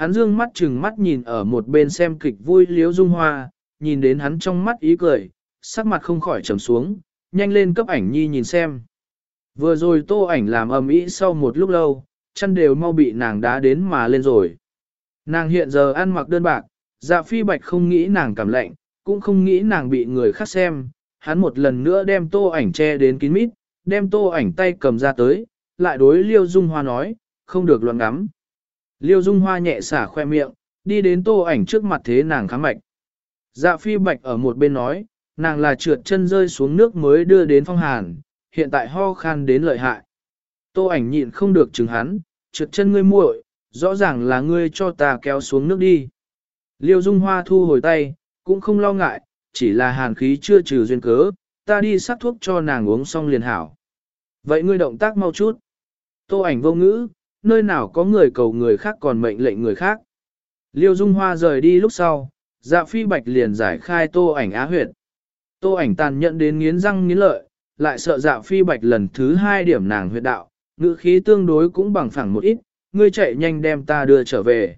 hắn dương mắt chừng mắt nhìn ở một bên xem kịch vui liếu dung hoa, nhìn đến hắn trong mắt ý cười, sắc mặt không khỏi trầm xuống, nhanh lên cấp ảnh nhi nhìn xem. Vừa rồi tô ảnh làm ầm ĩ sau một lúc lâu, chân đều mau bị nàng đá đến mà lên rồi. Nàng hiện giờ ăn mặc đơn bạc, dạ phi bạch không nghĩ nàng cảm lạnh, cũng không nghĩ nàng bị người khác xem, hắn một lần nữa đem tô ảnh che đến kín mít, đem tô ảnh tay cầm ra tới, lại đối liêu dung hoa nói, không được loạn ngắm. Liêu dung hoa nhẹ xả khoe miệng, đi đến tô ảnh trước mặt thế nàng kháng mạch. Dạ phi bạch ở một bên nói, nàng là trượt chân rơi xuống nước mới đưa đến phong hàn, hiện tại ho khan đến lợi hại. Tô ảnh nhịn không được chừng hắn, trượt chân ngươi muội, rõ ràng là ngươi cho ta kéo xuống nước đi. Liêu Dung Hoa thu hồi tay, cũng không lo ngại, chỉ là hàn khí chưa trừ duyên cớ, ta đi sắc thuốc cho nàng uống xong liền hảo. Vậy ngươi động tác mau chút. Tô ảnh vô ngữ, nơi nào có người cầu người khác còn mệnh lệnh người khác. Liêu Dung Hoa rời đi lúc sau, dạ phi bạch liền giải khai tô ảnh á huyệt. Tô ảnh tàn nhẫn đến nghiến răng nghiến lợi, lại sợ dạ phi bạch lần thứ hai điểm nàng huyệt đạo, ngữ khí tương đối cũng bằng phẳng một ít, ngươi chạy nhanh đem ta đưa trở về.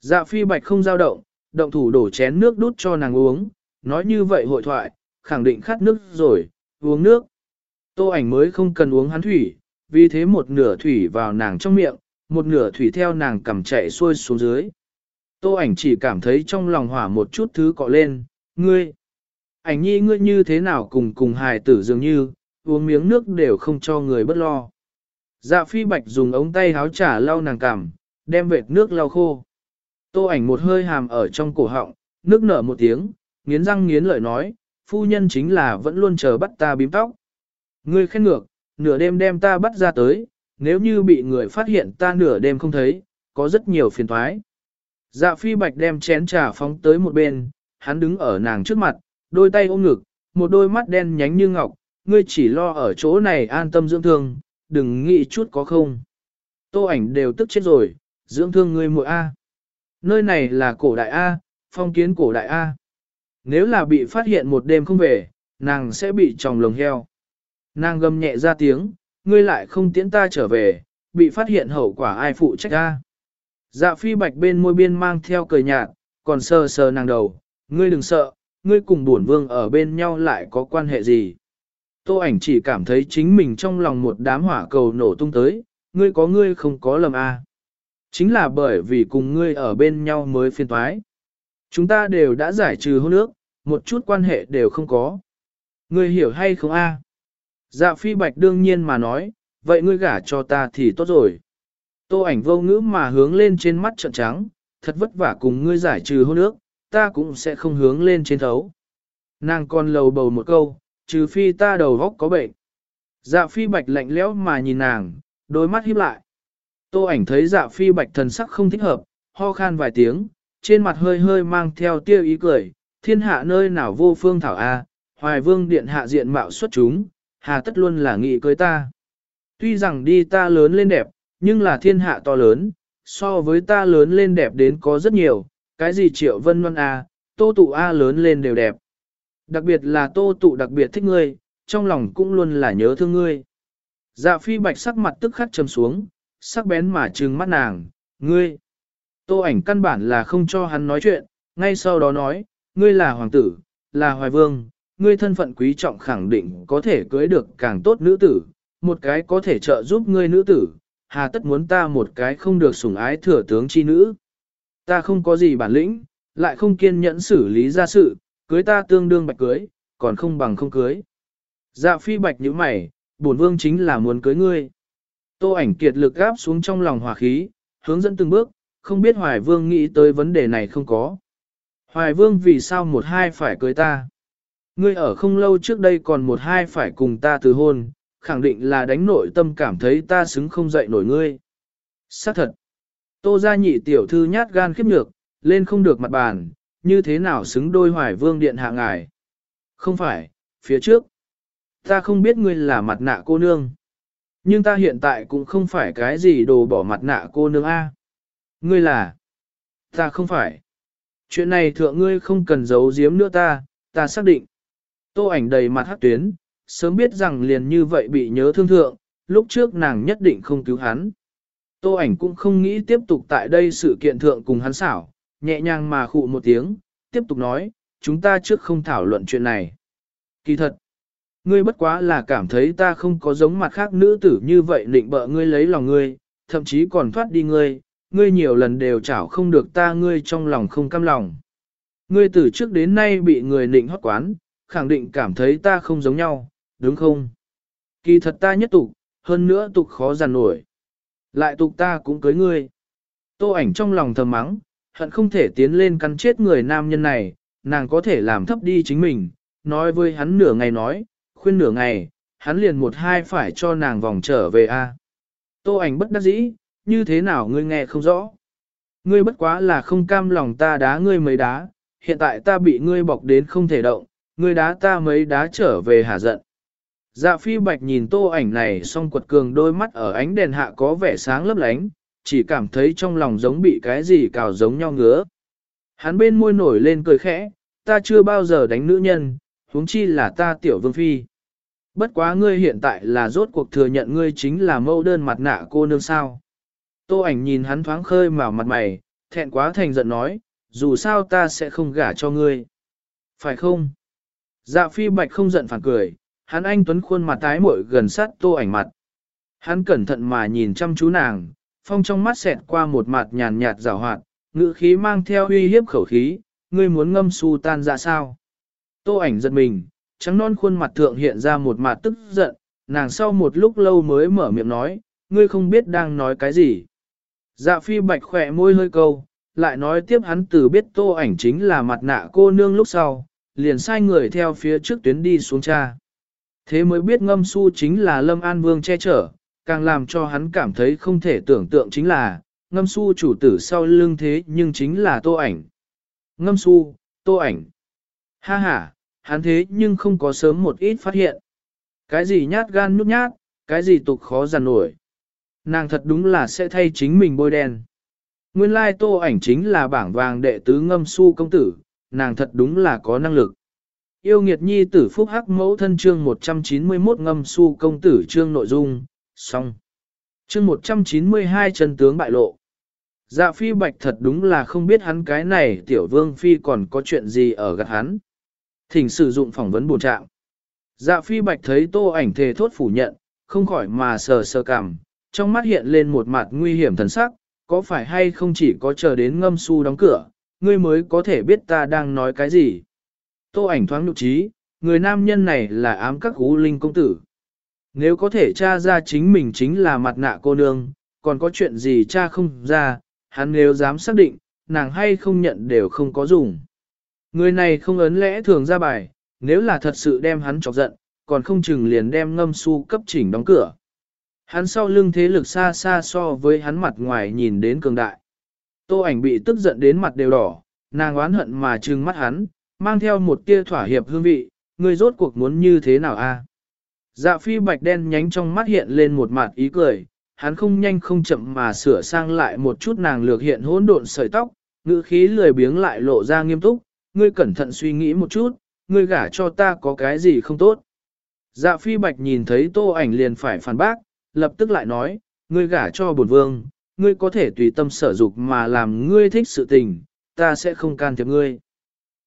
Dạ phi bạch không giao động, động thủ đổ chén nước đút cho nàng uống, nói như vậy hội thoại, khẳng định khát nước rồi, uống nước. Tô ảnh mới không cần uống hắn thủy, vì thế một nửa thủy vào nàng trong miệng, một nửa thủy theo nàng cầm chạy xuôi xuống dưới. Tô ảnh chỉ cảm thấy trong lòng hỏa một chút thứ cọ lên, ngươi. Ảnh nhi ngươi như thế nào cùng cùng hài tử dường như, uống miếng nước đều không cho người bất lo. Dạ phi bạch dùng ống tay háo trả lau nàng cằm, đem vệt nước lau khô. Tô ảnh một hơi hàm ở trong cổ họng, nước nở một tiếng, nghiến răng nghiến lợi nói, phu nhân chính là vẫn luôn chờ bắt ta bím tóc. Ngươi khen ngược, nửa đêm đem ta bắt ra tới, nếu như bị người phát hiện ta nửa đêm không thấy, có rất nhiều phiền toái. Dạ phi bạch đem chén trà phóng tới một bên, hắn đứng ở nàng trước mặt, đôi tay ôm ngực, một đôi mắt đen nhánh như ngọc, ngươi chỉ lo ở chỗ này an tâm dưỡng thương, đừng nghĩ chút có không. Tô ảnh đều tức chết rồi, dưỡng thương ngươi muội A. Nơi này là cổ đại A, phong kiến cổ đại A. Nếu là bị phát hiện một đêm không về, nàng sẽ bị tròng lồng heo. Nàng gầm nhẹ ra tiếng, ngươi lại không tiễn ta trở về, bị phát hiện hậu quả ai phụ trách ta. Dạ phi bạch bên môi biên mang theo cười nhạt, còn sờ sờ nàng đầu, ngươi đừng sợ, ngươi cùng bổn vương ở bên nhau lại có quan hệ gì. Tô ảnh chỉ cảm thấy chính mình trong lòng một đám hỏa cầu nổ tung tới, ngươi có ngươi không có lầm a. Chính là bởi vì cùng ngươi ở bên nhau mới phiên toái. Chúng ta đều đã giải trừ hôn ước, một chút quan hệ đều không có. Ngươi hiểu hay không a? Dạ phi bạch đương nhiên mà nói, vậy ngươi gả cho ta thì tốt rồi. Tô ảnh vô ngữ mà hướng lên trên mắt trợn trắng, thật vất vả cùng ngươi giải trừ hôn ước, ta cũng sẽ không hướng lên trên thấu. Nàng còn lầu bầu một câu, trừ phi ta đầu góc có bệnh. Dạ phi bạch lạnh lẽo mà nhìn nàng, đôi mắt híp lại. Tô ảnh thấy dạ phi bạch thần sắc không thích hợp, ho khan vài tiếng, trên mặt hơi hơi mang theo tia ý cười, thiên hạ nơi nào vô phương thảo a, hoài vương điện hạ diện mạo xuất chúng, hà tất luôn là nghị cưới ta. Tuy rằng đi ta lớn lên đẹp, nhưng là thiên hạ to lớn, so với ta lớn lên đẹp đến có rất nhiều, cái gì triệu vân văn a, tô tụ a lớn lên đều đẹp. Đặc biệt là tô tụ đặc biệt thích ngươi, trong lòng cũng luôn là nhớ thương ngươi. Dạ phi bạch sắc mặt tức khắc trầm xuống, sắc bén mà trừng mắt nàng, ngươi. Tô ảnh căn bản là không cho hắn nói chuyện, ngay sau đó nói, ngươi là hoàng tử, là hoài vương, ngươi thân phận quý trọng khẳng định có thể cưới được càng tốt nữ tử, một cái có thể trợ giúp ngươi nữ tử, hà tất muốn ta một cái không được sủng ái thừa tướng chi nữ. Ta không có gì bản lĩnh, lại không kiên nhẫn xử lý ra sự, cưới ta tương đương bạch cưới, còn không bằng không cưới. Dạ phi bạch như mày, bổn vương chính là muốn cưới ngươi. Tô ảnh kiệt lực gáp xuống trong lòng hòa khí, hướng dẫn từng bước, không biết Hoài Vương nghĩ tới vấn đề này không có. Hoài Vương vì sao một hai phải cưới ta? Ngươi ở không lâu trước đây còn một hai phải cùng ta từ hôn, khẳng định là đánh nội tâm cảm thấy ta xứng không dậy nổi ngươi. Xác thật. Tô gia nhị tiểu thư nhát gan khiếp nhược, lên không được mặt bàn, như thế nào xứng đôi hoài vương điện hạ ngài. Không phải, phía trước. Ta không biết ngươi là mặt nạ cô nương. Nhưng ta hiện tại cũng không phải cái gì đồ bỏ mặt nạ cô nương A. Ngươi là. Ta không phải. Chuyện này thượng ngươi không cần giấu giếm nữa ta, ta xác định. Tô ảnh đầy mặt hắc tuyến, sớm biết rằng liền như vậy bị nhớ thương thượng, lúc trước nàng nhất định không cứu hắn. Tô ảnh cũng không nghĩ tiếp tục tại đây sự kiện thượng cùng hắn xảo, nhẹ nhàng mà khụ một tiếng, tiếp tục nói, chúng ta trước không thảo luận chuyện này. Kỳ thật, ngươi bất quá là cảm thấy ta không có giống mặt khác nữ tử như vậy định bợ ngươi lấy lòng ngươi, thậm chí còn thoát đi ngươi, ngươi nhiều lần đều chảo không được ta ngươi trong lòng không cam lòng. Ngươi từ trước đến nay bị người nịnh hót quán, khẳng định cảm thấy ta không giống nhau, đúng không? Kỳ thật ta nhất tục, hơn nữa tục khó giàn nổi. Lại tục ta cũng cưới ngươi. Tô ảnh trong lòng thầm mắng, hận không thể tiến lên cắn chết người nam nhân này, nàng có thể làm thấp đi chính mình, nói với hắn nửa ngày nói, khuyên nửa ngày, hắn liền một hai phải cho nàng vòng trở về a. Tô ảnh bất đắc dĩ, như thế nào ngươi nghe không rõ. Ngươi bất quá là không cam lòng ta đá ngươi mấy đá, hiện tại ta bị ngươi bọc đến không thể động, ngươi đá ta mấy đá trở về hả giận. Dạ phi bạch nhìn tô ảnh này song quật cường đôi mắt ở ánh đèn hạ có vẻ sáng lấp lánh, chỉ cảm thấy trong lòng giống bị cái gì cào giống nhau ngứa. Hắn bên môi nổi lên cười khẽ, ta chưa bao giờ đánh nữ nhân, huống chi là ta tiểu vương phi. Bất quá ngươi hiện tại là rốt cuộc thừa nhận ngươi chính là mâu đơn mặt nạ cô nương sao. Tô ảnh nhìn hắn thoáng khơi màu mặt mày, thẹn quá thành giận nói, dù sao ta sẽ không gả cho ngươi. Phải không? Dạ phi bạch không giận phản cười, hắn anh tuấn khuôn mặt tái mội gần sát tô ảnh mặt. Hắn cẩn thận mà nhìn chăm chú nàng, phong trong mắt xẹt qua một mặt nhàn nhạt rào hoạt, ngữ khí mang theo uy hiếp khẩu khí, ngươi muốn ngâm su tan ra sao? Tô ảnh giật mình, trắng non khuôn mặt thượng hiện ra một mặt tức giận, nàng sau một lúc lâu mới mở miệng nói, ngươi không biết đang nói cái gì. Dạ phi bạch khỏe môi hơi câu, lại nói tiếp hắn từ biết tô ảnh chính là mặt nạ cô nương lúc sau, liền sai người theo phía trước tuyến đi xuống cha. Thế mới biết ngâm su chính là Lâm An Vương che chở, càng làm cho hắn cảm thấy không thể tưởng tượng chính là, ngâm su chủ tử sau lưng thế nhưng chính là tô ảnh. Ngâm su, tô ảnh. Ha ha, hắn thế nhưng không có sớm một ít phát hiện. Cái gì nhát gan nhút nhát, cái gì tục khó giàn nổi. Nàng thật đúng là sẽ thay chính mình bôi đen. Nguyên lai tô ảnh chính là bảng vàng đệ tứ ngâm su công tử, nàng thật đúng là có năng lực. Yêu nghiệt nhi tử phúc hắc mẫu thân chương 191 ngâm su công tử chương nội dung, xong. Chương 192 chân tướng bại lộ. Dạ phi bạch thật đúng là không biết hắn cái này tiểu vương phi còn có chuyện gì ở gạt hắn. Thỉnh sử dụng phỏng vấn bổ trạng. Dạ phi bạch thấy tô ảnh thề thốt phủ nhận, không khỏi mà sờ sờ cảm, trong mắt hiện lên một mặt nguy hiểm thần sắc, có phải hay không chỉ có chờ đến ngâm su đóng cửa, ngươi mới có thể biết ta đang nói cái gì. Tô ảnh thoáng nhục trí, người nam nhân này là ám các gú linh công tử. Nếu có thể tra ra chính mình chính là mặt nạ cô nương, còn có chuyện gì cha không ra, hắn nếu dám xác định, nàng hay không nhận đều không có dùng. Người này không ấn lẽ thường ra bài, nếu là thật sự đem hắn chọc giận, còn không chừng liền đem ngâm su cấp chỉnh đóng cửa. Hắn sau lưng thế lực xa xa so với hắn mặt ngoài nhìn đến cường đại. Tô ảnh bị tức giận đến mặt đều đỏ, nàng oán hận mà trừng mắt hắn, mang theo một tia thỏa hiệp hương vị, ngươi rốt cuộc muốn như thế nào a? Dạ phi bạch đen nhánh trong mắt hiện lên một mặt ý cười, hắn không nhanh không chậm mà sửa sang lại một chút nàng lược hiện hỗn độn sợi tóc, ngữ khí lười biếng lại lộ ra nghiêm túc, ngươi cẩn thận suy nghĩ một chút, ngươi gả cho ta có cái gì không tốt. Dạ phi bạch nhìn thấy tô ảnh liền phải phản bác, lập tức lại nói, ngươi gả cho bổn vương, ngươi có thể tùy tâm sở dục mà làm ngươi thích sự tình, ta sẽ không can thiệp ngươi.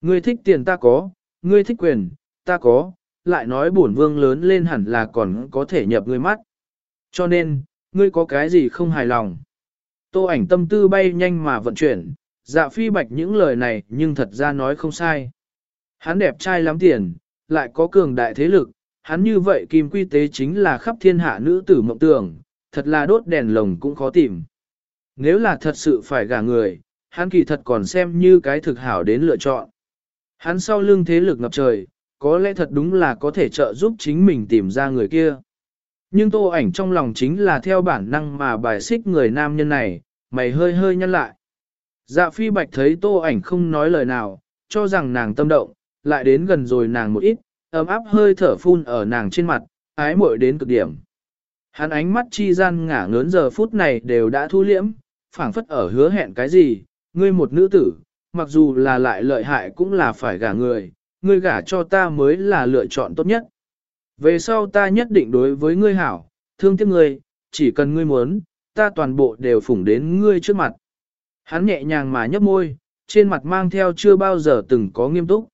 Ngươi thích tiền ta có, ngươi thích quyền, ta có, lại nói bổn vương lớn lên hẳn là còn có thể nhập ngươi mắt. Cho nên, ngươi có cái gì không hài lòng. Tô ảnh tâm tư bay nhanh mà vận chuyển, dạ phi bạch những lời này nhưng thật ra nói không sai. Hắn đẹp trai lắm tiền, lại có cường đại thế lực, hắn như vậy kim quy tế chính là khắp thiên hạ nữ tử mộng tưởng, thật là đốt đèn lồng cũng khó tìm. Nếu là thật sự phải gả người, hắn kỳ thật còn xem như cái thực hảo đến lựa chọn. Hắn sau lưng thế lực ngập trời, có lẽ thật đúng là có thể trợ giúp chính mình tìm ra người kia. Nhưng tô ảnh trong lòng chính là theo bản năng mà bài xích người nam nhân này, mày hơi hơi nhăn lại. Dạ phi bạch thấy tô ảnh không nói lời nào, cho rằng nàng tâm động, lại đến gần rồi nàng một ít, ấm áp hơi thở phun ở nàng trên mặt, ái muội đến cực điểm. Hắn ánh mắt chi gian ngả ngớn giờ phút này đều đã thu liễm, phảng phất ở hứa hẹn cái gì, ngươi một nữ tử, mặc dù là lại lợi hại cũng là phải gả người, ngươi gả cho ta mới là lựa chọn tốt nhất. Về sau ta nhất định đối với ngươi hảo, thương tiếc ngươi, chỉ cần ngươi muốn, ta toàn bộ đều phủng đến ngươi trước mặt. Hắn nhẹ nhàng mà nhấp môi, trên mặt mang theo chưa bao giờ từng có nghiêm túc.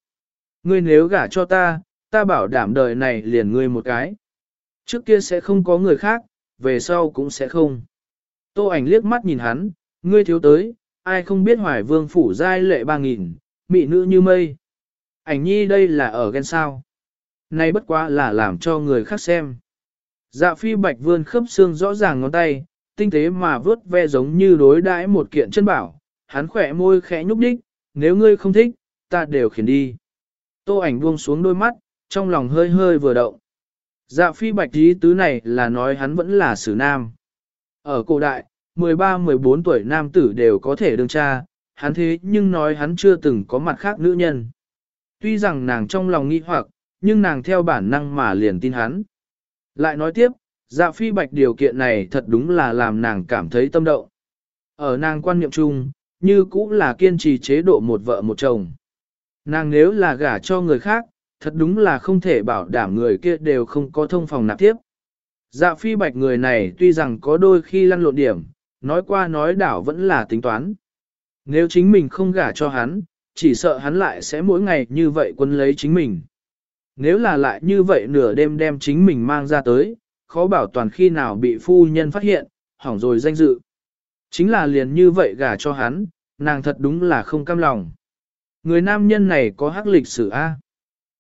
Ngươi nếu gả cho ta, ta bảo đảm đời này liền ngươi một cái. Trước kia sẽ không có người khác, về sau cũng sẽ không. Tô ảnh liếc mắt nhìn hắn, ngươi thiếu tới, ai không biết hoài vương phủ giai lệ ba nghìn, mị nữ như mây. Ảnh nhi đây là ở ghen sao. Nay bất quá là làm cho người khác xem. Dạ phi bạch vươn khớp xương rõ ràng ngón tay, tinh tế mà vớt ve giống như đối đãi một kiện chân bảo. Hắn khỏe môi khẽ nhúc đích, nếu ngươi không thích, ta đều khiến đi. Tô ảnh buông xuống đôi mắt, trong lòng hơi hơi vừa động. Dạ phi bạch ý tứ này là nói hắn vẫn là sử nam. Ở cổ đại, 13-14 tuổi nam tử đều có thể đương cha, hắn thế nhưng nói hắn chưa từng có mặt khác nữ nhân. Tuy rằng nàng trong lòng nghi hoặc, nhưng nàng theo bản năng mà liền tin hắn. Lại nói tiếp, dạ phi bạch điều kiện này thật đúng là làm nàng cảm thấy tâm động. Ở nàng quan niệm chung, như cũng là kiên trì chế độ một vợ một chồng. Nàng nếu là gả cho người khác, thật đúng là không thể bảo đảm người kia đều không có thông phòng nạp tiếp. Dạ phi bạch người này tuy rằng có đôi khi lăn lộn điểm, nói qua nói đảo vẫn là tính toán. Nếu chính mình không gả cho hắn, chỉ sợ hắn lại sẽ mỗi ngày như vậy quân lấy chính mình. Nếu là lại như vậy nửa đêm đem chính mình mang ra tới, khó bảo toàn khi nào bị phu nhân phát hiện, hỏng rồi danh dự. Chính là liền như vậy gả cho hắn, nàng thật đúng là không cam lòng. Người nam nhân này có hắc lịch sử A.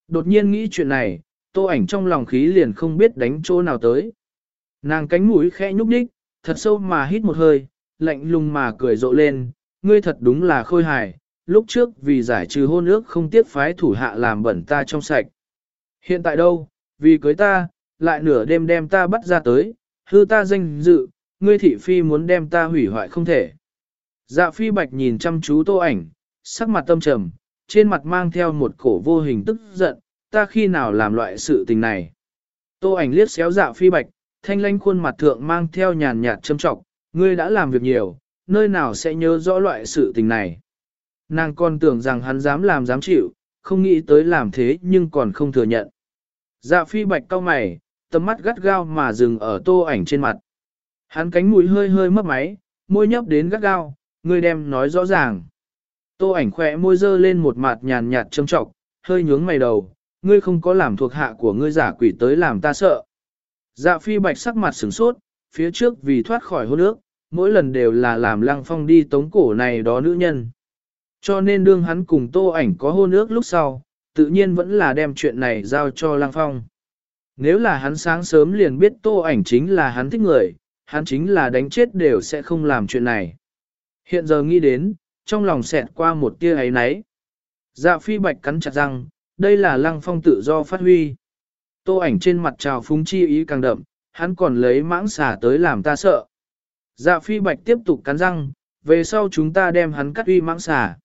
Đột nhiên nghĩ chuyện này, tô ảnh trong lòng khí liền không biết đánh chỗ nào tới. Nàng cánh mũi khẽ nhúc đích, thật sâu mà hít một hơi, lạnh lùng mà cười rộ lên, ngươi thật đúng là khôi hài, lúc trước vì giải trừ hôn ước không tiếc phái thủ hạ làm bẩn ta trong sạch. Hiện tại đâu, vì cưới ta, lại nửa đêm đem ta bắt ra tới, hư ta danh dự, ngươi thị phi muốn đem ta hủy hoại không thể. Dạ phi bạch nhìn chăm chú tô ảnh, sắc mặt tâm trầm, trên mặt mang theo một cổ vô hình tức giận, ta khi nào làm loại sự tình này. Tô ảnh liếc xéo dạ phi bạch, thanh lanh khuôn mặt thượng mang theo nhàn nhạt châm trọng, ngươi đã làm việc nhiều, nơi nào sẽ nhớ rõ loại sự tình này. Nàng còn tưởng rằng hắn dám làm dám chịu, không nghĩ tới làm thế nhưng còn không thừa nhận. Dạ phi bạch cau mày, tầm mắt gắt gao mà dừng ở tô ảnh trên mặt. Hắn cánh mũi hơi hơi mấp máy, môi nhấp đến gắt gao, ngươi đem nói rõ ràng. Tô ảnh khẽ môi dơ lên một mặt nhàn nhạt châm trọng, hơi nhướng mày đầu, ngươi không có làm thuộc hạ của ngươi giả quỷ tới làm ta sợ. Dạ phi bạch sắc mặt sửng sốt, phía trước vì thoát khỏi hôn ước, mỗi lần đều là làm lăng phong đi tống cổ này đó nữ nhân. Cho nên đương hắn cùng tô ảnh có hôn ước lúc sau, tự nhiên vẫn là đem chuyện này giao cho lăng phong. Nếu là hắn sáng sớm liền biết tô ảnh chính là hắn thích người, hắn chính là đánh chết đều sẽ không làm chuyện này. Hiện giờ nghĩ đến, trong lòng xẹt qua một tia ấy nấy. Dạ phi bạch cắn chặt răng, đây là lăng phong tự do phát huy. Tô ảnh trên mặt trào phúng chi ý càng đậm, hắn còn lấy mãng xà tới làm ta sợ. Dạ phi bạch tiếp tục cắn răng, về sau chúng ta đem hắn cắt uy mãng xà.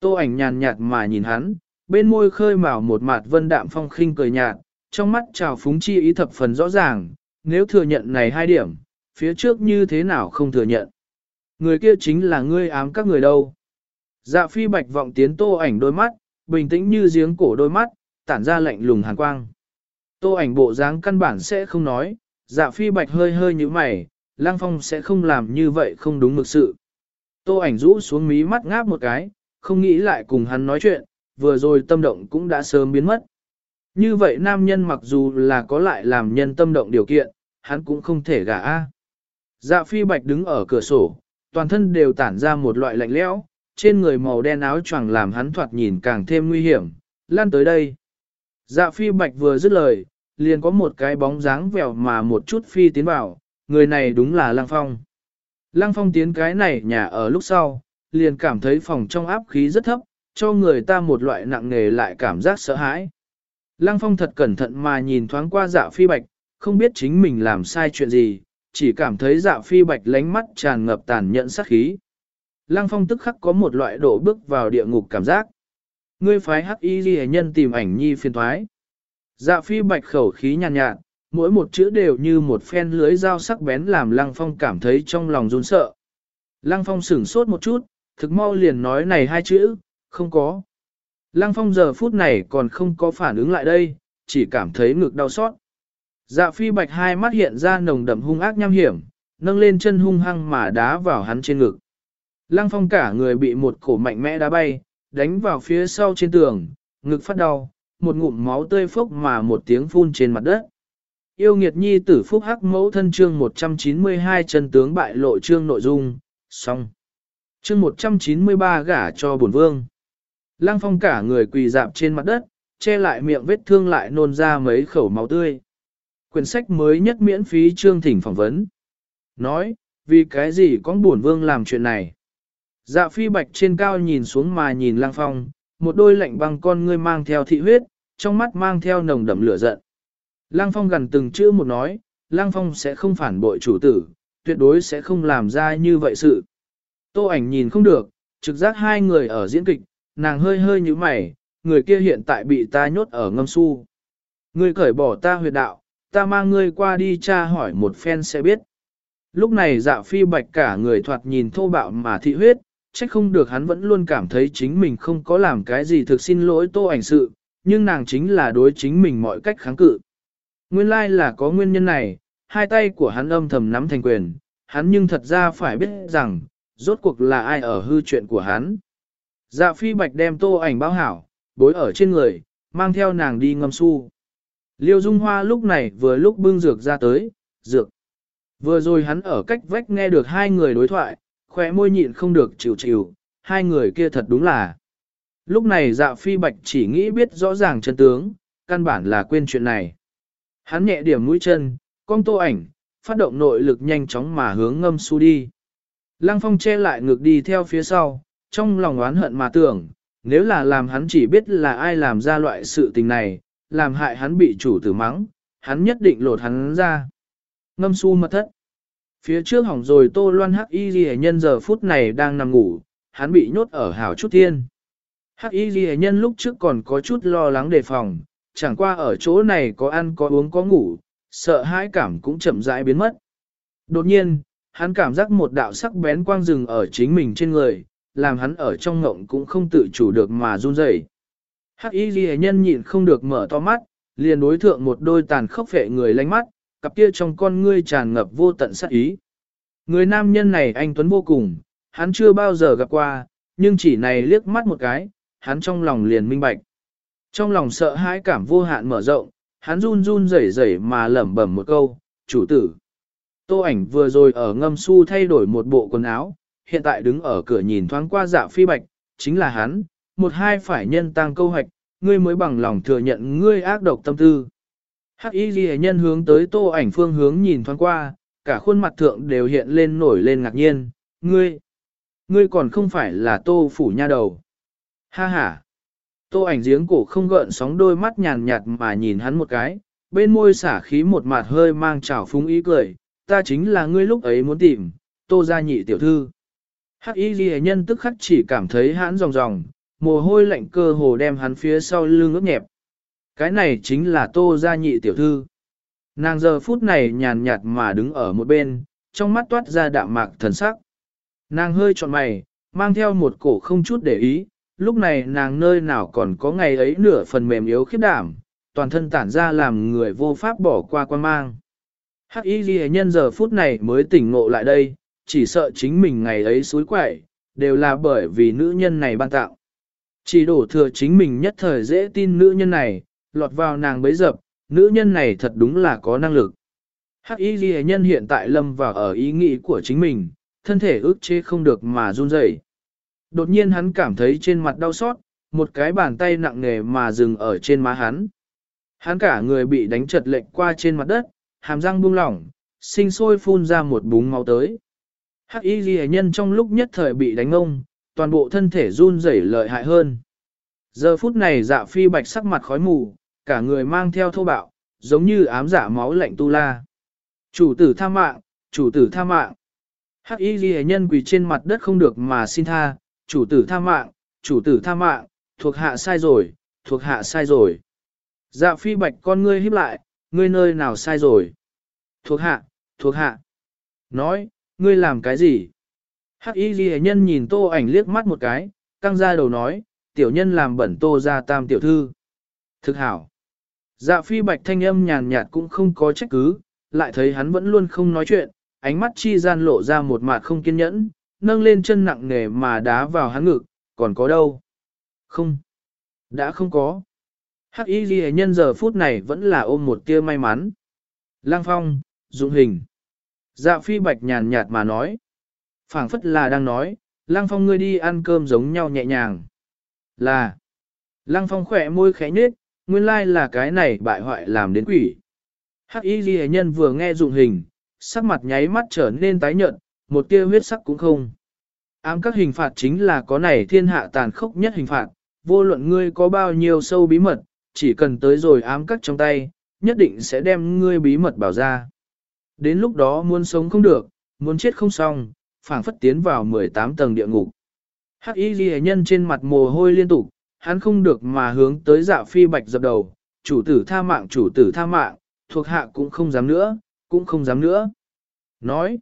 Tô ảnh nhàn nhạt mà nhìn hắn, bên môi khơi mào một mặt vân đạm phong khinh cười nhạt, trong mắt trào phúng chi ý thập phần rõ ràng, nếu thừa nhận này hai điểm, phía trước như thế nào không thừa nhận. Người kia chính là ngươi ám các người đâu. Dạ phi bạch vọng tiến tô ảnh đôi mắt, bình tĩnh như giếng cổ đôi mắt, tản ra lạnh lùng hàn quang. Tô ảnh bộ dáng căn bản sẽ không nói, dạ phi bạch hơi hơi như mày, lang phong sẽ không làm như vậy không đúng mực sự. Tô ảnh rũ xuống mí mắt ngáp một cái, không nghĩ lại cùng hắn nói chuyện, vừa rồi tâm động cũng đã sớm biến mất. Như vậy nam nhân mặc dù là có lại làm nhân tâm động điều kiện, hắn cũng không thể gả a. Dạ phi bạch đứng ở cửa sổ, toàn thân đều tản ra một loại lạnh lẽo, trên người màu đen áo choàng làm hắn thoạt nhìn càng thêm nguy hiểm, lan tới đây. Dạ phi bạch vừa dứt lời, liền có một cái bóng dáng vèo mà một chút phi tiến vào, người này đúng là Lăng Phong. Lăng Phong tiến cái này nhà ở lúc sau, liền cảm thấy phòng trong áp khí rất thấp, cho người ta một loại nặng nề lại cảm giác sợ hãi. Lăng Phong thật cẩn thận mà nhìn thoáng qua dạ phi bạch, không biết chính mình làm sai chuyện gì, chỉ cảm thấy dạ phi bạch lánh mắt tràn ngập tàn nhẫn sát khí. Lăng Phong tức khắc có một loại độ bước vào địa ngục cảm giác. Ngươi phái hắc y ghi nhân tìm ảnh nhi phiền thoái. Dạ phi bạch khẩu khí nhàn nhạt, nhạt, mỗi một chữ đều như một phen lưới dao sắc bén làm Lăng Phong cảm thấy trong lòng run sợ. Lăng Phong sửng sốt một chút, thực mau liền nói này hai chữ, không có. Lăng Phong giờ phút này còn không có phản ứng lại đây, chỉ cảm thấy ngực đau xót. Dạ phi bạch hai mắt hiện ra nồng đậm hung ác nham hiểm, nâng lên chân hung hăng mà đá vào hắn trên ngực. Lăng phong cả người bị một cổ mạnh mẽ đá bay, đánh vào phía sau trên tường, ngực phát đau, một ngụm máu tươi phốc mà một tiếng phun trên mặt đất. Yêu nghiệt nhi tử phúc hắc mẫu thân chương 192 chân tướng bại lộ chương nội dung, xong. Chương 193 gả cho bổn vương. Lăng phong cả người quỳ dạp trên mặt đất, che lại miệng vết thương lại nôn ra mấy khẩu máu tươi. Quyển sách mới nhất miễn phí chương thỉnh phỏng vấn. Nói, vì cái gì con bổn vương làm chuyện này? Dạ phi bạch trên cao nhìn xuống mà nhìn lăng phong, một đôi lạnh băng con ngươi mang theo thị huyết, trong mắt mang theo nồng đậm lửa giận. Lăng phong gần từng chữ một nói, lăng phong sẽ không phản bội chủ tử, tuyệt đối sẽ không làm ra như vậy sự. Tô ảnh nhìn không được, trực giác hai người ở diễn kịch, nàng hơi hơi như mày, người kia hiện tại bị ta nhốt ở ngâm su. Ngươi cởi bỏ ta huyệt đạo, ta mang ngươi qua đi tra hỏi một phen sẽ biết. Lúc này dạ phi bạch cả người thoạt nhìn thô bạo mà thị huyết, trách không được hắn vẫn luôn cảm thấy chính mình không có làm cái gì thực xin lỗi tô ảnh sự, nhưng nàng chính là đối chính mình mọi cách kháng cự. Nguyên lai là có nguyên nhân này, hai tay của hắn âm thầm nắm thành quyền, hắn nhưng thật ra phải biết rằng, rốt cuộc là ai ở hư chuyện của hắn. Dạ phi bạch đem tô ảnh báo hảo, bối ở trên người, mang theo nàng đi ngâm su. Liêu Dung Hoa lúc này vừa lúc bưng dược ra tới, dược. Vừa rồi hắn ở cách vách nghe được hai người đối thoại, khóe môi nhịn không được chịu chịu, hai người kia thật đúng là. Lúc này dạ phi bạch chỉ nghĩ biết rõ ràng chân tướng, căn bản là quên chuyện này. Hắn nhẹ điểm mũi chân, cong tô ảnh, phát động nội lực nhanh chóng mà hướng ngâm su đi. Lăng phong che lại ngược đi theo phía sau, trong lòng oán hận mà tưởng, nếu là làm hắn chỉ biết là ai làm ra loại sự tình này, làm hại hắn bị chủ tử mắng, hắn nhất định lột hắn ra. Ngâm su mật thất. Phía trước hỏng rồi tô loan hắc y ghi nhân giờ phút này đang nằm ngủ, hắn bị nhốt ở hảo chút thiên. Hắc y ghi nhân lúc trước còn có chút lo lắng đề phòng, chẳng qua ở chỗ này có ăn có uống có ngủ, sợ hãi cảm cũng chậm rãi biến mất. Đột nhiên, hắn cảm giác một đạo sắc bén quang rừng ở chính mình trên người, làm hắn ở trong ngộng cũng không tự chủ được mà run rẩy. Hắc y ghi nhân nhịn không được mở to mắt, liền đối thượng một đôi tàn khốc phệ người lánh mắt, cặp kia trong con ngươi tràn ngập vô tận sát ý. Người nam nhân này anh Tuấn vô cùng, hắn chưa bao giờ gặp qua, nhưng chỉ này liếc mắt một cái, hắn trong lòng liền minh bạch. Trong lòng sợ hãi cảm vô hạn mở rộng, hắn run run rẩy rẩy mà lẩm bẩm một câu, chủ tử. Tô ảnh vừa rồi ở ngâm su thay đổi một bộ quần áo, hiện tại đứng ở cửa nhìn thoáng qua dạ phi bạch, chính là hắn, một hai phải nhân tăng câu hoạch, ngươi mới bằng lòng thừa nhận ngươi ác độc tâm tư. Hắc y ghi nhân hướng tới tô ảnh phương hướng nhìn thoáng qua, cả khuôn mặt thượng đều hiện lên nổi lên ngạc nhiên, ngươi, ngươi còn không phải là tô phủ nha đầu. Ha ha. Tô ảnh giếng cổ không gợn sóng đôi mắt nhàn nhạt mà nhìn hắn một cái, bên môi xả khí một mặt hơi mang trào phúng ý cười, ta chính là ngươi lúc ấy muốn tìm, tô gia nhị tiểu thư. Hắc y ghi nhân tức khắc chỉ cảm thấy hãn ròng ròng, mồ hôi lạnh cơ hồ đem hắn phía sau lưng ướp nhẹp. Cái này chính là tô gia nhị tiểu thư. Nàng giờ phút này nhàn nhạt mà đứng ở một bên, trong mắt toát ra đạm mạc thần sắc. Nàng hơi trọn mày, mang theo một cổ không chút để ý, lúc này nàng nơi nào còn có ngày ấy nửa phần mềm yếu khiếp đảm, toàn thân tản ra làm người vô pháp bỏ qua quan mang. Hắc y ghi nhân giờ phút này mới tỉnh ngộ lại đây, chỉ sợ chính mình ngày ấy suối quẩy, đều là bởi vì nữ nhân này ban tạo. Chỉ đổ thừa chính mình nhất thời dễ tin nữ nhân này, lọt vào nàng bấy dập, nữ nhân này thật đúng là có năng lực. Hắc y ghi nhân hiện tại lâm vào ở ý nghĩ của chính mình, thân thể ức chế không được mà run rẩy. Đột nhiên hắn cảm thấy trên mặt đau xót, một cái bàn tay nặng nề mà dừng ở trên má hắn. Hắn cả người bị đánh trật lệch qua trên mặt đất, hàm răng buông lỏng, sinh sôi phun ra một búng máu tới. Hắc y ghi nhân trong lúc nhất thời bị đánh ông, toàn bộ thân thể run rẩy lợi hại hơn. Giờ phút này dạ phi bạch sắc mặt khói mù, cả người mang theo thô bạo, giống như ám giả máu lạnh tu la. Chủ tử tha mạng, chủ tử tha mạng. Hắc y ghi nhân quỳ trên mặt đất không được mà xin tha, chủ tử tha mạng, chủ tử tha mạng, thuộc hạ sai rồi, thuộc hạ sai rồi. Dạ phi bạch con ngươi híp lại, ngươi nơi nào sai rồi. Thuộc hạ, thuộc hạ. Nói, ngươi làm cái gì? Hắc y ghi nhân nhìn tô ảnh liếc mắt một cái, căng ra đầu nói, tiểu nhân làm bẩn tô ra tam tiểu thư. Thực hảo. Dạ phi bạch thanh âm nhàn nhạt cũng không có trách cứ, lại thấy hắn vẫn luôn không nói chuyện, ánh mắt chi gian lộ ra một mặt không kiên nhẫn, nâng lên chân nặng nề mà đá vào hắn ngực, còn có đâu? Không. Đã không có. Hắc y ghi nhân giờ phút này vẫn là ôm một tia may mắn. Lang phong, dụng hình. Dạ phi bạch nhàn nhạt mà nói. phảng phất là đang nói, lang phong ngươi đi ăn cơm giống nhau nhẹ nhàng. Là. Lang phong khỏe môi khẽ nhếch, nguyên lai là cái này bại hoại làm đến quỷ. Hắc y ghi nhân vừa nghe dụng hình, sắc mặt nháy mắt trở nên tái nhợt, một tia huyết sắc cũng không. Ám các hình phạt chính là có này thiên hạ tàn khốc nhất hình phạt, vô luận ngươi có bao nhiêu sâu bí mật, chỉ cần tới rồi ám các trong tay, nhất định sẽ đem ngươi bí mật bảo ra. Đến lúc đó muốn sống không được, muốn chết không xong, phảng phất tiến vào 18 tầng địa ngục. Hắc y ghi nhân trên mặt mồ hôi liên tục, hắn không được mà hướng tới dạ phi bạch dập đầu, chủ tử tha mạng chủ tử tha mạng, thuộc hạ cũng không dám nữa, cũng không dám nữa. Nói,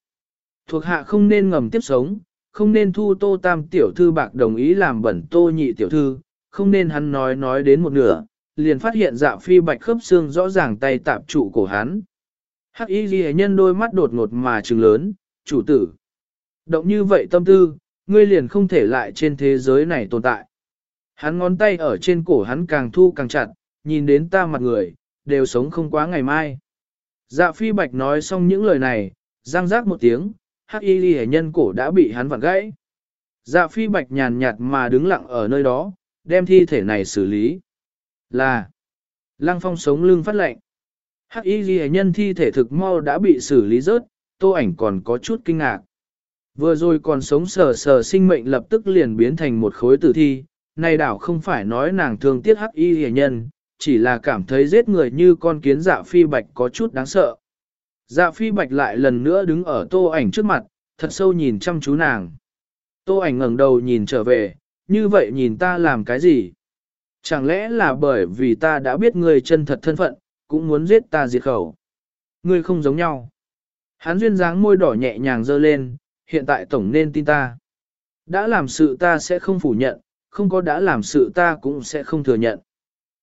thuộc hạ không nên ngầm tiếp sống, không nên thu tô tam tiểu thư bạc đồng ý làm bẩn tô nhị tiểu thư, không nên hắn nói nói đến một nửa, liền phát hiện dạ phi bạch khớp xương rõ ràng tay tạp trụ cổ hắn. Hắc y ghi nhân đôi mắt đột ngột mà trừng lớn, chủ tử. Động như vậy tâm tư, ngươi liền không thể lại trên thế giới này tồn tại. Hắn ngón tay ở trên cổ hắn càng thu càng chặt, nhìn đến ta mặt người, đều sống không quá ngày mai. Dạ phi bạch nói xong những lời này, răng rác một tiếng, hắc y ghi nhân cổ đã bị hắn vặn gãy. Dạ phi bạch nhàn nhạt mà đứng lặng ở nơi đó, đem thi thể này xử lý. Là, lăng phong sống lưng phát lệnh. Hắc y ghi nhân thi thể thực mau đã bị xử lý rớt, tô ảnh còn có chút kinh ngạc. Vừa rồi còn sống sờ sờ sinh mệnh lập tức liền biến thành một khối tử thi, này đảo không phải nói nàng thương tiếc hắc y hề nhân, chỉ là cảm thấy giết người như con kiến dạ phi bạch có chút đáng sợ. Dạ phi bạch lại lần nữa đứng ở tô ảnh trước mặt, thật sâu nhìn chăm chú nàng. Tô ảnh ngẩng đầu nhìn trở về, như vậy nhìn ta làm cái gì? Chẳng lẽ là bởi vì ta đã biết ngươi chân thật thân phận, cũng muốn giết ta diệt khẩu? Ngươi không giống nhau. Hắn duyên dáng môi đỏ nhẹ nhàng dơ lên, hiện tại tổng nên tin ta. Đã làm sự ta sẽ không phủ nhận, không có đã làm sự ta cũng sẽ không thừa nhận.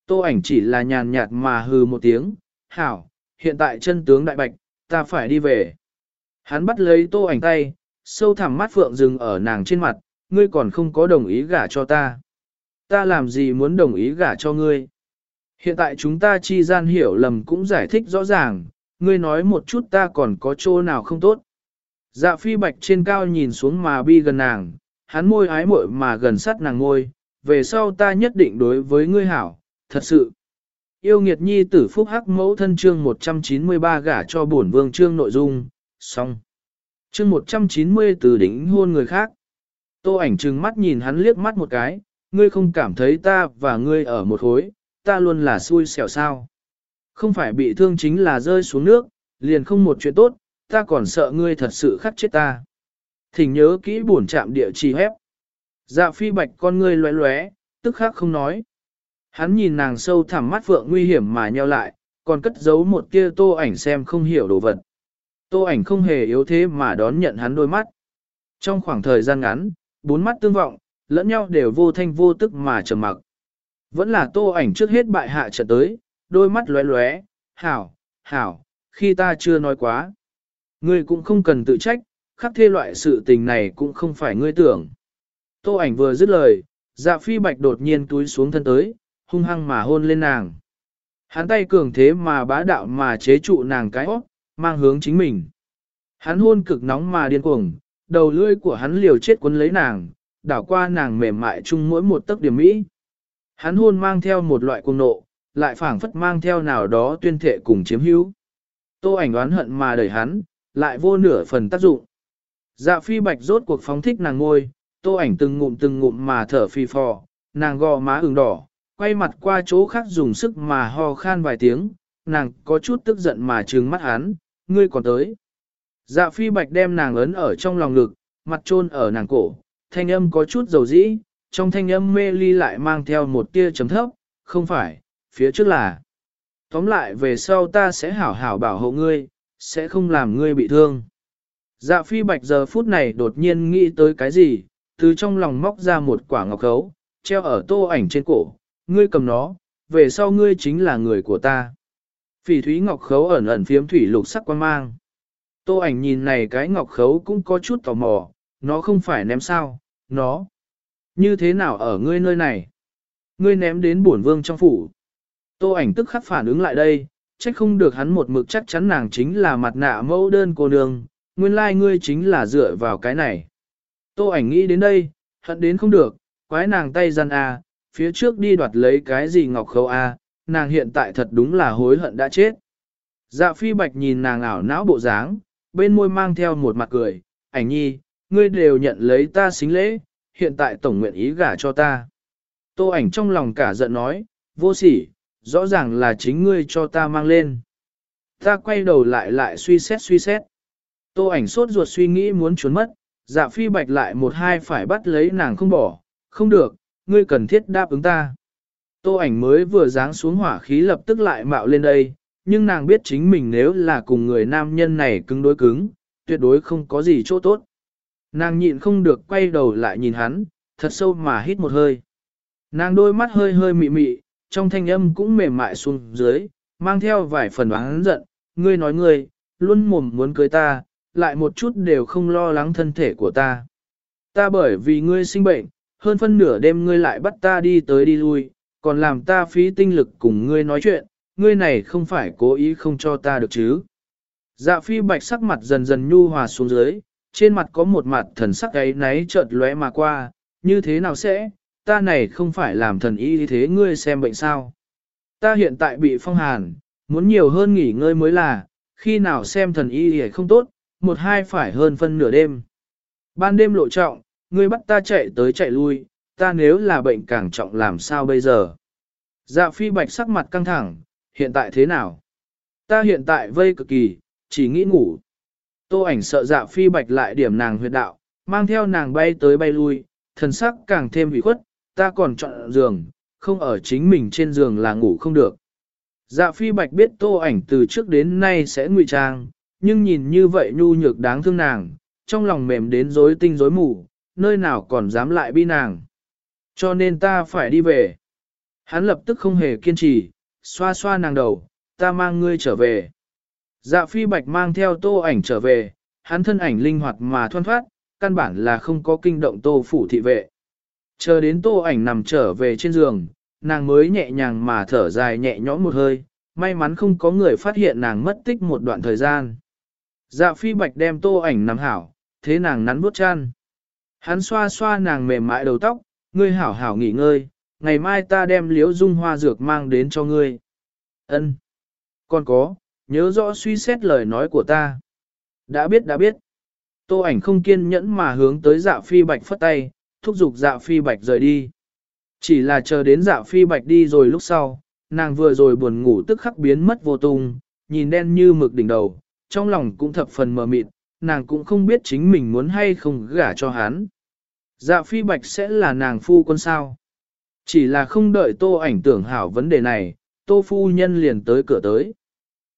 Tô ảnh chỉ là nhàn nhạt mà hừ một tiếng, hảo, hiện tại chân tướng đại bạch, ta phải đi về. Hắn bắt lấy tô ảnh tay, sâu thẳm mắt phượng dừng ở nàng trên mặt, ngươi còn không có đồng ý gả cho ta. Ta làm gì muốn đồng ý gả cho ngươi? Hiện tại chúng ta chi gian hiểu lầm cũng giải thích rõ ràng, ngươi nói một chút ta còn có chỗ nào không tốt. Dạ phi bạch trên cao nhìn xuống mà bi gần nàng, hắn môi ái muội mà gần sát nàng ngôi, về sau ta nhất định đối với ngươi hảo, thật sự. Yêu nghiệt nhi tử phúc hắc mẫu thân chương 193 gả cho bổn vương chương nội dung, xong. Chương 190 từ đỉnh hôn người khác. Tô ảnh trừng mắt nhìn hắn liếc mắt một cái, ngươi không cảm thấy ta và ngươi ở một hối, ta luôn là xui xẻo sao. Không phải bị thương chính là rơi xuống nước, liền không một chuyện tốt, ta còn sợ ngươi thật sự khắc chết ta. Thỉnh nhớ kỹ buồn chạm địa chỉ hép. Dạ phi bạch con ngươi lóe lóe, tức khắc không nói. Hắn nhìn nàng sâu thẳm mắt phượng nguy hiểm mà nheo lại, còn cất giấu một kia tô ảnh xem không hiểu đồ vật. Tô ảnh không hề yếu thế mà đón nhận hắn đôi mắt. Trong khoảng thời gian ngắn, bốn mắt tương vọng, lẫn nhau đều vô thanh vô tức mà trầm mặc. Vẫn là tô ảnh trước hết bại hạ trận tới, đôi mắt lóe lóe, hảo, hảo, khi ta chưa nói quá. Ngươi cũng không cần tự trách, khắc thê loại sự tình này cũng không phải ngươi tưởng. Tô ảnh vừa dứt lời, dạ phi bạch đột nhiên túi xuống thân tới, hung hăng mà hôn lên nàng. Hắn tay cường thế mà bá đạo mà chế trụ nàng cái óc, mang hướng chính mình. Hắn hôn cực nóng mà điên cuồng, đầu lưỡi của hắn liều chết quấn lấy nàng, đảo qua nàng mềm mại chung mỗi một tấc điểm mỹ. Hắn hôn mang theo một loại cuồng nộ, lại phảng phất mang theo nào đó tuyên thệ cùng chiếm hữu. Tô ảnh oán hận mà đẩy hắn, lại vô nửa phần tác dụng. Dạ phi bạch rốt cuộc phóng thích nàng ngôi, tô ảnh từng ngụm từng ngụm mà thở phi phò, nàng gò má ửng đỏ, quay mặt qua chỗ khác dùng sức mà ho khan vài tiếng, nàng có chút tức giận mà trừng mắt hắn, ngươi còn tới. Dạ phi bạch đem nàng ấn ở trong lòng ngực, mặt trôn ở nàng cổ, thanh âm có chút dầu dĩ, trong thanh âm mê ly lại mang theo một tia chấm thấp, không phải, phía trước là. Tóm lại về sau ta sẽ hảo hảo bảo hộ ngươi, sẽ không làm ngươi bị thương. Dạ phi bạch giờ phút này đột nhiên nghĩ tới cái gì, từ trong lòng móc ra một quả ngọc khấu, treo ở tô ảnh trên cổ, ngươi cầm nó, về sau ngươi chính là người của ta. Phỉ thúy ngọc khấu ẩn ẩn phiếm thủy lục sắc quan mang. Tô ảnh nhìn này cái ngọc khấu cũng có chút tò mò, nó không phải ném sao, nó. Như thế nào ở ngươi nơi này? Ngươi ném đến bổn vương trong phủ. Tô ảnh tức khắc phản ứng lại đây, trách không được hắn một mực chắc chắn nàng chính là mặt nạ mẫu đơn cô nương, nguyên lai like ngươi chính là dựa vào cái này. Tô ảnh nghĩ đến đây, hận đến không được, quái nàng tay gian a, à, phía trước đi đoạt lấy cái gì ngọc khâu a, nàng hiện tại thật đúng là hối hận đã chết. Dạ phi bạch nhìn nàng ảo não bộ dáng, bên môi mang theo một mặt cười, ảnh nhi, ngươi đều nhận lấy ta xính lễ, hiện tại tổng nguyện ý gả cho ta. Tô ảnh trong lòng cả giận nói, vô sỉ, rõ ràng là chính ngươi cho ta mang lên. Ta quay đầu lại lại suy xét suy xét. Tô ảnh sốt ruột suy nghĩ muốn trốn mất, dạ phi bạch lại một hai phải bắt lấy nàng không bỏ, không được, ngươi cần thiết đáp ứng ta. Tô ảnh mới vừa giáng xuống hỏa khí lập tức lại mạo lên đây, nhưng nàng biết chính mình nếu là cùng người nam nhân này cứng đối cứng, tuyệt đối không có gì chỗ tốt. Nàng nhịn không được quay đầu lại nhìn hắn, thật sâu mà hít một hơi. Nàng đôi mắt hơi hơi mị mị, trong thanh âm cũng mềm mại xuống dưới, mang theo vài phần oán giận, ngươi nói ngươi, luôn mồm muốn cưới ta, lại một chút đều không lo lắng thân thể của ta. Ta bởi vì ngươi sinh bệnh, hơn phân nửa đêm ngươi lại bắt ta đi tới đi lui, còn làm ta phí tinh lực cùng ngươi nói chuyện, ngươi này không phải cố ý không cho ta được chứ. Dạ phi bạch sắc mặt dần dần nhu hòa xuống dưới, trên mặt có một mặt thần sắc ấy náy chợt lóe mà qua, như thế nào sẽ, ta này không phải làm thần y thế ngươi xem bệnh sao. Ta hiện tại bị phong hàn, muốn nhiều hơn nghỉ ngơi mới là, khi nào xem thần y thì không tốt, một hai phải hơn phân nửa đêm. Ban đêm lộ trọng, ngươi bắt ta chạy tới chạy lui, ta nếu là bệnh càng trọng làm sao bây giờ? Dạ phi bạch sắc mặt căng thẳng, hiện tại thế nào? Ta hiện tại vây cực kỳ, chỉ nghĩ ngủ. Tô ảnh sợ dạ phi bạch lại điểm nàng huyệt đạo, mang theo nàng bay tới bay lui, thần sắc càng thêm bị khuất, ta còn chọn giường, không ở chính mình trên giường là ngủ không được. Dạ phi bạch biết tô ảnh từ trước đến nay sẽ ngụy trang, nhưng nhìn như vậy nhu nhược đáng thương nàng, trong lòng mềm đến rối tinh rối mù, nơi nào còn dám lại bi nàng. Cho nên ta phải đi về. Hắn lập tức không hề kiên trì, xoa xoa nàng đầu, ta mang ngươi trở về. Dạ phi bạch mang theo tô ảnh trở về, hắn thân ảnh linh hoạt mà thoăn thoát, căn bản là không có kinh động tô phủ thị vệ. Chờ đến tô ảnh nằm trở về trên giường, nàng mới nhẹ nhàng mà thở dài nhẹ nhõm một hơi, may mắn không có người phát hiện nàng mất tích một đoạn thời gian. Dạ phi bạch đem tô ảnh nằm hảo, thế nàng nắn bút chăn. Hắn xoa xoa nàng mềm mại đầu tóc, ngươi hảo hảo nghỉ ngơi, ngày mai ta đem liễu dung hoa dược mang đến cho ngươi. Ân. Còn có, nhớ rõ suy xét lời nói của ta. Đã biết đã biết. Tô ảnh không kiên nhẫn mà hướng tới dạ phi bạch phất tay, thúc giục dạ phi bạch rời đi. Chỉ là chờ đến dạ phi bạch đi rồi lúc sau, nàng vừa rồi buồn ngủ tức khắc biến mất vô tung, nhìn đen như mực đỉnh đầu, trong lòng cũng thập phần mờ mịt, nàng cũng không biết chính mình muốn hay không gả cho hắn. Dạ phi bạch sẽ là nàng phu quân sao. Chỉ là không đợi tô ảnh tưởng hảo vấn đề này, tô phu nhân liền tới cửa tới.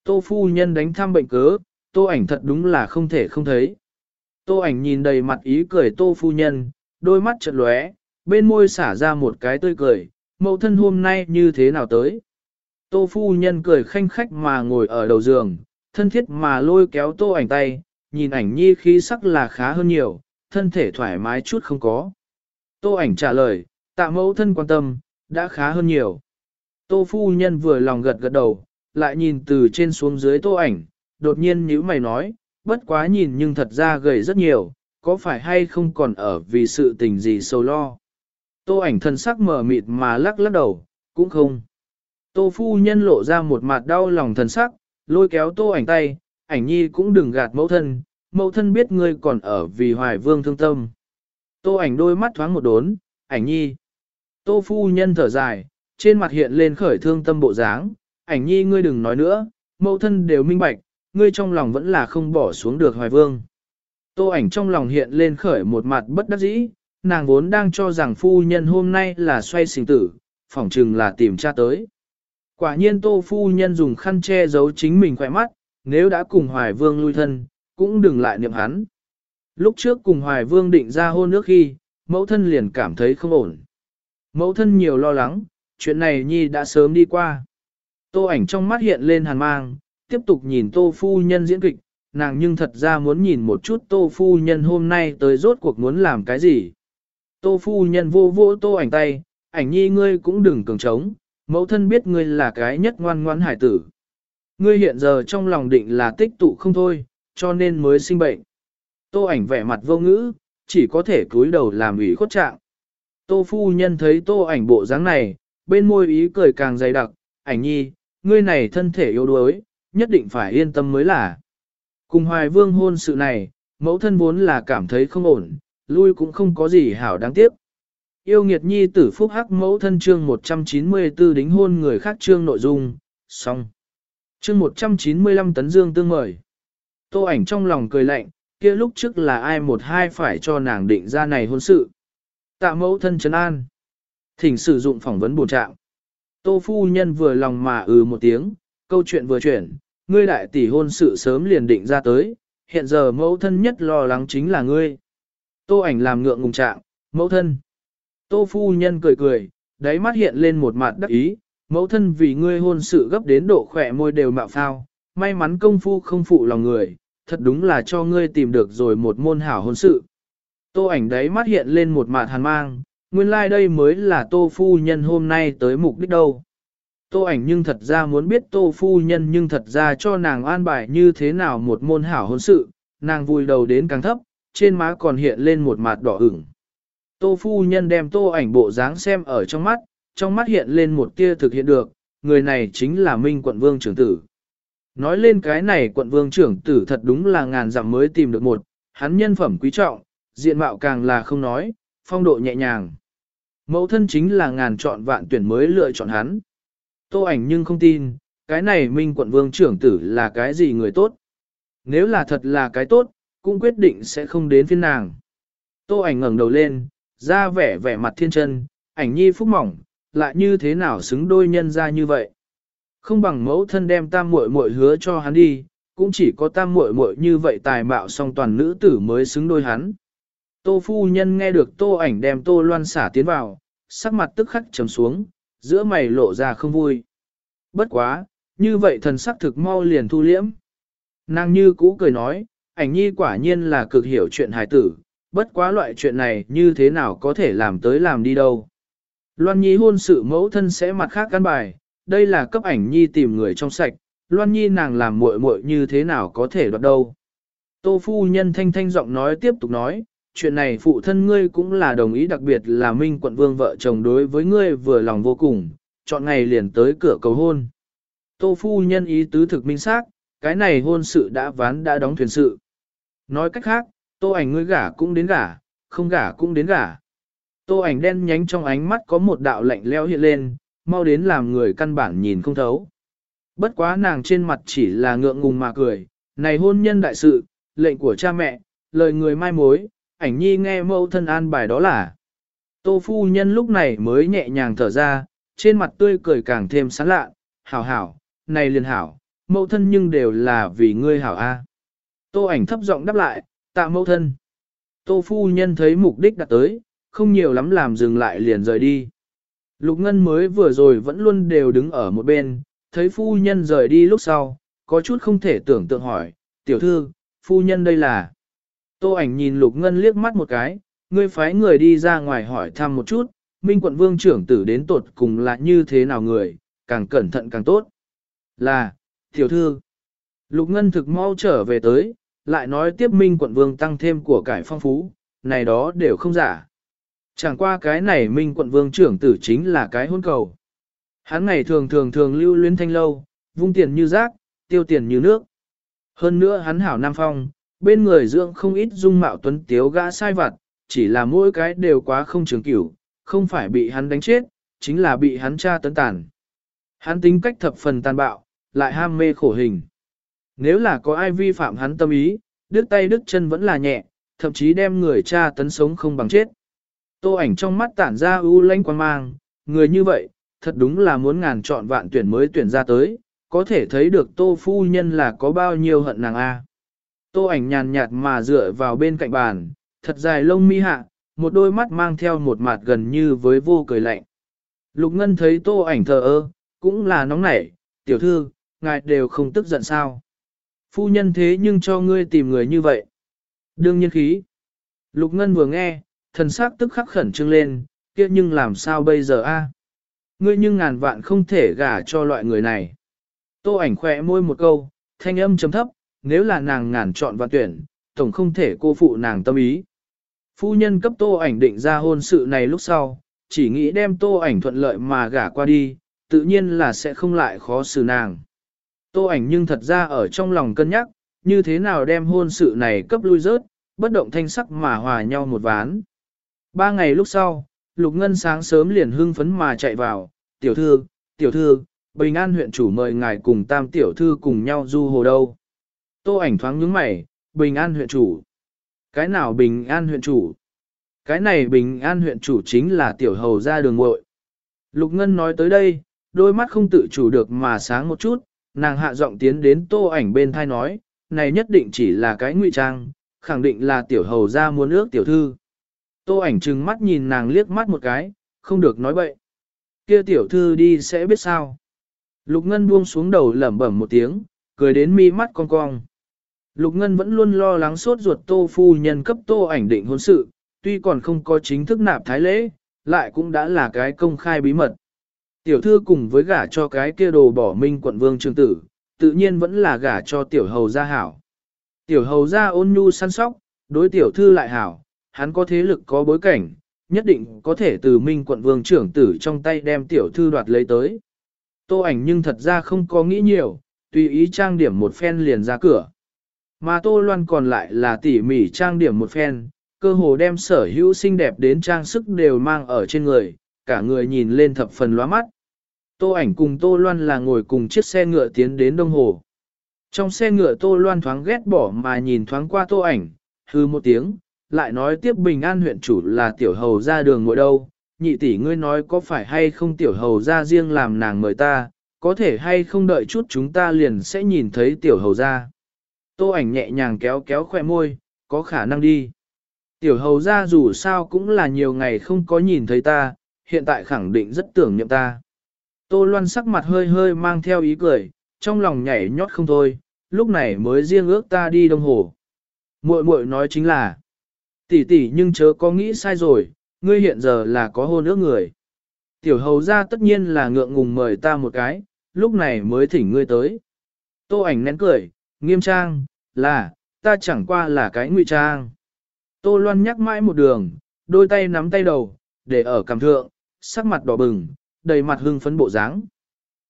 Tô phu nhân đánh thăm bệnh cớ, tô ảnh thật đúng là không thể không thấy. Tô ảnh nhìn đầy mặt ý cười tô phu nhân, đôi mắt chợt lóe, bên môi xả ra một cái tươi cười, mẫu thân hôm nay như thế nào tới. Tô phu nhân cười khanh khách mà ngồi ở đầu giường, thân thiết mà lôi kéo tô ảnh tay, nhìn ảnh nhi khí sắc là khá hơn nhiều, thân thể thoải mái chút không có. Tô ảnh trả lời, tạ mẫu thân quan tâm, đã khá hơn nhiều. Tô phu nhân vừa lòng gật gật đầu, lại nhìn từ trên xuống dưới tô ảnh, đột nhiên nhíu mày nói, bất quá nhìn nhưng thật ra gầy rất nhiều, có phải hay không còn ở vì sự tình gì sâu lo. Tô ảnh thân sắc mở mịt mà lắc lắc đầu, cũng không. Tô phu nhân lộ ra một mặt đau lòng thần sắc, lôi kéo tô ảnh tay, ảnh nhi cũng đừng gạt mẫu thân, mẫu thân biết ngươi còn ở vì hoài vương thương tâm. Tô ảnh đôi mắt thoáng một đốn, ảnh nhi. Tô phu nhân thở dài, trên mặt hiện lên khởi thương tâm bộ dáng, ảnh nhi ngươi đừng nói nữa, mẫu thân đều minh bạch, ngươi trong lòng vẫn là không bỏ xuống được hoài vương. Tô ảnh trong lòng hiện lên khởi một mặt bất đắc dĩ, nàng vốn đang cho rằng phu nhân hôm nay là xoay sinh tử, phỏng chừng là tìm cha tới. Quả nhiên tô phu nhân dùng khăn che giấu chính mình khỏe mắt, nếu đã cùng hoài vương lui thân, cũng đừng lại niệm hắn. Lúc trước cùng hoài vương định ra hôn nước khi, mẫu thân liền cảm thấy không ổn. Mẫu thân nhiều lo lắng, chuyện này nhi đã sớm đi qua. Tô ảnh trong mắt hiện lên hàn mang, tiếp tục nhìn tô phu nhân diễn kịch, nàng nhưng thật ra muốn nhìn một chút tô phu nhân hôm nay tới rốt cuộc muốn làm cái gì. Tô phu nhân vô vô tô ảnh tay, ảnh nhi ngươi cũng đừng cường trống, mẫu thân biết ngươi là cái nhất ngoan ngoãn hải tử. Ngươi hiện giờ trong lòng định là tích tụ không thôi, cho nên mới sinh bệnh. Tô ảnh vẻ mặt vô ngữ, chỉ có thể cúi đầu làm ủy khuất trạng. Tô phu nhân thấy tô ảnh bộ dáng này, bên môi ý cười càng dày đặc, ảnh nhi, ngươi này thân thể yếu đuối, nhất định phải yên tâm mới là. Cùng hoài vương hôn sự này, mẫu thân vốn là cảm thấy không ổn, lui cũng không có gì hảo đáng tiếc. Yêu nghiệt nhi tử phúc hắc mẫu thân chương 194 đính hôn người khác chương nội dung, xong. Chương 195 tấn dương tương mời. Tô ảnh trong lòng cười lạnh, kia lúc trước là ai một hai phải cho nàng định ra này hôn sự. Tạ mẫu thân trấn an. Thỉnh sử dụng phỏng vấn bổ trạng. Tô phu nhân vừa lòng mà ừ một tiếng, câu chuyện vừa chuyển, ngươi đại tỷ hôn sự sớm liền định ra tới, hiện giờ mẫu thân nhất lo lắng chính là ngươi. Tô ảnh làm ngượng ngùng trạng, mẫu thân. Tô phu nhân cười cười, đáy mắt hiện lên một mặt đắc ý, mẫu thân vì ngươi hôn sự gấp đến độ khỏe môi đều mạo phao, may mắn công phu không phụ lòng người, thật đúng là cho ngươi tìm được rồi một môn hảo hôn sự. Tô ảnh đấy mắt hiện lên một mạt hàn mang, nguyên lai like đây mới là tô phu nhân hôm nay tới mục đích đâu. Tô ảnh nhưng thật ra muốn biết tô phu nhân nhưng thật ra cho nàng an bài như thế nào một môn hảo hôn sự, nàng vui đầu đến càng thấp, trên má còn hiện lên một mạt đỏ ửng. Tô phu nhân đem tô ảnh bộ dáng xem ở trong mắt, trong mắt hiện lên một tia thực hiện được, người này chính là Minh quận vương trưởng tử. Nói lên cái này quận vương trưởng tử thật đúng là ngàn dặm mới tìm được một, hắn nhân phẩm quý trọng, diện mạo càng là không nói, phong độ nhẹ nhàng. Mẫu thân chính là ngàn chọn vạn tuyển mới lựa chọn hắn. Tô ảnh nhưng không tin, cái này Minh quận vương trưởng tử là cái gì người tốt. Nếu là thật là cái tốt, cũng quyết định sẽ không đến phiên nàng. Tô ảnh ngẩng đầu lên, ra vẻ vẻ mặt thiên chân, ảnh nhi phúc mỏng, lại như thế nào xứng đôi nhân ra như vậy. Không bằng mẫu thân đem tam muội muội hứa cho hắn đi, cũng chỉ có tam muội muội như vậy tài mạo song toàn nữ tử mới xứng đôi hắn. Tô phu nhân nghe được tô ảnh đem tô loan xả tiến vào, sắc mặt tức khắc trầm xuống, giữa mày lộ ra không vui. Bất quá, như vậy thần sắc thực mau liền thu liễm. Nàng như cũ cười nói, ảnh nhi quả nhiên là cực hiểu chuyện hài tử, bất quá loại chuyện này như thế nào có thể làm tới làm đi đâu. Loan Nhi hôn sự mẫu thân sẽ mặt khác căn bài, đây là cấp ảnh Nhi tìm người trong sạch, Loan Nhi nàng làm muội muội như thế nào có thể đoạt đâu. Tô phu nhân thanh thanh giọng nói tiếp tục nói, chuyện này phụ thân ngươi cũng là đồng ý đặc biệt là Minh quận vương vợ chồng đối với ngươi vừa lòng vô cùng, chọn ngày liền tới cửa cầu hôn. Tô phu nhân ý tứ thực minh xác, cái này hôn sự đã ván đã đóng thuyền sự. Nói cách khác, tô ảnh ngươi gả cũng đến gả, không gả cũng đến gả. Tô ảnh đen nhánh trong ánh mắt có một đạo lạnh lẽo hiện lên, mau đến làm người căn bản nhìn không thấu. Bất quá nàng trên mặt chỉ là ngượng ngùng mà cười, này hôn nhân đại sự, lệnh của cha mẹ, lời người mai mối, ảnh nhi nghe mẫu thân an bài đó là. Tô phu nhân lúc này mới nhẹ nhàng thở ra, trên mặt tươi cười càng thêm sáng lạ, hảo hảo, này liền hảo, mẫu thân nhưng đều là vì ngươi hảo a. Tô ảnh thấp giọng đáp lại, tạ mẫu thân. Tô phu nhân thấy mục đích đã tới, không nhiều lắm làm dừng lại liền rời đi. Lục Ngân mới vừa rồi vẫn luôn đều đứng ở một bên, thấy phu nhân rời đi lúc sau, có chút không thể tưởng tượng hỏi, tiểu thư, phu nhân đây là. Tô ảnh nhìn Lục Ngân liếc mắt một cái, ngươi phái người đi ra ngoài hỏi thăm một chút, Minh quận vương trưởng tử đến tột cùng là như thế nào người, càng cẩn thận càng tốt. Là, tiểu thư. Lục Ngân thực mau trở về tới, lại nói tiếp Minh quận vương tăng thêm của cải phong phú, này đó đều không giả. Chẳng qua cái này Minh quận vương trưởng tử chính là cái hôn cầu. Hắn ngày thường thường thường lưu luyến thanh lâu, vung tiền như rác, tiêu tiền như nước. Hơn nữa hắn hảo nam phong, bên người dưỡng không ít dung mạo tuấn tiếu gã sai vặt, chỉ là mỗi cái đều quá không trường cửu, không phải bị hắn đánh chết, chính là bị hắn tra tấn tàn. Hắn tính cách thập phần tàn bạo, lại ham mê khổ hình. Nếu là có ai vi phạm hắn tâm ý, đứt tay đứt chân vẫn là nhẹ, thậm chí đem người cha tấn sống không bằng chết. Tô ảnh trong mắt tản ra u lãnh quan mang, người như vậy, thật đúng là muốn ngàn chọn vạn tuyển mới tuyển ra tới, có thể thấy được tô phu nhân là có bao nhiêu hận nàng a. Tô ảnh nhàn nhạt mà dựa vào bên cạnh bàn, thật dài lông mi hạ, một đôi mắt mang theo một mặt gần như với vô cười lạnh. Lục Ngân thấy tô ảnh thờ ơ, cũng là nóng nảy, tiểu thư, ngài đều không tức giận sao. Phu nhân thế nhưng cho ngươi tìm người như vậy. Đương nhiên khí. Lục Ngân vừa nghe, thần sắc tức khắc khẩn trương lên, kia nhưng làm sao bây giờ a? Ngươi nhưng ngàn vạn không thể gả cho loại người này. Tô ảnh khẽ môi một câu, thanh âm trầm thấp, nếu là nàng ngàn chọn và tuyển, tổng không thể cô phụ nàng tâm ý. Phu nhân cấp tô ảnh định ra hôn sự này lúc sau, chỉ nghĩ đem tô ảnh thuận lợi mà gả qua đi, tự nhiên là sẽ không lại khó xử nàng. Tô ảnh nhưng thật ra ở trong lòng cân nhắc, như thế nào đem hôn sự này cấp lui rớt, bất động thanh sắc mà hòa nhau một ván. Ba ngày lúc sau, Lục Ngân sáng sớm liền hưng phấn mà chạy vào, tiểu thư, tiểu thư, Bình An huyện chủ mời ngài cùng tam tiểu thư cùng nhau du hồ đâu. Tô ảnh thoáng nhướng mày, Bình An huyện chủ. Cái nào Bình An huyện chủ? Cái này Bình An huyện chủ chính là tiểu hầu ra đường muội. Lục Ngân nói tới đây, đôi mắt không tự chủ được mà sáng một chút, nàng hạ giọng tiến đến tô ảnh bên thai nói, này nhất định chỉ là cái ngụy trang, khẳng định là tiểu hầu ra muốn ước tiểu thư. Tô ảnh trừng mắt nhìn nàng liếc mắt một cái, không được nói bậy. Kia tiểu thư đi sẽ biết sao. Lục Ngân buông xuống đầu lẩm bẩm một tiếng, cười đến mi mắt cong cong. Lục Ngân vẫn luôn lo lắng sốt ruột tô phu nhân cấp tô ảnh định hôn sự, tuy còn không có chính thức nạp thái lễ, lại cũng đã là cái công khai bí mật. Tiểu thư cùng với gả cho cái kia đồ bỏ minh quận vương trường tử, tự nhiên vẫn là gả cho tiểu hầu gia hảo. Tiểu hầu gia ôn nhu săn sóc, đối tiểu thư lại hảo, hắn có thế lực có bối cảnh, nhất định có thể từ minh quận vương trưởng tử trong tay đem tiểu thư đoạt lấy tới. Tô ảnh nhưng thật ra không có nghĩ nhiều, tùy ý trang điểm một phen liền ra cửa. Mà Tô Loan còn lại là tỉ mỉ trang điểm một phen, cơ hồ đem sở hữu xinh đẹp đến trang sức đều mang ở trên người, cả người nhìn lên thập phần lóa mắt. Tô ảnh cùng Tô Loan là ngồi cùng chiếc xe ngựa tiến đến Đông Hồ. Trong xe ngựa Tô Loan thoáng ghét bỏ mà nhìn thoáng qua Tô ảnh, hư một tiếng, lại nói tiếp bình an huyện chủ là tiểu hầu ra đường ngồi đâu, nhị tỷ ngươi nói có phải hay không tiểu hầu ra riêng làm nàng mời ta, có thể hay không đợi chút chúng ta liền sẽ nhìn thấy tiểu hầu ra. Tô ảnh nhẹ nhàng kéo kéo khoe môi, có khả năng đi. Tiểu hầu ra dù sao cũng là nhiều ngày không có nhìn thấy ta, hiện tại khẳng định rất tưởng niệm ta. Tô Loan sắc mặt hơi hơi mang theo ý cười, trong lòng nhảy nhót không thôi, lúc này mới riêng ước ta đi đông hồ. Muội muội nói chính là, tỷ tỷ nhưng chớ có nghĩ sai rồi, ngươi hiện giờ là có hôn ước người. Tiểu hầu ra tất nhiên là ngượng ngùng mời ta một cái, lúc này mới thỉnh ngươi tới. Tô ảnh nén cười, nghiêm trang, là, ta chẳng qua là cái ngụy trang. Tô Loan nhắc mãi một đường, đôi tay nắm tay đầu, để ở cằm thượng, sắc mặt đỏ bừng, đầy mặt hưng phấn bộ dáng.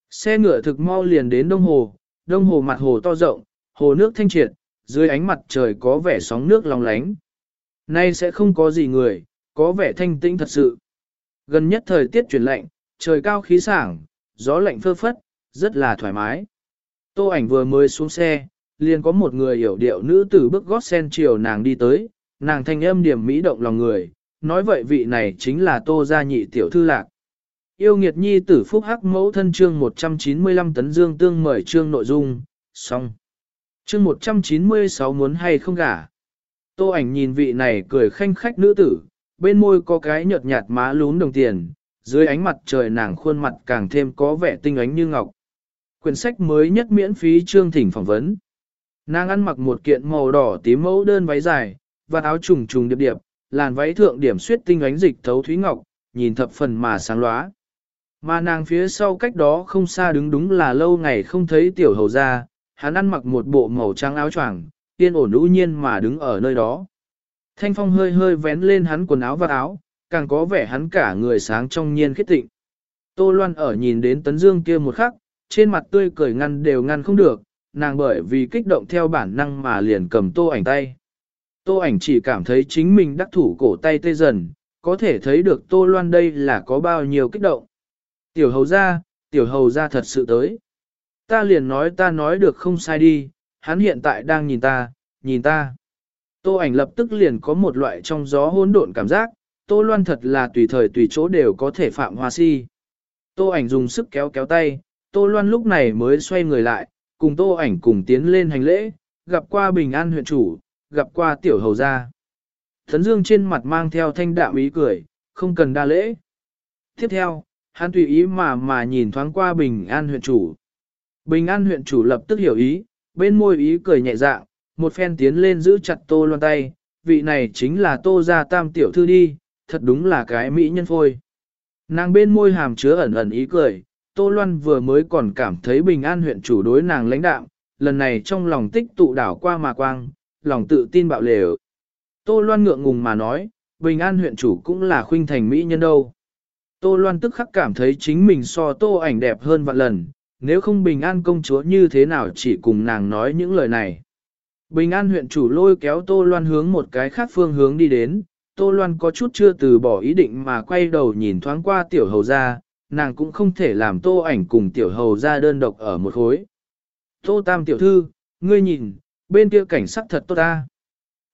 Xe ngựa thực mau liền đến đông hồ, đông hồ mặt hồ to rộng, hồ nước thanh triệt, dưới ánh mặt trời có vẻ sóng nước long lánh. Nay sẽ không có gì người, có vẻ thanh tĩnh thật sự. Gần nhất thời tiết chuyển lạnh, trời cao khí sảng, gió lạnh phơ phất, rất là thoải mái. Tô ảnh vừa mới xuống xe, liền có một người hiểu điệu nữ tử bước gót sen chiều nàng đi tới, nàng thanh âm điểm mỹ động lòng người, nói vậy vị này chính là tô gia nhị tiểu thư lạc. Yêu nghiệt nhi tử phúc hắc mẫu thân chương 195 tấn dương tương mời chương nội dung, xong. Chương 196 muốn hay không gả. Tô ảnh nhìn vị này cười khanh khách nữ tử, bên môi có cái nhợt nhạt má lún đồng tiền, dưới ánh mặt trời nàng khuôn mặt càng thêm có vẻ tinh ánh như ngọc. Quyển sách mới nhất miễn phí chương thỉnh phỏng vấn. Nàng ăn mặc một kiện màu đỏ tím mẫu đơn váy dài, và áo trùng trùng điệp điệp, làn váy thượng điểm suyết tinh ánh dịch thấu thúy ngọc, nhìn thập phần mà sáng lóa. Mà nàng phía sau cách đó không xa đứng đúng là lâu ngày không thấy tiểu hầu ra, hắn ăn mặc một bộ màu trắng áo choàng, yên ổn ưu nhiên mà đứng ở nơi đó. Thanh phong hơi hơi vén lên hắn quần áo và áo, càng có vẻ hắn cả người sáng trong nhiên khiết tịnh. Tô Loan ở nhìn đến tấn dương kia một khắc, trên mặt tươi cười ngăn đều ngăn không được, nàng bởi vì kích động theo bản năng mà liền cầm tô ảnh tay. Tô ảnh chỉ cảm thấy chính mình đắc thủ cổ tay tê dần, có thể thấy được Tô Loan đây là có bao nhiêu kích động. Tiểu hầu ra, tiểu hầu ra thật sự tới. Ta liền nói ta nói được không sai đi, hắn hiện tại đang nhìn ta, nhìn ta. Tô ảnh lập tức liền có một loại trong gió hỗn độn cảm giác, Tô Loan thật là tùy thời tùy chỗ đều có thể phạm hoa si. Tô ảnh dùng sức kéo kéo tay, Tô Loan lúc này mới xoay người lại, cùng Tô ảnh cùng tiến lên hành lễ, gặp qua Bình An huyện chủ, gặp qua tiểu hầu gia. Thấn Dương trên mặt mang theo thanh đạm ý cười, không cần đa lễ. Tiếp theo, hắn tùy ý mà mà nhìn thoáng qua Bình An huyện chủ. Bình An huyện chủ lập tức hiểu ý, bên môi ý cười nhẹ dạng, một phen tiến lên giữ chặt tô loan tay, vị này chính là tô gia tam tiểu thư đi, thật đúng là cái mỹ nhân phôi. Nàng bên môi hàm chứa ẩn ẩn ý cười, tô loan vừa mới còn cảm thấy bình an huyện chủ đối nàng lãnh đạm, lần này trong lòng tích tụ đảo qua mà quang, lòng tự tin bạo lều. Tô loan ngượng ngùng mà nói, bình an huyện chủ cũng là khuynh thành mỹ nhân đâu. Tô loan tức khắc cảm thấy chính mình so tô ảnh đẹp hơn vạn lần, nếu không bình an công chúa như thế nào chỉ cùng nàng nói những lời này. Bình an huyện chủ lôi kéo Tô Loan hướng một cái khác phương hướng đi đến, Tô Loan có chút chưa từ bỏ ý định mà quay đầu nhìn thoáng qua tiểu hầu ra, nàng cũng không thể làm tô ảnh cùng tiểu hầu ra đơn độc ở một khối. Tô Tam tiểu thư, ngươi nhìn, bên kia cảnh sắc thật tốt ta.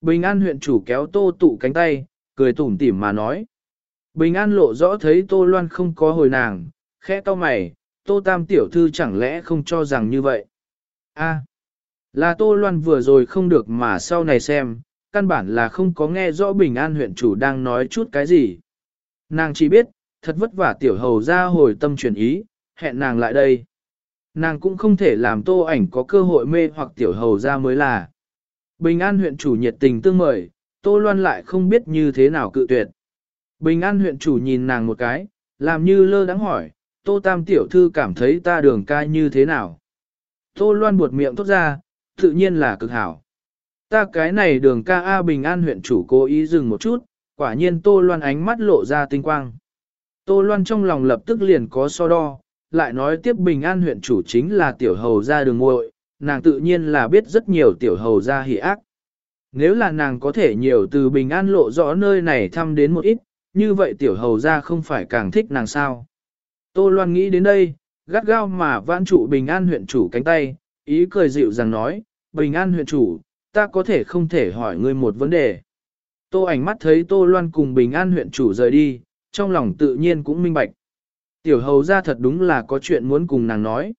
Bình an huyện chủ kéo tô tụ cánh tay, cười tủm tỉm mà nói. Bình an lộ rõ thấy tô loan không có hồi nàng, khẽ cau mày, tô tam tiểu thư chẳng lẽ không cho rằng như vậy. A, là tô loan vừa rồi không được mà sau này xem, căn bản là không có nghe rõ bình an huyện chủ đang nói chút cái gì. Nàng chỉ biết, thật vất vả tiểu hầu ra hồi tâm chuyển ý, hẹn nàng lại đây. Nàng cũng không thể làm tô ảnh có cơ hội mê hoặc tiểu hầu ra mới là. Bình an huyện chủ nhiệt tình tương mời, tô loan lại không biết như thế nào cự tuyệt. Bình an huyện chủ nhìn nàng một cái, làm như lơ đắng hỏi, tô tam tiểu thư cảm thấy ta đường ca như thế nào. Tô loan buột miệng thốt ra, tự nhiên là cực hảo. Ta cái này đường ca A bình an huyện chủ cố ý dừng một chút, quả nhiên tô loan ánh mắt lộ ra tinh quang. Tô loan trong lòng lập tức liền có so đo, lại nói tiếp bình an huyện chủ chính là tiểu hầu ra đường muội nàng tự nhiên là biết rất nhiều tiểu hầu ra hỉ ác. Nếu là nàng có thể nhiều từ bình an lộ rõ nơi này thăm đến một ít, như vậy tiểu hầu ra không phải càng thích nàng sao. Tô Loan nghĩ đến đây, gắt gao mà vãn trụ bình an huyện chủ cánh tay, ý cười dịu rằng nói, bình an huyện chủ, ta có thể không thể hỏi ngươi một vấn đề. Tô ảnh mắt thấy Tô Loan cùng bình an huyện chủ rời đi, trong lòng tự nhiên cũng minh bạch. Tiểu hầu ra thật đúng là có chuyện muốn cùng nàng nói.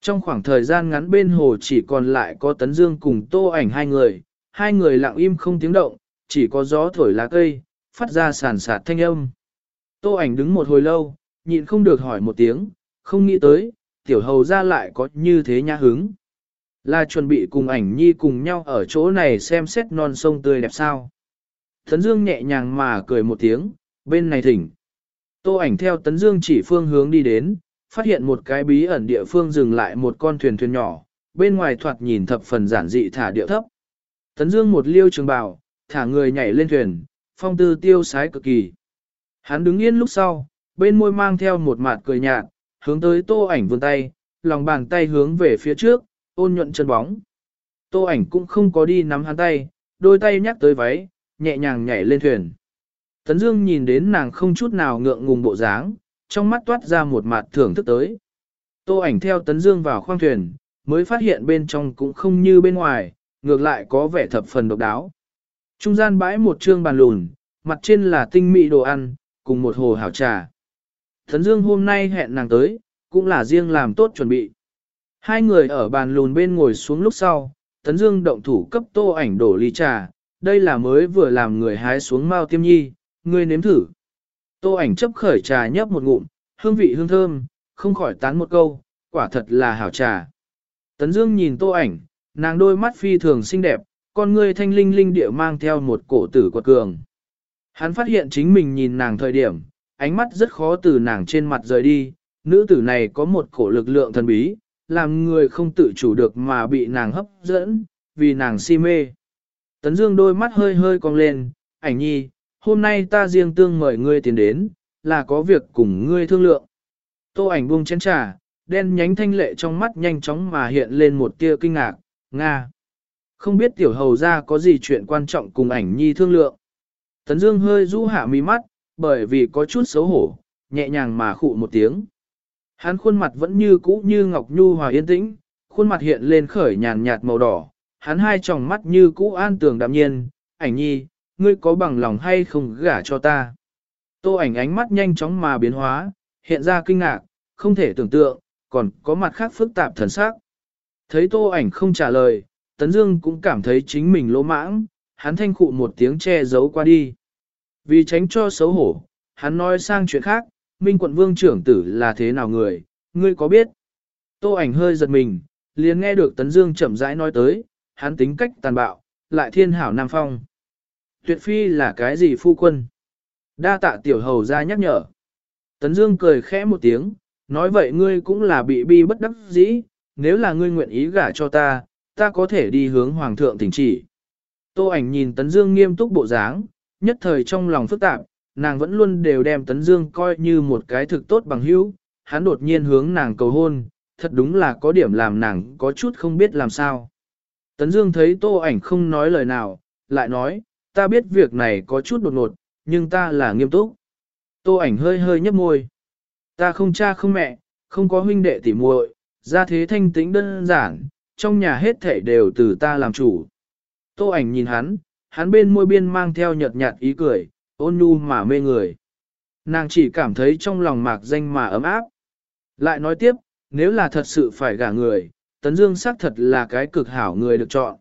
Trong khoảng thời gian ngắn bên hồ chỉ còn lại có Tấn Dương cùng Tô ảnh hai người, hai người lặng im không tiếng động, chỉ có gió thổi lá cây, phát ra sàn sạt thanh âm. Tô ảnh đứng một hồi lâu, nhịn không được hỏi một tiếng, không nghĩ tới, tiểu hầu ra lại có như thế nhã hứng. Là chuẩn bị cùng ảnh nhi cùng nhau ở chỗ này xem xét non sông tươi đẹp sao. Tấn Dương nhẹ nhàng mà cười một tiếng, bên này thỉnh. Tô ảnh theo Tấn Dương chỉ phương hướng đi đến, phát hiện một cái bí ẩn địa phương dừng lại một con thuyền thuyền nhỏ, bên ngoài thoạt nhìn thập phần giản dị thả điệu thấp. Tấn Dương một liêu trường bào, thả người nhảy lên thuyền, phong tư tiêu sái cực kỳ. Hắn đứng yên lúc sau, bên môi mang theo một mạt cười nhạt, hướng tới tô ảnh vươn tay, lòng bàn tay hướng về phía trước, ôn nhuận chân bóng. Tô ảnh cũng không có đi nắm hắn tay, đôi tay nhắc tới váy, nhẹ nhàng nhảy lên thuyền. Tấn Dương nhìn đến nàng không chút nào ngượng ngùng bộ dáng, trong mắt toát ra một mạt thưởng thức tới. Tô ảnh theo Tấn Dương vào khoang thuyền, mới phát hiện bên trong cũng không như bên ngoài, ngược lại có vẻ thập phần độc đáo. Trung gian bãi một trương bàn lùn, mặt trên là tinh mỹ đồ ăn, cùng một hồ hảo trà. Thần Dương hôm nay hẹn nàng tới, cũng là riêng làm tốt chuẩn bị. Hai người ở bàn lùn bên ngồi xuống lúc sau, Tấn Dương động thủ cấp tô ảnh đổ ly trà, đây là mới vừa làm người hái xuống mao tiêm nhi, ngươi nếm thử. Tô ảnh chấp khởi trà nhấp một ngụm, hương vị hương thơm, không khỏi tán một câu, quả thật là hảo trà. Tấn Dương nhìn tô ảnh, nàng đôi mắt phi thường xinh đẹp, con ngươi thanh linh linh địa mang theo một cổ tử quật cường. Hắn phát hiện chính mình nhìn nàng thời điểm, ánh mắt rất khó từ nàng trên mặt rời đi, nữ tử này có một cổ lực lượng thần bí, làm người không tự chủ được mà bị nàng hấp dẫn, vì nàng si mê. Tấn Dương đôi mắt hơi hơi cong lên, ảnh nhi, hôm nay ta riêng tương mời ngươi tiến đến, là có việc cùng ngươi thương lượng. Tô ảnh buông chén trà, đen nhánh thanh lệ trong mắt nhanh chóng mà hiện lên một tia kinh ngạc, Nga. Không biết tiểu hầu ra có gì chuyện quan trọng cùng ảnh nhi thương lượng. Tấn Dương hơi rũ hạ mi mắt, bởi vì có chút xấu hổ, nhẹ nhàng mà khụ một tiếng. Hắn khuôn mặt vẫn như cũ như ngọc nhu hòa yên tĩnh, khuôn mặt hiện lên khởi nhàn nhạt màu đỏ, hắn hai tròng mắt như cũ an tường đạm nhiên, ảnh nhi, ngươi có bằng lòng hay không gả cho ta. Tô ảnh ánh mắt nhanh chóng mà biến hóa, hiện ra kinh ngạc, không thể tưởng tượng, còn có mặt khác phức tạp thần sắc. Thấy tô ảnh không trả lời, Tấn Dương cũng cảm thấy chính mình lỗ mãng, hắn thanh khụ một tiếng che giấu qua đi. Vì tránh cho xấu hổ, hắn nói sang chuyện khác, Minh quận vương trưởng tử là thế nào người, ngươi có biết? Tô ảnh hơi giật mình, liền nghe được Tấn Dương chậm rãi nói tới, hắn tính cách tàn bạo, lại thiên hảo nam phong. Tuyệt phi là cái gì phu quân? Đa tạ tiểu hầu ra nhắc nhở. Tấn Dương cười khẽ một tiếng, nói vậy ngươi cũng là bị bi bất đắc dĩ, nếu là ngươi nguyện ý gả cho ta, ta có thể đi hướng hoàng thượng thỉnh chỉ. Tô ảnh nhìn Tấn Dương nghiêm túc bộ dáng, nhất thời trong lòng phức tạp, nàng vẫn luôn đều đem Tấn Dương coi như một cái thực tốt bằng hữu, hắn đột nhiên hướng nàng cầu hôn, thật đúng là có điểm làm nàng có chút không biết làm sao. Tấn Dương thấy Tô ảnh không nói lời nào, lại nói, ta biết việc này có chút đột ngột, nhưng ta là nghiêm túc. Tô ảnh hơi hơi nhếch môi. Ta không cha không mẹ, không có huynh đệ tỉ muội, gia thế thanh tĩnh đơn giản, trong nhà hết thảy đều từ ta làm chủ. Tô ảnh nhìn hắn, hắn bên môi biên mang theo nhợt nhạt ý cười, ôn nhu mà mê người. Nàng chỉ cảm thấy trong lòng mạc danh mà ấm áp. Lại nói tiếp, nếu là thật sự phải gả người, Tấn Dương xác thật là cái cực hảo người được chọn.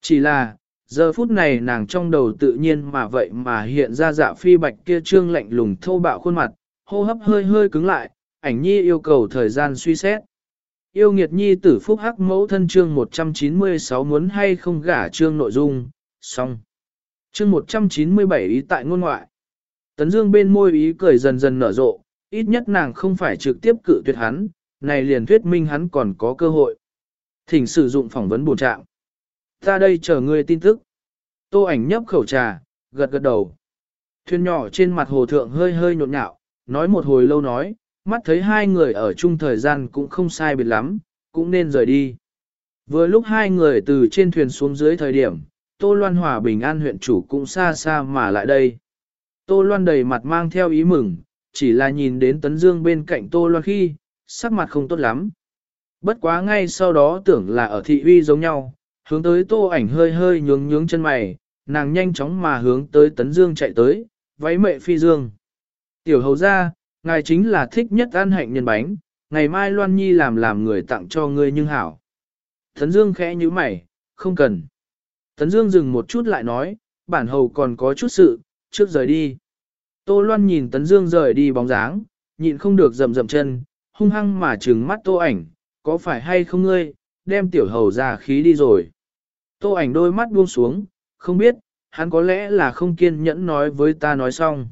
Chỉ là, giờ phút này nàng trong đầu tự nhiên mà vậy mà hiện ra dạ phi bạch kia trương lạnh lùng thô bạo khuôn mặt, hô hấp hơi hơi cứng lại, ảnh nhi yêu cầu thời gian suy xét. Yêu nghiệt nhi tử phúc hắc mẫu thân chương 196 muốn hay không gả chương nội dung, xong. Chương 197 ý tại ngôn ngoại. Tấn Dương bên môi ý cười dần dần nở rộ, ít nhất nàng không phải trực tiếp cự tuyệt hắn, này liền thuyết minh hắn còn có cơ hội. Thỉnh sử dụng phỏng vấn bổ trạng. Ta đây chờ ngươi tin tức. Tô ảnh nhấp khẩu trà, gật gật đầu. Thuyền nhỏ trên mặt hồ thượng hơi hơi nhộn nhạo, nói một hồi lâu nói, mắt thấy hai người ở chung thời gian cũng không sai biệt lắm, cũng nên rời đi. Vừa lúc hai người từ trên thuyền xuống dưới thời điểm, Tô Loan Hòa Bình An huyện chủ cũng xa xa mà lại đây. Tô Loan đầy mặt mang theo ý mừng, chỉ là nhìn đến Tấn Dương bên cạnh Tô Loan khi, sắc mặt không tốt lắm. Bất quá ngay sau đó tưởng là ở thị uy giống nhau, hướng tới Tô ảnh hơi hơi nhướng nhướng chân mày, nàng nhanh chóng mà hướng tới Tấn Dương chạy tới, váy mệ phi dương. Tiểu hầu ra, ngài chính là thích nhất ăn hạnh nhân bánh, ngày mai Loan Nhi làm làm người tặng cho ngươi nhưng hảo. Tấn Dương khẽ như mày, không cần. Tấn Dương dừng một chút lại nói, bản hầu còn có chút sự, trước rời đi. Tô Loan nhìn Tấn Dương rời đi bóng dáng, nhịn không được rầm rầm chân, hung hăng mà trừng mắt tô ảnh, có phải hay không ngươi, đem tiểu hầu ra khí đi rồi. Tô ảnh đôi mắt buông xuống, không biết, hắn có lẽ là không kiên nhẫn nói với ta nói xong.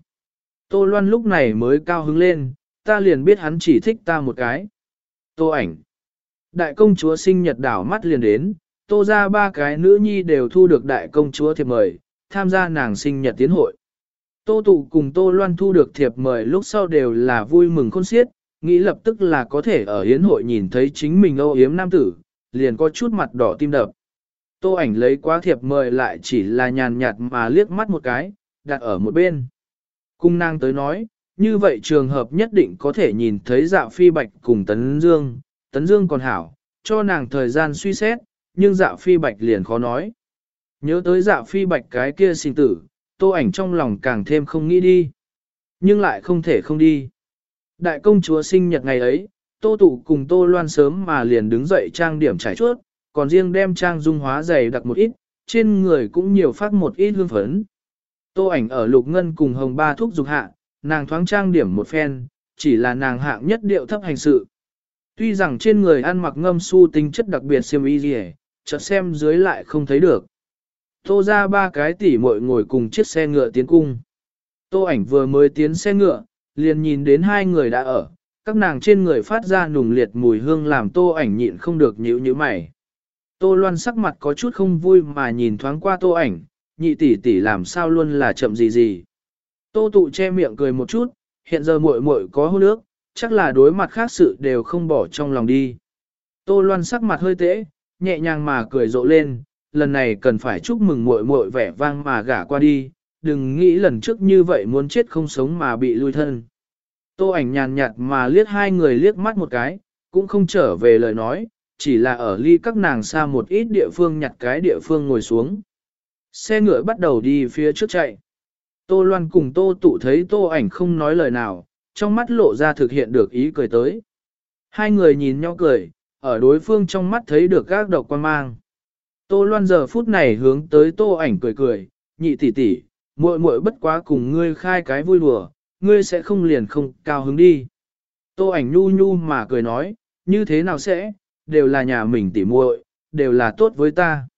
Tô Loan lúc này mới cao hứng lên, ta liền biết hắn chỉ thích ta một cái. Tô ảnh. Đại công chúa sinh nhật đảo mắt liền đến, tô ra ba cái nữ nhi đều thu được đại công chúa thiệp mời, tham gia nàng sinh nhật tiến hội. Tô tụ cùng tô loan thu được thiệp mời lúc sau đều là vui mừng khôn xiết, nghĩ lập tức là có thể ở hiến hội nhìn thấy chính mình âu yếm nam tử, liền có chút mặt đỏ tim đập. Tô ảnh lấy quá thiệp mời lại chỉ là nhàn nhạt mà liếc mắt một cái, đặt ở một bên. Cung nàng tới nói, như vậy trường hợp nhất định có thể nhìn thấy dạ phi bạch cùng Tấn Dương, Tấn Dương còn hảo, cho nàng thời gian suy xét, nhưng dạ phi bạch liền khó nói. Nhớ tới dạ phi bạch cái kia sinh tử, tô ảnh trong lòng càng thêm không nghĩ đi. Nhưng lại không thể không đi. Đại công chúa sinh nhật ngày ấy, tô tụ cùng tô loan sớm mà liền đứng dậy trang điểm trải chuốt, còn riêng đem trang dung hóa dày đặc một ít, trên người cũng nhiều phát một ít hương phấn. Tô ảnh ở lục ngân cùng hồng ba thuốc dục hạ, nàng thoáng trang điểm một phen, chỉ là nàng hạng nhất điệu thấp hành sự. Tuy rằng trên người ăn mặc ngâm su tinh chất đặc biệt xiêm y gì chợt xem dưới lại không thấy được. Tô ra ba cái tỉ muội ngồi cùng chiếc xe ngựa tiến cung. Tô ảnh vừa mới tiến xe ngựa, liền nhìn đến hai người đã ở, các nàng trên người phát ra nùng liệt mùi hương làm tô ảnh nhịn không được nhíu nhíu mày. Tô loan sắc mặt có chút không vui mà nhìn thoáng qua tô ảnh, nhị tỷ tỷ làm sao luôn là chậm gì gì. Tô tụ che miệng cười một chút, hiện giờ muội muội có hôn nước, chắc là đối mặt khác sự đều không bỏ trong lòng đi. Tô loan sắc mặt hơi tễ, nhẹ nhàng mà cười rộ lên, lần này cần phải chúc mừng muội muội vẻ vang mà gả qua đi, đừng nghĩ lần trước như vậy muốn chết không sống mà bị lui thân. Tô ảnh nhàn nhạt mà liếc hai người liếc mắt một cái, cũng không trở về lời nói, chỉ là ở ly các nàng xa một ít địa phương nhặt cái địa phương ngồi xuống. Xe ngựa bắt đầu đi phía trước chạy. Tô Loan cùng Tô Tụ thấy Tô ảnh không nói lời nào, trong mắt lộ ra thực hiện được ý cười tới. Hai người nhìn nhau cười, ở đối phương trong mắt thấy được các độc quan mang. Tô Loan giờ phút này hướng tới Tô ảnh cười cười, nhị tỷ tỷ, muội muội bất quá cùng ngươi khai cái vui đùa, ngươi sẽ không liền không cao hứng đi. Tô ảnh nhu nhu mà cười nói, như thế nào sẽ, đều là nhà mình tỉ muội, đều là tốt với ta.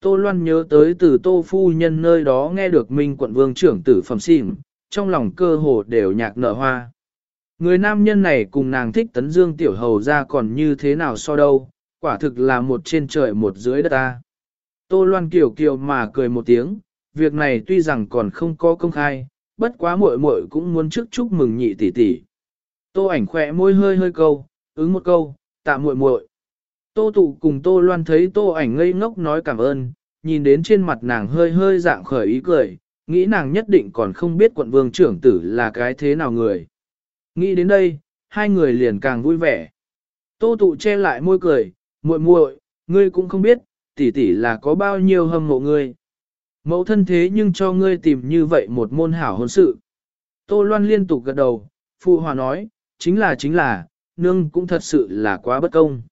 Tô Loan nhớ tới từ Tô Phu Nhân nơi đó nghe được Minh quận vương trưởng tử phẩm xỉm, trong lòng cơ hồ đều nhạc nở hoa. Người nam nhân này cùng nàng thích tấn dương tiểu hầu ra còn như thế nào so đâu, quả thực là một trên trời một dưới đất ta. Tô Loan kiều kiều mà cười một tiếng, việc này tuy rằng còn không có công khai, bất quá muội muội cũng muốn trước chúc mừng nhị tỷ tỷ. Tô ảnh khẽ môi hơi hơi câu, ứng một câu, tạ muội muội. Tô tụ cùng Tô Loan thấy Tô ảnh ngây ngốc nói cảm ơn, nhìn đến trên mặt nàng hơi hơi dạng khởi ý cười, nghĩ nàng nhất định còn không biết quận vương trưởng tử là cái thế nào người. Nghĩ đến đây, hai người liền càng vui vẻ. Tô tụ che lại môi cười, muội muội, ngươi cũng không biết, tỷ tỷ là có bao nhiêu hâm mộ ngươi. Mẫu thân thế nhưng cho ngươi tìm như vậy một môn hảo hôn sự. Tô Loan liên tục gật đầu, phụ hòa nói, chính là chính là, nương cũng thật sự là quá bất công.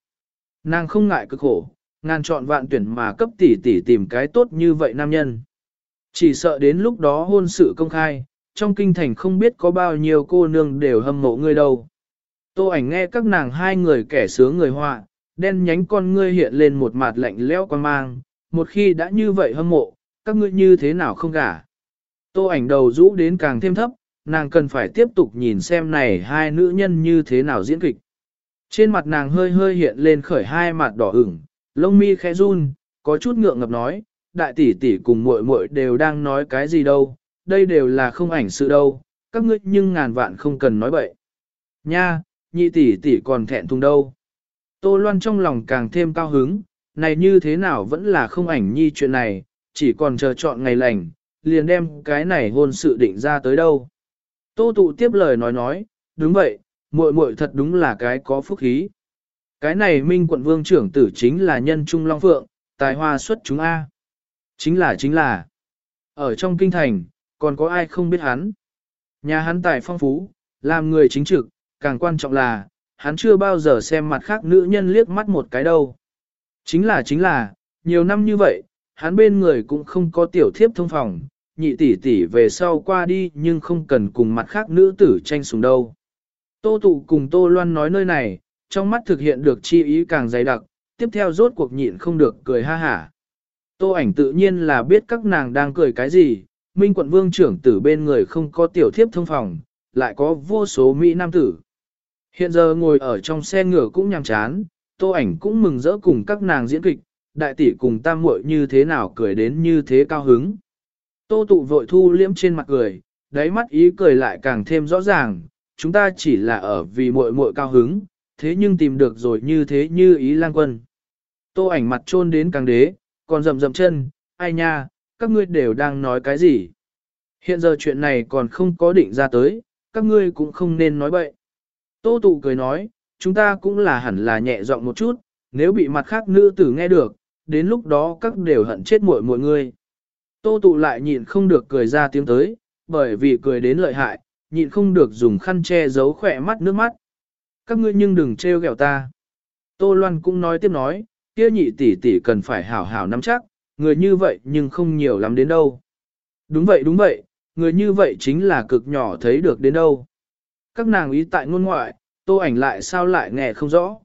Nàng không ngại cực khổ, ngàn chọn vạn tuyển mà cấp tỷ tỷ tìm cái tốt như vậy nam nhân. Chỉ sợ đến lúc đó hôn sự công khai, trong kinh thành không biết có bao nhiêu cô nương đều hâm mộ ngươi đâu. Tô ảnh nghe các nàng hai người kẻ sướng người họa, đen nhánh con ngươi hiện lên một mặt lạnh lẽo quan mang, một khi đã như vậy hâm mộ, các ngươi như thế nào không gả. Tô ảnh đầu rũ đến càng thêm thấp, nàng cần phải tiếp tục nhìn xem này hai nữ nhân như thế nào diễn kịch. Trên mặt nàng hơi hơi hiện lên khởi hai mặt đỏ ửng, lông mi khẽ run, có chút ngượng ngập nói, đại tỷ tỷ cùng muội muội đều đang nói cái gì đâu, đây đều là không ảnh sự đâu, các ngươi nhưng ngàn vạn không cần nói bậy. Nha, nhị tỷ tỷ còn thẹn thùng đâu. Tô Loan trong lòng càng thêm cao hứng, này như thế nào vẫn là không ảnh nhi chuyện này, chỉ còn chờ chọn ngày lành, liền đem cái này hôn sự định ra tới đâu. Tô tụ tiếp lời nói nói, đúng vậy, muội muội thật đúng là cái có phúc khí. Cái này minh quận vương trưởng tử chính là nhân trung long phượng, tài hoa xuất chúng A. Chính là chính là, ở trong kinh thành, còn có ai không biết hắn. Nhà hắn tài phong phú, làm người chính trực, càng quan trọng là, hắn chưa bao giờ xem mặt khác nữ nhân liếc mắt một cái đâu. Chính là chính là, nhiều năm như vậy, hắn bên người cũng không có tiểu thiếp thông phòng, nhị tỷ tỷ về sau qua đi nhưng không cần cùng mặt khác nữ tử tranh sùng đâu. Tô tụ cùng Tô Loan nói nơi này, trong mắt thực hiện được chi ý càng dày đặc, tiếp theo rốt cuộc nhịn không được cười ha hả. Tô ảnh tự nhiên là biết các nàng đang cười cái gì, Minh quận vương trưởng tử bên người không có tiểu thiếp thông phòng, lại có vô số Mỹ nam tử. Hiện giờ ngồi ở trong xe ngựa cũng nhàm chán, tô ảnh cũng mừng rỡ cùng các nàng diễn kịch, đại tỷ cùng tam muội như thế nào cười đến như thế cao hứng. Tô tụ vội thu liễm trên mặt cười, đáy mắt ý cười lại càng thêm rõ ràng, chúng ta chỉ là ở vì muội muội cao hứng, thế nhưng tìm được rồi như thế như ý lang quân. Tô ảnh mặt trôn đến càng đế, còn rầm rầm chân, ai nha, các ngươi đều đang nói cái gì? Hiện giờ chuyện này còn không có định ra tới, các ngươi cũng không nên nói bậy. Tô tụ cười nói, chúng ta cũng là hẳn là nhẹ giọng một chút, nếu bị mặt khác nữ tử nghe được, đến lúc đó các đều hận chết muội muội người. Tô tụ lại nhịn không được cười ra tiếng tới, bởi vì cười đến lợi hại, nhịn không được dùng khăn che giấu khỏe mắt nước mắt. Các ngươi nhưng đừng trêu ghẹo ta. Tô Loan cũng nói tiếp nói, kia nhị tỷ tỷ cần phải hảo hảo nắm chắc, người như vậy nhưng không nhiều lắm đến đâu. Đúng vậy đúng vậy, người như vậy chính là cực nhỏ thấy được đến đâu. Các nàng ý tại ngôn ngoại, tô ảnh lại sao lại nghe không rõ.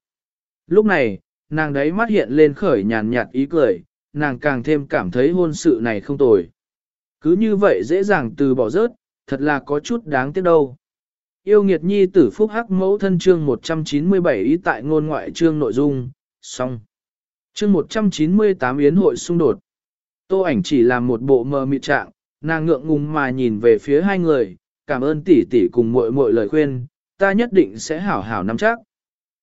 Lúc này, nàng đấy mắt hiện lên khởi nhàn nhạt ý cười, nàng càng thêm cảm thấy hôn sự này không tồi. Cứ như vậy dễ dàng từ bỏ rớt, thật là có chút đáng tiếc đâu. Yêu nghiệt nhi tử phúc hắc mẫu thân chương 197 ý tại ngôn ngoại chương nội dung, xong. Chương 198 yến hội xung đột. Tô ảnh chỉ làm một bộ mờ mịt trạng, nàng ngượng ngùng mà nhìn về phía hai người, cảm ơn tỷ tỷ cùng muội muội lời khuyên, ta nhất định sẽ hảo hảo nắm chắc.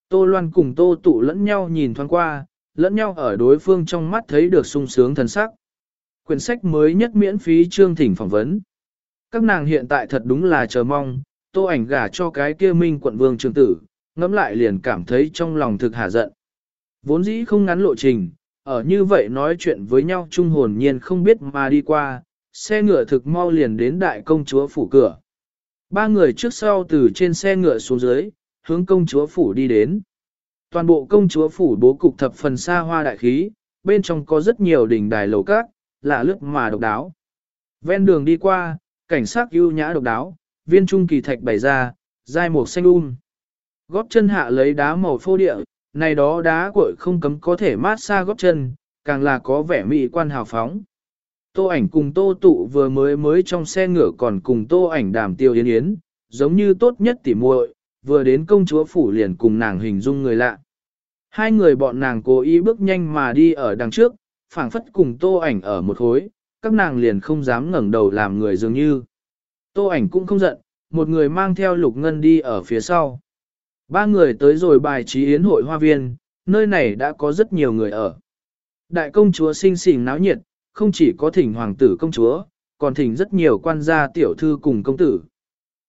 Tô Loan cùng Tô Tụ lẫn nhau nhìn thoáng qua, lẫn nhau ở đối phương trong mắt thấy được sung sướng thần sắc. Quyển sách mới nhất miễn phí chương thỉnh phỏng vấn. Các nàng hiện tại thật đúng là chờ mong, tô ảnh gả cho cái kia minh quận vương trường tử, ngẫm lại liền cảm thấy trong lòng thực hả giận. Vốn dĩ không ngắn lộ trình, ở như vậy nói chuyện với nhau trung hồn nhiên không biết mà đi qua, xe ngựa thực mau liền đến đại công chúa phủ cửa. Ba người trước sau từ trên xe ngựa xuống dưới, hướng công chúa phủ đi đến. Toàn bộ công chúa phủ bố cục thập phần xa hoa đại khí, bên trong có rất nhiều đỉnh đài lầu cát, lạ lướt mà độc đáo. Ven đường đi qua, cảnh sát ưu nhã độc đáo, viên trung kỳ thạch bày ra, dai mục xanh um. Góp chân hạ lấy đá màu phô địa, này đó đá cuội không cấm có thể mát xa góp chân, càng là có vẻ mỹ quan hào phóng. Tô ảnh cùng tô tụ vừa mới mới trong xe ngựa còn cùng tô ảnh đàm tiêu yến yến, giống như tốt nhất tỉ muội, vừa đến công chúa phủ liền cùng nàng hình dung người lạ. Hai người bọn nàng cố ý bước nhanh mà đi ở đằng trước, phảng phất cùng tô ảnh ở một khối, các nàng liền không dám ngẩng đầu làm người dường như. Tô ảnh cũng không giận, một người mang theo lục ngân đi ở phía sau. Ba người tới rồi bài trí yến hội hoa viên, nơi này đã có rất nhiều người ở. Đại công chúa xinh xỉnh náo nhiệt, không chỉ có thỉnh hoàng tử công chúa, còn thỉnh rất nhiều quan gia tiểu thư cùng công tử.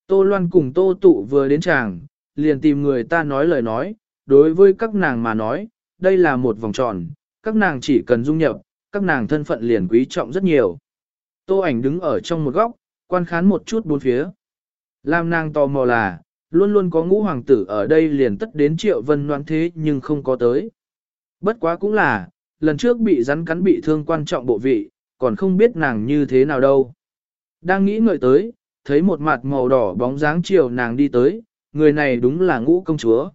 Tô Loan cùng Tô Tụ vừa đến tràng, liền tìm người ta nói lời nói, đối với các nàng mà nói, đây là một vòng tròn, các nàng chỉ cần dung nhập, các nàng thân phận liền quý trọng rất nhiều. Tô ảnh đứng ở trong một góc, quan khán một chút bốn phía. Lam nàng tò mò là, luôn luôn có ngũ hoàng tử ở đây liền tất đến triệu vân noan thế nhưng không có tới. Bất quá cũng là, lần trước bị rắn cắn bị thương quan trọng bộ vị, còn không biết nàng như thế nào đâu. Đang nghĩ ngợi tới, thấy một mặt màu đỏ bóng dáng chiều nàng đi tới, người này đúng là ngũ công chúa.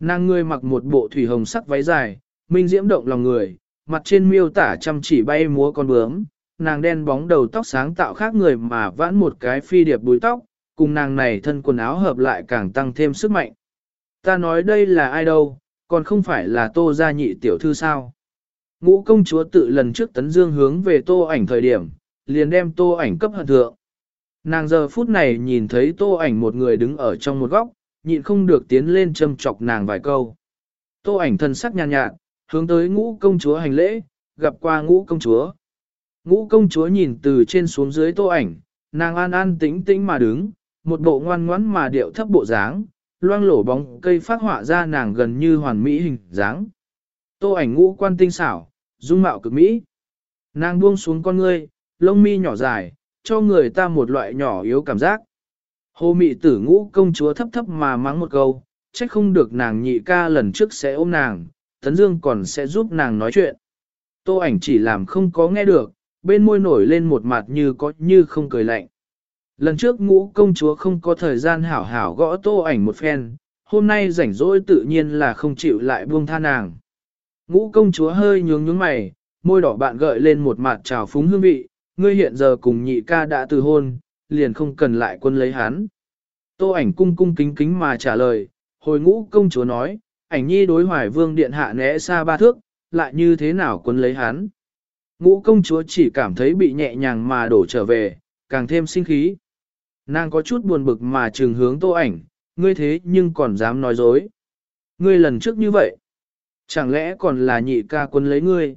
Nàng người mặc một bộ thủy hồng sắc váy dài, minh diễm động lòng người, mặt trên miêu tả chăm chỉ bay múa con bướm, nàng đen bóng đầu tóc sáng tạo khác người mà vãn một cái phi điệp búi tóc, cùng nàng này thân quần áo hợp lại càng tăng thêm sức mạnh. Ta nói đây là ai đâu, còn không phải là tô gia nhị tiểu thư sao. Ngũ công chúa tự lần trước tấn dương hướng về tô ảnh thời điểm, liền đem tô ảnh cấp hận thượng. Nàng giờ phút này nhìn thấy tô ảnh một người đứng ở trong một góc, nhịn không được tiến lên châm chọc nàng vài câu. Tô ảnh thân sắc nhàn nhạt, hướng tới ngũ công chúa hành lễ, gặp qua ngũ công chúa. Ngũ công chúa nhìn từ trên xuống dưới tô ảnh, nàng an an tĩnh tĩnh mà đứng, một bộ ngoan ngoãn mà điệu thấp bộ dáng, loang lổ bóng cây phát họa ra nàng gần như hoàn mỹ hình dáng. Tô ảnh ngũ quan tinh xảo, dung mạo cực mỹ. Nàng buông xuống con ngươi, lông mi nhỏ dài, cho người ta một loại nhỏ yếu cảm giác. Hồ mị tử ngũ công chúa thấp thấp mà mắng một câu, trách không được nàng nhị ca lần trước sẽ ôm nàng, Tấn Dương còn sẽ giúp nàng nói chuyện. Tô ảnh chỉ làm không có nghe được, bên môi nổi lên một mặt như có như không cười lạnh. Lần trước ngũ công chúa không có thời gian hảo hảo gõ tô ảnh một phen, hôm nay rảnh rỗi tự nhiên là không chịu lại buông tha nàng. Ngũ công chúa hơi nhướng nhướng mày, môi đỏ bạn gợi lên một mặt trào phúng hương vị, ngươi hiện giờ cùng nhị ca đã từ hôn, liền không cần lại quân lấy hắn. Tô ảnh cung cung kính kính mà trả lời, hồi ngũ công chúa nói, ảnh nhi đối hoài vương điện hạ né xa ba thước, lại như thế nào quân lấy hắn. Ngũ công chúa chỉ cảm thấy bị nhẹ nhàng mà đổ trở về, càng thêm sinh khí. Nàng có chút buồn bực mà trừng hướng tô ảnh, ngươi thế nhưng còn dám nói dối. Ngươi lần trước như vậy, chẳng lẽ còn là nhị ca quân lấy ngươi.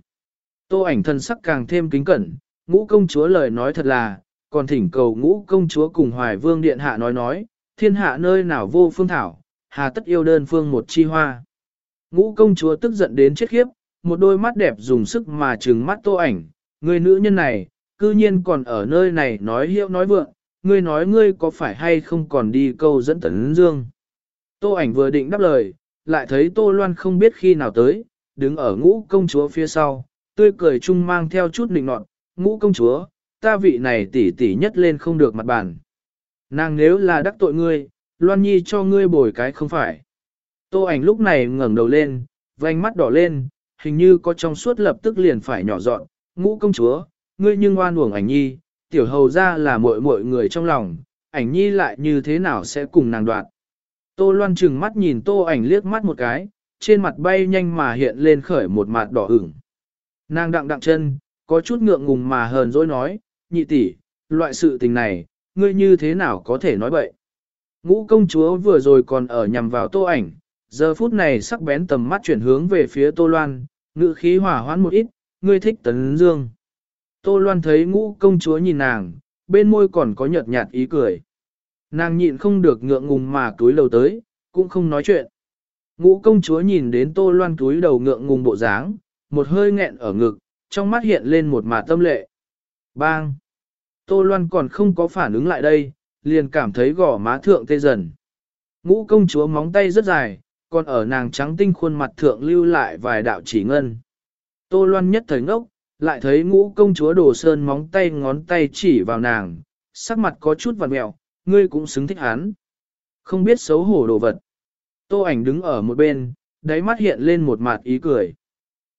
Tô ảnh thân sắc càng thêm kính cẩn, ngũ công chúa lời nói thật là, còn thỉnh cầu ngũ công chúa cùng hoài vương điện hạ nói nói, thiên hạ nơi nào vô phương thảo, hà tất yêu đơn phương một chi hoa. Ngũ công chúa tức giận đến chết khiếp, một đôi mắt đẹp dùng sức mà trừng mắt tô ảnh, người nữ nhân này, cư nhiên còn ở nơi này nói hiệu nói vượng, ngươi nói ngươi có phải hay không còn đi câu dẫn tấn dương. Tô ảnh vừa định đáp lời, lại thấy tô loan không biết khi nào tới, đứng ở ngũ công chúa phía sau, tươi cười chung mang theo chút nịnh nọt, ngũ công chúa, ta vị này tỷ tỷ nhất lên không được mặt bản. Nàng nếu là đắc tội ngươi, Loan Nhi cho ngươi bồi cái không phải. Tô ảnh lúc này ngẩng đầu lên, vành mắt đỏ lên, hình như có trong suốt lập tức liền phải nhỏ dọn, ngũ công chúa, ngươi nhưng oan uổng ảnh nhi, tiểu hầu ra là muội muội người trong lòng, ảnh nhi lại như thế nào sẽ cùng nàng đoạn. Tô loan chừng mắt nhìn tô ảnh liếc mắt một cái, trên mặt bay nhanh mà hiện lên khởi một mặt đỏ ửng. Nàng đặng đặng chân, có chút ngượng ngùng mà hờn dỗi nói, nhị tỷ, loại sự tình này, ngươi như thế nào có thể nói bậy. Ngũ công chúa vừa rồi còn ở nhằm vào tô ảnh, giờ phút này sắc bén tầm mắt chuyển hướng về phía tô loan, ngữ khí hỏa hoãn một ít, ngươi thích tấn dương. Tô loan thấy ngũ công chúa nhìn nàng, bên môi còn có nhợt nhạt ý cười. Nàng nhịn không được ngượng ngùng mà túi đầu tới, cũng không nói chuyện. Ngũ công chúa nhìn đến tô loan túi đầu ngượng ngùng bộ dáng, một hơi nghẹn ở ngực, trong mắt hiện lên một mà tâm lệ. Bang! Tô Loan còn không có phản ứng lại đây, liền cảm thấy gò má thượng tê dần. Ngũ công chúa móng tay rất dài, còn ở nàng trắng tinh khuôn mặt thượng lưu lại vài đạo chỉ ngân. Tô Loan nhất thời ngốc, lại thấy ngũ công chúa đồ sơn móng tay ngón tay chỉ vào nàng, sắc mặt có chút vằn mẹo, ngươi cũng xứng thích hắn. Không biết xấu hổ đồ vật. Tô ảnh đứng ở một bên, đáy mắt hiện lên một mặt ý cười.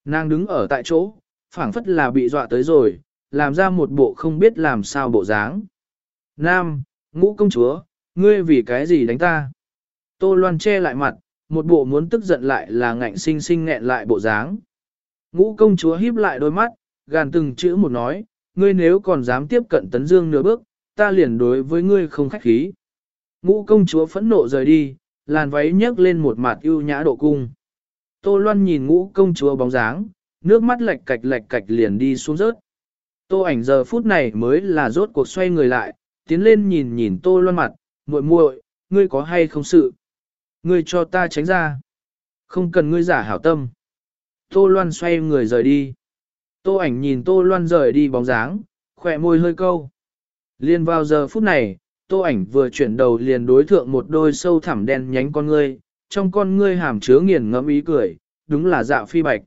Nàng đứng ở tại chỗ, phảng phất là bị dọa tới rồi, làm ra một bộ không biết làm sao bộ dáng. Nam, ngũ công chúa, ngươi vì cái gì đánh ta? Tô Loan che lại mặt, một bộ muốn tức giận lại là ngạnh sinh sinh nghẹn lại bộ dáng. Ngũ công chúa híp lại đôi mắt, gàn từng chữ một nói, ngươi nếu còn dám tiếp cận tấn dương nửa bước, ta liền đối với ngươi không khách khí. Ngũ công chúa phẫn nộ rời đi, làn váy nhấc lên một mặt ưu nhã độ cung. Tô Loan nhìn ngũ công chúa bóng dáng, nước mắt lệch cạch lệch cạch liền đi xuống rớt. Tô ảnh giờ phút này mới là rốt cuộc xoay người lại, tiến lên nhìn nhìn Tô Loan mặt, muội muội, ngươi có hay không sự? Ngươi cho ta tránh ra. Không cần ngươi giả hảo tâm. Tô Loan xoay người rời đi. Tô ảnh nhìn Tô Loan rời đi bóng dáng, khỏe môi hơi câu. Liên vào giờ phút này, Tô ảnh vừa chuyển đầu liền đối thượng một đôi sâu thẳm đen nhánh con ngươi, trong con ngươi hàm chứa nghiền ngẫm ý cười, đúng là dạ phi bạch.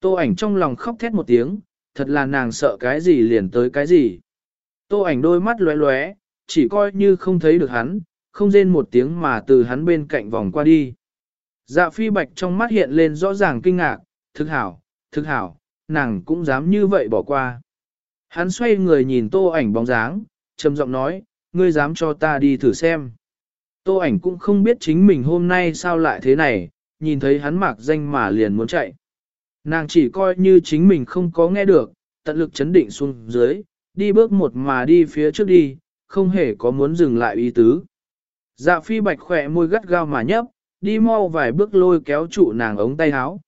Tô ảnh trong lòng khóc thét một tiếng, thật là nàng sợ cái gì liền tới cái gì. Tô ảnh đôi mắt lóe lóe, chỉ coi như không thấy được hắn, không rên một tiếng mà từ hắn bên cạnh vòng qua đi. Dạ phi bạch trong mắt hiện lên rõ ràng kinh ngạc, thực hảo, thực hảo, nàng cũng dám như vậy bỏ qua. Hắn xoay người nhìn tô ảnh bóng dáng, trầm giọng nói, ngươi dám cho ta đi thử xem. Tô ảnh cũng không biết chính mình hôm nay sao lại thế này, nhìn thấy hắn mặc danh mà liền muốn chạy. Nàng chỉ coi như chính mình không có nghe được, tận lực chấn định xuống dưới, đi bước một mà đi phía trước đi, không hề có muốn dừng lại ý tứ. Dạ phi bạch khỏe môi gắt gao mà nhấp, đi mau vài bước lôi kéo trụ nàng ống tay áo.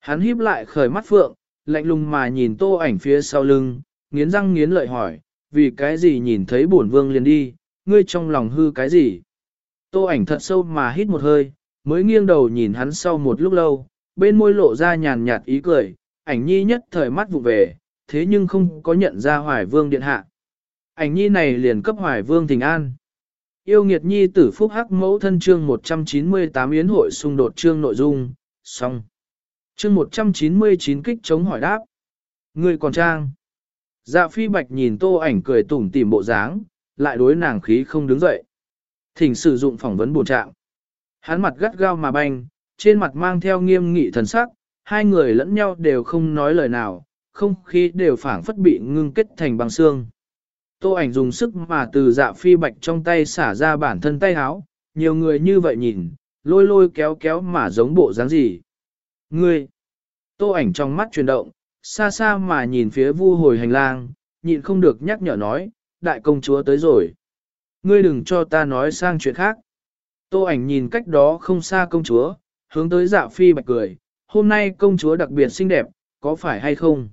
Hắn híp lại khởi mắt phượng, lạnh lùng mà nhìn tô ảnh phía sau lưng, nghiến răng nghiến lợi hỏi, vì cái gì nhìn thấy bổn vương liền đi, ngươi trong lòng hư cái gì? Tô ảnh thật sâu mà hít một hơi, mới nghiêng đầu nhìn hắn sau một lúc lâu, bên môi lộ ra nhàn nhạt ý cười, ảnh nhi nhất thời mắt vụ về, thế nhưng không có nhận ra hoài vương điện hạ. Ảnh nhi này liền cấp hoài vương thỉnh an. Yêu nghiệt nhi tử phúc hắc mẫu thân chương 198 yến hội xung đột chương nội dung, xong. Chương 199 kích chống hỏi đáp. Người còn trang. Dạ phi bạch nhìn tô ảnh cười tủm tỉm bộ dáng, lại đối nàng khí không đứng dậy. Thỉnh sử dụng phỏng vấn bổ trạng. Hắn mặt gắt gao mà banh, trên mặt mang theo nghiêm nghị thần sắc, hai người lẫn nhau đều không nói lời nào, không khí đều phảng phất bị ngưng kết thành băng xương. Tô ảnh dùng sức mà từ dạ phi bạch trong tay xả ra bản thân tay háo, nhiều người như vậy nhìn, lôi lôi kéo kéo mà giống bộ dáng gì. Ngươi! Tô ảnh trong mắt chuyển động, xa xa mà nhìn phía vu hồi hành lang, nhịn không được nhắc nhở nói, đại công chúa tới rồi. Ngươi đừng cho ta nói sang chuyện khác. Tô ảnh nhìn cách đó không xa công chúa, hướng tới dạ phi bạch cười, hôm nay công chúa đặc biệt xinh đẹp, có phải hay không?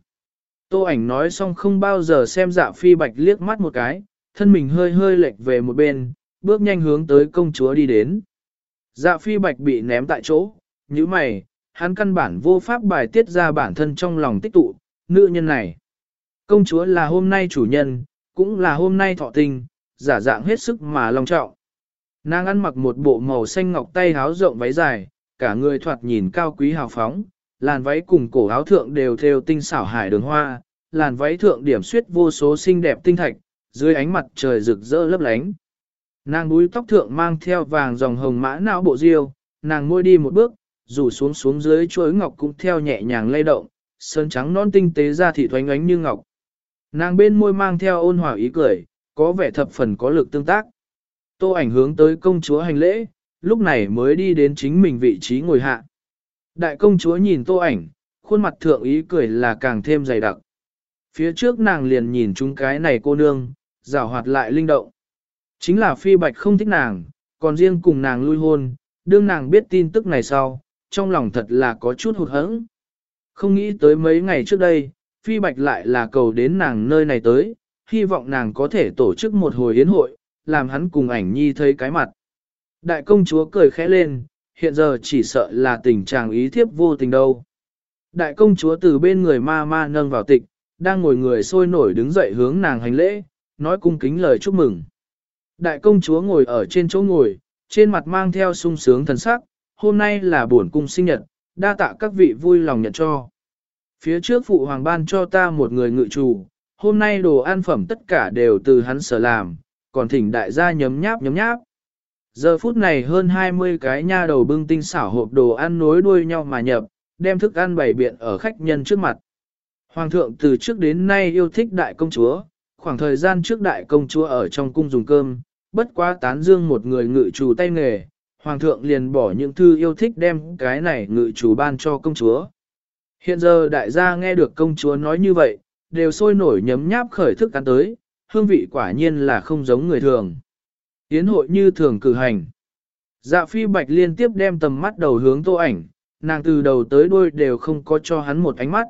Tô ảnh nói xong không bao giờ xem dạ phi bạch liếc mắt một cái, thân mình hơi hơi lệch về một bên, bước nhanh hướng tới công chúa đi đến. Dạ phi bạch bị ném tại chỗ, như mày, hắn căn bản vô pháp bài tiết ra bản thân trong lòng tích tụ, nữ nhân này. Công chúa là hôm nay chủ nhân, cũng là hôm nay thọ tình, giả dạng hết sức mà long trọng. Nàng ăn mặc một bộ màu xanh ngọc tay háo rộng váy dài, cả người thoạt nhìn cao quý hào phóng, làn váy cùng cổ áo thượng đều theo tinh xảo hải đường hoa, làn váy thượng điểm suyết vô số xinh đẹp tinh thạch, dưới ánh mặt trời rực rỡ lấp lánh. Nàng búi tóc thượng mang theo vàng dòng hồng mã não bộ diêu, nàng môi đi một bước, rủ xuống xuống dưới chuối ngọc cũng theo nhẹ nhàng lay động, sơn trắng non tinh tế ra thị thoánh ánh như ngọc. Nàng bên môi mang theo ôn hòa ý cười, có vẻ thập phần có lực tương tác. Tô ảnh hướng tới công chúa hành lễ, lúc này mới đi đến chính mình vị trí ngồi hạ. Đại công chúa nhìn tô ảnh, khuôn mặt thượng ý cười là càng thêm dày đặc. Phía trước nàng liền nhìn chúng cái này cô nương, rào hoạt lại linh động. Chính là phi bạch không thích nàng, còn riêng cùng nàng lui hôn, đương nàng biết tin tức này sau, trong lòng thật là có chút hụt hẫng. Không nghĩ tới mấy ngày trước đây, phi bạch lại là cầu đến nàng nơi này tới, hy vọng nàng có thể tổ chức một hồi yến hội, làm hắn cùng ảnh nhi thấy cái mặt. Đại công chúa cười khẽ lên, hiện giờ chỉ sợ là tình trạng ý thiếp vô tình đâu. Đại công chúa từ bên người ma ma nâng vào tịch, đang ngồi người sôi nổi đứng dậy hướng nàng hành lễ, nói cung kính lời chúc mừng. Đại công chúa ngồi ở trên chỗ ngồi, trên mặt mang theo sung sướng thần sắc, hôm nay là buổi cung sinh nhật, đa tạ các vị vui lòng nhận cho. Phía trước phụ hoàng ban cho ta một người ngự chủ, hôm nay đồ ăn phẩm tất cả đều từ hắn sở làm, còn thỉnh đại gia nhấm nháp nhấm nháp. Giờ phút này hơn 20 cái nha đầu bưng tinh xảo hộp đồ ăn nối đuôi nhau mà nhập, đem thức ăn bày biện ở khách nhân trước mặt. Hoàng thượng từ trước đến nay yêu thích đại công chúa, khoảng thời gian trước đại công chúa ở trong cung dùng cơm, bất quá tán dương một người ngự chủ tay nghề, hoàng thượng liền bỏ những thư yêu thích đem cái này ngự chủ ban cho công chúa. Hiện giờ đại gia nghe được công chúa nói như vậy, đều sôi nổi nhấm nháp khởi thức ăn tới, hương vị quả nhiên là không giống người thường. Yến hội như thường cử hành. Dạ phi bạch liên tiếp đem tầm mắt đầu hướng tô ảnh, nàng từ đầu tới đuôi đều không có cho hắn một ánh mắt.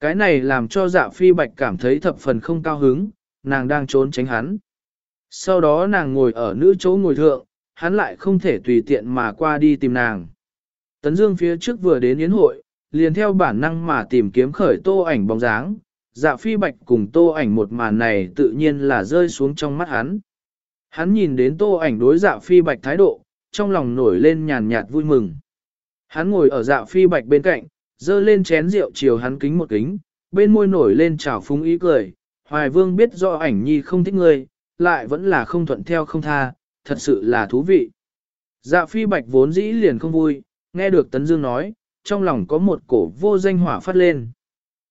Cái này làm cho dạ phi bạch cảm thấy thập phần không cao hứng, nàng đang trốn tránh hắn. Sau đó nàng ngồi ở nữ chỗ ngồi thượng, hắn lại không thể tùy tiện mà qua đi tìm nàng. Tấn Dương phía trước vừa đến yến hội, liền theo bản năng mà tìm kiếm khởi tô ảnh bóng dáng, dạ phi bạch cùng tô ảnh một màn này tự nhiên là rơi xuống trong mắt hắn. Hắn nhìn đến tô ảnh đối dạ phi bạch thái độ, trong lòng nổi lên nhàn nhạt vui mừng. Hắn ngồi ở dạ phi bạch bên cạnh, dơ lên chén rượu chiều hắn kính một kính, bên môi nổi lên trào phúng ý cười. Hoài vương biết do ảnh nhi không thích ngươi, lại vẫn là không thuận theo không tha, thật sự là thú vị. Dạ phi bạch vốn dĩ liền không vui, nghe được Tấn Dương nói, trong lòng có một cổ vô danh hỏa phát lên.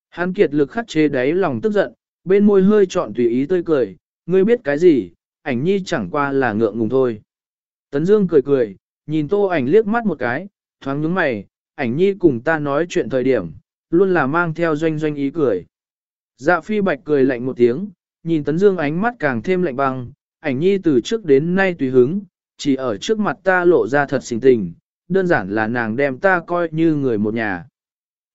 Hắn kiệt lực khắc chế đáy lòng tức giận, bên môi hơi trọn tùy ý tươi cười, ngươi biết cái gì, ảnh nhi chẳng qua là ngượng ngùng thôi. Tấn Dương cười cười, nhìn tô ảnh liếc mắt một cái, thoáng nhướng mày, ảnh nhi cùng ta nói chuyện thời điểm, luôn là mang theo doanh doanh ý cười. Dạ phi bạch cười lạnh một tiếng, nhìn Tấn Dương ánh mắt càng thêm lạnh băng, ảnh nhi từ trước đến nay tùy hứng, chỉ ở trước mặt ta lộ ra thật xinh tình, đơn giản là nàng đem ta coi như người một nhà.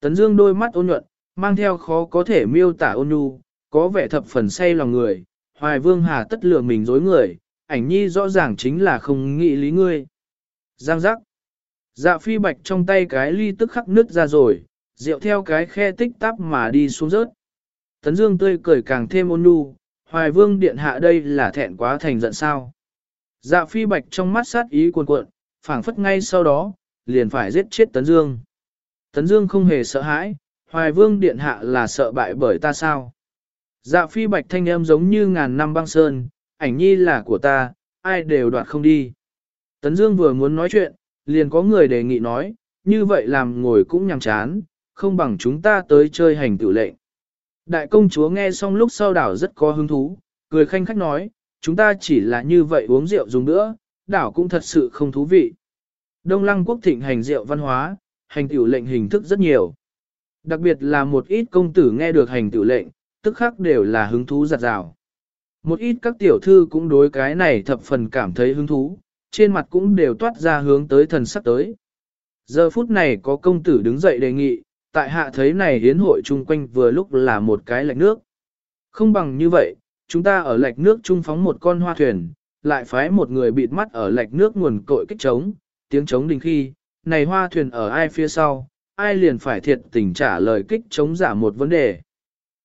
Tấn Dương đôi mắt ôn nhuận, mang theo khó có thể miêu tả ôn nhu, có vẻ thập phần say lòng người, hoài vương hà tất lừa mình dối người, ảnh nhi rõ ràng chính là không nghĩ lý ngươi. Giang giác. Dạ phi bạch trong tay cái ly tức khắc nứt ra rồi, rượu theo cái khe tích tắp mà đi xuống rớt. Tấn Dương tươi cười càng thêm ôn nhu, hoài vương điện hạ đây là thẹn quá thành giận sao. Dạ phi bạch trong mắt sát ý cuồn cuộn, phảng phất ngay sau đó, liền phải giết chết Tấn Dương. Tấn Dương không hề sợ hãi, hoài vương điện hạ là sợ bại bởi ta sao. Dạ phi bạch thanh âm giống như ngàn năm băng sơn, ảnh nhi là của ta, ai đều đoạt không đi. Tấn Dương vừa muốn nói chuyện, liền có người đề nghị nói, như vậy làm ngồi cũng nhằm chán, không bằng chúng ta tới chơi hành tự lệnh. Đại công chúa nghe xong lúc sau đảo rất có hứng thú, cười khanh khách nói, chúng ta chỉ là như vậy uống rượu dùng nữa, đảo cũng thật sự không thú vị. Đông lăng quốc thịnh hành rượu văn hóa, hành tiểu lệnh hình thức rất nhiều. Đặc biệt là một ít công tử nghe được hành tiểu lệnh, tức khắc đều là hứng thú giặt rào. Một ít các tiểu thư cũng đối cái này thập phần cảm thấy hứng thú, trên mặt cũng đều toát ra hướng tới thần sắc tới. Giờ phút này có công tử đứng dậy đề nghị, tại hạ thấy này hiến hội chung quanh vừa lúc là một cái lạch nước. Không bằng như vậy, chúng ta ở lạch nước trung phóng một con hoa thuyền, lại phái một người bịt mắt ở lạch nước nguồn cội kích trống, tiếng trống đình khi, này hoa thuyền ở ai phía sau, ai liền phải thiệt tình trả lời kích trống giả một vấn đề.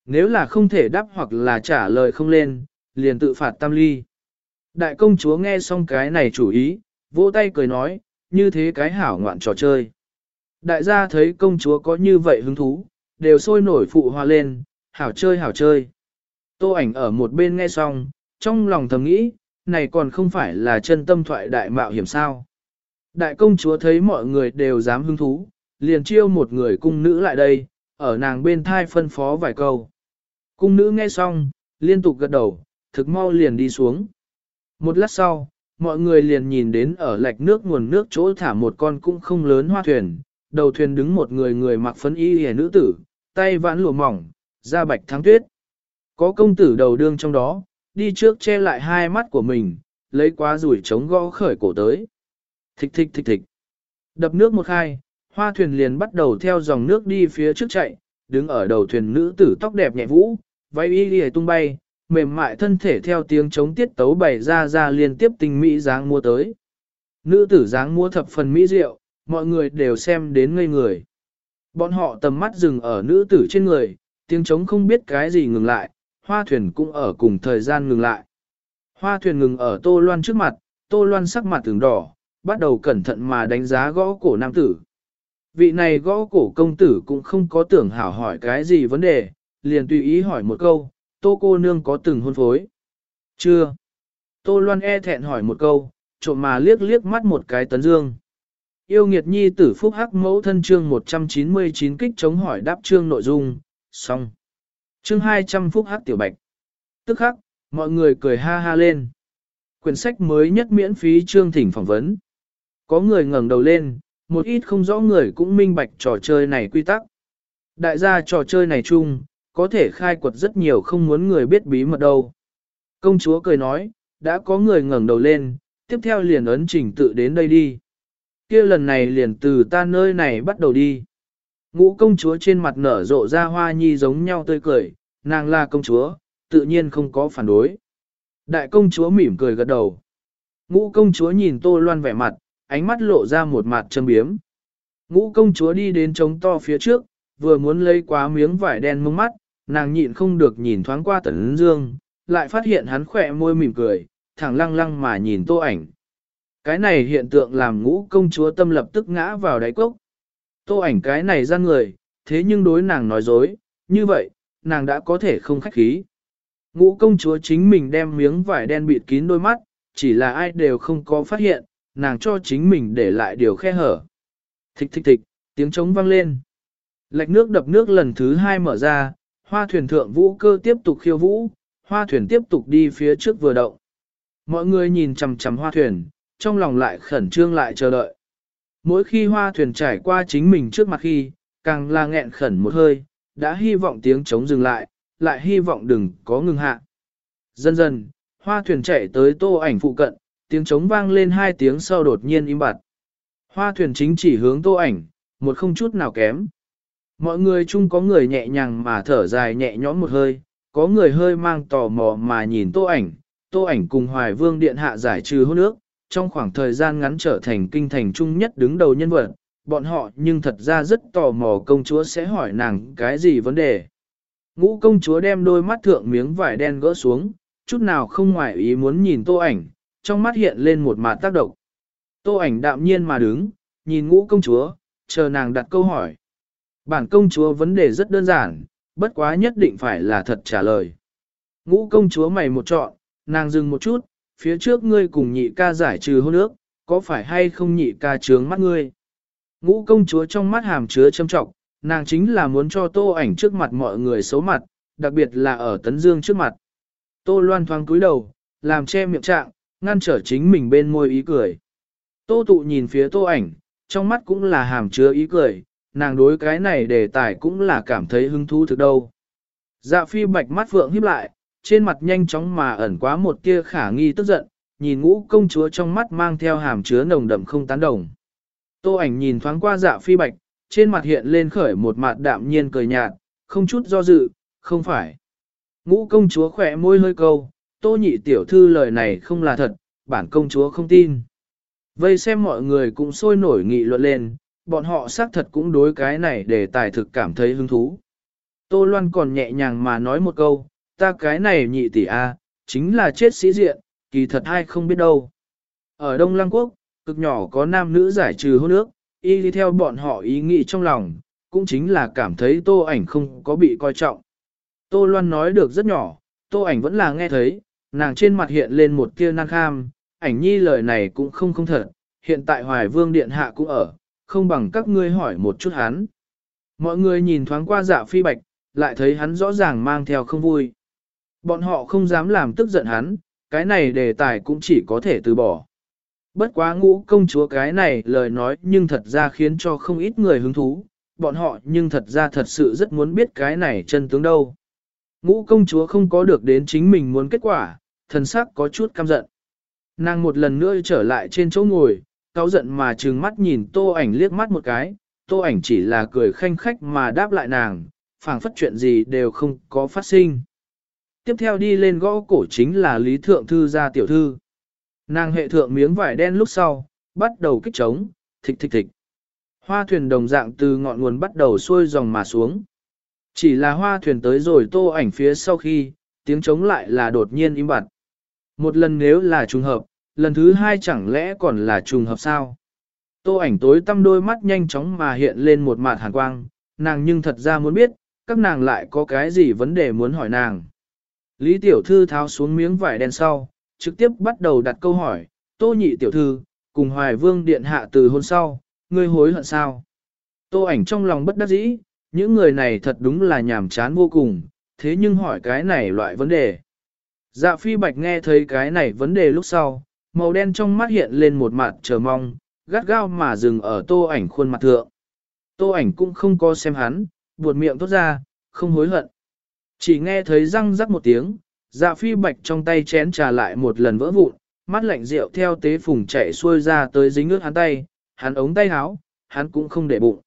Nếu là không thể đáp hoặc là trả lời không lên, liền tự phạt tam ly. Đại công chúa nghe xong cái này chủ ý, vỗ tay cười nói, như thế cái hảo ngoạn trò chơi. Đại gia thấy công chúa có như vậy hứng thú, đều sôi nổi phụ hoa lên, hảo chơi hảo chơi. Tô ảnh ở một bên nghe xong, trong lòng thầm nghĩ, này còn không phải là chân tâm thoại đại mạo hiểm sao. Đại công chúa thấy mọi người đều dám hứng thú, liền chiêu một người cung nữ lại đây, ở nàng bên thai phân phó vài câu. Cung nữ nghe xong, liên tục gật đầu, thực mau liền đi xuống. Một lát sau, mọi người liền nhìn đến ở lạch nước nguồn nước chỗ thả một con cũng không lớn hoa thuyền, đầu thuyền đứng một người người mặc phấn y hề nữ tử, tay vãn lụa mỏng, da bạch thắng tuyết. Có công tử đầu đương trong đó, đi trước che lại hai mắt của mình, lấy quá rủi chống gõ khởi cổ tới. Thịch thịch thịch thịch. Đập nước một khai, hoa thuyền liền bắt đầu theo dòng nước đi phía trước chạy, đứng ở đầu thuyền nữ tử tóc đẹp nhẹ vũ, váy y hề tung bay, mềm mại thân thể theo tiếng chống tiết tấu bày ra ra liên tiếp tình mỹ dáng mua tới. Nữ tử dáng mua thập phần mỹ diệu, mọi người đều xem đến ngây người. Bọn họ tầm mắt dừng ở nữ tử trên người, tiếng trống không biết cái gì ngừng lại, hoa thuyền cũng ở cùng thời gian ngừng lại. Hoa thuyền ngừng ở tô loan trước mặt, tô loan sắc mặt tường đỏ, bắt đầu cẩn thận mà đánh giá gõ cổ nam tử. Vị này gõ cổ công tử cũng không có tưởng hảo hỏi cái gì vấn đề, liền tùy ý hỏi một câu, tô cô nương có từng hôn phối? Chưa. Tô Loan e thẹn hỏi một câu, trộm mà liếc liếc mắt một cái tấn dương. Yêu nghiệt nhi tử phúc hắc mẫu thân chương 199 kích chống hỏi đáp chương nội dung, xong. Chương 200 phúc hắc tiểu bạch. Tức khắc, mọi người cười ha ha lên. Quyển sách mới nhất miễn phí chương thỉnh phỏng vấn. Có người ngẩng đầu lên, một ít không rõ người cũng minh bạch trò chơi này quy tắc. Đại gia trò chơi này chung, có thể khai quật rất nhiều không muốn người biết bí mật đâu. Công chúa cười nói, đã có người ngẩng đầu lên, tiếp theo liền ấn trình tự đến đây đi kia lần này liền từ ta nơi này bắt đầu đi. Ngũ công chúa trên mặt nở rộ ra hoa nhi giống nhau tươi cười, nàng là công chúa, tự nhiên không có phản đối. Đại công chúa mỉm cười gật đầu. Ngũ công chúa nhìn tô loan vẻ mặt, ánh mắt lộ ra một mặt châm biếm. Ngũ công chúa đi đến trống to phía trước, vừa muốn lấy quá miếng vải đen mông mắt, nàng nhịn không được nhìn thoáng qua tấn dương, lại phát hiện hắn khỏe môi mỉm cười, thẳng lăng lăng mà nhìn tô ảnh. Cái này hiện tượng làm ngũ công chúa tâm lập tức ngã vào đáy cốc. Tô ảnh cái này ra người, thế nhưng đối nàng nói dối, như vậy, nàng đã có thể không khách khí. Ngũ công chúa chính mình đem miếng vải đen bịt kín đôi mắt, chỉ là ai đều không có phát hiện, nàng cho chính mình để lại điều khe hở. Thịch thịch thịch, tiếng trống vang lên. Lạch nước đập nước lần thứ hai mở ra, hoa thuyền thượng vũ cơ tiếp tục khiêu vũ, hoa thuyền tiếp tục đi phía trước vừa động. Mọi người nhìn chằm chằm hoa thuyền, trong lòng lại khẩn trương lại chờ đợi. Mỗi khi hoa thuyền trải qua chính mình trước mặt khi, càng là nghẹn khẩn một hơi, đã hy vọng tiếng trống dừng lại, lại hy vọng đừng có ngừng hạ. Dần dần, hoa thuyền chạy tới tô ảnh phụ cận, tiếng trống vang lên hai tiếng sau đột nhiên im bặt. Hoa thuyền chính chỉ hướng tô ảnh, một không chút nào kém. Mọi người chung có người nhẹ nhàng mà thở dài nhẹ nhõm một hơi, có người hơi mang tò mò mà nhìn tô ảnh, tô ảnh cùng hoài vương điện hạ giải trừ hôn ước, trong khoảng thời gian ngắn trở thành kinh thành trung nhất đứng đầu nhân vật, bọn họ nhưng thật ra rất tò mò công chúa sẽ hỏi nàng cái gì vấn đề. Ngũ công chúa đem đôi mắt thượng miếng vải đen gỡ xuống, chút nào không ngoài ý muốn nhìn tô ảnh, trong mắt hiện lên một mạt tác động. Tô ảnh đạm nhiên mà đứng, nhìn ngũ công chúa, chờ nàng đặt câu hỏi. Bản công chúa vấn đề rất đơn giản, bất quá nhất định phải là thật trả lời. Ngũ công chúa mày một trọn, nàng dừng một chút, phía trước ngươi cùng nhị ca giải trừ hôn ước, có phải hay không nhị ca trướng mắt ngươi? Ngũ công chúa trong mắt hàm chứa châm trọng, nàng chính là muốn cho tô ảnh trước mặt mọi người xấu mặt, đặc biệt là ở tấn dương trước mặt. Tô loan thoáng cúi đầu, làm che miệng trạng, ngăn trở chính mình bên môi ý cười. Tô tụ nhìn phía tô ảnh, trong mắt cũng là hàm chứa ý cười, nàng đối cái này đề tài cũng là cảm thấy hứng thú thực đâu. Dạ phi bạch mắt vượng híp lại, trên mặt nhanh chóng mà ẩn quá một tia khả nghi tức giận, nhìn ngũ công chúa trong mắt mang theo hàm chứa nồng đậm không tán đồng. Tô ảnh nhìn thoáng qua dạ phi bạch, trên mặt hiện lên khởi một mặt đạm nhiên cười nhạt, không chút do dự, không phải. Ngũ công chúa khỏe môi hơi câu, tô nhị tiểu thư lời này không là thật, bản công chúa không tin. Vây xem mọi người cũng sôi nổi nghị luận lên, bọn họ xác thật cũng đối cái này để tài thực cảm thấy hứng thú. Tô Loan còn nhẹ nhàng mà nói một câu, ta cái này nhị tỷ a, chính là chết sĩ diện, kỳ thật ai không biết đâu. Ở Đông Lăng Quốc, cực nhỏ có nam nữ giải trừ hôn ước, y đi theo bọn họ ý nghĩ trong lòng, cũng chính là cảm thấy tô ảnh không có bị coi trọng. Tô Loan nói được rất nhỏ, tô ảnh vẫn là nghe thấy, nàng trên mặt hiện lên một tia năng kham, ảnh nhi lời này cũng không không thật, hiện tại Hoài Vương Điện Hạ cũng ở, không bằng các ngươi hỏi một chút hắn. Mọi người nhìn thoáng qua dạ phi bạch, lại thấy hắn rõ ràng mang theo không vui. Bọn họ không dám làm tức giận hắn, cái này đề tài cũng chỉ có thể từ bỏ. Bất quá ngũ công chúa cái này lời nói nhưng thật ra khiến cho không ít người hứng thú, bọn họ nhưng thật ra thật sự rất muốn biết cái này chân tướng đâu. Ngũ công chúa không có được đến chính mình muốn kết quả, thần sắc có chút căm giận. Nàng một lần nữa trở lại trên chỗ ngồi, cáu giận mà trừng mắt nhìn tô ảnh liếc mắt một cái, tô ảnh chỉ là cười khanh khách mà đáp lại nàng, phảng phất chuyện gì đều không có phát sinh. Tiếp theo đi lên gõ cổ chính là Lý Thượng Thư gia tiểu thư. Nàng hệ thượng miếng vải đen lúc sau, bắt đầu kích trống, thịch thịch thịch. Hoa thuyền đồng dạng từ ngọn nguồn bắt đầu xuôi dòng mà xuống. Chỉ là hoa thuyền tới rồi tô ảnh phía sau khi, tiếng trống lại là đột nhiên im bặt. Một lần nếu là trùng hợp, lần thứ hai chẳng lẽ còn là trùng hợp sao? Tô ảnh tối tăm đôi mắt nhanh chóng mà hiện lên một mạt hàn quang, nàng nhưng thật ra muốn biết, các nàng lại có cái gì vấn đề muốn hỏi nàng. Lý Tiểu Thư tháo xuống miếng vải đen sau, trực tiếp bắt đầu đặt câu hỏi, Tô nhị tiểu thư, cùng hoài vương điện hạ từ hôn sau, ngươi hối hận sao? Tô ảnh trong lòng bất đắc dĩ, những người này thật đúng là nhàm chán vô cùng, thế nhưng hỏi cái này loại vấn đề. Dạ phi bạch nghe thấy cái này vấn đề lúc sau, màu đen trong mắt hiện lên một mặt chờ mong, gắt gao mà dừng ở tô ảnh khuôn mặt thượng. Tô ảnh cũng không có xem hắn, buột miệng tốt ra, không hối hận. Chỉ nghe thấy răng rắc một tiếng, dạ phi bạch trong tay chén trà lại một lần vỡ vụn, mắt lạnh rượu theo tế phùng chạy xuôi ra tới dính ướt hắn tay, hắn ống tay háo, hắn cũng không để bụng.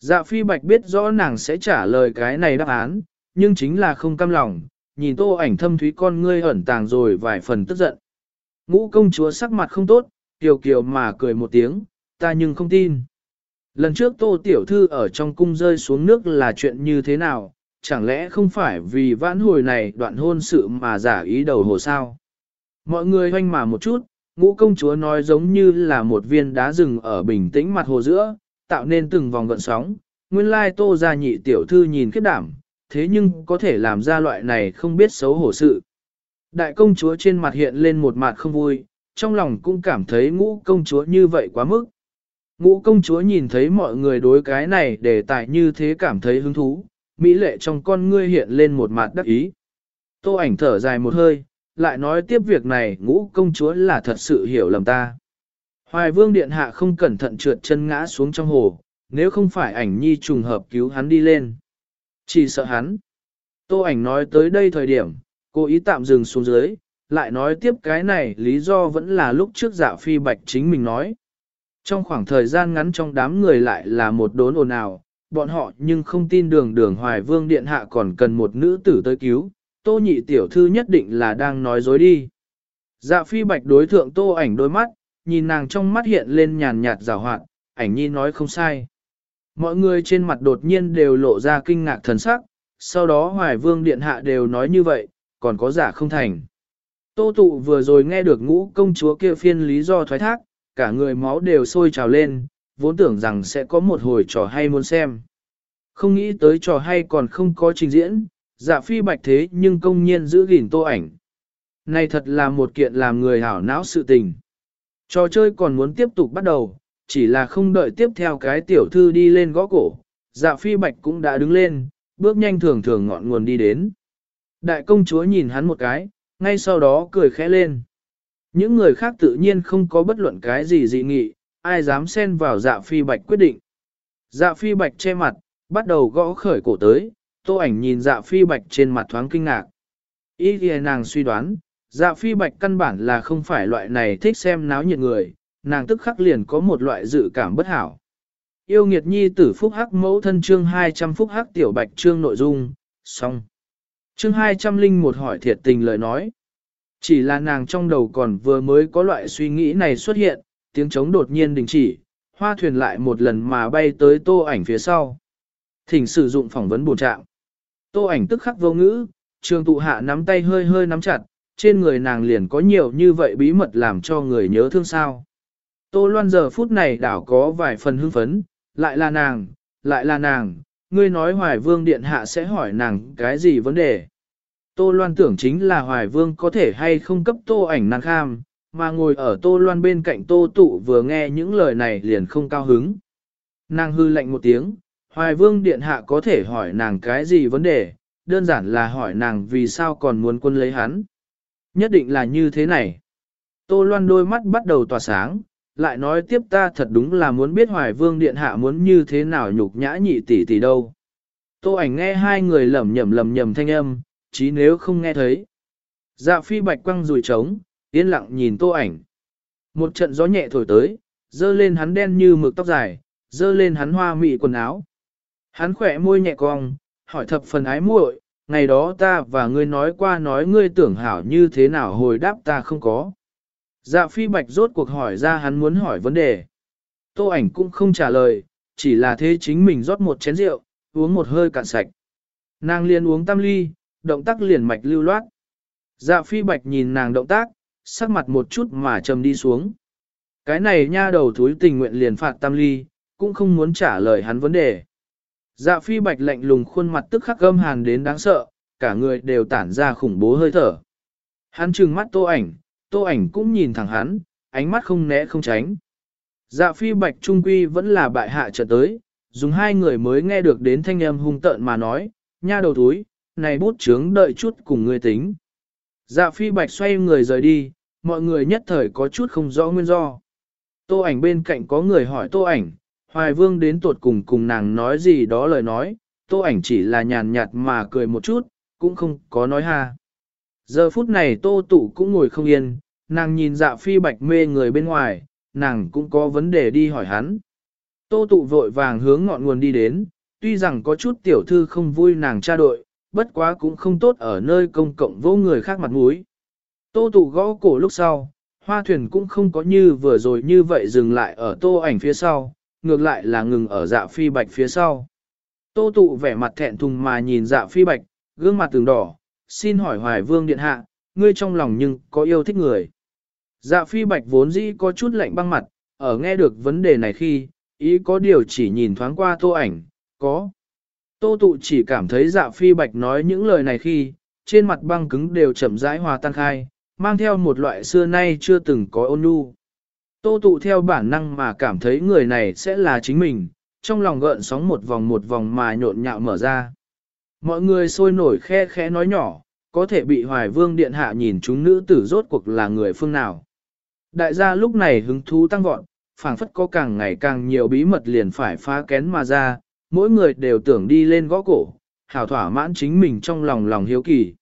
Dạ phi bạch biết rõ nàng sẽ trả lời cái này đáp án, nhưng chính là không cam lòng, nhìn tô ảnh thâm thúy con ngươi ẩn tàng rồi vài phần tức giận. Ngũ công chúa sắc mặt không tốt, kiều kiều mà cười một tiếng, ta nhưng không tin. Lần trước tô tiểu thư ở trong cung rơi xuống nước là chuyện như thế nào, chẳng lẽ không phải vì vãn hồi này đoạn hôn sự mà giả ý đầu hồ sao? Mọi người hoanh mà một chút, ngũ công chúa nói giống như là một viên đá rừng ở bình tĩnh mặt hồ giữa, tạo nên từng vòng gợn sóng. Nguyên lai tô ra nhị tiểu thư nhìn khiếp đảm, thế nhưng có thể làm ra loại này không biết xấu hổ sự. Đại công chúa trên mặt hiện lên một mặt không vui, trong lòng cũng cảm thấy ngũ công chúa như vậy quá mức. Ngũ công chúa nhìn thấy mọi người đối cái này đề tài như thế cảm thấy hứng thú, mỹ lệ trong con ngươi hiện lên một mặt đắc ý. Tô ảnh thở dài một hơi, lại nói tiếp việc này ngũ công chúa là thật sự hiểu lầm ta. Hoài vương điện hạ không cẩn thận trượt chân ngã xuống trong hồ, nếu không phải ảnh nhi trùng hợp cứu hắn đi lên. Chỉ sợ hắn. Tô ảnh nói tới đây thời điểm, cô ý tạm dừng xuống dưới, lại nói tiếp cái này lý do vẫn là lúc trước dạ phi bạch chính mình nói. Trong khoảng thời gian ngắn trong đám người lại là một đốn ồn ào, bọn họ nhưng không tin đường đường hoài vương điện hạ còn cần một nữ tử tới cứu, tô nhị tiểu thư nhất định là đang nói dối đi. Dạ phi bạch đối thượng tô ảnh đôi mắt, nhìn nàng trong mắt hiện lên nhàn nhạt rào hoạt, ảnh nhi nói không sai. Mọi người trên mặt đột nhiên đều lộ ra kinh ngạc thần sắc, sau đó hoài vương điện hạ đều nói như vậy, còn có giả không thành. Tô tụ vừa rồi nghe được ngũ công chúa kia phiên lý do thoái thác, cả người máu đều sôi trào lên, vốn tưởng rằng sẽ có một hồi trò hay muốn xem. Không nghĩ tới trò hay còn không có trình diễn, dạ phi bạch thế nhưng công nhiên giữ gìn tô ảnh. Này thật là một kiện làm người hảo não sự tình. Trò chơi còn muốn tiếp tục bắt đầu, chỉ là không đợi tiếp theo cái tiểu thư đi lên gõ cổ, dạ phi bạch cũng đã đứng lên, bước nhanh thường thường ngọn nguồn đi đến. Đại công chúa nhìn hắn một cái, ngay sau đó cười khẽ lên. Những người khác tự nhiên không có bất luận cái gì dị nghị, ai dám xen vào dạ phi bạch quyết định. Dạ phi bạch che mặt, bắt đầu gõ khởi cổ tới, tô ảnh nhìn dạ phi bạch trên mặt thoáng kinh ngạc. Ý thì nàng suy đoán, dạ phi bạch căn bản là không phải loại này thích xem náo nhiệt người, nàng tức khắc liền có một loại dự cảm bất hảo. Yêu nghiệt nhi tử phúc hắc mẫu thân chương 200 phúc hắc tiểu bạch chương nội dung, xong. Chương 200 linh một hỏi thiệt tình lời nói. Chỉ là nàng trong đầu còn vừa mới có loại suy nghĩ này xuất hiện, tiếng trống đột nhiên đình chỉ, hoa thuyền lại một lần mà bay tới tô ảnh phía sau. Thỉnh sử dụng phỏng vấn bổ trạng. Tô ảnh tức khắc vô ngữ, trường tụ hạ nắm tay hơi hơi nắm chặt, trên người nàng liền có nhiều như vậy bí mật làm cho người nhớ thương sao. Tô loan giờ phút này đảo có vài phần hưng phấn, lại là nàng, lại là nàng, ngươi nói hoài vương điện hạ sẽ hỏi nàng cái gì vấn đề. Tô loan tưởng chính là hoài vương có thể hay không cấp tô ảnh nàng kham, mà ngồi ở tô loan bên cạnh tô tụ vừa nghe những lời này liền không cao hứng. Nàng hư lạnh một tiếng, hoài vương điện hạ có thể hỏi nàng cái gì vấn đề, đơn giản là hỏi nàng vì sao còn muốn quân lấy hắn. Nhất định là như thế này. Tô loan đôi mắt bắt đầu tỏa sáng, lại nói tiếp ta thật đúng là muốn biết hoài vương điện hạ muốn như thế nào nhục nhã nhị tỷ tỷ đâu. Tô ảnh nghe hai người lẩm nhẩm lẩm nhẩm thanh âm, chí nếu không nghe thấy. Dạ phi bạch quăng rùi trống, yên lặng nhìn tô ảnh. Một trận gió nhẹ thổi tới, dơ lên hắn đen như mực tóc dài, dơ lên hắn hoa mị quần áo. Hắn khỏe môi nhẹ cong, hỏi thập phần ái muội, ngày đó ta và ngươi nói qua nói ngươi tưởng hảo như thế nào hồi đáp ta không có. Dạ phi bạch rốt cuộc hỏi ra hắn muốn hỏi vấn đề. Tô ảnh cũng không trả lời, chỉ là thế chính mình rót một chén rượu, uống một hơi cạn sạch. Nàng liền uống tam ly, động tác liền mạch lưu loát. Dạ phi bạch nhìn nàng động tác, sắc mặt một chút mà trầm đi xuống. Cái này nha đầu thúi tình nguyện liền phạt tam ly, cũng không muốn trả lời hắn vấn đề. Dạ phi bạch lạnh lùng khuôn mặt tức khắc gâm hàn đến đáng sợ, cả người đều tản ra khủng bố hơi thở. Hắn trừng mắt tô ảnh, tô ảnh cũng nhìn thẳng hắn, ánh mắt không né không tránh. Dạ phi bạch trung quy vẫn là bại hạ trở tới, dùng hai người mới nghe được đến thanh âm hung tợn mà nói, nha đầu túi, này bút chướng đợi chút cùng người tính. Dạ phi bạch xoay người rời đi, mọi người nhất thời có chút không rõ nguyên do. Tô ảnh bên cạnh có người hỏi tô ảnh, hoài vương đến tuột cùng cùng nàng nói gì đó lời nói, tô ảnh chỉ là nhàn nhạt mà cười một chút, cũng không có nói ha. Giờ phút này tô tụ cũng ngồi không yên, nàng nhìn dạ phi bạch mê người bên ngoài, nàng cũng có vấn đề đi hỏi hắn. Tô tụ vội vàng hướng ngọn nguồn đi đến, tuy rằng có chút tiểu thư không vui nàng tra đội, bất quá cũng không tốt ở nơi công cộng vô người khác mặt mũi. Tô tụ gõ cổ lúc sau, hoa thuyền cũng không có như vừa rồi như vậy dừng lại ở tô ảnh phía sau, ngược lại là ngừng ở dạ phi bạch phía sau. Tô tụ vẻ mặt thẹn thùng mà nhìn dạ phi bạch, gương mặt từng đỏ, xin hỏi hoài vương điện hạ, ngươi trong lòng nhưng có yêu thích người. Dạ phi bạch vốn dĩ có chút lạnh băng mặt, ở nghe được vấn đề này khi, ý có điều chỉ nhìn thoáng qua tô ảnh, có. Tô tụ chỉ cảm thấy dạ phi bạch nói những lời này khi, trên mặt băng cứng đều chậm rãi hòa tan khai, mang theo một loại xưa nay chưa từng có ôn nhu. Tô tụ theo bản năng mà cảm thấy người này sẽ là chính mình, trong lòng gợn sóng một vòng một vòng mà nhộn nhạo mở ra. Mọi người sôi nổi khe khẽ nói nhỏ, có thể bị hoài vương điện hạ nhìn chúng nữ tử rốt cuộc là người phương nào. Đại gia lúc này hứng thú tăng vọt, phảng phất có càng ngày càng nhiều bí mật liền phải phá kén mà ra, mỗi người đều tưởng đi lên gõ cổ, hảo thỏa mãn chính mình trong lòng lòng hiếu kỳ.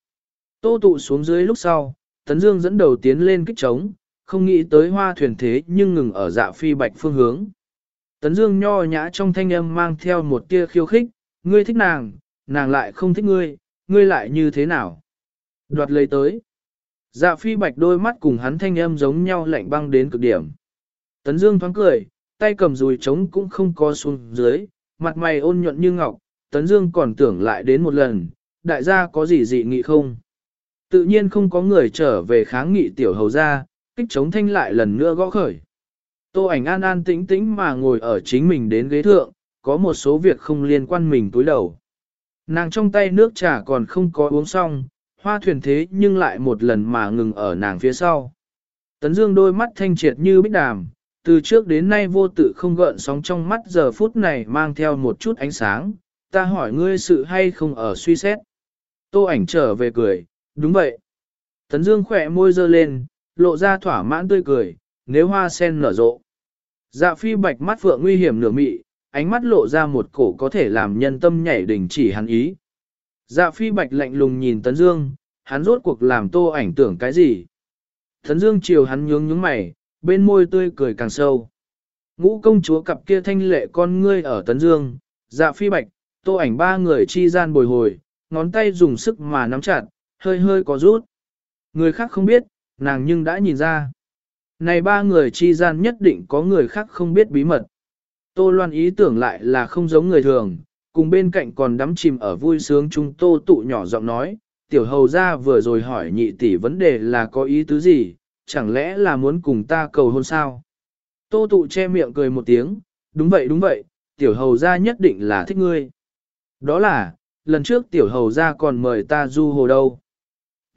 Tô tụ xuống dưới lúc sau, Tấn Dương dẫn đầu tiến lên kích trống, không nghĩ tới hoa thuyền thế nhưng ngừng ở dạ phi bạch phương hướng. Tấn Dương nho nhã trong thanh âm mang theo một tia khiêu khích, ngươi thích nàng, nàng lại không thích ngươi, ngươi lại như thế nào? Đoạt lấy tới. Dạ phi bạch đôi mắt cùng hắn thanh âm giống nhau lạnh băng đến cực điểm. Tấn Dương thoáng cười, tay cầm dùi trống cũng không có xuống dưới, mặt mày ôn nhuận như ngọc, Tấn Dương còn tưởng lại đến một lần, đại gia có gì dị nghị không? Tự nhiên không có người trở về kháng nghị tiểu hầu ra, kích chống thanh lại lần nữa gõ khởi. Tô ảnh an an tĩnh tĩnh mà ngồi ở chính mình đến ghế thượng, có một số việc không liên quan mình túi đầu. Nàng trong tay nước trà còn không có uống xong, hoa thuyền thế nhưng lại một lần mà ngừng ở nàng phía sau. Tấn Dương đôi mắt thanh triệt như bích đàm, từ trước đến nay vô tự không gợn sóng trong mắt giờ phút này mang theo một chút ánh sáng, ta hỏi ngươi sự hay không ở suy xét. Tô ảnh trở về cười, đúng vậy. Tấn Dương khỏe môi dơ lên, lộ ra thỏa mãn tươi cười, nếu hoa sen nở rộ. Dạ phi bạch mắt phượng nguy hiểm nửa mị, ánh mắt lộ ra một cổ có thể làm nhân tâm nhảy đỉnh chỉ hắn ý. Dạ phi bạch lạnh lùng nhìn Tấn Dương, hắn rốt cuộc làm tô ảnh tưởng cái gì. Tấn Dương chiều hắn nhướng nhướng mày, bên môi tươi cười càng sâu. Ngũ công chúa cặp kia thanh lệ con ngươi ở Tấn Dương, dạ phi bạch, tô ảnh ba người chi gian bồi hồi, ngón tay dùng sức mà nắm chặt, hơi hơi có rút. Người khác không biết, nàng nhưng đã nhìn ra. Này ba người chi gian nhất định có người khác không biết bí mật. Tô Loan ý tưởng lại là không giống người thường, cùng bên cạnh còn đắm chìm ở vui sướng chúng tô tụ nhỏ giọng nói, tiểu hầu ra vừa rồi hỏi nhị tỷ vấn đề là có ý tứ gì, chẳng lẽ là muốn cùng ta cầu hôn sao? Tô tụ che miệng cười một tiếng, đúng vậy đúng vậy, tiểu hầu ra nhất định là thích ngươi. Đó là, lần trước tiểu hầu ra còn mời ta du hồ đâu.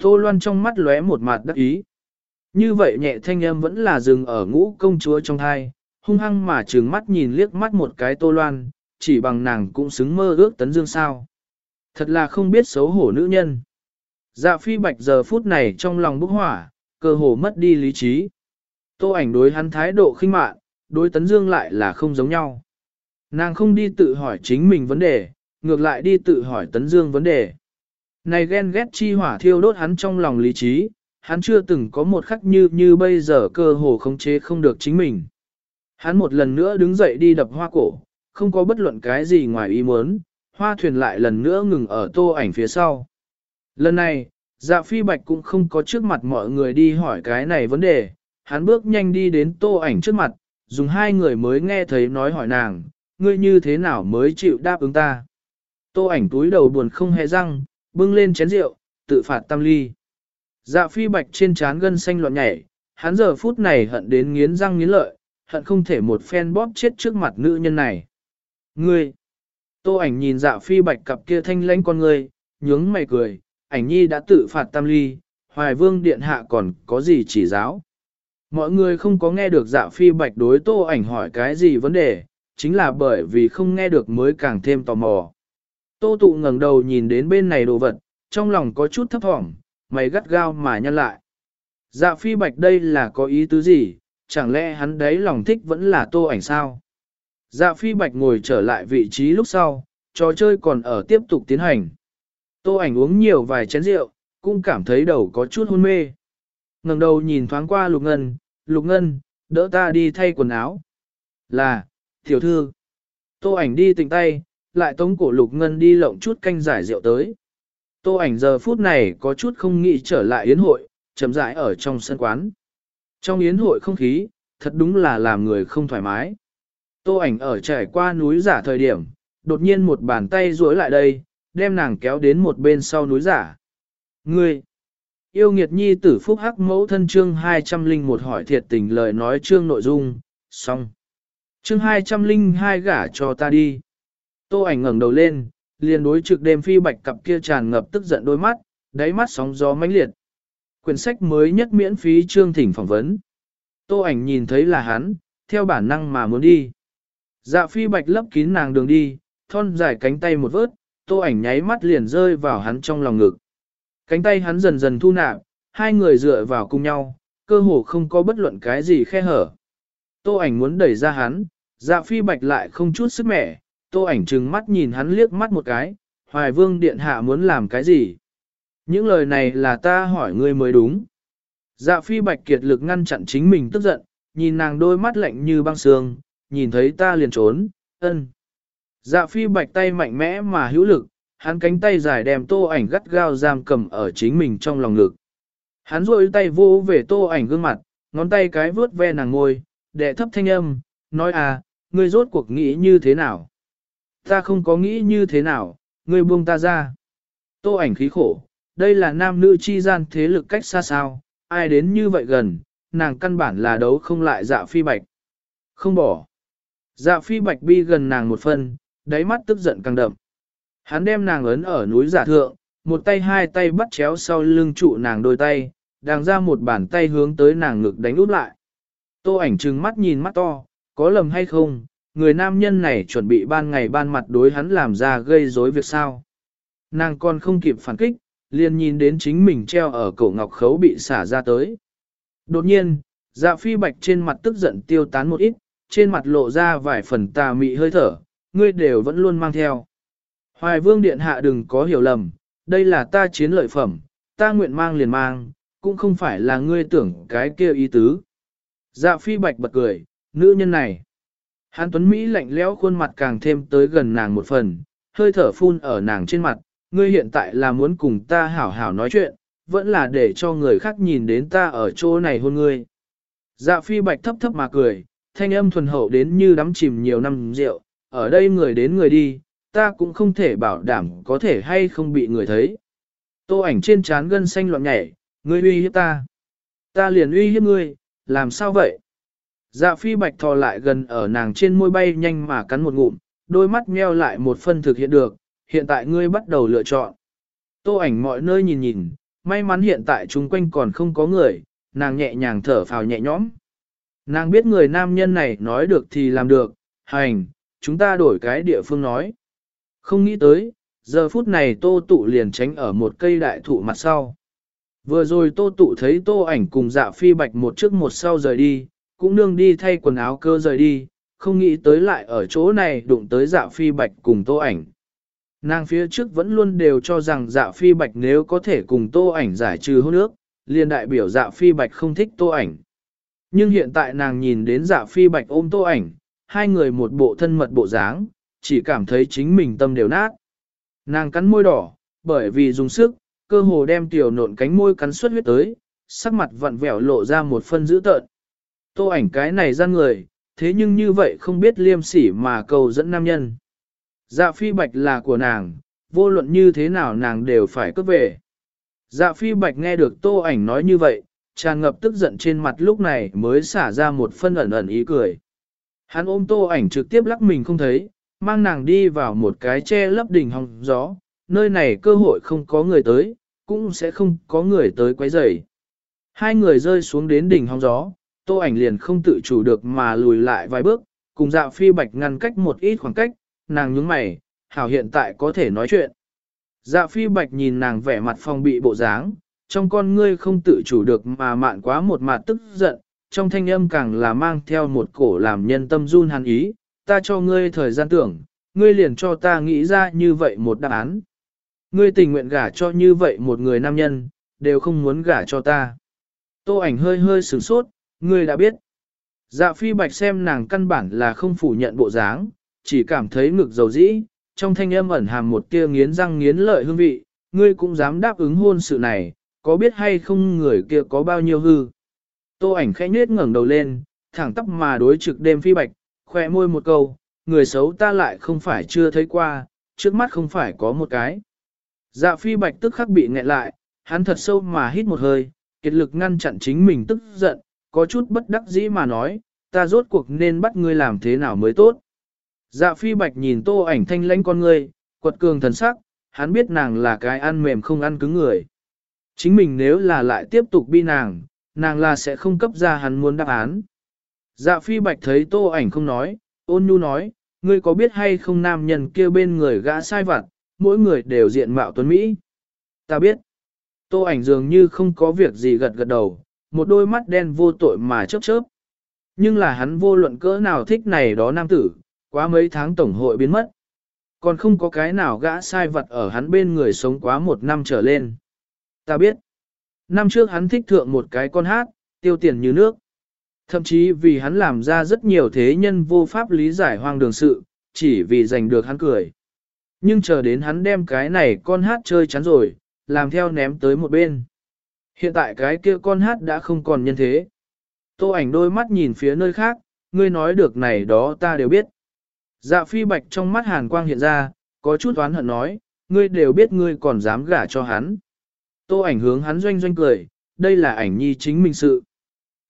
Tô Loan trong mắt lóe một mặt đắc ý. Như vậy nhẹ thanh âm vẫn là dừng ở ngũ công chúa trong thai, hung hăng mà trừng mắt nhìn liếc mắt một cái Tô Loan, chỉ bằng nàng cũng xứng mơ ước tấn dương sao. Thật là không biết xấu hổ nữ nhân. Dạ phi bạch giờ phút này trong lòng bốc hỏa, cơ hồ mất đi lý trí. Tô ảnh đối hắn thái độ khinh mạn, đối tấn dương lại là không giống nhau. Nàng không đi tự hỏi chính mình vấn đề, ngược lại đi tự hỏi tấn dương vấn đề. Này ghen ghét chi hỏa thiêu đốt hắn trong lòng lý trí, hắn chưa từng có một khắc như như bây giờ cơ hồ khống chế không được chính mình. Hắn một lần nữa đứng dậy đi đập hoa cổ, không có bất luận cái gì ngoài ý muốn, hoa thuyền lại lần nữa ngừng ở tô ảnh phía sau. Lần này, dạ phi bạch cũng không có trước mặt mọi người đi hỏi cái này vấn đề, hắn bước nhanh đi đến tô ảnh trước mặt, dùng hai người mới nghe thấy nói hỏi nàng, ngươi như thế nào mới chịu đáp ứng ta. Tô ảnh túi đầu buồn không hề răng, bưng lên chén rượu, tự phạt tam ly. Dạ phi bạch trên trán gân xanh loạn nhảy, hắn giờ phút này hận đến nghiến răng nghiến lợi, hận không thể một phen bóp chết trước mặt nữ nhân này. Ngươi! Tô ảnh nhìn dạ phi bạch cặp kia thanh lãnh con ngươi, nhướng mày cười, ảnh nhi đã tự phạt tam ly, hoài vương điện hạ còn có gì chỉ giáo. Mọi người không có nghe được dạ phi bạch đối tô ảnh hỏi cái gì vấn đề, chính là bởi vì không nghe được mới càng thêm tò mò. Tô tụ ngẩng đầu nhìn đến bên này đồ vật, trong lòng có chút thấp thỏm, mày gắt gao mà nhăn lại. Dạ phi bạch đây là có ý tứ gì, chẳng lẽ hắn đấy lòng thích vẫn là tô ảnh sao? Dạ phi bạch ngồi trở lại vị trí lúc sau, trò chơi còn ở tiếp tục tiến hành. Tô ảnh uống nhiều vài chén rượu, cũng cảm thấy đầu có chút hôn mê. ngẩng đầu nhìn thoáng qua lục ngân, lục ngân, đỡ ta đi thay quần áo. Là, tiểu thư. Tô ảnh đi tỉnh tay, lại tống cổ lục ngân đi lộng chút canh giải rượu tới. Tô ảnh giờ phút này có chút không nghĩ trở lại yến hội, chậm rãi ở trong sân quán. Trong yến hội không khí, thật đúng là làm người không thoải mái. Tô ảnh ở trải qua núi giả thời điểm, đột nhiên một bàn tay duỗi lại đây, đem nàng kéo đến một bên sau núi giả. Ngươi! Yêu nghiệt nhi tử phúc hắc mẫu thân chương 201 hỏi thiệt tình lời nói chương nội dung, xong. Chương 202 gả cho ta đi. Tô ảnh ngẩng đầu lên, liền đối trực đêm phi bạch cặp kia tràn ngập tức giận đôi mắt, đáy mắt sóng gió mãnh liệt. Quyển sách mới nhất miễn phí chương thỉnh phỏng vấn. Tô ảnh nhìn thấy là hắn, theo bản năng mà muốn đi. Dạ phi bạch lấp kín nàng đường đi, thon dài cánh tay một vớt, tô ảnh nháy mắt liền rơi vào hắn trong lòng ngực. Cánh tay hắn dần dần thu nạp, hai người dựa vào cùng nhau, cơ hồ không có bất luận cái gì khe hở. Tô ảnh muốn đẩy ra hắn, dạ phi bạch lại không chút sức mẻ, tô ảnh trừng mắt nhìn hắn liếc mắt một cái, hoài vương điện hạ muốn làm cái gì? Những lời này là ta hỏi ngươi mới đúng. Dạ phi bạch kiệt lực ngăn chặn chính mình tức giận, nhìn nàng đôi mắt lạnh như băng sương, nhìn thấy ta liền trốn, ân. Dạ phi bạch tay mạnh mẽ mà hữu lực, hắn cánh tay dài đem tô ảnh gắt gao giam cầm ở chính mình trong lòng ngực. Hắn rôi tay vô về tô ảnh gương mặt, ngón tay cái vướt ve nàng ngôi, đệ thấp thanh âm, nói à, ngươi rốt cuộc nghĩ như thế nào? Ta không có nghĩ như thế nào, ngươi buông ta ra. Tô ảnh khí khổ, đây là nam nữ chi gian thế lực cách xa sao, ai đến như vậy gần, nàng căn bản là đấu không lại dạ phi bạch. Không bỏ. Dạ phi bạch bi gần nàng một phần, đáy mắt tức giận càng đậm. Hắn đem nàng ấn ở núi giả thượng, một tay hai tay bắt chéo sau lưng trụ nàng đôi tay, đàng ra một bàn tay hướng tới nàng ngực đánh út lại. Tô ảnh trừng mắt nhìn mắt to, có lầm hay không, người nam nhân này chuẩn bị ban ngày ban mặt đối hắn làm ra gây rối việc sao. Nàng còn không kịp phản kích, liền nhìn đến chính mình treo ở cổ ngọc khấu bị xả ra tới. Đột nhiên, dạ phi bạch trên mặt tức giận tiêu tán một ít, trên mặt lộ ra vài phần tà mị hơi thở, ngươi đều vẫn luôn mang theo. Hoài vương điện hạ đừng có hiểu lầm, đây là ta chiến lợi phẩm, ta nguyện mang liền mang, cũng không phải là ngươi tưởng cái kia ý tứ. Dạ phi bạch bật cười, nữ nhân này. Hán Tuấn Mỹ lạnh lẽo khuôn mặt càng thêm tới gần nàng một phần, hơi thở phun ở nàng trên mặt, ngươi hiện tại là muốn cùng ta hảo hảo nói chuyện, vẫn là để cho người khác nhìn đến ta ở chỗ này hôn ngươi. Dạ phi bạch thấp thấp mà cười, thanh âm thuần hậu đến như đắm chìm nhiều năm rượu, ở đây người đến người đi, ta cũng không thể bảo đảm có thể hay không bị người thấy. Tô ảnh trên trán gân xanh loạn nhảy, ngươi uy hiếp ta. Ta liền uy hiếp ngươi, làm sao vậy? Dạ phi bạch thò lại gần ở nàng trên môi bay nhanh mà cắn một ngụm, đôi mắt meo lại một phân thực hiện được, hiện tại ngươi bắt đầu lựa chọn. Tô ảnh mọi nơi nhìn nhìn, may mắn hiện tại chung quanh còn không có người, nàng nhẹ nhàng thở phào nhẹ nhõm. Nàng biết người nam nhân này nói được thì làm được, hành, chúng ta đổi cái địa phương nói. Không nghĩ tới, giờ phút này tô tụ liền tránh ở một cây đại thụ mặt sau. Vừa rồi tô tụ thấy tô ảnh cùng dạ phi bạch một trước một sau rời đi, cũng nương đi thay quần áo cơ rời đi, không nghĩ tới lại ở chỗ này đụng tới dạ phi bạch cùng tô ảnh. Nàng phía trước vẫn luôn đều cho rằng dạ phi bạch nếu có thể cùng tô ảnh giải trừ hôn ước, liền đại biểu dạ phi bạch không thích tô ảnh. Nhưng hiện tại nàng nhìn đến dạ phi bạch ôm tô ảnh, hai người một bộ thân mật bộ dáng, chỉ cảm thấy chính mình tâm đều nát. Nàng cắn môi đỏ, bởi vì dùng sức, cơ hồ đem tiểu nộn cánh môi cắn xuất huyết tới, sắc mặt vặn vẹo lộ ra một phân dữ tợn. Tô ảnh cái này ra người, thế nhưng như vậy không biết liêm sỉ mà cầu dẫn nam nhân. Dạ phi bạch là của nàng, vô luận như thế nào nàng đều phải cướp về. Dạ phi bạch nghe được tô ảnh nói như vậy, tràn ngập tức giận trên mặt lúc này mới xả ra một phân ẩn ẩn ý cười. Hắn ôm tô ảnh trực tiếp lắc mình không thấy, mang nàng đi vào một cái che lấp đỉnh hòng gió, nơi này cơ hội không có người tới, cũng sẽ không có người tới quấy rầy. Hai người rơi xuống đến đỉnh hòng gió, Tô ảnh liền không tự chủ được mà lùi lại vài bước, cùng dạ phi bạch ngăn cách một ít khoảng cách, nàng nhướng mày, hảo hiện tại có thể nói chuyện. Dạ phi bạch nhìn nàng vẻ mặt phong bị bộ dáng, trong con ngươi không tự chủ được mà mạn quá một mặt tức giận, trong thanh âm càng là mang theo một cổ làm nhân tâm run hàn ý, ta cho ngươi thời gian tưởng, ngươi liền cho ta nghĩ ra như vậy một đáp án. Ngươi tình nguyện gả cho như vậy một người nam nhân, đều không muốn gả cho ta. Tô ảnh hơi hơi sửng sốt, ngươi đã biết. Dạ phi bạch xem nàng căn bản là không phủ nhận bộ dáng, chỉ cảm thấy ngực dầu dĩ, trong thanh âm ẩn hàm một tia nghiến răng nghiến lợi hương vị, ngươi cũng dám đáp ứng hôn sự này, có biết hay không người kia có bao nhiêu hư. Tô ảnh khẽ nhếch ngẩng đầu lên, thẳng tắp mà đối trực đêm phi bạch, khóe môi một câu, người xấu ta lại không phải chưa thấy qua, trước mắt không phải có một cái. Dạ phi bạch tức khắc bị nghẹn lại, hắn thật sâu mà hít một hơi, kiệt lực ngăn chặn chính mình tức giận, có chút bất đắc dĩ mà nói, ta rốt cuộc nên bắt ngươi làm thế nào mới tốt. Dạ phi bạch nhìn tô ảnh thanh lãnh con ngươi, quật cường thần sắc, hắn biết nàng là cái ăn mềm không ăn cứng người. Chính mình nếu là lại tiếp tục bi nàng, nàng là sẽ không cấp ra hắn muốn đáp án. Dạ phi bạch thấy tô ảnh không nói, ôn nhu nói, ngươi có biết hay không nam nhân kia bên người gã sai vặt, mỗi người đều diện mạo tuấn Mỹ. Ta biết. Tô ảnh dường như không có việc gì gật gật đầu, một đôi mắt đen vô tội mà chớp chớp. Nhưng là hắn vô luận cỡ nào thích này đó nam tử, quá mấy tháng tổng hội biến mất. Còn không có cái nào gã sai vật ở hắn bên người sống quá một năm trở lên. Ta biết. Năm trước hắn thích thượng một cái con hát, tiêu tiền như nước. Thậm chí vì hắn làm ra rất nhiều thế nhân vô pháp lý giải hoang đường sự, chỉ vì giành được hắn cười. Nhưng chờ đến hắn đem cái này con hát chơi chắn rồi, làm theo ném tới một bên. Hiện tại cái kia con hát đã không còn nhân thế. Tô ảnh đôi mắt nhìn phía nơi khác, ngươi nói được này đó ta đều biết. Dạ phi bạch trong mắt hàn quang hiện ra, có chút oán hận nói, ngươi đều biết ngươi còn dám gả cho hắn. Tô ảnh hướng hắn doanh doanh cười, đây là ảnh nhi chính mình sự.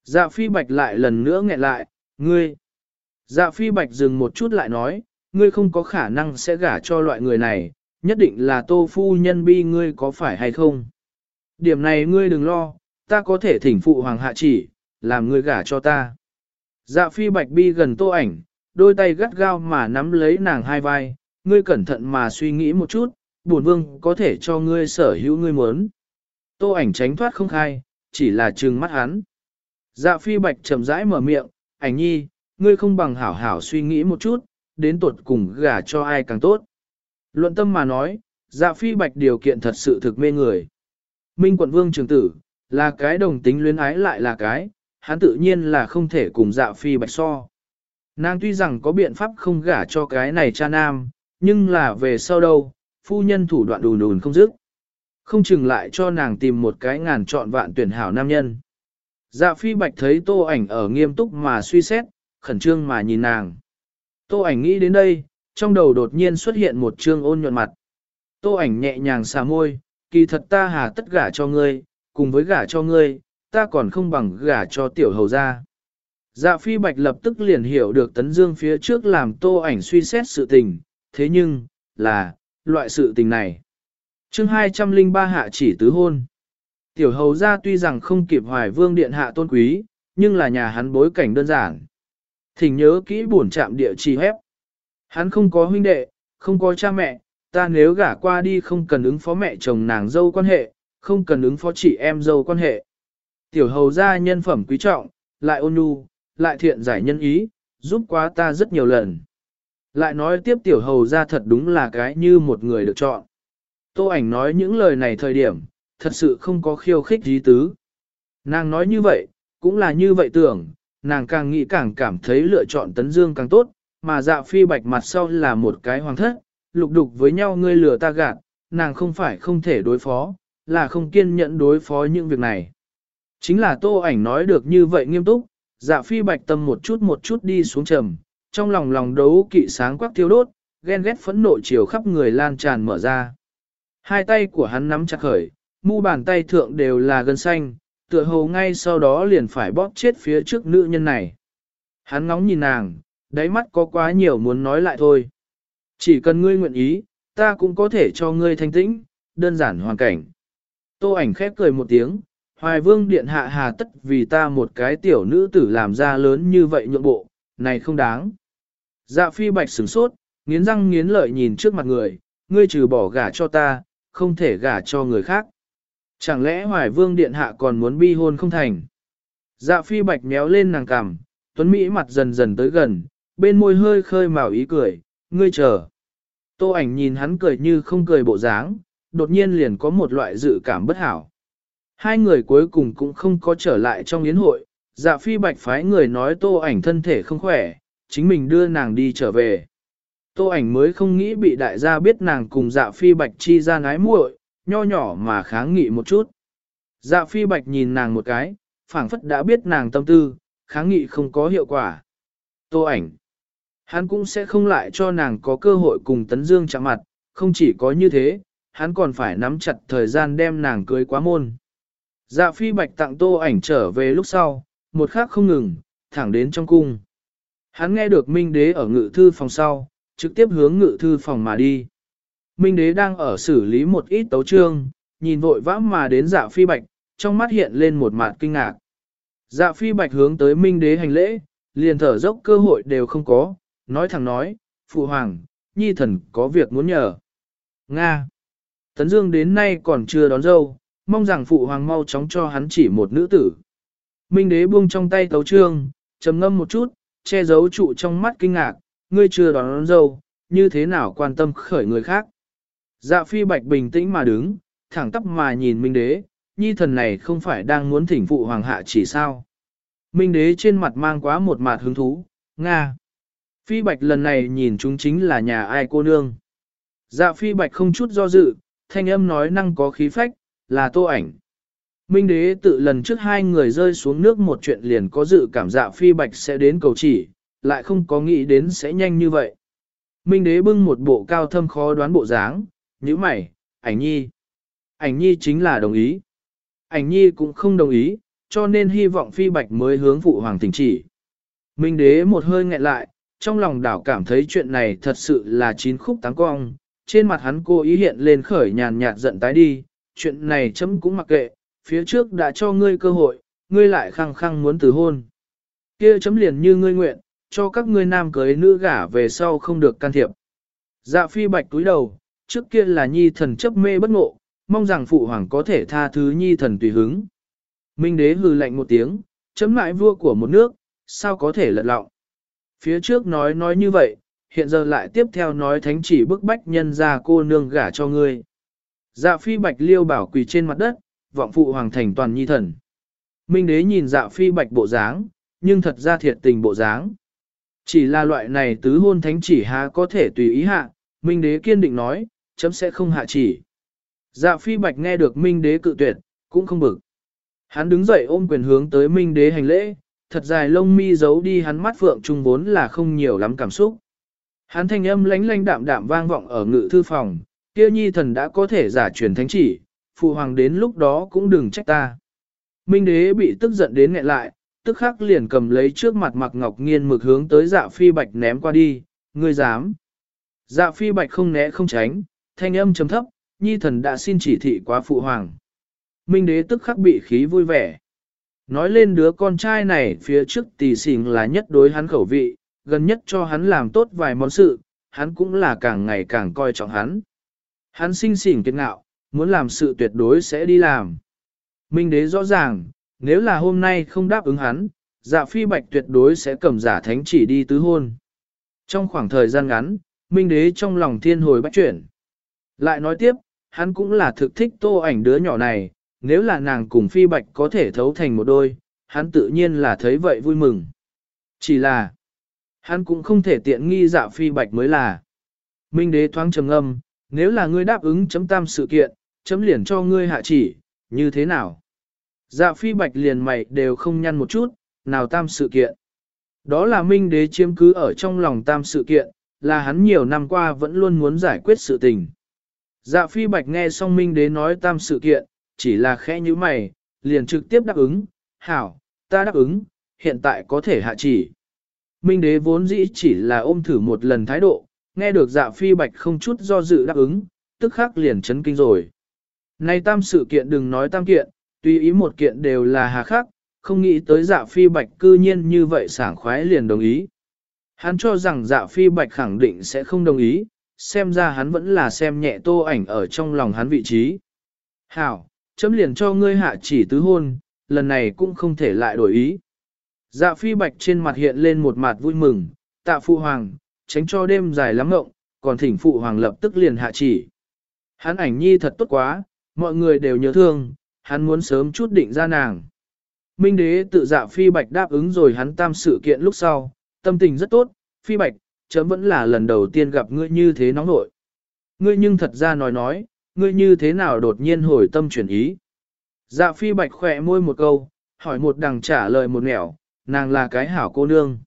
Dạ phi bạch lại lần nữa nghẹn lại, ngươi. Dạ phi bạch dừng một chút lại nói, ngươi không có khả năng sẽ gả cho loại người này, nhất định là tô phu nhân bi ngươi có phải hay không. Điểm này ngươi đừng lo, ta có thể thỉnh phụ hoàng hạ chỉ, làm ngươi gả cho ta. Dạ phi bạch bi gần tô ảnh, đôi tay gắt gao mà nắm lấy nàng hai vai, ngươi cẩn thận mà suy nghĩ một chút, bổn vương có thể cho ngươi sở hữu ngươi muốn. Tô ảnh tránh thoát không khai, chỉ là trừng mắt hắn. Dạ phi bạch chậm rãi mở miệng, ảnh nhi, ngươi không bằng hảo hảo suy nghĩ một chút, đến tuột cùng gả cho ai càng tốt. Luận tâm mà nói, dạ phi bạch điều kiện thật sự thực mê người. Minh quận vương trường tử, là cái đồng tính luyến ái lại là cái, hắn tự nhiên là không thể cùng dạ phi bạch so. Nàng tuy rằng có biện pháp không gả cho cái này cha nam, nhưng là về sau đâu, phu nhân thủ đoạn đùn đùn không dứt. Không chừng lại cho nàng tìm một cái ngàn chọn vạn tuyển hảo nam nhân. Dạ phi bạch thấy tô ảnh ở nghiêm túc mà suy xét, khẩn trương mà nhìn nàng. Tô ảnh nghĩ đến đây, trong đầu đột nhiên xuất hiện một trương ôn nhuận mặt. Tô ảnh nhẹ nhàng xà môi, kỳ thật ta hà tất gả cho ngươi, cùng với gả cho ngươi, ta còn không bằng gả cho tiểu hầu gia. Dạ phi bạch lập tức liền hiểu được tấn dương phía trước làm tô ảnh suy xét sự tình, thế nhưng, là, loại sự tình này. chương 203 hạ chỉ tứ hôn. Tiểu hầu gia tuy rằng không kịp hoài vương điện hạ tôn quý, nhưng là nhà hắn bối cảnh đơn giản. Thỉnh nhớ kỹ buồn chạm địa chỉ hép. Hắn không có huynh đệ, không có cha mẹ, ta nếu gả qua đi không cần ứng phó mẹ chồng nàng dâu quan hệ, không cần ứng phó chị em dâu quan hệ. Tiểu hầu gia nhân phẩm quý trọng, lại ôn nhu, lại thiện giải nhân ý, giúp quá ta rất nhiều lần. Lại nói tiếp tiểu hầu gia thật đúng là cái như một người được chọn. Tô ảnh nói những lời này thời điểm, thật sự không có khiêu khích gì tứ. Nàng nói như vậy, cũng là như vậy tưởng, nàng càng nghĩ càng cảm thấy lựa chọn tấn dương càng tốt, mà dạ phi bạch mặt sau là một cái hoàng thất, lục đục với nhau ngươi lừa ta gạt, nàng không phải không thể đối phó, là không kiên nhẫn đối phó những việc này. Chính là tô ảnh nói được như vậy nghiêm túc, dạ phi bạch tâm một chút một chút đi xuống trầm, trong lòng lòng đấu kỵ sáng quắc thiêu đốt, ghen ghét phẫn nộ chiều khắp người lan tràn mở ra. Hai tay của hắn nắm chặt khởi, mu bàn tay thượng đều là gân xanh, tựa hồ ngay sau đó liền phải bóp chết phía trước nữ nhân này. Hắn ngóng nhìn nàng, đáy mắt có quá nhiều muốn nói lại thôi. Chỉ cần ngươi nguyện ý, ta cũng có thể cho ngươi thanh tĩnh, đơn giản hoàn cảnh. Tô ảnh khép cười một tiếng, Hoài vương điện hạ hà tất vì ta một cái tiểu nữ tử làm ra lớn như vậy nhượng bộ, này không đáng. Dạ phi bạch sửng sốt, nghiến răng nghiến lợi nhìn trước mặt người, ngươi trừ bỏ gả cho ta, không thể gả cho người khác. Chẳng lẽ hoài vương điện hạ còn muốn bi hôn không thành? Dạ phi bạch méo lên nàng cằm, tuấn Mỹ mặt dần dần tới gần, bên môi hơi khơi màu ý cười, ngươi chờ. Tô ảnh nhìn hắn cười như không cười bộ dáng, đột nhiên liền có một loại dự cảm bất hảo. Hai người cuối cùng cũng không có trở lại trong yến hội, dạ phi bạch phái người nói tô ảnh thân thể không khỏe, chính mình đưa nàng đi trở về. Tô ảnh mới không nghĩ bị đại gia biết nàng cùng dạ phi bạch chi ra nái muội, nho nhỏ mà kháng nghị một chút. Dạ phi bạch nhìn nàng một cái, phảng phất đã biết nàng tâm tư, kháng nghị không có hiệu quả. Tô ảnh. Hắn cũng sẽ không lại cho nàng có cơ hội cùng Tấn Dương chạm mặt, không chỉ có như thế, hắn còn phải nắm chặt thời gian đem nàng cưới quá môn. Dạ phi bạch tặng tô ảnh trở về lúc sau, một khắc không ngừng, thẳng đến trong cung. Hắn nghe được Minh Đế ở ngự thư phòng sau, trực tiếp hướng ngự thư phòng mà đi. Minh Đế đang ở xử lý một ít tấu chương, nhìn vội vã mà đến dạ phi bạch, trong mắt hiện lên một mặt kinh ngạc. Dạ phi bạch hướng tới Minh Đế hành lễ, liền thở dốc cơ hội đều không có, nói thẳng nói, Phụ Hoàng, Nhi thần có việc muốn nhờ. Nga. Tấn Dương đến nay còn chưa đón dâu, mong rằng Phụ Hoàng mau chóng cho hắn chỉ một nữ tử. Minh Đế buông trong tay tấu trương, trầm ngâm một chút, che giấu trụ trong mắt kinh ngạc, ngươi chưa đón, đón dâu, như thế nào quan tâm khởi người khác. Dạ phi bạch bình tĩnh mà đứng, thẳng tắp mà nhìn Minh Đế, nhi thần này không phải đang muốn thỉnh phụ hoàng hạ chỉ sao. Minh Đế trên mặt mang quá một mặt hứng thú, Nga. Phi bạch lần này nhìn chúng chính là nhà ai cô nương. Dạ phi bạch không chút do dự, thanh âm nói năng có khí phách, là tô ảnh. Minh đế tự lần trước hai người rơi xuống nước một chuyện liền có dự cảm dạ phi bạch sẽ đến cầu chỉ, lại không có nghĩ đến sẽ nhanh như vậy. Minh đế bưng một bộ cao thâm khó đoán bộ dáng, như mày, ảnh nhi. Ảnh nhi chính là đồng ý. Ảnh nhi cũng không đồng ý, cho nên hy vọng phi bạch mới hướng phụ hoàng tỉnh chỉ. Minh đế một hơi nghẹn lại, trong lòng đảo cảm thấy chuyện này thật sự là chín khúc táng cong, trên mặt hắn cô ý hiện lên khởi nhàn nhạt giận tái đi, chuyện này chấm cũng mặc kệ, phía trước đã cho ngươi cơ hội, ngươi lại khăng khăng muốn từ hôn. kia chấm liền như ngươi nguyện, cho các ngươi nam cưới nữ gả về sau không được can thiệp. Dạ phi bạch túi đầu, trước kia là nhi thần chấp mê bất ngộ, mong rằng phụ hoàng có thể tha thứ nhi thần tùy hứng. Minh đế hừ lạnh một tiếng, chấm lại vua của một nước, sao có thể lật lọng. Phía trước nói nói như vậy, hiện giờ lại tiếp theo nói thánh chỉ bức bách nhân ra cô nương gả cho ngươi. Dạ phi bạch liêu bảo quỳ trên mặt đất, vọng phụ hoàng thành toàn nhi thần. Minh đế nhìn dạ phi bạch bộ dáng, nhưng thật ra thiệt tình bộ dáng. Chỉ là loại này tứ hôn thánh chỉ há có thể tùy ý hạ, Minh đế kiên định nói, chấm sẽ không hạ chỉ. Dạ phi bạch nghe được Minh đế cự tuyệt, cũng không bực. Hắn đứng dậy ôm quyền hướng tới Minh đế hành lễ, thật dài lông mi giấu đi hắn mắt phượng trung vốn là không nhiều lắm cảm xúc. Hắn thanh âm lánh lánh đạm đạm vang vọng ở ngự thư phòng, kia nhi thần đã có thể giả truyền thánh chỉ, phụ hoàng đến lúc đó cũng đừng trách ta. Minh đế bị tức giận đến nghẹn lại, tức khắc liền cầm lấy trước mặt mặc ngọc nghiên mực hướng tới dạ phi bạch ném qua đi, ngươi dám. Dạ phi bạch không né không tránh, thanh âm chấm thấp, nhi thần đã xin chỉ thị quá phụ hoàng. Minh đế tức khắc bị khí vui vẻ. Nói lên đứa con trai này phía trước tỷ xỉn là nhất đối hắn khẩu vị, gần nhất cho hắn làm tốt vài món sự, hắn cũng là càng ngày càng coi trọng hắn. Hắn sinh xỉn kiệt ngạo, muốn làm sự tuyệt đối sẽ đi làm. Minh đế rõ ràng, nếu là hôm nay không đáp ứng hắn, dạ phi bạch tuyệt đối sẽ cầm giả thánh chỉ đi tứ hôn. Trong khoảng thời gian ngắn, Minh đế trong lòng thiên hồi bách chuyển. Lại nói tiếp, hắn cũng là thực thích tô ảnh đứa nhỏ này, nếu là nàng cùng phi bạch có thể thấu thành một đôi, hắn tự nhiên là thấy vậy vui mừng. Chỉ là, hắn cũng không thể tiện nghi dạ phi bạch mới là. Minh đế thoáng trầm âm, nếu là ngươi đáp ứng chấm tam sự kiện, chấm liền cho ngươi hạ chỉ, như thế nào? Dạ phi bạch liền mày đều không nhăn một chút, nào tam sự kiện. Đó là minh đế chiếm cứ ở trong lòng tam sự kiện, là hắn nhiều năm qua vẫn luôn muốn giải quyết sự tình. Dạ phi bạch nghe xong minh đế nói tam sự kiện, chỉ là khẽ như mày, liền trực tiếp đáp ứng, hảo, ta đáp ứng, hiện tại có thể hạ chỉ. Minh đế vốn dĩ chỉ là ôm thử một lần thái độ, nghe được dạ phi bạch không chút do dự đáp ứng, tức khắc liền chấn kinh rồi. Này tam sự kiện đừng nói tam kiện, tùy ý một kiện đều là hà khắc, không nghĩ tới dạ phi bạch cư nhiên như vậy sảng khoái liền đồng ý. Hắn cho rằng dạ phi bạch khẳng định sẽ không đồng ý, xem ra hắn vẫn là xem nhẹ tô ảnh ở trong lòng hắn vị trí. Hảo, chấm liền cho ngươi hạ chỉ tứ hôn, lần này cũng không thể lại đổi ý. Dạ phi bạch trên mặt hiện lên một mặt vui mừng, tạ phụ hoàng, tránh cho đêm dài lắm ngộng, còn thỉnh phụ hoàng lập tức liền hạ chỉ. Hắn ảnh nhi thật tốt quá, mọi người đều nhớ thương, hắn muốn sớm chút định ra nàng. Minh đế tự dạ phi bạch đáp ứng rồi hắn tam sự kiện lúc sau, tâm tình rất tốt, phi bạch, chấm vẫn là lần đầu tiên gặp ngươi như thế nóng nội. Ngươi nhưng thật ra nói nói, ngươi như thế nào đột nhiên hồi tâm chuyển ý. Dạ phi bạch khỏe môi một câu, hỏi một đằng trả lời một nẻo, nàng là cái hảo cô nương.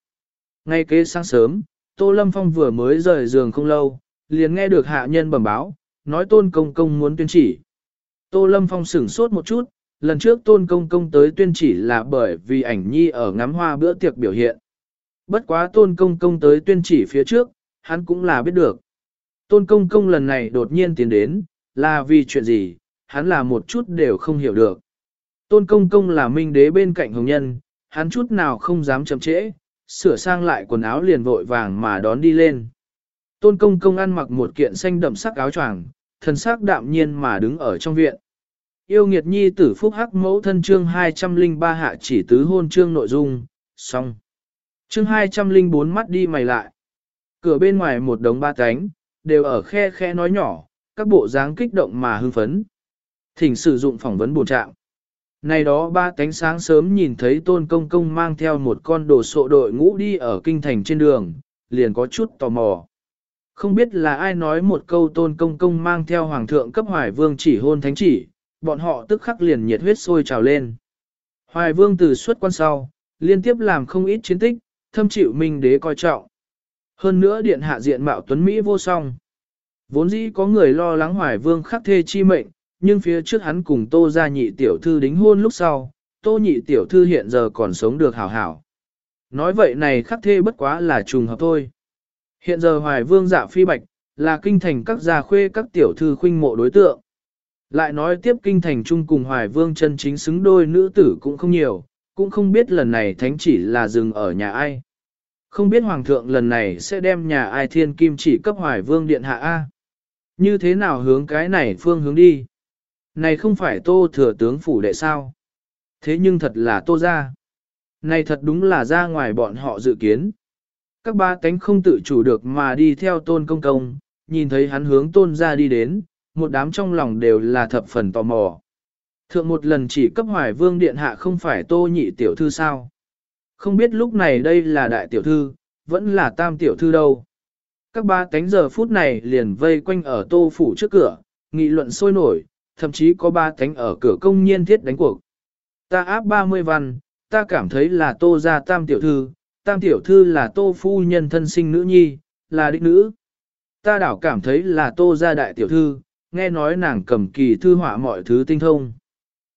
Ngay kế sáng sớm, Tô Lâm Phong vừa mới rời giường không lâu, liền nghe được hạ nhân bẩm báo, nói tôn công công muốn tuyên chỉ. Tô Lâm Phong sửng sốt một chút, lần trước tôn công công tới tuyên chỉ là bởi vì ảnh nhi ở ngắm hoa bữa tiệc biểu hiện. Bất quá tôn công công tới tuyên chỉ phía trước, hắn cũng là biết được. Tôn công công lần này đột nhiên tiến đến, là vì chuyện gì, hắn là một chút đều không hiểu được. Tôn công công là minh đế bên cạnh hồng nhân, hắn chút nào không dám chậm trễ, sửa sang lại quần áo liền vội vàng mà đón đi lên. Tôn công công ăn mặc một kiện xanh đậm sắc áo choàng, thần sắc đạm nhiên mà đứng ở trong viện. Yêu nghiệt nhi tử phúc hắc mẫu thân chương 203 hạ chỉ tứ hôn chương nội dung, xong. Chương 204 mắt đi mày lại. Cửa bên ngoài một đống ba cánh, đều ở khe khe nói nhỏ, các bộ dáng kích động mà hưng phấn. Thỉnh sử dụng phỏng vấn bổ trạng. Này đó ba cánh sáng sớm nhìn thấy tôn công công mang theo một con đồ sộ đội ngũ đi ở kinh thành trên đường, liền có chút tò mò. Không biết là ai nói một câu tôn công công mang theo hoàng thượng cấp hoài vương chỉ hôn thánh chỉ, bọn họ tức khắc liền nhiệt huyết sôi trào lên. Hoài vương từ suốt quan sau, liên tiếp làm không ít chiến tích, thâm chịu minh đế coi trọng. Hơn nữa điện hạ diện mạo tuấn Mỹ vô song. Vốn dĩ có người lo lắng hoài vương khắc thê chi mệnh, nhưng phía trước hắn cùng tô ra nhị tiểu thư đính hôn lúc sau, tô nhị tiểu thư hiện giờ còn sống được hảo hảo. Nói vậy này khắc thê bất quá là trùng hợp thôi. Hiện giờ hoài vương dạ phi bạch, là kinh thành các gia khuê các tiểu thư khuynh mộ đối tượng. Lại nói tiếp kinh thành chung cùng hoài vương chân chính xứng đôi nữ tử cũng không nhiều, cũng không biết lần này thánh chỉ là dừng ở nhà ai. Không biết hoàng thượng lần này sẽ đem nhà ai thiên kim chỉ cấp hoài vương điện hạ A. Như thế nào hướng cái này phương hướng đi? Này không phải tô thừa tướng phủ đệ sao? Thế nhưng thật là tô ra. Này thật đúng là ra ngoài bọn họ dự kiến. Các ba cánh không tự chủ được mà đi theo tôn công công, nhìn thấy hắn hướng tôn ra đi đến, một đám trong lòng đều là thập phần tò mò. Thượng một lần chỉ cấp hoài vương điện hạ không phải tô nhị tiểu thư sao. Không biết lúc này đây là đại tiểu thư, vẫn là tam tiểu thư đâu. Các ba cánh giờ phút này liền vây quanh ở tô phủ trước cửa, nghị luận sôi nổi, thậm chí có ba cánh ở cửa công nhiên thiết đánh cuộc. Ta áp 30 văn, ta cảm thấy là tô ra tam tiểu thư, tam tiểu thư là tô phu nhân thân sinh nữ nhi, là đích nữ. Ta đảo cảm thấy là tô ra đại tiểu thư, nghe nói nàng cầm kỳ thư họa mọi thứ tinh thông.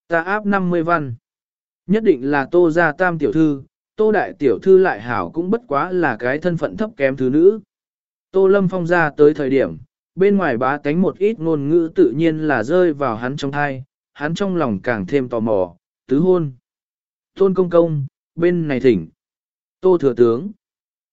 Ta áp 50 văn. Nhất định là tô ra tam tiểu thư, tô đại tiểu thư lại hảo cũng bất quá là cái thân phận thấp kém thứ nữ. Tô lâm phong ra tới thời điểm, bên ngoài bá tánh một ít ngôn ngữ tự nhiên là rơi vào hắn trong thai, hắn trong lòng càng thêm tò mò, tứ hôn. Tôn công công, bên này thỉnh. Tô thừa tướng.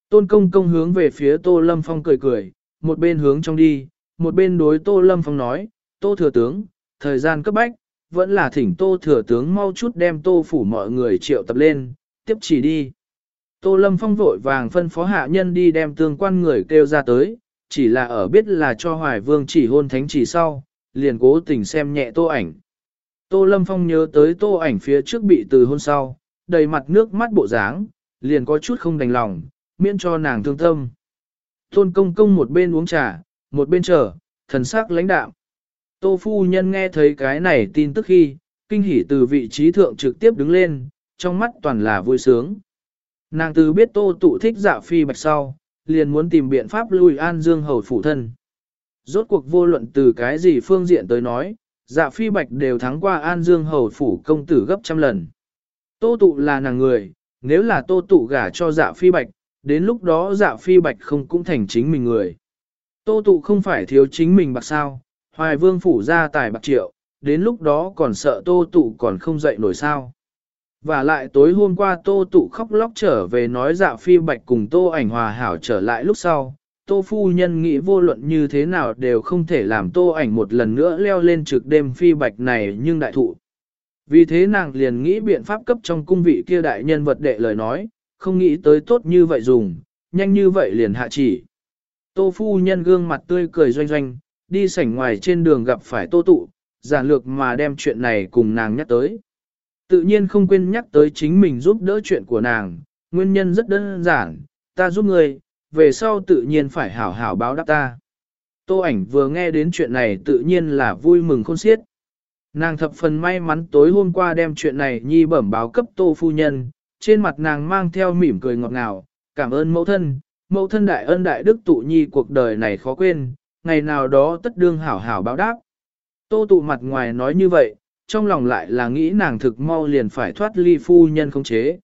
Tôn công công hướng về phía tô lâm phong cười cười, một bên hướng trong đi, một bên đối tô lâm phong nói, tô thừa tướng, thời gian cấp bách, vẫn là thỉnh tô thừa tướng mau chút đem tô phủ mọi người triệu tập lên, tiếp chỉ đi. Tô lâm phong vội vàng phân phó hạ nhân đi đem tương quan người kêu ra tới, chỉ là ở biết là cho hoài vương chỉ hôn thánh chỉ sau, liền cố tình xem nhẹ tô ảnh. Tô lâm phong nhớ tới tô ảnh phía trước bị từ hôn sau, đầy mặt nước mắt bộ dáng, liền có chút không đành lòng, miễn cho nàng thương tâm. Tôn công công một bên uống trà, một bên chờ, thần sắc lãnh đạm. Tô phu nhân nghe thấy cái này tin tức khi, kinh hỉ từ vị trí thượng trực tiếp đứng lên, trong mắt toàn là vui sướng. Nàng từ biết tô tụ thích dạ phi bạch sau, liền muốn tìm biện pháp lui an dương hầu phủ thân. Rốt cuộc vô luận từ cái gì phương diện tới nói, dạ phi bạch đều thắng qua an dương hầu phủ công tử gấp trăm lần. Tô tụ là nàng người, nếu là tô tụ gả cho dạ phi bạch, đến lúc đó dạ phi bạch không cũng thành chính mình người. Tô tụ không phải thiếu chính mình bạc sao, hoài vương phủ ra tài bạc triệu, đến lúc đó còn sợ tô tụ còn không dậy nổi sao. Và lại tối hôm qua tô tụ khóc lóc trở về nói dạ phi bạch cùng tô ảnh hòa hảo trở lại lúc sau. Tô phu nhân nghĩ vô luận như thế nào đều không thể làm tô ảnh một lần nữa leo lên trực đêm phi bạch này nhưng đại thụ. Vì thế nàng liền nghĩ biện pháp cấp trong cung vị kia đại nhân vật đệ lời nói, không nghĩ tới tốt như vậy dùng, nhanh như vậy liền hạ chỉ. Tô phu nhân gương mặt tươi cười doanh doanh, đi sảnh ngoài trên đường gặp phải tô tụ, giản lược mà đem chuyện này cùng nàng nhắc tới. Tự nhiên không quên nhắc tới chính mình giúp đỡ chuyện của nàng, nguyên nhân rất đơn giản, ta giúp người, về sau tự nhiên phải hảo hảo báo đáp ta. Tô ảnh vừa nghe đến chuyện này tự nhiên là vui mừng khôn xiết. Nàng thập phần may mắn tối hôm qua đem chuyện này nhi bẩm báo cấp tô phu nhân, trên mặt nàng mang theo mỉm cười ngọt ngào, cảm ơn mẫu thân, mẫu thân đại ân đại đức tụ nhi cuộc đời này khó quên, ngày nào đó tất đương hảo hảo báo đáp. Tô tụ mặt ngoài nói như vậy, trong lòng lại là nghĩ nàng thực mau liền phải thoát ly phu nhân không chế.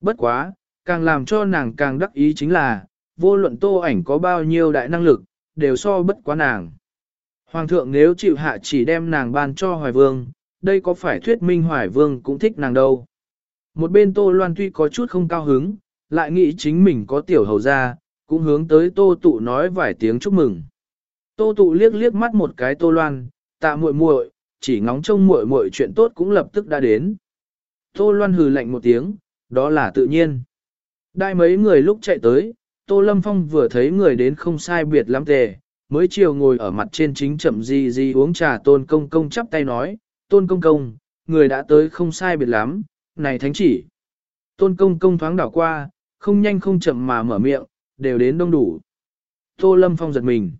Bất quá, càng làm cho nàng càng đắc ý chính là, vô luận tô ảnh có bao nhiêu đại năng lực, đều so bất quá nàng. Hoàng thượng nếu chịu hạ chỉ đem nàng ban cho Hoài Vương, đây có phải thuyết minh Hoài Vương cũng thích nàng đâu. Một bên Tô Loan tuy có chút không cao hứng, lại nghĩ chính mình có tiểu hầu ra, cũng hướng tới Tô Tụ nói vài tiếng chúc mừng. Tô Tụ liếc liếc mắt một cái Tô Loan, tạ muội muội, chỉ ngóng trông muội muội chuyện tốt cũng lập tức đã đến. Tô Loan hừ lạnh một tiếng, đó là tự nhiên. Đại mấy người lúc chạy tới, Tô Lâm Phong vừa thấy người đến không sai biệt lắm tề, mới chiều ngồi ở mặt trên chính chậm gì gì uống trà tôn công công chắp tay nói, tôn công công, người đã tới không sai biệt lắm, này thánh chỉ. Tôn công công thoáng đảo qua, không nhanh không chậm mà mở miệng, đều đến đông đủ. Tô Lâm Phong giật mình.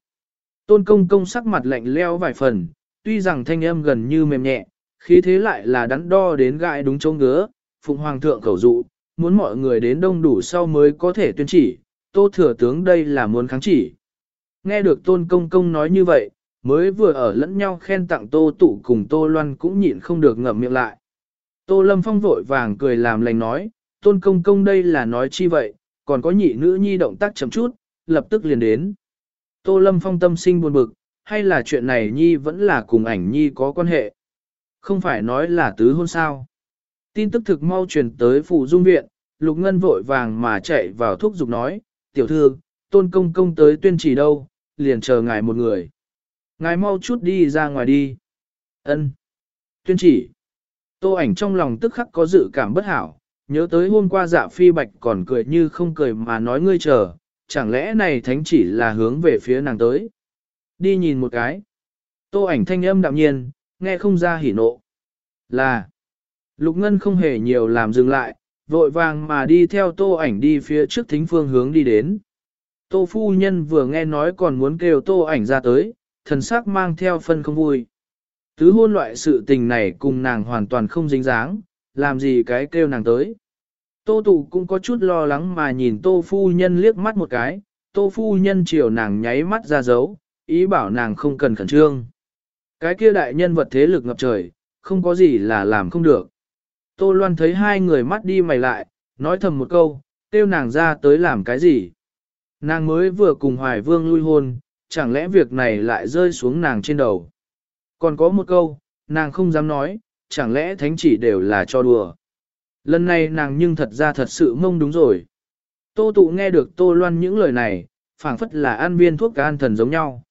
Tôn công công sắc mặt lạnh leo vài phần, tuy rằng thanh âm gần như mềm nhẹ, khí thế lại là đắn đo đến gãi đúng chỗ ngứa, phụng hoàng thượng khẩu dụ, muốn mọi người đến đông đủ sau mới có thể tuyên chỉ, tô thừa tướng đây là muốn kháng chỉ. Nghe được tôn công công nói như vậy, mới vừa ở lẫn nhau khen tặng tô tụ cùng tô loan cũng nhịn không được ngậm miệng lại. Tô lâm phong vội vàng cười làm lành nói, tôn công công đây là nói chi vậy, còn có nhị nữ nhi động tác chậm chút, lập tức liền đến. Tô lâm phong tâm sinh buồn bực, hay là chuyện này nhi vẫn là cùng ảnh nhi có quan hệ. Không phải nói là tứ hôn sao. Tin tức thực mau truyền tới phủ dung viện, lục ngân vội vàng mà chạy vào thuốc dục nói, tiểu thư, tôn công công tới tuyên chỉ đâu, liền chờ ngài một người. Ngài mau chút đi ra ngoài đi. Ân. Tuyên chỉ. Tô ảnh trong lòng tức khắc có dự cảm bất hảo, nhớ tới hôm qua dạ phi bạch còn cười như không cười mà nói ngươi chờ, chẳng lẽ này thánh chỉ là hướng về phía nàng tới. Đi nhìn một cái. Tô ảnh thanh âm đạm nhiên, nghe không ra hỉ nộ. Là. Lục Ngân không hề nhiều làm dừng lại, vội vàng mà đi theo tô ảnh đi phía trước thính phương hướng đi đến. Tô phu nhân vừa nghe nói còn muốn kêu tô ảnh ra tới, thần sắc mang theo phân không vui. Tứ hôn loại sự tình này cùng nàng hoàn toàn không dính dáng, làm gì cái kêu nàng tới. Tô tụ cũng có chút lo lắng mà nhìn tô phu nhân liếc mắt một cái, tô phu nhân chiều nàng nháy mắt ra dấu, ý bảo nàng không cần khẩn trương. Cái kia đại nhân vật thế lực ngập trời, không có gì là làm không được. Tô Loan thấy hai người mắt đi mày lại, nói thầm một câu, kêu nàng ra tới làm cái gì. Nàng mới vừa cùng Hoài Vương lui hôn, chẳng lẽ việc này lại rơi xuống nàng trên đầu. Còn có một câu, nàng không dám nói, chẳng lẽ thánh chỉ đều là cho đùa. Lần này nàng nhưng thật ra thật sự mông đúng rồi. Tô tụ nghe được Tô Loan những lời này, phảng phất là an viên thuốc can thần giống nhau.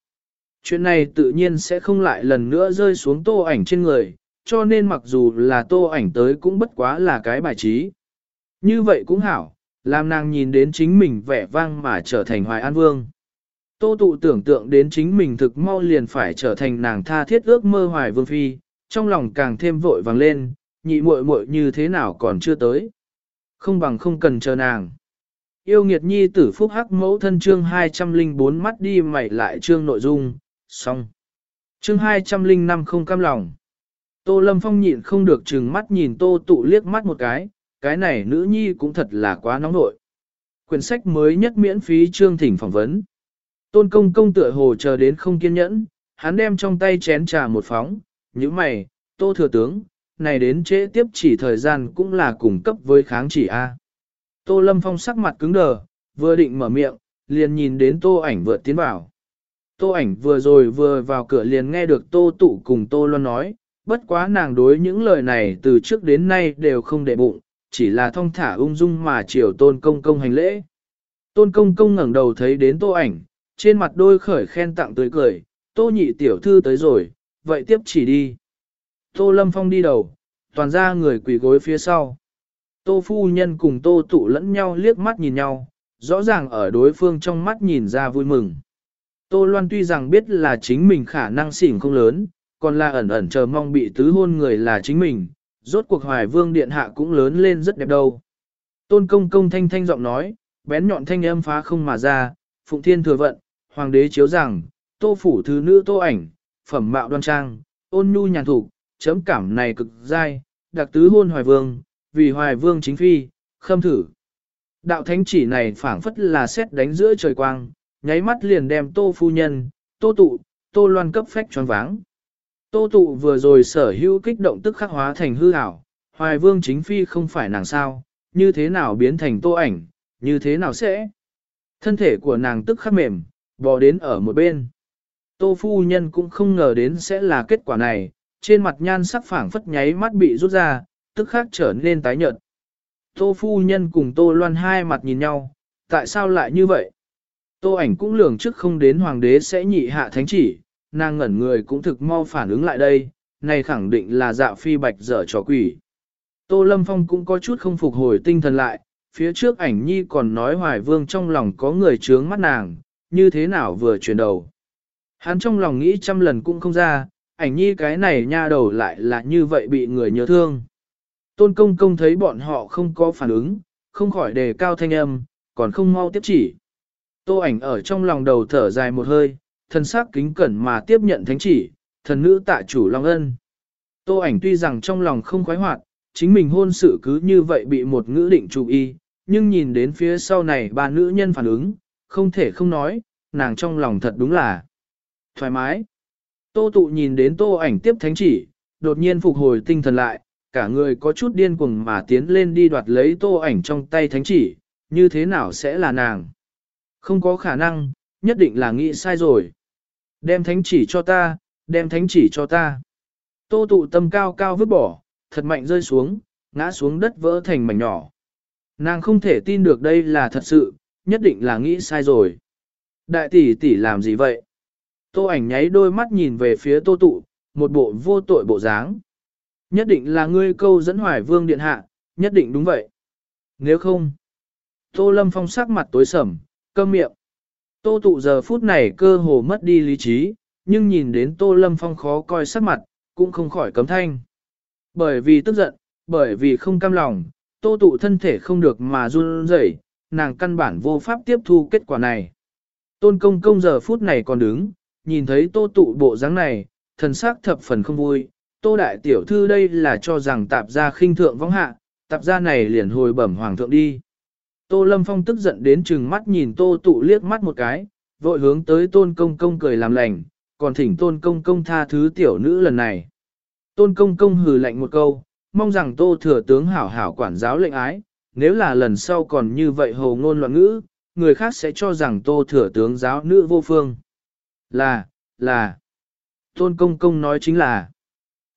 Chuyện này tự nhiên sẽ không lại lần nữa rơi xuống tô ảnh trên người, cho nên mặc dù là tô ảnh tới cũng bất quá là cái bài trí. Như vậy cũng hảo, làm nàng nhìn đến chính mình vẻ vang mà trở thành hoài an vương. Tô tụ tưởng tượng đến chính mình thực mau liền phải trở thành nàng tha thiết ước mơ hoài vương phi, trong lòng càng thêm vội vàng lên, nhị muội muội như thế nào còn chưa tới. Không bằng không cần chờ nàng. Yêu nghiệt nhi tử phúc hắc mẫu thân chương 204 mắt đi mày lại chương nội dung, xong. Chương 205 không cam lòng. Tô Lâm Phong nhịn không được chừng mắt nhìn Tô Tụ liếc mắt một cái, cái này nữ nhi cũng thật là quá nóng nội. Quyển sách mới nhất miễn phí chương thỉnh phỏng vấn. Tôn công công tựa hồ chờ đến không kiên nhẫn, hắn đem trong tay chén trà một phóng, như mày, Tô Thừa Tướng, này đến trễ tiếp chỉ thời gian cũng là cùng cấp với kháng chỉ A. Tô Lâm Phong sắc mặt cứng đờ, vừa định mở miệng, liền nhìn đến Tô ảnh vượt tiến vào. Tô ảnh vừa rồi vừa vào cửa liền nghe được Tô Tụ cùng Tô Loan nói, bất quá nàng đối những lời này từ trước đến nay đều không để bụng, chỉ là thong thả ung dung mà chiều tôn công công hành lễ. Tôn công công ngẩng đầu thấy đến tô ảnh, trên mặt đôi khởi khen tặng tươi cười, tô nhị tiểu thư tới rồi, vậy tiếp chỉ đi. Tô lâm phong đi đầu, toàn ra người quỳ gối phía sau. Tô phu nhân cùng tô tụ lẫn nhau liếc mắt nhìn nhau, rõ ràng ở đối phương trong mắt nhìn ra vui mừng. Tô Loan tuy rằng biết là chính mình khả năng xỉn không lớn, còn là ẩn ẩn chờ mong bị tứ hôn người là chính mình, rốt cuộc hoài vương điện hạ cũng lớn lên rất đẹp đâu. Tôn công công thanh thanh giọng nói, bén nhọn thanh âm phá không mà ra, phụng thiên thừa vận, hoàng đế chiếu rằng, tô phủ thứ nữ tô ảnh, phẩm mạo đoan trang, ôn nhu nhàn thủ, chấm cảm này cực dai, đặc tứ hôn hoài vương, vì hoài vương chính phi, khâm thử. Đạo thánh chỉ này phảng phất là xét đánh giữa trời quang, nháy mắt liền đem tô phu nhân, tô tụ, tô loan cấp phách choáng váng. Tô tụ vừa rồi sở hữu kích động tức khắc hóa thành hư ảo, hoài vương chính phi không phải nàng sao, như thế nào biến thành tô ảnh, như thế nào sẽ? Thân thể của nàng tức khắc mềm, bò đến ở một bên. Tô phu nhân cũng không ngờ đến sẽ là kết quả này, trên mặt nhan sắc phảng phất nháy mắt bị rút ra, tức khắc trở nên tái nhợt. Tô phu nhân cùng tô loan hai mặt nhìn nhau, tại sao lại như vậy? Tô ảnh cũng lường trước không đến hoàng đế sẽ nhị hạ thánh chỉ, nàng ngẩn người cũng thực mau phản ứng lại đây, này khẳng định là dạ phi bạch dở trò quỷ. Tô Lâm Phong cũng có chút không phục hồi tinh thần lại, phía trước ảnh nhi còn nói hoài vương trong lòng có người trướng mắt nàng, như thế nào vừa chuyển đầu. Hắn trong lòng nghĩ trăm lần cũng không ra, ảnh nhi cái này nha đầu lại là như vậy bị người nhớ thương. Tôn công công thấy bọn họ không có phản ứng, không khỏi đề cao thanh âm, còn không mau tiếp chỉ. Tô ảnh ở trong lòng đầu thở dài một hơi, thần sắc kính cẩn mà tiếp nhận thánh chỉ, thần nữ tạ chủ long ân. Tô ảnh tuy rằng trong lòng không khoái hoạt, chính mình hôn sự cứ như vậy bị một ngữ định chủ y, nhưng nhìn đến phía sau này ba nữ nhân phản ứng, không thể không nói, nàng trong lòng thật đúng là thoải mái. Tô tụ nhìn đến tô ảnh tiếp thánh chỉ, đột nhiên phục hồi tinh thần lại, cả người có chút điên cuồng mà tiến lên đi đoạt lấy tô ảnh trong tay thánh chỉ, như thế nào sẽ là nàng? Không có khả năng, nhất định là nghĩ sai rồi. Đem thánh chỉ cho ta, đem thánh chỉ cho ta. Tô tụ tâm cao cao vứt bỏ, thật mạnh rơi xuống, ngã xuống đất vỡ thành mảnh nhỏ. Nàng không thể tin được đây là thật sự, nhất định là nghĩ sai rồi. Đại tỷ tỷ làm gì vậy? Tô ảnh nháy đôi mắt nhìn về phía tô tụ, một bộ vô tội bộ dáng. Nhất định là ngươi câu dẫn hoài vương điện hạ, nhất định đúng vậy. Nếu không, Tô Lâm Phong sắc mặt tối sầm, câm miệng. Tô tụ giờ phút này cơ hồ mất đi lý trí, nhưng nhìn đến Tô Lâm Phong khó coi sắc mặt, cũng không khỏi cấm thanh. Bởi vì tức giận, bởi vì không cam lòng, Tô tụ thân thể không được mà run rẩy, nàng căn bản vô pháp tiếp thu kết quả này. Tôn công công giờ phút này còn đứng, nhìn thấy Tô tụ bộ dáng này, thần sắc thập phần không vui. Tô đại tiểu thư đây là cho rằng tạp gia khinh thượng vong hạ, tạp gia này liền hồi bẩm hoàng thượng đi. Tô Lâm Phong tức giận đến chừng mắt nhìn Tô Tụ liếc mắt một cái, vội hướng tới Tôn Công Công cười làm lành, còn thỉnh Tôn Công Công tha thứ tiểu nữ lần này. Tôn Công Công hừ lạnh một câu, mong rằng Tô Thừa Tướng hảo hảo quản giáo lệnh ái, nếu là lần sau còn như vậy hồ ngôn loạn ngữ, người khác sẽ cho rằng Tô Thừa Tướng giáo nữ vô phương. Là, là. Tôn Công Công nói chính là.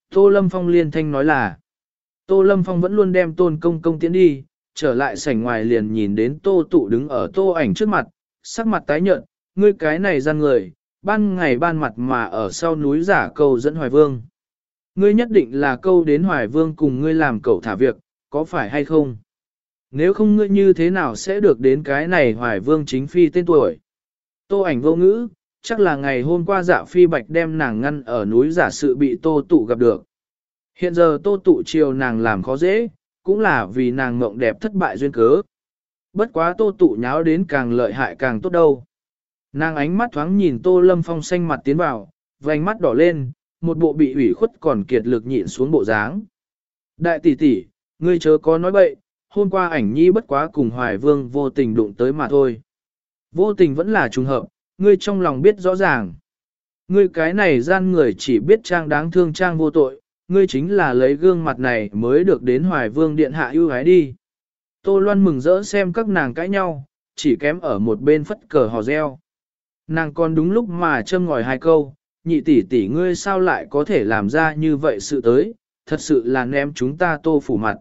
Tô Lâm Phong liên thanh nói là. Tô Lâm Phong vẫn luôn đem Tôn Công Công tiến đi, trở lại sảnh ngoài liền nhìn đến tô tụ đứng ở tô ảnh trước mặt, sắc mặt tái nhợt, ngươi cái này gian người, ban ngày ban mặt mà ở sau núi giả câu dẫn hoài vương. Ngươi nhất định là câu đến hoài vương cùng ngươi làm cậu thả việc, có phải hay không? Nếu không ngươi như thế nào sẽ được đến cái này hoài vương chính phi tên tuổi? Tô ảnh vô ngữ, chắc là ngày hôm qua dạ phi bạch đem nàng ngăn ở núi giả sự bị tô tụ gặp được. Hiện giờ tô tụ chiều nàng làm khó dễ, cũng là vì nàng mộng đẹp thất bại duyên cớ. Bất quá tô tụ nháo đến càng lợi hại càng tốt đâu. Nàng ánh mắt thoáng nhìn tô lâm phong xanh mặt tiến vào, vành mắt đỏ lên, một bộ bị ủy khuất còn kiệt lực nhịn xuống bộ dáng. Đại tỷ tỷ, ngươi chớ có nói bậy, hôm qua ảnh nhi bất quá cùng hoài vương vô tình đụng tới mà thôi. Vô tình vẫn là trùng hợp, ngươi trong lòng biết rõ ràng. Ngươi cái này gian người chỉ biết trang đáng thương trang vô tội, ngươi chính là lấy gương mặt này mới được đến hoài vương điện hạ ưu ái đi. Tô Loan mừng rỡ xem các nàng cãi nhau, chỉ kém ở một bên phất cờ hò reo. Nàng còn đúng lúc mà châm ngòi hai câu, nhị tỷ tỷ ngươi sao lại có thể làm ra như vậy sự tới, thật sự là ném chúng ta tô phủ mặt.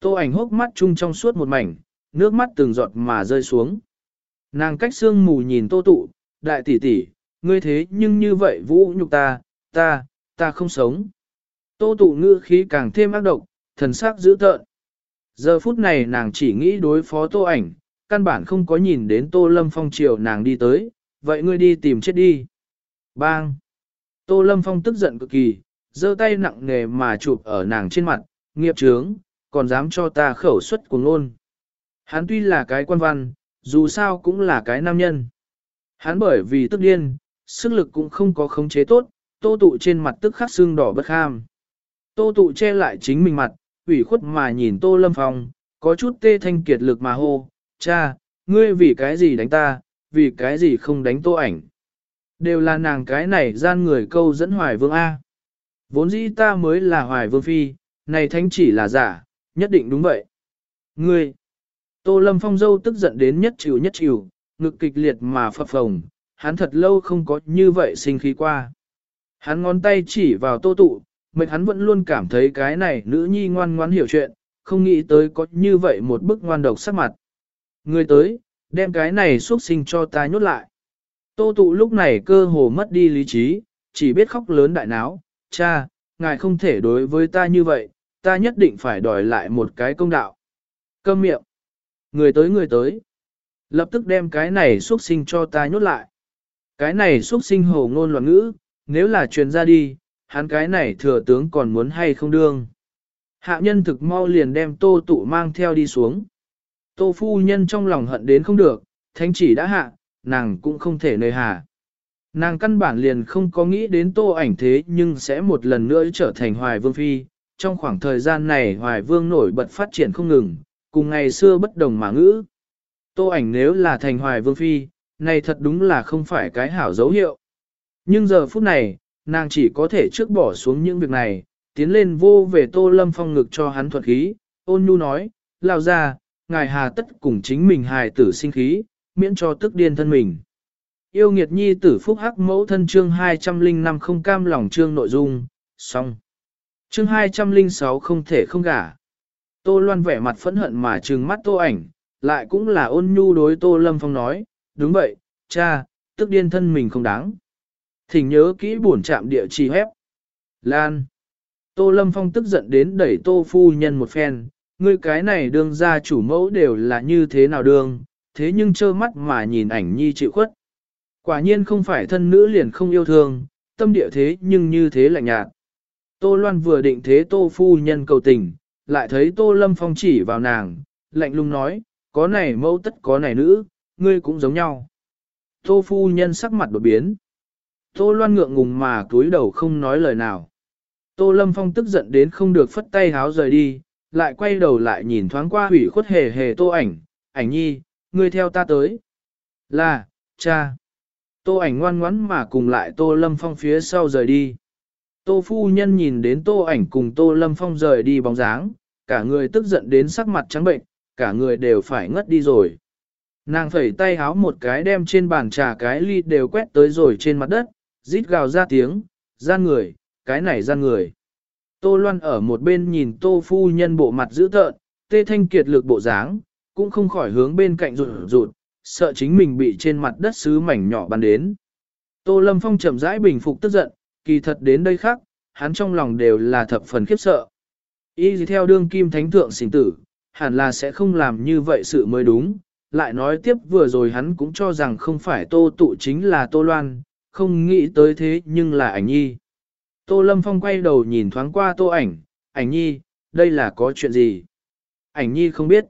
Tô ảnh hốc mắt chung trong suốt một mảnh, nước mắt từng giọt mà rơi xuống. Nàng cách xương mù nhìn tô tụ, đại tỷ tỷ, ngươi thế nhưng như vậy vũ nhục ta, ta, ta không sống. Tô tụ ngữ khí càng thêm ác độc, thần sắc dữ tợn. Giờ phút này nàng chỉ nghĩ đối phó tô ảnh, căn bản không có nhìn đến tô lâm phong chiều nàng đi tới, vậy ngươi đi tìm chết đi. Bang! Tô lâm phong tức giận cực kỳ, giơ tay nặng nề mà chụp ở nàng trên mặt, nghiệp trướng, còn dám cho ta khẩu xuất của ngôn. Hắn tuy là cái quan văn, dù sao cũng là cái nam nhân. Hắn bởi vì tức điên, sức lực cũng không có khống chế tốt, tô tụ trên mặt tức khắc xương đỏ bất kham. Tô tụ che lại chính mình mặt, ủy khuất mà nhìn tô lâm phong, có chút tê thanh kiệt lực mà hô, cha, ngươi vì cái gì đánh ta, vì cái gì không đánh tô ảnh. Đều là nàng cái này gian người câu dẫn hoài vương A. Vốn dĩ ta mới là hoài vương phi, này thánh chỉ là giả, nhất định đúng vậy. Ngươi, tô lâm phong dâu tức giận đến nhất chịu nhất chịu, ngực kịch liệt mà phập phồng, hắn thật lâu không có như vậy sinh khí qua. Hắn ngón tay chỉ vào tô tụ, mệt hắn vẫn luôn cảm thấy cái này nữ nhi ngoan ngoãn hiểu chuyện, không nghĩ tới có như vậy một bức ngoan độc sắc mặt. Người tới, đem cái này xuất sinh cho ta nhốt lại. Tô tụ lúc này cơ hồ mất đi lý trí, chỉ biết khóc lớn đại náo, cha, ngài không thể đối với ta như vậy, ta nhất định phải đòi lại một cái công đạo. Câm miệng. Người tới người tới. Lập tức đem cái này xuất sinh cho ta nhốt lại. Cái này xuất sinh hồ ngôn loạn ngữ, nếu là truyền ra đi, hắn cái này thừa tướng còn muốn hay không đương. Hạ nhân thực mau liền đem tô tụ mang theo đi xuống. Tô phu nhân trong lòng hận đến không được, thánh chỉ đã hạ, nàng cũng không thể nơi hạ. Nàng căn bản liền không có nghĩ đến tô ảnh thế nhưng sẽ một lần nữa trở thành hoài vương phi. Trong khoảng thời gian này hoài vương nổi bật phát triển không ngừng, cùng ngày xưa bất đồng mà ngữ. Tô ảnh nếu là thành hoài vương phi, này thật đúng là không phải cái hảo dấu hiệu. Nhưng giờ phút này, nàng chỉ có thể trước bỏ xuống những việc này, tiến lên vô về tô lâm phong ngực cho hắn thuật khí, ôn nhu nói, lao ra, ngài hà tất cùng chính mình hài tử sinh khí, miễn cho tức điên thân mình. Yêu nghiệt nhi tử phúc hắc mẫu thân chương 205 không cam lòng chương nội dung, xong. Chương 206 không thể không gả. Tô Loan vẻ mặt phẫn hận mà trừng mắt tô ảnh, lại cũng là ôn nhu đối tô lâm phong nói, đúng vậy, cha, tức điên thân mình không đáng. Thỉnh nhớ kỹ buồn chạm địa chỉ hép. Lan. Tô Lâm Phong tức giận đến đẩy tô phu nhân một phen, ngươi cái này đương ra chủ mẫu đều là như thế nào đương, thế nhưng trơ mắt mà nhìn ảnh nhi chịu khuất. Quả nhiên không phải thân nữ liền không yêu thương, tâm địa thế nhưng như thế lạnh nhạt. Tô Loan vừa định thế tô phu nhân cầu tình, lại thấy tô lâm phong chỉ vào nàng, lạnh lùng nói, có này mẫu tất có này nữ, ngươi cũng giống nhau. Tô phu nhân sắc mặt đột biến. Tô Loan ngượng ngùng mà cúi đầu không nói lời nào. Tô Lâm Phong tức giận đến không được phất tay háo rời đi, lại quay đầu lại nhìn thoáng qua hủy khuất hề hề tô ảnh, ảnh nhi, ngươi theo ta tới. Là, cha. Tô ảnh ngoan ngoãn mà cùng lại Tô Lâm Phong phía sau rời đi. Tô phu nhân nhìn đến Tô ảnh cùng Tô Lâm Phong rời đi bóng dáng, cả người tức giận đến sắc mặt trắng bệnh, cả người đều phải ngất đi rồi. Nàng phẩy tay háo một cái đem trên bàn trà cái ly đều quét tới rồi trên mặt đất, rít gào ra tiếng, gian người, cái này gian người. Tô Loan ở một bên nhìn Tô Phu Nhân bộ mặt dữ tợn, tê thanh kiệt lực bộ dáng, cũng không khỏi hướng bên cạnh rụt rụt, sợ chính mình bị trên mặt đất sứ mảnh nhỏ bắn đến. Tô Lâm Phong chậm rãi bình phục tức giận, kỳ thật đến đây khác, hắn trong lòng đều là thập phần khiếp sợ. Y gì theo đương kim thánh thượng sinh tử, hẳn là sẽ không làm như vậy sự mới đúng. Lại nói tiếp vừa rồi hắn cũng cho rằng không phải tô tụ chính là tô loan, không nghĩ tới thế nhưng là ảnh nhi. Tô Lâm Phong quay đầu nhìn thoáng qua tô ảnh, ảnh nhi, đây là có chuyện gì? Ảnh nhi không biết.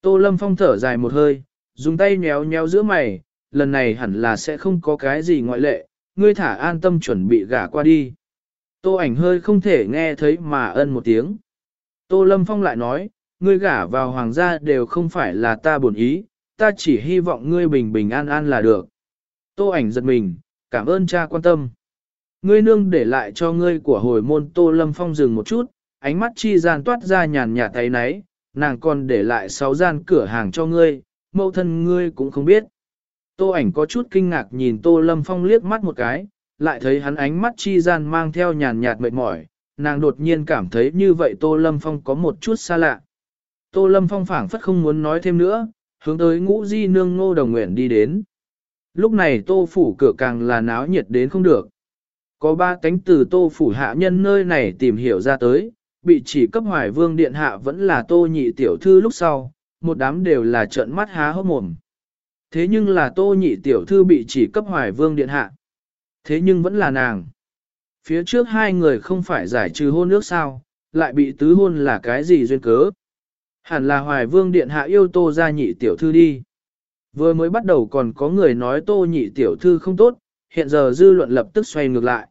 Tô Lâm Phong thở dài một hơi, dùng tay nhéo nhéo giữa mày, lần này hẳn là sẽ không có cái gì ngoại lệ, ngươi thả an tâm chuẩn bị gả qua đi. Tô ảnh hơi không thể nghe thấy mà ân một tiếng. Tô Lâm Phong lại nói, ngươi gả vào hoàng gia đều không phải là ta buồn ý, ta chỉ hy vọng ngươi bình bình an an là được. Tô ảnh giật mình, cảm ơn cha quan tâm. Ngươi nương để lại cho ngươi của hồi môn Tô Lâm Phong dừng một chút, ánh mắt chi gian toát ra nhàn nhạt thấy náy, nàng còn để lại sáu gian cửa hàng cho ngươi, mẫu thân ngươi cũng không biết. Tô ảnh có chút kinh ngạc nhìn Tô Lâm Phong liếc mắt một cái, lại thấy hắn ánh mắt chi gian mang theo nhàn nhạt mệt mỏi, nàng đột nhiên cảm thấy như vậy Tô Lâm Phong có một chút xa lạ. Tô Lâm Phong phảng phất không muốn nói thêm nữa, hướng tới ngũ di nương ngô đồng nguyện đi đến. Lúc này Tô Phủ cửa càng là náo nhiệt đến không được. Có ba cánh từ Tô Phủ hạ nhân nơi này tìm hiểu ra tới, bị chỉ cấp hoài vương điện hạ vẫn là Tô nhị tiểu thư lúc sau, một đám đều là trợn mắt há hốc mồm. Thế nhưng là Tô nhị tiểu thư bị chỉ cấp hoài vương điện hạ. Thế nhưng vẫn là nàng. Phía trước hai người không phải giải trừ hôn nước sao, lại bị tứ hôn là cái gì duyên cớ. Hẳn là hoài vương điện hạ yêu tô ra nhị tiểu thư đi. Vừa mới bắt đầu còn có người nói tô nhị tiểu thư không tốt, hiện giờ dư luận lập tức xoay ngược lại.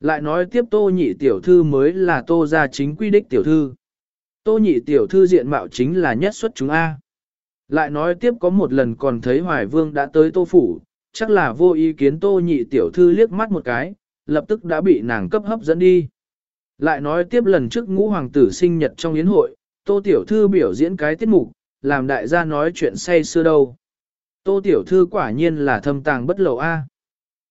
Lại nói tiếp tô nhị tiểu thư mới là tô gia chính quy đích tiểu thư. Tô nhị tiểu thư diện mạo chính là nhất xuất chúng A. Lại nói tiếp có một lần còn thấy hoài vương đã tới tô phủ, chắc là vô ý kiến tô nhị tiểu thư liếc mắt một cái, lập tức đã bị nàng cấp hấp dẫn đi. Lại nói tiếp lần trước ngũ hoàng tử sinh nhật trong yến hội, tô tiểu thư biểu diễn cái tiết mục, làm đại gia nói chuyện say xưa đâu. Tô tiểu thư quả nhiên là thâm tàng bất lộ A.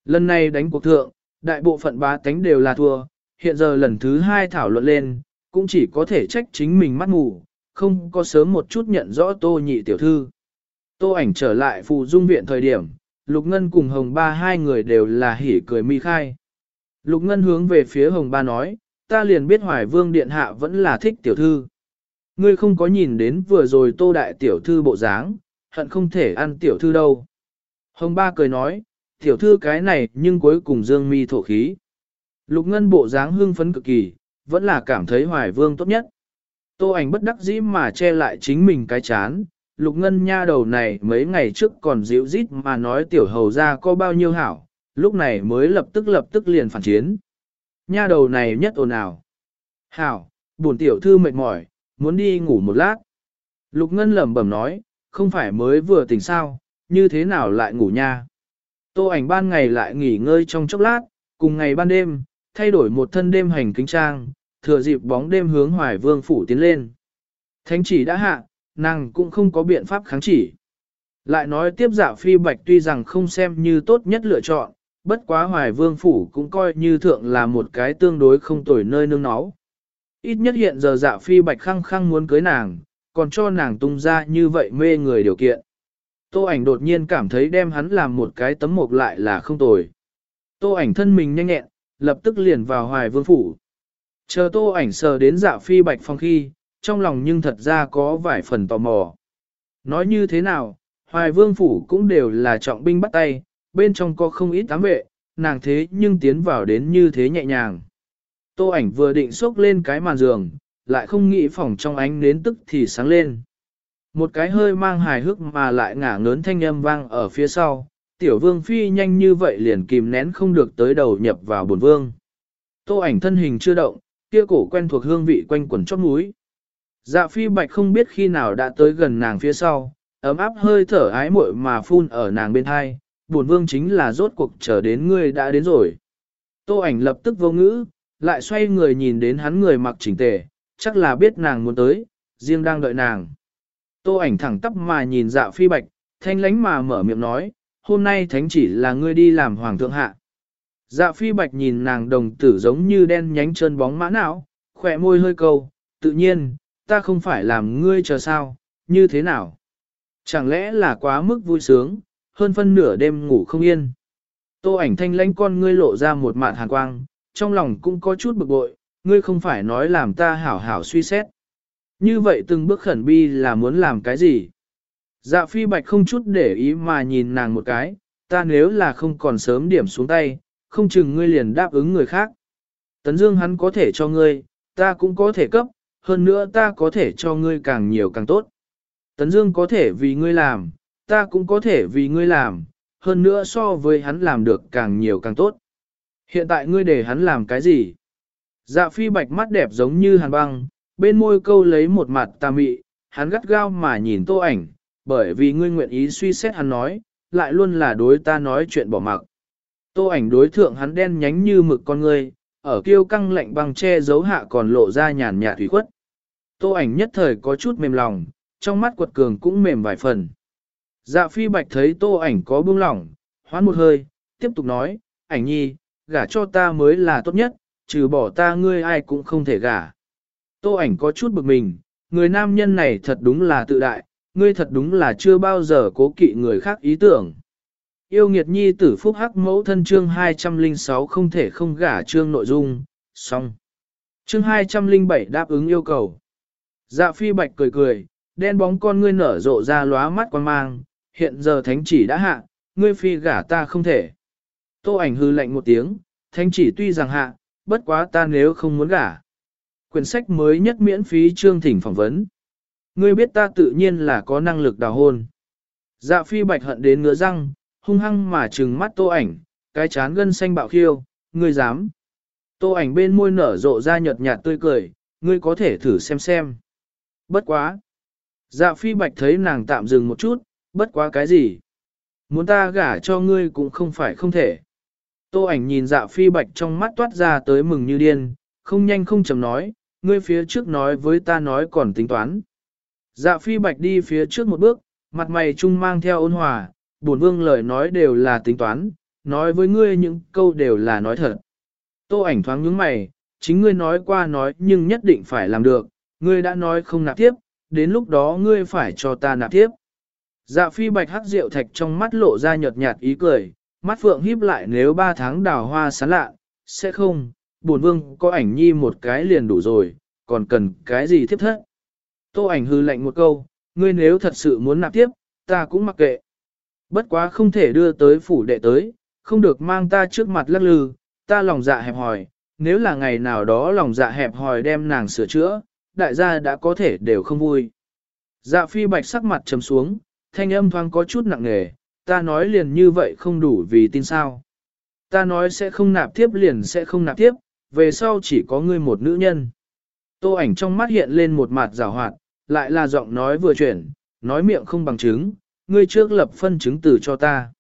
Lần này đánh cuộc thượng, đại bộ phận bá tánh đều là thua, hiện giờ lần thứ hai thảo luận lên, cũng chỉ có thể trách chính mình mắt mù, không có sớm một chút nhận rõ tô nhị tiểu thư. Tô ảnh trở lại phù dung viện thời điểm, Lục Ngân cùng Hồng Ba hai người đều là hỉ cười mi khai. Lục Ngân hướng về phía Hồng Ba nói, ta liền biết Hoài Vương Điện Hạ vẫn là thích tiểu thư. Ngươi không có nhìn đến vừa rồi tô đại tiểu thư bộ dáng, hận không thể ăn tiểu thư đâu. Hồng Ba cười nói, tiểu thư cái này nhưng cuối cùng dương mi thổ khí. Lục Ngân bộ dáng hưng phấn cực kỳ, vẫn là cảm thấy Hoài Vương tốt nhất. Tô ảnh bất đắc dĩ mà che lại chính mình cái chán, lục ngân nha đầu này mấy ngày trước còn dịu rít mà nói tiểu hầu ra có bao nhiêu hảo, lúc này mới lập tức lập tức liền phản chiến. Nha đầu này nhất ồn ào. Hảo, buồn tiểu thư mệt mỏi, muốn đi ngủ một lát. Lục ngân lẩm bẩm nói, không phải mới vừa tỉnh sao, như thế nào lại ngủ nha. Tô ảnh ban ngày lại nghỉ ngơi trong chốc lát, cùng ngày ban đêm, thay đổi một thân đêm hành kính trang, thừa dịp bóng đêm hướng hoài vương phủ tiến lên. Thánh chỉ đã hạ, nàng cũng không có biện pháp kháng chỉ. Lại nói tiếp dạ phi bạch tuy rằng không xem như tốt nhất lựa chọn, bất quá hoài vương phủ cũng coi như thượng là một cái tương đối không tồi nơi nương náu. Ít nhất hiện giờ dạ phi bạch khăng khăng muốn cưới nàng, còn cho nàng tung ra như vậy mê người điều kiện. Tô ảnh đột nhiên cảm thấy đem hắn làm một cái tấm mộc lại là không tồi. Tô ảnh thân mình nhanh nhẹn, lập tức liền vào hoài vương phủ. Chờ tô ảnh sờ đến dạ phi bạch phong khi, trong lòng nhưng thật ra có vài phần tò mò. Nói như thế nào, hoài vương phủ cũng đều là trọng binh bắt tay, bên trong có không ít tám vệ, nàng thế nhưng tiến vào đến như thế nhẹ nhàng. Tô ảnh vừa định xốc lên cái màn giường, lại không nghĩ phòng trong ánh nến tức thì sáng lên. Một cái hơi mang hài hước mà lại ngả ngớn thanh âm vang ở phía sau, tiểu vương phi nhanh như vậy liền kìm nén không được tới đầu nhập vào bổn vương. Tô ảnh thân hình chưa động, kia cổ quen thuộc hương vị quanh quẩn chót mũi. Dạ phi bạch không biết khi nào đã tới gần nàng phía sau, ấm áp hơi thở ái muội mà phun ở nàng bên hai, buồn vương chính là rốt cuộc chờ đến ngươi đã đến rồi. Tô ảnh lập tức vô ngữ, lại xoay người nhìn đến hắn người mặc chỉnh tề, chắc là biết nàng muốn tới, riêng đang đợi nàng. Tô ảnh thẳng tắp mà nhìn dạ phi bạch, thanh lánh mà mở miệng nói, hôm nay thánh chỉ là ngươi đi làm hoàng thượng hạ. Dạ phi bạch nhìn nàng đồng tử giống như đen nhánh chân bóng mã não, khỏe môi hơi câu, tự nhiên, ta không phải làm ngươi chờ sao, như thế nào? Chẳng lẽ là quá mức vui sướng, hơn phân nửa đêm ngủ không yên. Tô ảnh thanh lãnh con ngươi lộ ra một mạn hàn quang, trong lòng cũng có chút bực bội, ngươi không phải nói làm ta hảo hảo suy xét. Như vậy từng bước khẩn bi là muốn làm cái gì? Dạ phi bạch không chút để ý mà nhìn nàng một cái, ta nếu là không còn sớm điểm xuống tay, không chừng ngươi liền đáp ứng người khác. Tấn Dương hắn có thể cho ngươi, ta cũng có thể cấp, hơn nữa ta có thể cho ngươi càng nhiều càng tốt. Tấn Dương có thể vì ngươi làm, ta cũng có thể vì ngươi làm, hơn nữa so với hắn làm được càng nhiều càng tốt. Hiện tại ngươi để hắn làm cái gì? Dạ phi bạch mắt đẹp giống như hàn băng, bên môi câu lấy một mặt tà mị, hắn gắt gao mà nhìn tô ảnh, bởi vì ngươi nguyện ý suy xét hắn nói, lại luôn là đối ta nói chuyện bỏ mặc. Tô ảnh đối thượng hắn đen nhánh như mực con ngươi, ở kiêu căng lạnh băng che giấu hạ còn lộ ra nhàn nhạt thủy khuất. Tô ảnh nhất thời có chút mềm lòng, trong mắt quật cường cũng mềm vài phần. Dạ phi bạch thấy tô ảnh có buông lỏng, hoán một hơi, tiếp tục nói, ảnh nhi, gả cho ta mới là tốt nhất, trừ bỏ ta ngươi ai cũng không thể gả. Tô ảnh có chút bực mình, người nam nhân này thật đúng là tự đại, ngươi thật đúng là chưa bao giờ cố kỵ người khác ý tưởng. Yêu nghiệt nhi tử phúc hắc mẫu thân chương 206 không thể không gả chương nội dung, xong. Chương 207 đáp ứng yêu cầu. Dạ phi bạch cười cười, đen bóng con ngươi nở rộ ra lóa mắt quan mang, hiện giờ thánh chỉ đã hạ, ngươi phi gả ta không thể. Tô ảnh hư lạnh một tiếng, thánh chỉ tuy rằng hạ, bất quá ta nếu không muốn gả. Quyển sách mới nhất miễn phí chương thỉnh phỏng vấn. Ngươi biết ta tự nhiên là có năng lực đào hôn. Dạ phi bạch hận đến ngứa răng, hung hăng mà trừng mắt tô ảnh, cái chán gân xanh bạo khiêu, ngươi dám. Tô ảnh bên môi nở rộ ra nhợt nhạt tươi cười, ngươi có thể thử xem xem. Bất quá. Dạ phi bạch thấy nàng tạm dừng một chút, bất quá cái gì? Muốn ta gả cho ngươi cũng không phải không thể. Tô ảnh nhìn dạ phi bạch trong mắt toát ra tới mừng như điên, không nhanh không chậm nói, ngươi phía trước nói với ta nói còn tính toán. Dạ phi bạch đi phía trước một bước, mặt mày trung mang theo ôn hòa, bổn vương lời nói đều là tính toán, nói với ngươi những câu đều là nói thật. Tô ảnh thoáng nhướng mày, chính ngươi nói qua nói nhưng nhất định phải làm được, ngươi đã nói không nạp tiếp, đến lúc đó ngươi phải cho ta nạp tiếp. Dạ phi bạch hắc rượu thạch trong mắt lộ ra nhợt nhạt ý cười, mắt phượng híp lại nếu ba tháng đào hoa sán lạ, sẽ không, buồn vương có ảnh nhi một cái liền đủ rồi, còn cần cái gì tiếp thất. Tô ảnh hư lạnh một câu, ngươi nếu thật sự muốn nạp tiếp, ta cũng mặc kệ. Bất quá không thể đưa tới phủ đệ tới, không được mang ta trước mặt lắc lư, ta lòng dạ hẹp hòi, nếu là ngày nào đó lòng dạ hẹp hòi đem nàng sửa chữa, đại gia đã có thể đều không vui. Dạ phi bạch sắc mặt trầm xuống, thanh âm thoáng có chút nặng nề, ta nói liền như vậy không đủ vì tin sao. Ta nói sẽ không nạp tiếp liền sẽ không nạp tiếp, về sau chỉ có ngươi một nữ nhân. Tô ảnh trong mắt hiện lên một mặt rào hoạt, lại là giọng nói vừa chuyển, nói miệng không bằng chứng, ngươi trước lập phân chứng từ cho ta.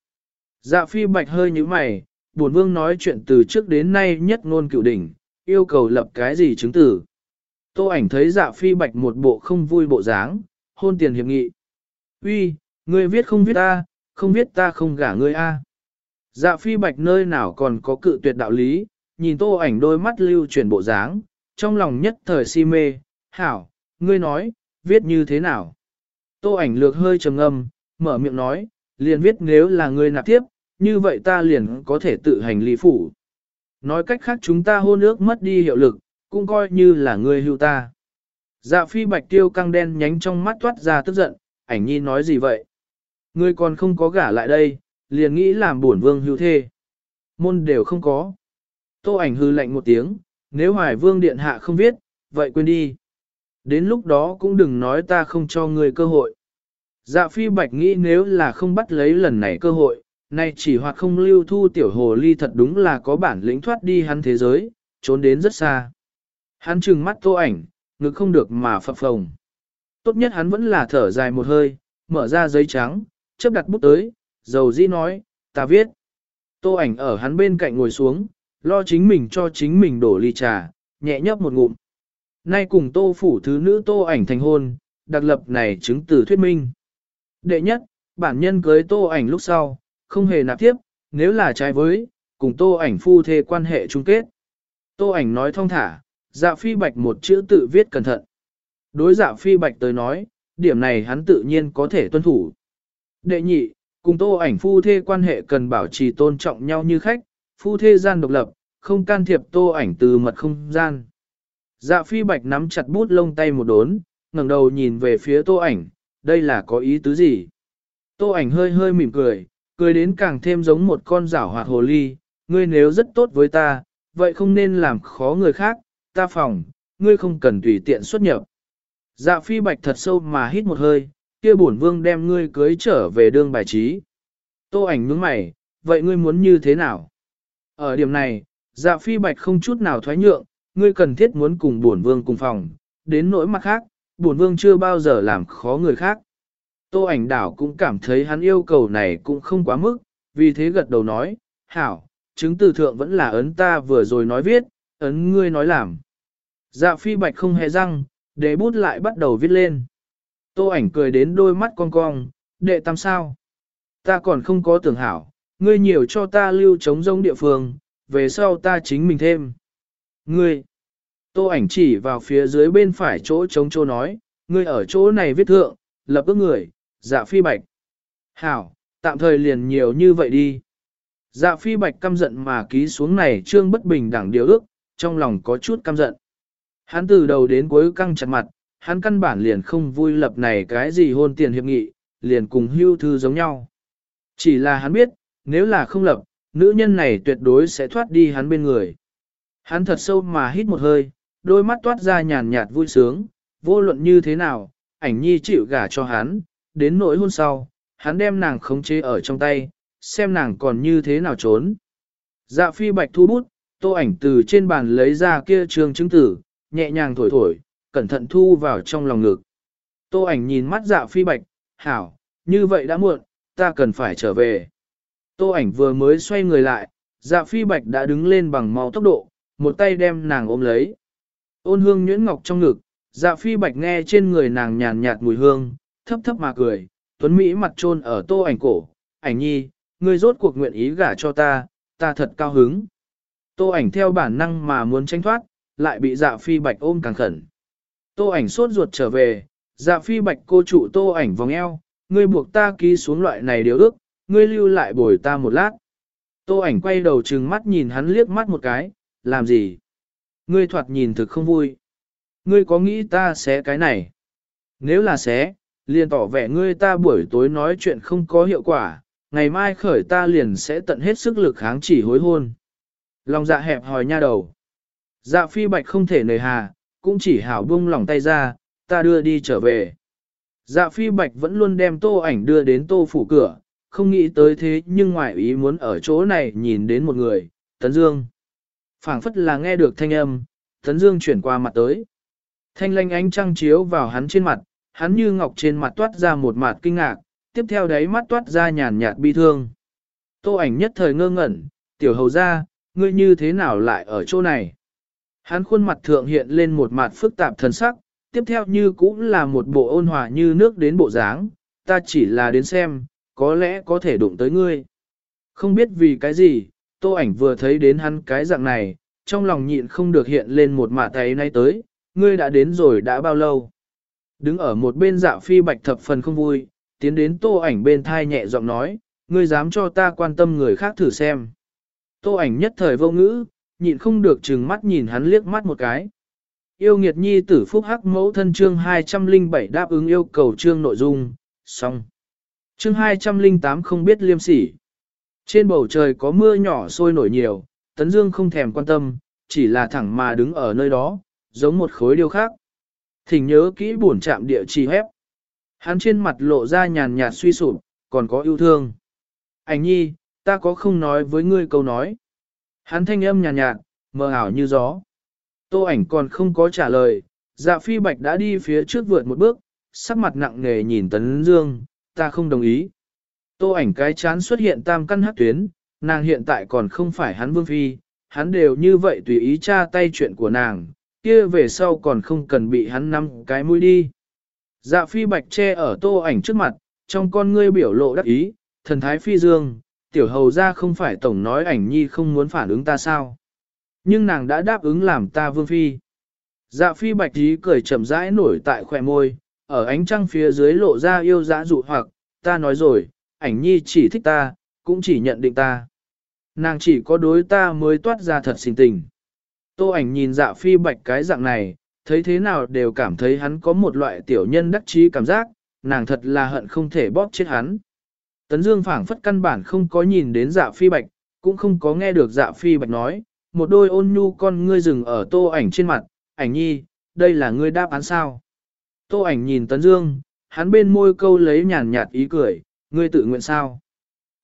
Dạ phi bạch hơi như mày, buồn vương nói chuyện từ trước đến nay nhất ngôn cựu đỉnh, yêu cầu lập cái gì chứng từ. Tô ảnh thấy dạ phi bạch một bộ không vui bộ dáng, hôn tiền hiệp nghị. Uy, ngươi viết không viết ta, không biết ta không gả ngươi a. Dạ phi bạch nơi nào còn có cự tuyệt đạo lý, nhìn tô ảnh đôi mắt lưu chuyển bộ dáng, trong lòng nhất thời si mê, hảo, ngươi nói, viết như thế nào? Tô ảnh lược hơi trầm ngâm, mở miệng nói, liền viết nếu là ngươi nạp tiếp, như vậy ta liền có thể tự hành lý phủ. Nói cách khác chúng ta hôn ước mất đi hiệu lực, cũng coi như là ngươi hưu ta. Dạ phi bạch tiêu căng đen nhánh trong mắt toát ra tức giận, ảnh nhi nói gì vậy? Ngươi còn không có gả lại đây, liền nghĩ làm buồn vương hưu thê. Môn đều không có. Tô ảnh hư lạnh một tiếng, nếu hoài vương điện hạ không viết, vậy quên đi. Đến lúc đó cũng đừng nói ta không cho ngươi cơ hội. Dạ phi bạch nghĩ nếu là không bắt lấy lần này cơ hội, nay chỉ hoặc không lưu thu tiểu hồ ly thật đúng là có bản lĩnh thoát đi hắn thế giới, trốn đến rất xa. Hắn trừng mắt tô ảnh, ngực không được mà phập phồng. Tốt nhất hắn vẫn là thở dài một hơi, mở ra giấy trắng, chấp đặt bút tới, dầu dĩ nói, ta viết. Tô ảnh ở hắn bên cạnh ngồi xuống, lo chính mình cho chính mình đổ ly trà, nhẹ nhấp một ngụm. Nay cùng tô phủ thứ nữ tô ảnh thành hôn, đặc lập này chứng từ thuyết minh. Đệ nhất, bản nhân cưới tô ảnh lúc sau, không hề nạp tiếp, nếu là trái với, cùng tô ảnh phu thê quan hệ chung kết. Tô ảnh nói thong thả, dạ phi bạch một chữ tự viết cẩn thận. Đối dạ phi bạch tới nói, điểm này hắn tự nhiên có thể tuân thủ. Đệ nhị, cùng tô ảnh phu thê quan hệ cần bảo trì tôn trọng nhau như khách, phu thê gian độc lập, không can thiệp tô ảnh từ mật không gian. Dạ phi bạch nắm chặt bút lông tay một đốn, ngẩng đầu nhìn về phía tô ảnh, đây là có ý tứ gì? Tô ảnh hơi hơi mỉm cười, cười đến càng thêm giống một con rảo hoạt hồ ly, ngươi nếu rất tốt với ta, vậy không nên làm khó người khác, ta phòng, ngươi không cần tùy tiện xuất nhập. Dạ phi bạch thật sâu mà hít một hơi, kia bổn vương đem ngươi cưới trở về đương bài trí. Tô ảnh nhướng mày, vậy ngươi muốn như thế nào? Ở điểm này, dạ phi bạch không chút nào thoái nhượng, ngươi cần thiết muốn cùng bổn vương cùng phòng, đến nỗi mặt khác, bổn vương chưa bao giờ làm khó người khác. Tô ảnh đảo cũng cảm thấy hắn yêu cầu này cũng không quá mức, vì thế gật đầu nói, hảo, chứng từ thượng vẫn là ấn ta vừa rồi nói viết, ấn ngươi nói làm. Dạ phi bạch không hề răng, để bút lại bắt đầu viết lên. Tô ảnh cười đến đôi mắt cong cong, đệ tam sao. Ta còn không có tưởng hảo, ngươi nhiều cho ta lưu chống rông địa phương, về sau ta chính mình thêm. Ngươi, tô ảnh chỉ vào phía dưới bên phải chỗ trống chỗ nói, ngươi ở chỗ này viết thượng, lập ước người, dạ phi bạch. Hảo, tạm thời liền nhiều như vậy đi. Dạ phi bạch căm giận mà ký xuống này trương bất bình đẳng điều ước, trong lòng có chút căm giận. Hắn từ đầu đến cuối căng chặt mặt, hắn căn bản liền không vui lập này cái gì hôn tiền hiệp nghị, liền cùng hưu thư giống nhau. Chỉ là hắn biết, nếu là không lập, nữ nhân này tuyệt đối sẽ thoát đi hắn bên người. Hắn thật sâu mà hít một hơi, đôi mắt toát ra nhàn nhạt vui sướng, vô luận như thế nào, ảnh nhi chịu gả cho hắn, đến nỗi hôn sau, hắn đem nàng khống chế ở trong tay, xem nàng còn như thế nào trốn. Dạ phi bạch thu bút, tô ảnh từ trên bàn lấy ra kia trường chứng tử, nhẹ nhàng thổi thổi, cẩn thận thu vào trong lòng ngực. Tô ảnh nhìn mắt dạ phi bạch, hảo, như vậy đã muộn, ta cần phải trở về. Tô ảnh vừa mới xoay người lại, dạ phi bạch đã đứng lên bằng mau tốc độ, một tay đem nàng ôm lấy. Ôn hương nhuyễn ngọc trong ngực, dạ phi bạch nghe trên người nàng nhàn nhạt mùi hương, thấp thấp mà cười, tuấn Mỹ mặt trôn ở tô ảnh cổ, ảnh nhi, ngươi rốt cuộc nguyện ý gả cho ta, ta thật cao hứng. Tô ảnh theo bản năng mà muốn tránh thoát, lại bị dạ phi bạch ôm càng khẩn. Tô ảnh sốt ruột trở về, dạ phi bạch cô trụ tô ảnh vòng eo, ngươi buộc ta ký xuống loại này điều ước, ngươi lưu lại bồi ta một lát. Tô ảnh quay đầu trừng mắt nhìn hắn liếc mắt một cái, làm gì? Ngươi thoạt nhìn thực không vui. Ngươi có nghĩ ta sẽ cái này? Nếu là sẽ, liền tỏ vẻ ngươi ta buổi tối nói chuyện không có hiệu quả, ngày mai khởi ta liền sẽ tận hết sức lực kháng chỉ hối hôn. Lòng dạ hẹp hòi nha đầu. Dạ phi bạch không thể nề hà, cũng chỉ hảo buông lỏng tay ra, ta đưa đi trở về. Dạ phi bạch vẫn luôn đem tô ảnh đưa đến tô phủ cửa, không nghĩ tới thế nhưng ngoại ý muốn ở chỗ này nhìn đến một người, Tấn Dương. phảng phất là nghe được thanh âm, Tấn Dương chuyển qua mặt tới. Thanh lanh ánh trăng chiếu vào hắn trên mặt, hắn như ngọc trên mặt toát ra một mặt kinh ngạc, tiếp theo đấy mắt toát ra nhàn nhạt bi thương. Tô ảnh nhất thời ngơ ngẩn, tiểu hầu ra, ngươi như thế nào lại ở chỗ này? Hắn khuôn mặt thượng hiện lên một mặt phức tạp thần sắc, tiếp theo như cũng là một bộ ôn hòa như nước đến bộ dáng, ta chỉ là đến xem, có lẽ có thể đụng tới ngươi. Không biết vì cái gì, tô ảnh vừa thấy đến hắn cái dạng này, trong lòng nhịn không được hiện lên một mạ thấy nay tới, ngươi đã đến rồi đã bao lâu. Đứng ở một bên dạ phi bạch thập phần không vui, tiến đến tô ảnh bên thai nhẹ giọng nói, ngươi dám cho ta quan tâm người khác thử xem. Tô ảnh nhất thời vô ngữ, nhịn không được trừng mắt nhìn hắn liếc mắt một cái. Yêu nghiệt nhi tử phúc hắc mẫu thân chương 207 đáp ứng yêu cầu chương nội dung, xong. Chương 208 không biết liêm sỉ. Trên bầu trời có mưa nhỏ sôi nổi nhiều, Tấn Dương không thèm quan tâm, chỉ là thẳng mà đứng ở nơi đó, giống một khối điêu khác. Thỉnh nhớ kỹ buồn chạm địa chỉ hép. Hắn trên mặt lộ ra nhàn nhạt suy sụp, còn có yêu thương. Ảnh nhi, ta có không nói với ngươi câu nói. Hắn thanh âm nhàn nhạt, mờ ảo như gió. Tô ảnh còn không có trả lời, dạ phi bạch đã đi phía trước vượt một bước, sắc mặt nặng nề nhìn tấn dương, ta không đồng ý. Tô ảnh cái chán xuất hiện tam căn hắc tuyến, nàng hiện tại còn không phải hắn vương phi, hắn đều như vậy tùy ý tra tay chuyện của nàng, kia về sau còn không cần bị hắn nắm cái mũi đi. Dạ phi bạch che ở tô ảnh trước mặt, trong con ngươi biểu lộ đắc ý, thần thái phi dương, tiểu hầu ra không phải tổng nói ảnh nhi không muốn phản ứng ta sao. Nhưng nàng đã đáp ứng làm ta vương phi. Dạ phi bạch tí cười chậm rãi nổi tại khỏe môi, ở ánh trăng phía dưới lộ ra yêu dã dụ hoặc, ta nói rồi, ảnh nhi chỉ thích ta, cũng chỉ nhận định ta. Nàng chỉ có đối ta mới toát ra thật sinh tình. Tô ảnh nhìn dạ phi bạch cái dạng này, thấy thế nào đều cảm thấy hắn có một loại tiểu nhân đắc trí cảm giác, nàng thật là hận không thể bóp chết hắn. Tấn Dương phảng phất căn bản không có nhìn đến dạ phi bạch, cũng không có nghe được dạ phi bạch nói, một đôi ôn nhu con ngươi dừng ở tô ảnh trên mặt, ảnh nhi, đây là ngươi đáp án sao. Tô ảnh nhìn Tấn Dương, hắn bên môi câu lấy nhàn nhạt ý cười, ngươi tự nguyện sao.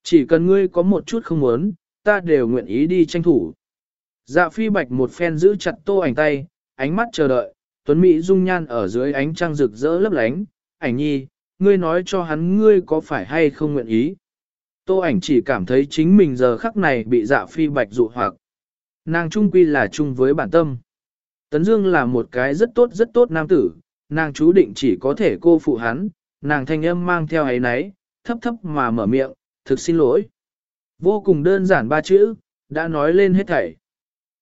Chỉ cần ngươi có một chút không muốn, ta đều nguyện ý đi tranh thủ. Dạ phi bạch một phen giữ chặt tô ảnh tay, ánh mắt chờ đợi, tuấn mỹ dung nhan ở dưới ánh trăng rực rỡ lấp lánh, ảnh nhi, ngươi nói cho hắn ngươi có phải hay không nguyện ý. Tô ảnh chỉ cảm thấy chính mình giờ khắc này bị dạ phi bạch dụ hoặc. Nàng trung quy là chung với bản tâm. Tấn Dương là một cái rất tốt rất tốt nam tử, nàng chú định chỉ có thể cô phụ hắn, nàng thanh âm mang theo ấy nấy, thấp thấp mà mở miệng, thực xin lỗi. Vô cùng đơn giản ba chữ, đã nói lên hết thảy.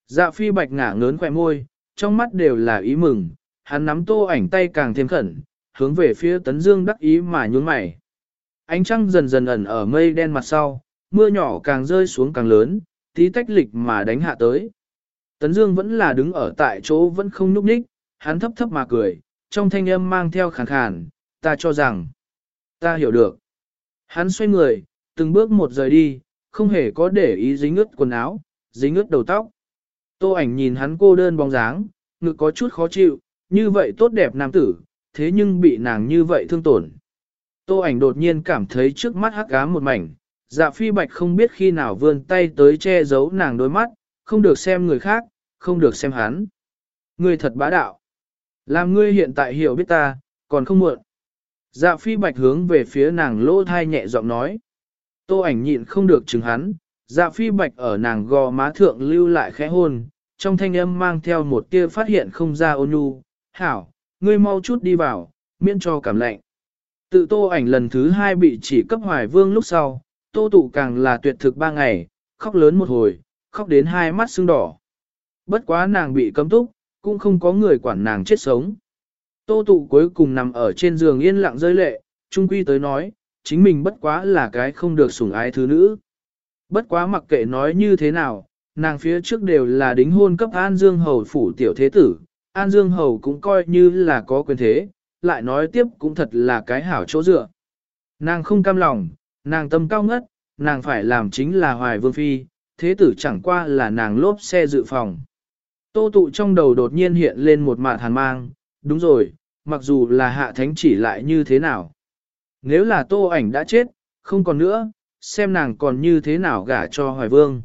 Dạ phi bạch ngả ngớn khỏe môi, trong mắt đều là ý mừng, hắn nắm tô ảnh tay càng thêm khẩn, hướng về phía tấn dương đắc ý mà nhún mày. Ánh trăng dần dần ẩn ở mây đen mặt sau, mưa nhỏ càng rơi xuống càng lớn, tí tách lịch mà đánh hạ tới. Tấn Dương vẫn là đứng ở tại chỗ vẫn không nhúc nhích, hắn thấp thấp mà cười, trong thanh âm mang theo khàn khàn, ta cho rằng, ta hiểu được. Hắn xoay người, từng bước một rời đi, không hề có để ý dính ướt quần áo, dính ướt đầu tóc. Tô ảnh nhìn hắn cô đơn bóng dáng, ngực có chút khó chịu, như vậy tốt đẹp nam tử, thế nhưng bị nàng như vậy thương tổn. Tô ảnh đột nhiên cảm thấy trước mắt hắc ám một mảnh, dạ phi bạch không biết khi nào vươn tay tới che giấu nàng đôi mắt, không được xem người khác, không được xem hắn. Ngươi thật bá đạo. Làm ngươi hiện tại hiểu biết ta, còn không muộn. Dạ phi bạch hướng về phía nàng lỗ thai nhẹ giọng nói. Tô ảnh nhịn không được chừng hắn, dạ phi bạch ở nàng gò má thượng lưu lại khẽ hôn, trong thanh âm mang theo một tia phát hiện không ra ôn nhu. Hảo, ngươi mau chút đi vào, miễn cho cảm lạnh. Tự tô ảnh lần thứ hai bị chỉ cấp hoài vương lúc sau, tô tụ càng là tuyệt thực ba ngày, khóc lớn một hồi, khóc đến hai mắt sưng đỏ. Bất quá nàng bị cấm túc, cũng không có người quản nàng chết sống. Tô tụ cuối cùng nằm ở trên giường yên lặng rơi lệ, trung quy tới nói, chính mình bất quá là cái không được sủng ái thứ nữ. Bất quá mặc kệ nói như thế nào, nàng phía trước đều là đính hôn cấp An Dương Hầu phủ tiểu thế tử, An Dương Hầu cũng coi như là có quyền thế, lại nói tiếp cũng thật là cái hảo chỗ dựa. Nàng không cam lòng, nàng tâm cao ngất, nàng phải làm chính là Hoài Vương Phi, thế tử chẳng qua là nàng lốp xe dự phòng. Tô tụ trong đầu đột nhiên hiện lên một mạt hàn mang, đúng rồi, mặc dù là hạ thánh chỉ lại như thế nào. Nếu là tô ảnh đã chết, không còn nữa, xem nàng còn như thế nào gả cho Hoài Vương.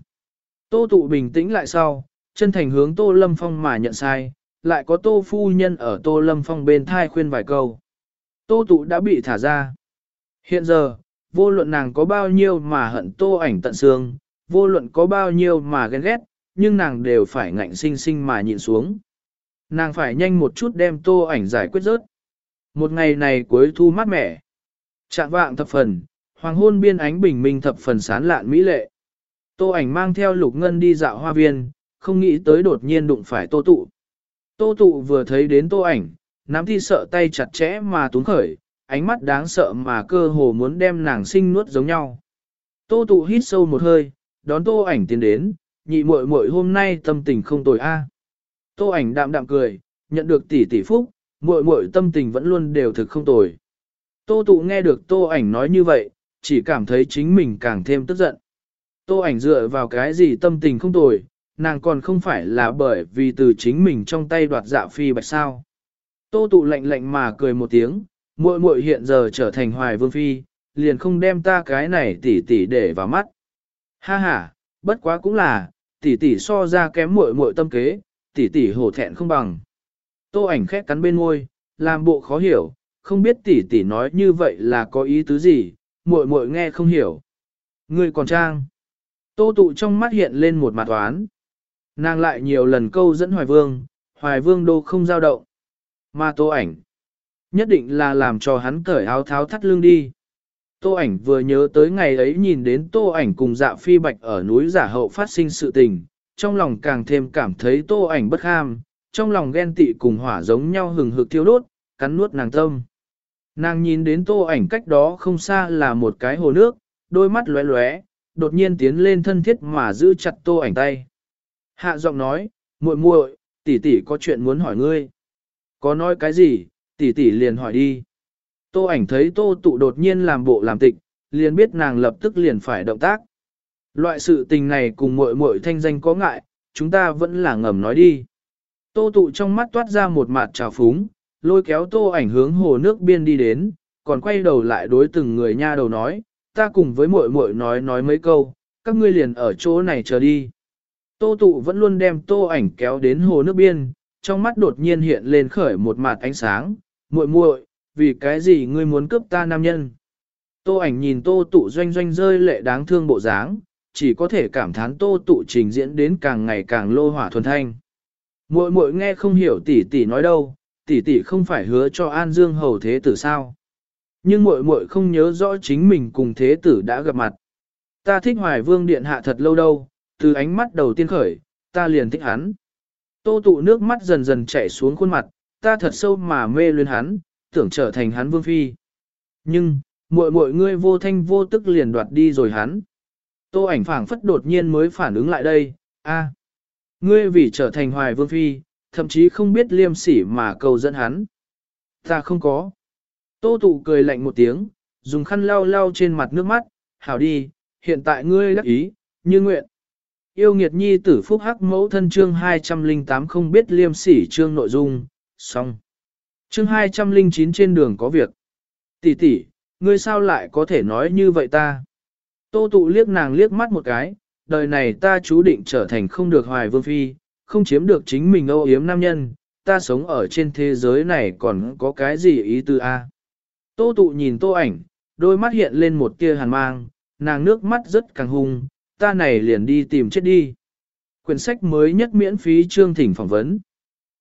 Tô tụ bình tĩnh lại sau, chân thành hướng Tô Lâm Phong mà nhận sai, lại có Tô Phu Nhân ở Tô Lâm Phong bên thai khuyên vài câu. Tô tụ đã bị thả ra. Hiện giờ, vô luận nàng có bao nhiêu mà hận Tô ảnh tận xương, vô luận có bao nhiêu mà ghen ghét, nhưng nàng đều phải ngạnh sinh sinh mà nhịn xuống. Nàng phải nhanh một chút đem tô ảnh giải quyết rớt. Một ngày này cuối thu mát mẻ. Trạng vạng thập phần, hoàng hôn biên ánh bình minh thập phần sán lạn mỹ lệ. Tô ảnh mang theo lục ngân đi dạo hoa viên, không nghĩ tới đột nhiên đụng phải tô tụ. Tô tụ vừa thấy đến tô ảnh, nắm thi sợ tay chặt chẽ mà túng khởi, ánh mắt đáng sợ mà cơ hồ muốn đem nàng sinh nuốt giống nhau. Tô tụ hít sâu một hơi, đón tô ảnh tiến đến, nhị muội muội hôm nay tâm tình không tồi a. Tô ảnh đạm đạm cười, nhận được tỷ tỷ phúc, muội muội tâm tình vẫn luôn đều thực không tồi. Tô tụ nghe được tô ảnh nói như vậy, chỉ cảm thấy chính mình càng thêm tức giận. Tô ảnh dựa vào cái gì tâm tình không tồi, nàng còn không phải là bởi vì từ chính mình trong tay đoạt dạ phi bạch sao. Tô tụ lạnh lạnh mà cười một tiếng, muội muội hiện giờ trở thành hoài vương phi, liền không đem ta cái này tỷ tỷ để vào mắt. Ha ha, bất quá cũng là, tỷ tỷ so ra kém muội muội tâm kế, tỷ tỷ hổ thẹn không bằng. Tô ảnh khẽ cắn bên môi, làm bộ khó hiểu, không biết tỷ tỷ nói như vậy là có ý tứ gì, muội muội nghe không hiểu. Ngươi còn trang. Tô tụ trong mắt hiện lên một mặt toán. Nàng lại nhiều lần câu dẫn Hoài Vương, Hoài Vương đô không giao động. Mà tô ảnh, nhất định là làm cho hắn cởi áo tháo thắt lưng đi. Tô ảnh vừa nhớ tới ngày ấy nhìn đến tô ảnh cùng dạ phi bạch ở núi giả hậu phát sinh sự tình, trong lòng càng thêm cảm thấy tô ảnh bất ham, trong lòng ghen tị cùng hỏa giống nhau hừng hực thiêu đốt, cắn nuốt nàng tâm. Nàng nhìn đến tô ảnh cách đó không xa là một cái hồ nước, đôi mắt lóe lóe, đột nhiên tiến lên thân thiết mà giữ chặt tô ảnh tay. Hạ giọng nói, muội muội, tỷ tỷ có chuyện muốn hỏi ngươi. Có nói cái gì, tỷ tỷ liền hỏi đi. Tô ảnh thấy tô tụ đột nhiên làm bộ làm tịch, liền biết nàng lập tức liền phải động tác. Loại sự tình này cùng muội muội thanh danh có ngại, chúng ta vẫn là ngầm nói đi. Tô tụ trong mắt toát ra một mặt trào phúng, lôi kéo tô ảnh hướng hồ nước biên đi đến, còn quay đầu lại đối từng người nha đầu nói, ta cùng với muội muội nói nói mấy câu, các ngươi liền ở chỗ này chờ đi. Tô tụ vẫn luôn đem tô ảnh kéo đến hồ nước biên, trong mắt đột nhiên hiện lên khởi một mặt ánh sáng, muội muội, vì cái gì ngươi muốn cướp ta nam nhân? Tô ảnh nhìn tô tụ doanh doanh rơi lệ đáng thương bộ dáng, chỉ có thể cảm thán tô tụ trình diễn đến càng ngày càng lô hỏa thuần thanh. Muội muội nghe không hiểu tỷ tỷ nói đâu, tỷ tỷ không phải hứa cho An Dương hầu thế tử sao? Nhưng muội muội không nhớ rõ chính mình cùng thế tử đã gặp mặt. Ta thích Hoài Vương điện hạ thật lâu đâu, từ ánh mắt đầu tiên khởi, ta liền thích hắn. Tô tụ nước mắt dần dần chảy xuống khuôn mặt, ta thật sâu mà mê luyến hắn, tưởng trở thành hắn vương phi. Nhưng, muội muội ngươi vô thanh vô tức liền đoạt đi rồi hắn. Tô ảnh phảng phất đột nhiên mới phản ứng lại đây, a, ngươi vì trở thành hoài vương phi, thậm chí không biết liêm sỉ mà cầu dẫn hắn. Ta không có. Tô tụ cười lạnh một tiếng, dùng khăn lau lau trên mặt nước mắt, hảo đi, hiện tại ngươi đắc ý, như nguyện. Yêu nghiệt nhi tử phúc hắc mẫu thân chương 208 không biết liêm sỉ chương nội dung, xong. Chương 209 trên đường có việc. Tỷ tỷ, ngươi sao lại có thể nói như vậy ta? Tô tụ liếc nàng liếc mắt một cái, đời này ta chú định trở thành không được hoài vương phi, không chiếm được chính mình âu yếm nam nhân, ta sống ở trên thế giới này còn có cái gì ý tư a? Tô tụ nhìn tô ảnh, đôi mắt hiện lên một tia hàn mang, nàng nước mắt rất càng hung, ta này liền đi tìm chết đi. Quyển sách mới nhất miễn phí chương thỉnh phỏng vấn.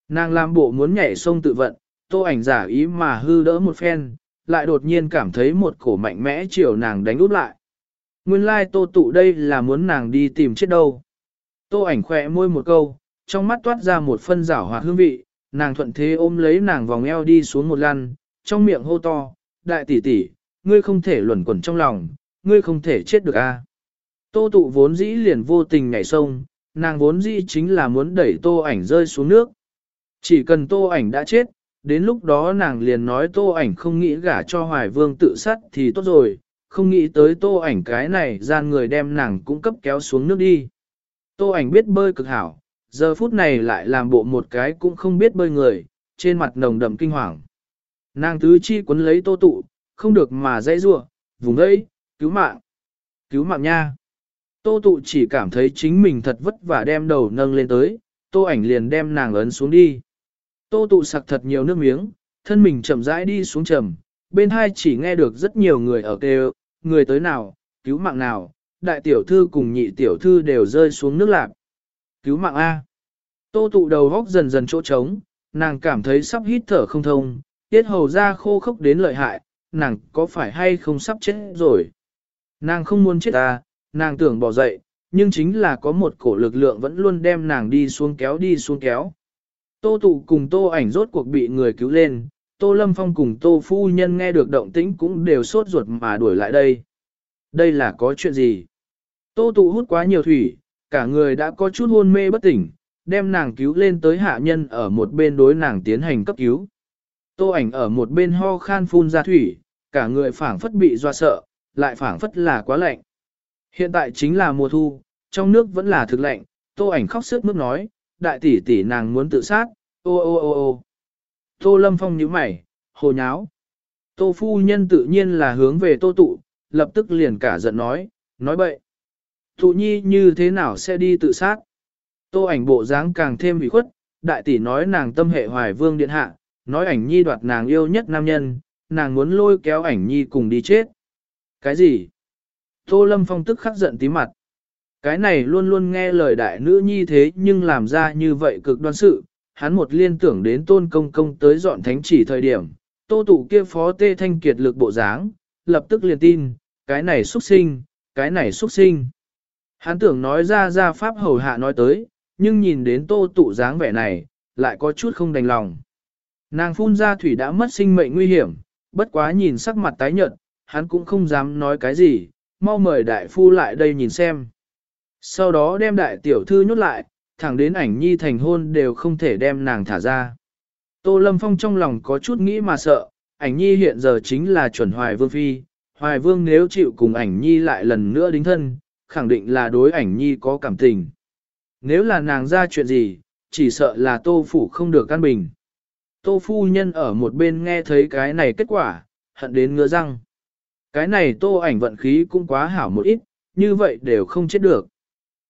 Nàng làm bộ muốn nhảy sông tự vận, tô ảnh giả ý mà hư đỡ một phen, lại đột nhiên cảm thấy một cổ mạnh mẽ chiều nàng đánh úp lại. Nguyên lai like tô tụ đây là muốn nàng đi tìm chết đâu. Tô ảnh khỏe môi một câu, trong mắt toát ra một phân rảo hoạt hương vị, nàng thuận thế ôm lấy nàng vòng eo đi xuống một lăn, trong miệng hô to, đại tỷ tỷ, ngươi không thể luẩn quẩn trong lòng, ngươi không thể chết được a. Tô tụ vốn dĩ liền vô tình nhảy sông, nàng vốn dĩ chính là muốn đẩy tô ảnh rơi xuống nước. Chỉ cần tô ảnh đã chết, đến lúc đó nàng liền nói tô ảnh không nghĩ gả cho hoài vương tự sát thì tốt rồi, không nghĩ tới tô ảnh cái này gian người đem nàng cũng cấp kéo xuống nước đi. Tô ảnh biết bơi cực hảo, giờ phút này lại làm bộ một cái cũng không biết bơi người, trên mặt nồng đậm kinh hoàng. Nàng tứ chi quấn lấy tô tụ, không được mà dãy rua, vùng ấy, cứu mạng, cứu mạng nha. Tô tụ chỉ cảm thấy chính mình thật vất vả đem đầu nâng lên tới, tô ảnh liền đem nàng ấn xuống đi. Tô tụ sặc thật nhiều nước miếng, thân mình chậm rãi đi xuống trầm, bên hai chỉ nghe được rất nhiều người ở kêu, người tới nào, cứu mạng nào, đại tiểu thư cùng nhị tiểu thư đều rơi xuống nước lạc. Cứu mạng A. Tô tụ đầu góc dần dần chỗ trống, nàng cảm thấy sắp hít thở không thông, tiết hầu ra khô khốc đến lợi hại, nàng có phải hay không sắp chết rồi. Nàng không muốn chết ta, nàng tưởng bỏ dậy, nhưng chính là có một cổ lực lượng vẫn luôn đem nàng đi xuống kéo đi xuống kéo. Tô tụ cùng tô ảnh rốt cuộc bị người cứu lên, tô lâm phong cùng tô phu nhân nghe được động tĩnh cũng đều sốt ruột mà đuổi lại đây. Đây là có chuyện gì? Tô tụ hút quá nhiều thủy, cả người đã có chút hôn mê bất tỉnh, đem nàng cứu lên tới hạ nhân ở một bên đối nàng tiến hành cấp cứu. Tô ảnh ở một bên ho khan phun ra thủy, cả người phảng phất bị doa sợ, lại phảng phất là quá lạnh. Hiện tại chính là mùa thu, trong nước vẫn là thực lạnh, tô ảnh khóc sướt mướt nói, đại tỷ tỷ nàng muốn tự sát, ô ô ô ô. Tô lâm phong nhíu mày, hồ nháo. Tô phu nhân tự nhiên là hướng về tô tụ, lập tức liền cả giận nói, nói bậy. Tụ nhi như thế nào sẽ đi tự sát? Tô ảnh bộ dáng càng thêm ủy khuất, đại tỷ nói nàng tâm hệ hoài vương điện hạ, nói ảnh nhi đoạt nàng yêu nhất nam nhân, nàng muốn lôi kéo ảnh nhi cùng đi chết. Cái gì? Tô Lâm Phong tức khắc giận tí mặt. Cái này luôn luôn nghe lời đại nữ nhi thế nhưng làm ra như vậy cực đoan sự, hắn một liên tưởng đến tôn công công tới dọn thánh chỉ thời điểm, tô tụ kia phó tê thanh kiệt lực bộ dáng, lập tức liền tin, cái này xuất sinh, cái này xuất sinh. Hắn tưởng nói ra ra pháp hầu hạ nói tới, nhưng nhìn đến tô tụ dáng vẻ này, lại có chút không đành lòng. Nàng phun ra thủy đã mất sinh mệnh nguy hiểm, bất quá nhìn sắc mặt tái nhợt, hắn cũng không dám nói cái gì, mau mời đại phu lại đây nhìn xem. Sau đó đem đại tiểu thư nhốt lại, thẳng đến ảnh nhi thành hôn đều không thể đem nàng thả ra. Tô Lâm Phong trong lòng có chút nghĩ mà sợ, ảnh nhi hiện giờ chính là chuẩn hoài vương phi, hoài vương nếu chịu cùng ảnh nhi lại lần nữa đính thân, khẳng định là đối ảnh nhi có cảm tình. Nếu là nàng ra chuyện gì, chỉ sợ là tô phủ không được căn bình. Tô phu nhân ở một bên nghe thấy cái này kết quả, hận đến ngứa răng. Cái này tô ảnh vận khí cũng quá hảo một ít, như vậy đều không chết được.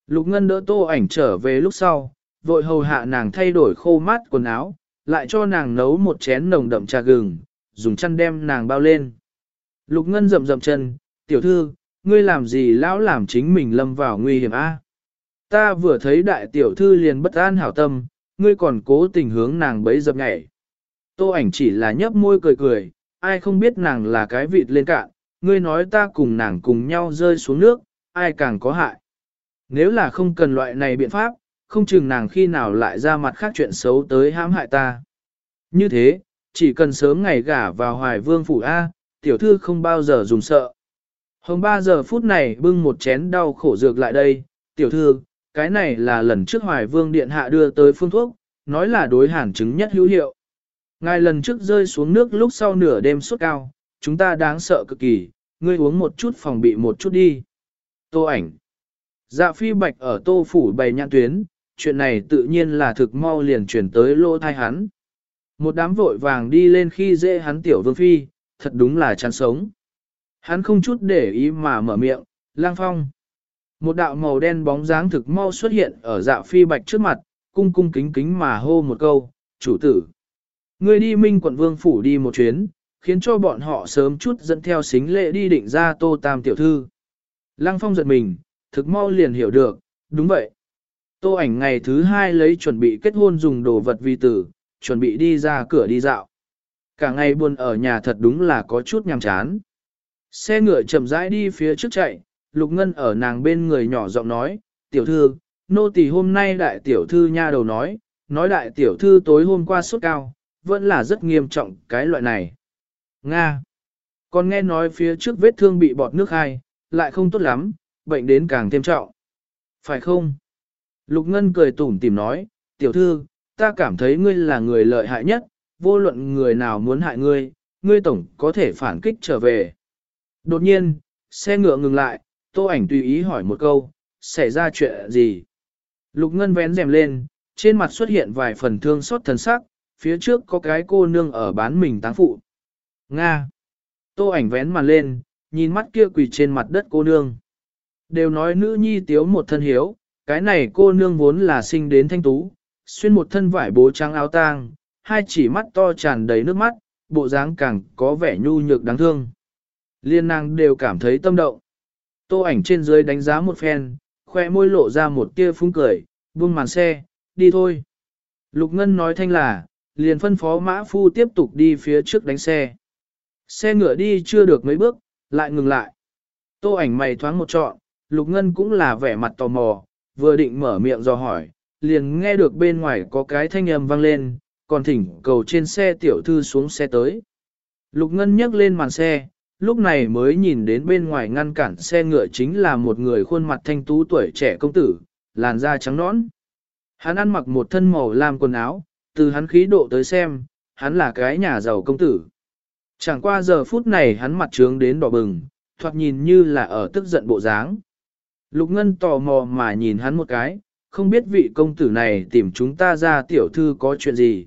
Lục Ngân đỡ tô ảnh trở về lúc sau, vội hầu hạ nàng thay đổi khô mát quần áo, lại cho nàng nấu một chén nồng đậm trà gừng, dùng chăn đem nàng bao lên. Lục Ngân rậm rậm chân, tiểu thư, ngươi làm gì lão làm chính mình lâm vào nguy hiểm a? Ta vừa thấy đại tiểu thư liền bất an hảo tâm, ngươi còn cố tình hướng nàng bấy dập nhảy. Tô ảnh chỉ là nhấp môi cười cười, ai không biết nàng là cái vịt lên cạn, ngươi nói ta cùng nàng cùng nhau rơi xuống nước, ai càng có hại. Nếu là không cần loại này biện pháp, không chừng nàng khi nào lại ra mặt khác chuyện xấu tới hãm hại ta. Như thế, chỉ cần sớm ngày gả vào hoài vương phủ A, tiểu thư không bao giờ dùng sợ. Hồng ba giờ phút này bưng một chén đau khổ dược lại đây, tiểu thư, cái này là lần trước hoài vương điện hạ đưa tới phương thuốc, nói là đối hàn chứng nhất hữu hiệu. Ngài lần trước rơi xuống nước lúc sau nửa đêm suốt cao, chúng ta đáng sợ cực kỳ, ngươi uống một chút phòng bị một chút đi. Tô ảnh. Dạ phi bạch ở tô phủ bày nhãn tuyến, chuyện này tự nhiên là thực mau liền chuyển tới lô thai hắn. Một đám vội vàng đi lên khi dễ hắn tiểu vương phi, thật đúng là chán sống. Hắn không chút để ý mà mở miệng, lang phong. Một đạo màu đen bóng dáng thực mau xuất hiện ở dạ phi bạch trước mặt, cung cung kính kính mà hô một câu, chủ tử. Người đi minh quận vương phủ đi một chuyến, khiến cho bọn họ sớm chút dẫn theo xính lệ đi định ra tô tam tiểu thư. Lăng phong giật mình, thực mau liền hiểu được, đúng vậy. Tô ảnh ngày thứ hai lấy chuẩn bị kết hôn dùng đồ vật vi tử, chuẩn bị đi ra cửa đi dạo. Cả ngày buồn ở nhà thật đúng là có chút nhàm chán. Xe ngựa chậm rãi đi phía trước chạy, Lục Ngân ở nàng bên người nhỏ giọng nói, tiểu thư, nô tỳ hôm nay đại tiểu thư nha đầu nói, nói đại tiểu thư tối hôm qua sốt cao, vẫn là rất nghiêm trọng cái loại này. Nga. Còn nghe nói phía trước vết thương bị bọt nước hai, lại không tốt lắm, bệnh đến càng thêm trọng. Phải không? Lục Ngân cười tủm tìm nói, tiểu thư, ta cảm thấy ngươi là người lợi hại nhất, vô luận người nào muốn hại ngươi, ngươi tổng có thể phản kích trở về. Đột nhiên, xe ngựa ngừng lại, tô ảnh tùy ý hỏi một câu, xảy ra chuyện gì? Lục Ngân vén rèm lên, trên mặt xuất hiện vài phần thương xót thần sắc, phía trước có cái cô nương ở bán mình táng phụ. Nga. Tô ảnh vén màn lên, nhìn mắt kia quỳ trên mặt đất cô nương. Đều nói nữ nhi tiếu một thân hiếu, cái này cô nương vốn là sinh đến thanh tú, xuyên một thân vải bố trắng áo tang, hai chỉ mắt to tràn đầy nước mắt, bộ dáng càng có vẻ nhu nhược đáng thương. Liên nàng đều cảm thấy tâm động. Tô ảnh trên dưới đánh giá một phen, khoe môi lộ ra một tia phúng cười, buông màn xe, đi thôi. Lục Ngân nói thanh là, liền phân phó mã phu tiếp tục đi phía trước đánh xe. Xe ngựa đi chưa được mấy bước, lại ngừng lại. Tô ảnh mày thoáng một trọn, Lục Ngân cũng là vẻ mặt tò mò, vừa định mở miệng do hỏi, liền nghe được bên ngoài có cái thanh âm vang lên, còn thỉnh cầu trên xe tiểu thư xuống xe tới. Lục Ngân nhấc lên màn xe, lúc này mới nhìn đến bên ngoài ngăn cản xe ngựa chính là một người khuôn mặt thanh tú tuổi trẻ công tử, làn da trắng nõn. Hắn ăn mặc một thân màu lam quần áo, từ hắn khí độ tới xem, hắn là cái nhà giàu công tử. Chẳng qua giờ phút này hắn mặt trướng đến đỏ bừng, thoạt nhìn như là ở tức giận bộ dáng. Lục Ngân tò mò mà nhìn hắn một cái, không biết vị công tử này tìm chúng ta ra tiểu thư có chuyện gì.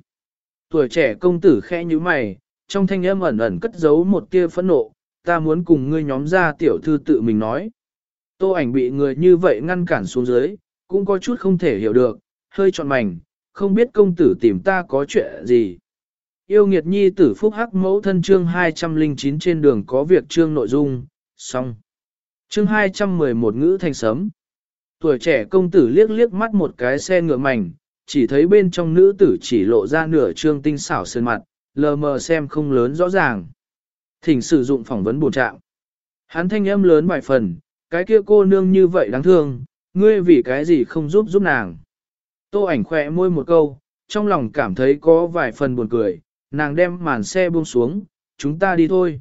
Tuổi trẻ công tử khẽ như mày, trong thanh âm ẩn ẩn cất giấu một tia phẫn nộ, ta muốn cùng ngươi nhóm ra tiểu thư tự mình nói. Tô ảnh bị người như vậy ngăn cản xuống dưới, cũng có chút không thể hiểu được, hơi trọn mảnh, không biết công tử tìm ta có chuyện gì. Yêu nghiệt nhi tử phúc hắc mẫu thân chương 209 trên đường có việc chương nội dung, xong. Chương 211 ngữ thành sấm. Tuổi trẻ công tử liếc liếc mắt một cái xe ngựa mảnh, chỉ thấy bên trong nữ tử chỉ lộ ra nửa trương tinh xảo sơn mặt, lờ mờ xem không lớn rõ ràng. Thỉnh sử dụng phỏng vấn bổ trạng. Hắn thanh âm lớn vài phần, cái kia cô nương như vậy đáng thương, ngươi vì cái gì không giúp giúp nàng. Tô ảnh khỏe môi một câu, trong lòng cảm thấy có vài phần buồn cười, nàng đem màn xe buông xuống, chúng ta đi thôi.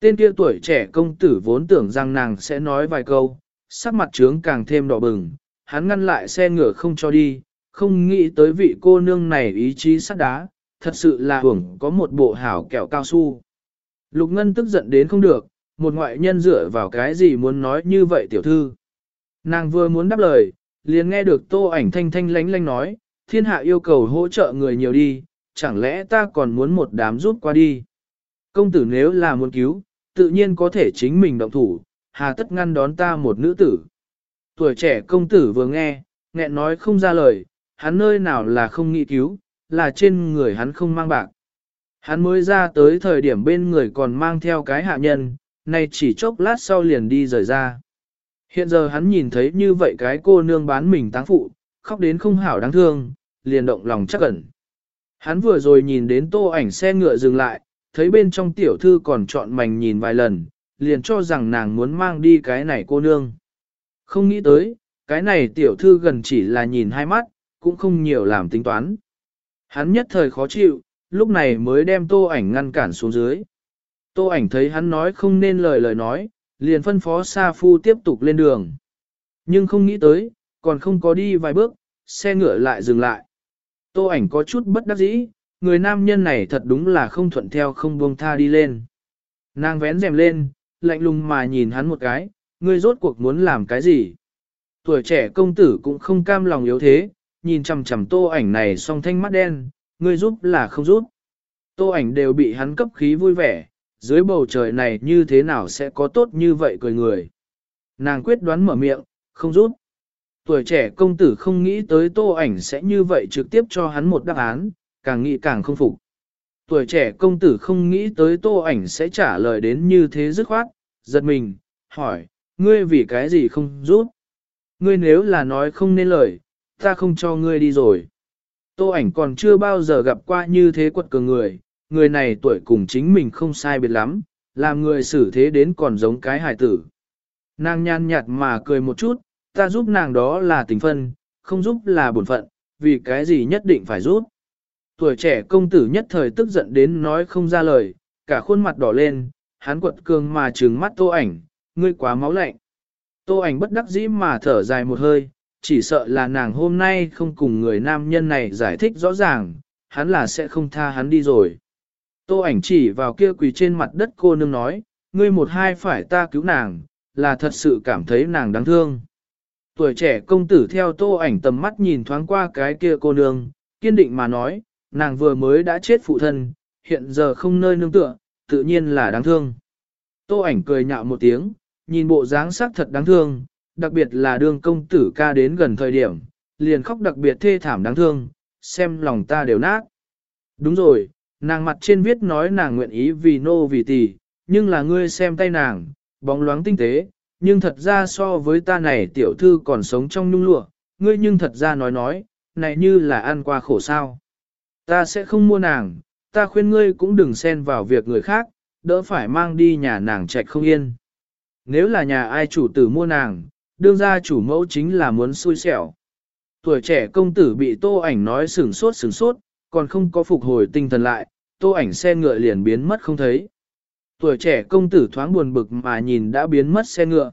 Tên kia tuổi trẻ công tử vốn tưởng rằng nàng sẽ nói vài câu, sắc mặt trướng càng thêm đỏ bừng, hắn ngăn lại xe ngựa không cho đi, không nghĩ tới vị cô nương này ý chí sắt đá, thật sự là hưởng có một bộ hảo kẹo cao su. Lục Ngân tức giận đến không được, một ngoại nhân dựa vào cái gì muốn nói như vậy tiểu thư. Nàng vừa muốn đáp lời, liền nghe được tô ảnh thanh thanh lánh lánh nói, thiên hạ yêu cầu hỗ trợ người nhiều đi, chẳng lẽ ta còn muốn một đám giúp qua đi. Công tử nếu là muốn cứu, tự nhiên có thể chính mình động thủ, hà tất ngăn đón ta một nữ tử. Tuổi trẻ công tử vừa nghe, nghẹn nói không ra lời, hắn nơi nào là không nghĩ cứu, là trên người hắn không mang bạc. Hắn mới ra tới thời điểm bên người còn mang theo cái hạ nhân, nay chỉ chốc lát sau liền đi rời ra. Hiện giờ hắn nhìn thấy như vậy cái cô nương bán mình táng phụ, khóc đến không hảo đáng thương, liền động lòng chắc ẩn. Hắn vừa rồi nhìn đến tô ảnh xe ngựa dừng lại, thấy bên trong tiểu thư còn chọn mảnh nhìn vài lần, liền cho rằng nàng muốn mang đi cái này cô nương. Không nghĩ tới, cái này tiểu thư gần chỉ là nhìn hai mắt, cũng không nhiều làm tính toán. Hắn nhất thời khó chịu, lúc này mới đem tô ảnh ngăn cản xuống dưới. Tô ảnh thấy hắn nói không nên lời lời nói, liền phân phó Sa Phu tiếp tục lên đường. Nhưng không nghĩ tới, còn không có đi vài bước, xe ngựa lại dừng lại. Tô ảnh có chút bất đắc dĩ, người nam nhân này thật đúng là không thuận theo không buông tha đi lên. Nàng vén rèm lên, lạnh lùng mà nhìn hắn một cái, ngươi rốt cuộc muốn làm cái gì? Tuổi trẻ công tử cũng không cam lòng yếu thế, nhìn chằm chằm tô ảnh này song thanh mắt đen, ngươi giúp là không giúp. Tô ảnh đều bị hắn cấp khí vui vẻ, dưới bầu trời này như thế nào sẽ có tốt như vậy cười người. Nàng quyết đoán mở miệng, không giúp. Tuổi trẻ công tử không nghĩ tới tô ảnh sẽ như vậy trực tiếp cho hắn một đáp án, càng nghĩ càng không phục. Tuổi trẻ công tử không nghĩ tới tô ảnh sẽ trả lời đến như thế dứt khoát, giật mình, hỏi, ngươi vì cái gì không giúp? Ngươi nếu là nói không nên lời, ta không cho ngươi đi rồi. Tô ảnh còn chưa bao giờ gặp qua như thế quật cường người, người này tuổi cùng chính mình không sai biệt lắm, làm người xử thế đến còn giống cái hài tử. Nàng nhàn nhạt mà cười một chút, ta giúp nàng đó là tình phân, không giúp là bổn phận, vì cái gì nhất định phải giúp. Tuổi trẻ công tử nhất thời tức giận đến nói không ra lời, cả khuôn mặt đỏ lên, hắn quật cường mà trừng mắt tô ảnh, ngươi quá máu lạnh. Tô ảnh bất đắc dĩ mà thở dài một hơi, chỉ sợ là nàng hôm nay không cùng người nam nhân này giải thích rõ ràng, hắn là sẽ không tha hắn đi rồi. Tô ảnh chỉ vào kia quỳ trên mặt đất cô nương nói, ngươi một hai phải ta cứu nàng, là thật sự cảm thấy nàng đáng thương. Tuổi trẻ công tử theo tô ảnh tầm mắt nhìn thoáng qua cái kia cô nương, kiên định mà nói, nàng vừa mới đã chết phụ thân, hiện giờ không nơi nương tựa, tự nhiên là đáng thương. Tô ảnh cười nhạo một tiếng, nhìn bộ dáng sắc thật đáng thương, đặc biệt là đương công tử ca đến gần thời điểm, liền khóc đặc biệt thê thảm đáng thương, xem lòng ta đều nát. Đúng rồi, nàng mặt trên viết nói nàng nguyện ý vì nô vì tỷ, nhưng là ngươi xem tay nàng, bóng loáng tinh tế, nhưng thật ra so với ta này tiểu thư còn sống trong nhung lụa, ngươi nhưng thật ra nói nói, này như là ăn qua khổ sao. Ta sẽ không mua nàng, ta khuyên ngươi cũng đừng xen vào việc người khác, đỡ phải mang đi nhà nàng trạch không yên. Nếu là nhà ai chủ tử mua nàng, đương ra chủ mẫu chính là muốn xui xẻo. Tuổi trẻ công tử bị tô ảnh nói sửng sốt sửng sốt, còn không có phục hồi tinh thần lại, tô ảnh xe ngựa liền biến mất không thấy. Tuổi trẻ công tử thoáng buồn bực mà nhìn đã biến mất xe ngựa.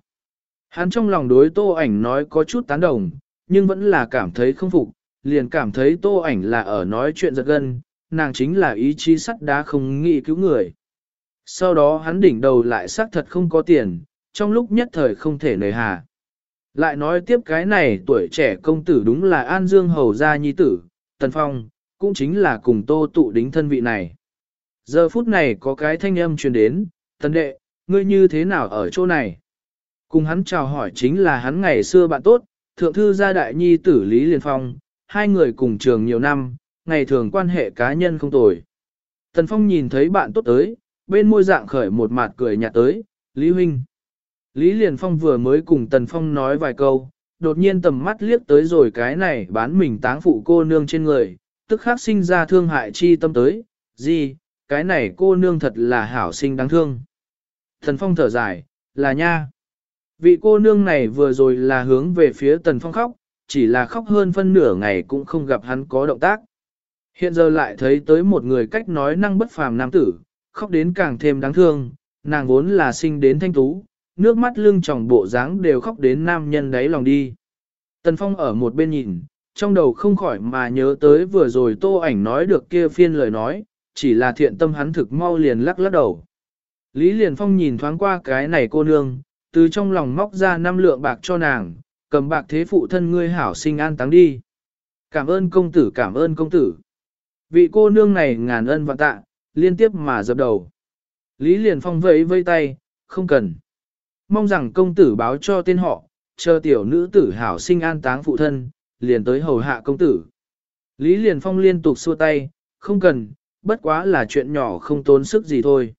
Hắn trong lòng đối tô ảnh nói có chút tán đồng, nhưng vẫn là cảm thấy không phục, liền cảm thấy tô ảnh là ở nói chuyện giật gân, nàng chính là ý chí sắt đá không nghĩ cứu người. Sau đó hắn đỉnh đầu lại xác thật không có tiền, trong lúc nhất thời không thể nời hà. Lại nói tiếp cái này tuổi trẻ công tử đúng là An Dương Hầu Gia Nhi Tử, Tần Phong, cũng chính là cùng tô tụ đính thân vị này. Giờ phút này có cái thanh âm truyền đến, Tần Đệ, ngươi như thế nào ở chỗ này? Cùng hắn chào hỏi chính là hắn ngày xưa bạn tốt, Thượng Thư Gia Đại Nhi Tử Lý Liên Phong, hai người cùng trường nhiều năm, ngày thường quan hệ cá nhân không tồi. Tần Phong nhìn thấy bạn tốt tới, bên môi dạng khởi một mặt cười nhạt tới, Lý Huynh. Lý liên Phong vừa mới cùng Tần Phong nói vài câu, đột nhiên tầm mắt liếc tới rồi cái này bán mình táng phụ cô nương trên người, tức khắc sinh ra thương hại chi tâm tới, gì, cái này cô nương thật là hảo sinh đáng thương. Tần Phong thở dài, là nha. Vị cô nương này vừa rồi là hướng về phía Tần Phong khóc, chỉ là khóc hơn phân nửa ngày cũng không gặp hắn có động tác. Hiện giờ lại thấy tới một người cách nói năng bất phàm nam tử, khóc đến càng thêm đáng thương, nàng vốn là sinh đến thanh tú, nước mắt lưng tròng bộ dáng đều khóc đến nam nhân đáy lòng đi. Tần Phong ở một bên nhìn, trong đầu không khỏi mà nhớ tới vừa rồi tô ảnh nói được kia phiên lời nói, chỉ là thiện tâm hắn thực mau liền lắc lắc đầu. Lý Liền Phong nhìn thoáng qua cái này cô nương, từ trong lòng móc ra năm lượng bạc cho nàng, cầm bạc thế phụ thân ngươi hảo sinh an táng đi. Cảm ơn công tử cảm ơn công tử. Vị cô nương này ngàn ân vạn tạ, liên tiếp mà dập đầu. Lý Liền Phong vẫy vây tay, không cần. Mong rằng công tử báo cho tên họ, chờ tiểu nữ tử hảo sinh an táng phụ thân, liền tới hầu hạ công tử. Lý Liền Phong liên tục xua tay, không cần, bất quá là chuyện nhỏ không tốn sức gì thôi.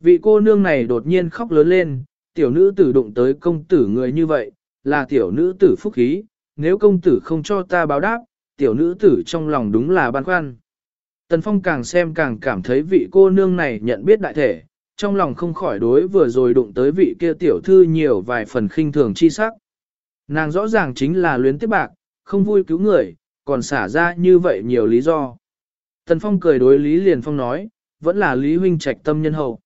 Vị cô nương này đột nhiên khóc lớn lên, tiểu nữ tử đụng tới công tử người như vậy, là tiểu nữ tử phúc khí, nếu công tử không cho ta báo đáp, tiểu nữ tử trong lòng đúng là băn khoăn. Tần Phong càng xem càng cảm thấy vị cô nương này nhận biết đại thể, trong lòng không khỏi đối vừa rồi đụng tới vị kia tiểu thư nhiều vài phần khinh thường chi sắc. Nàng rõ ràng chính là luyến tiếp bạc, không vui cứu người, còn xả ra như vậy nhiều lý do. Tần Phong cười đối Lý Liền Phong nói, vẫn là Lý Huynh trạch tâm nhân hậu.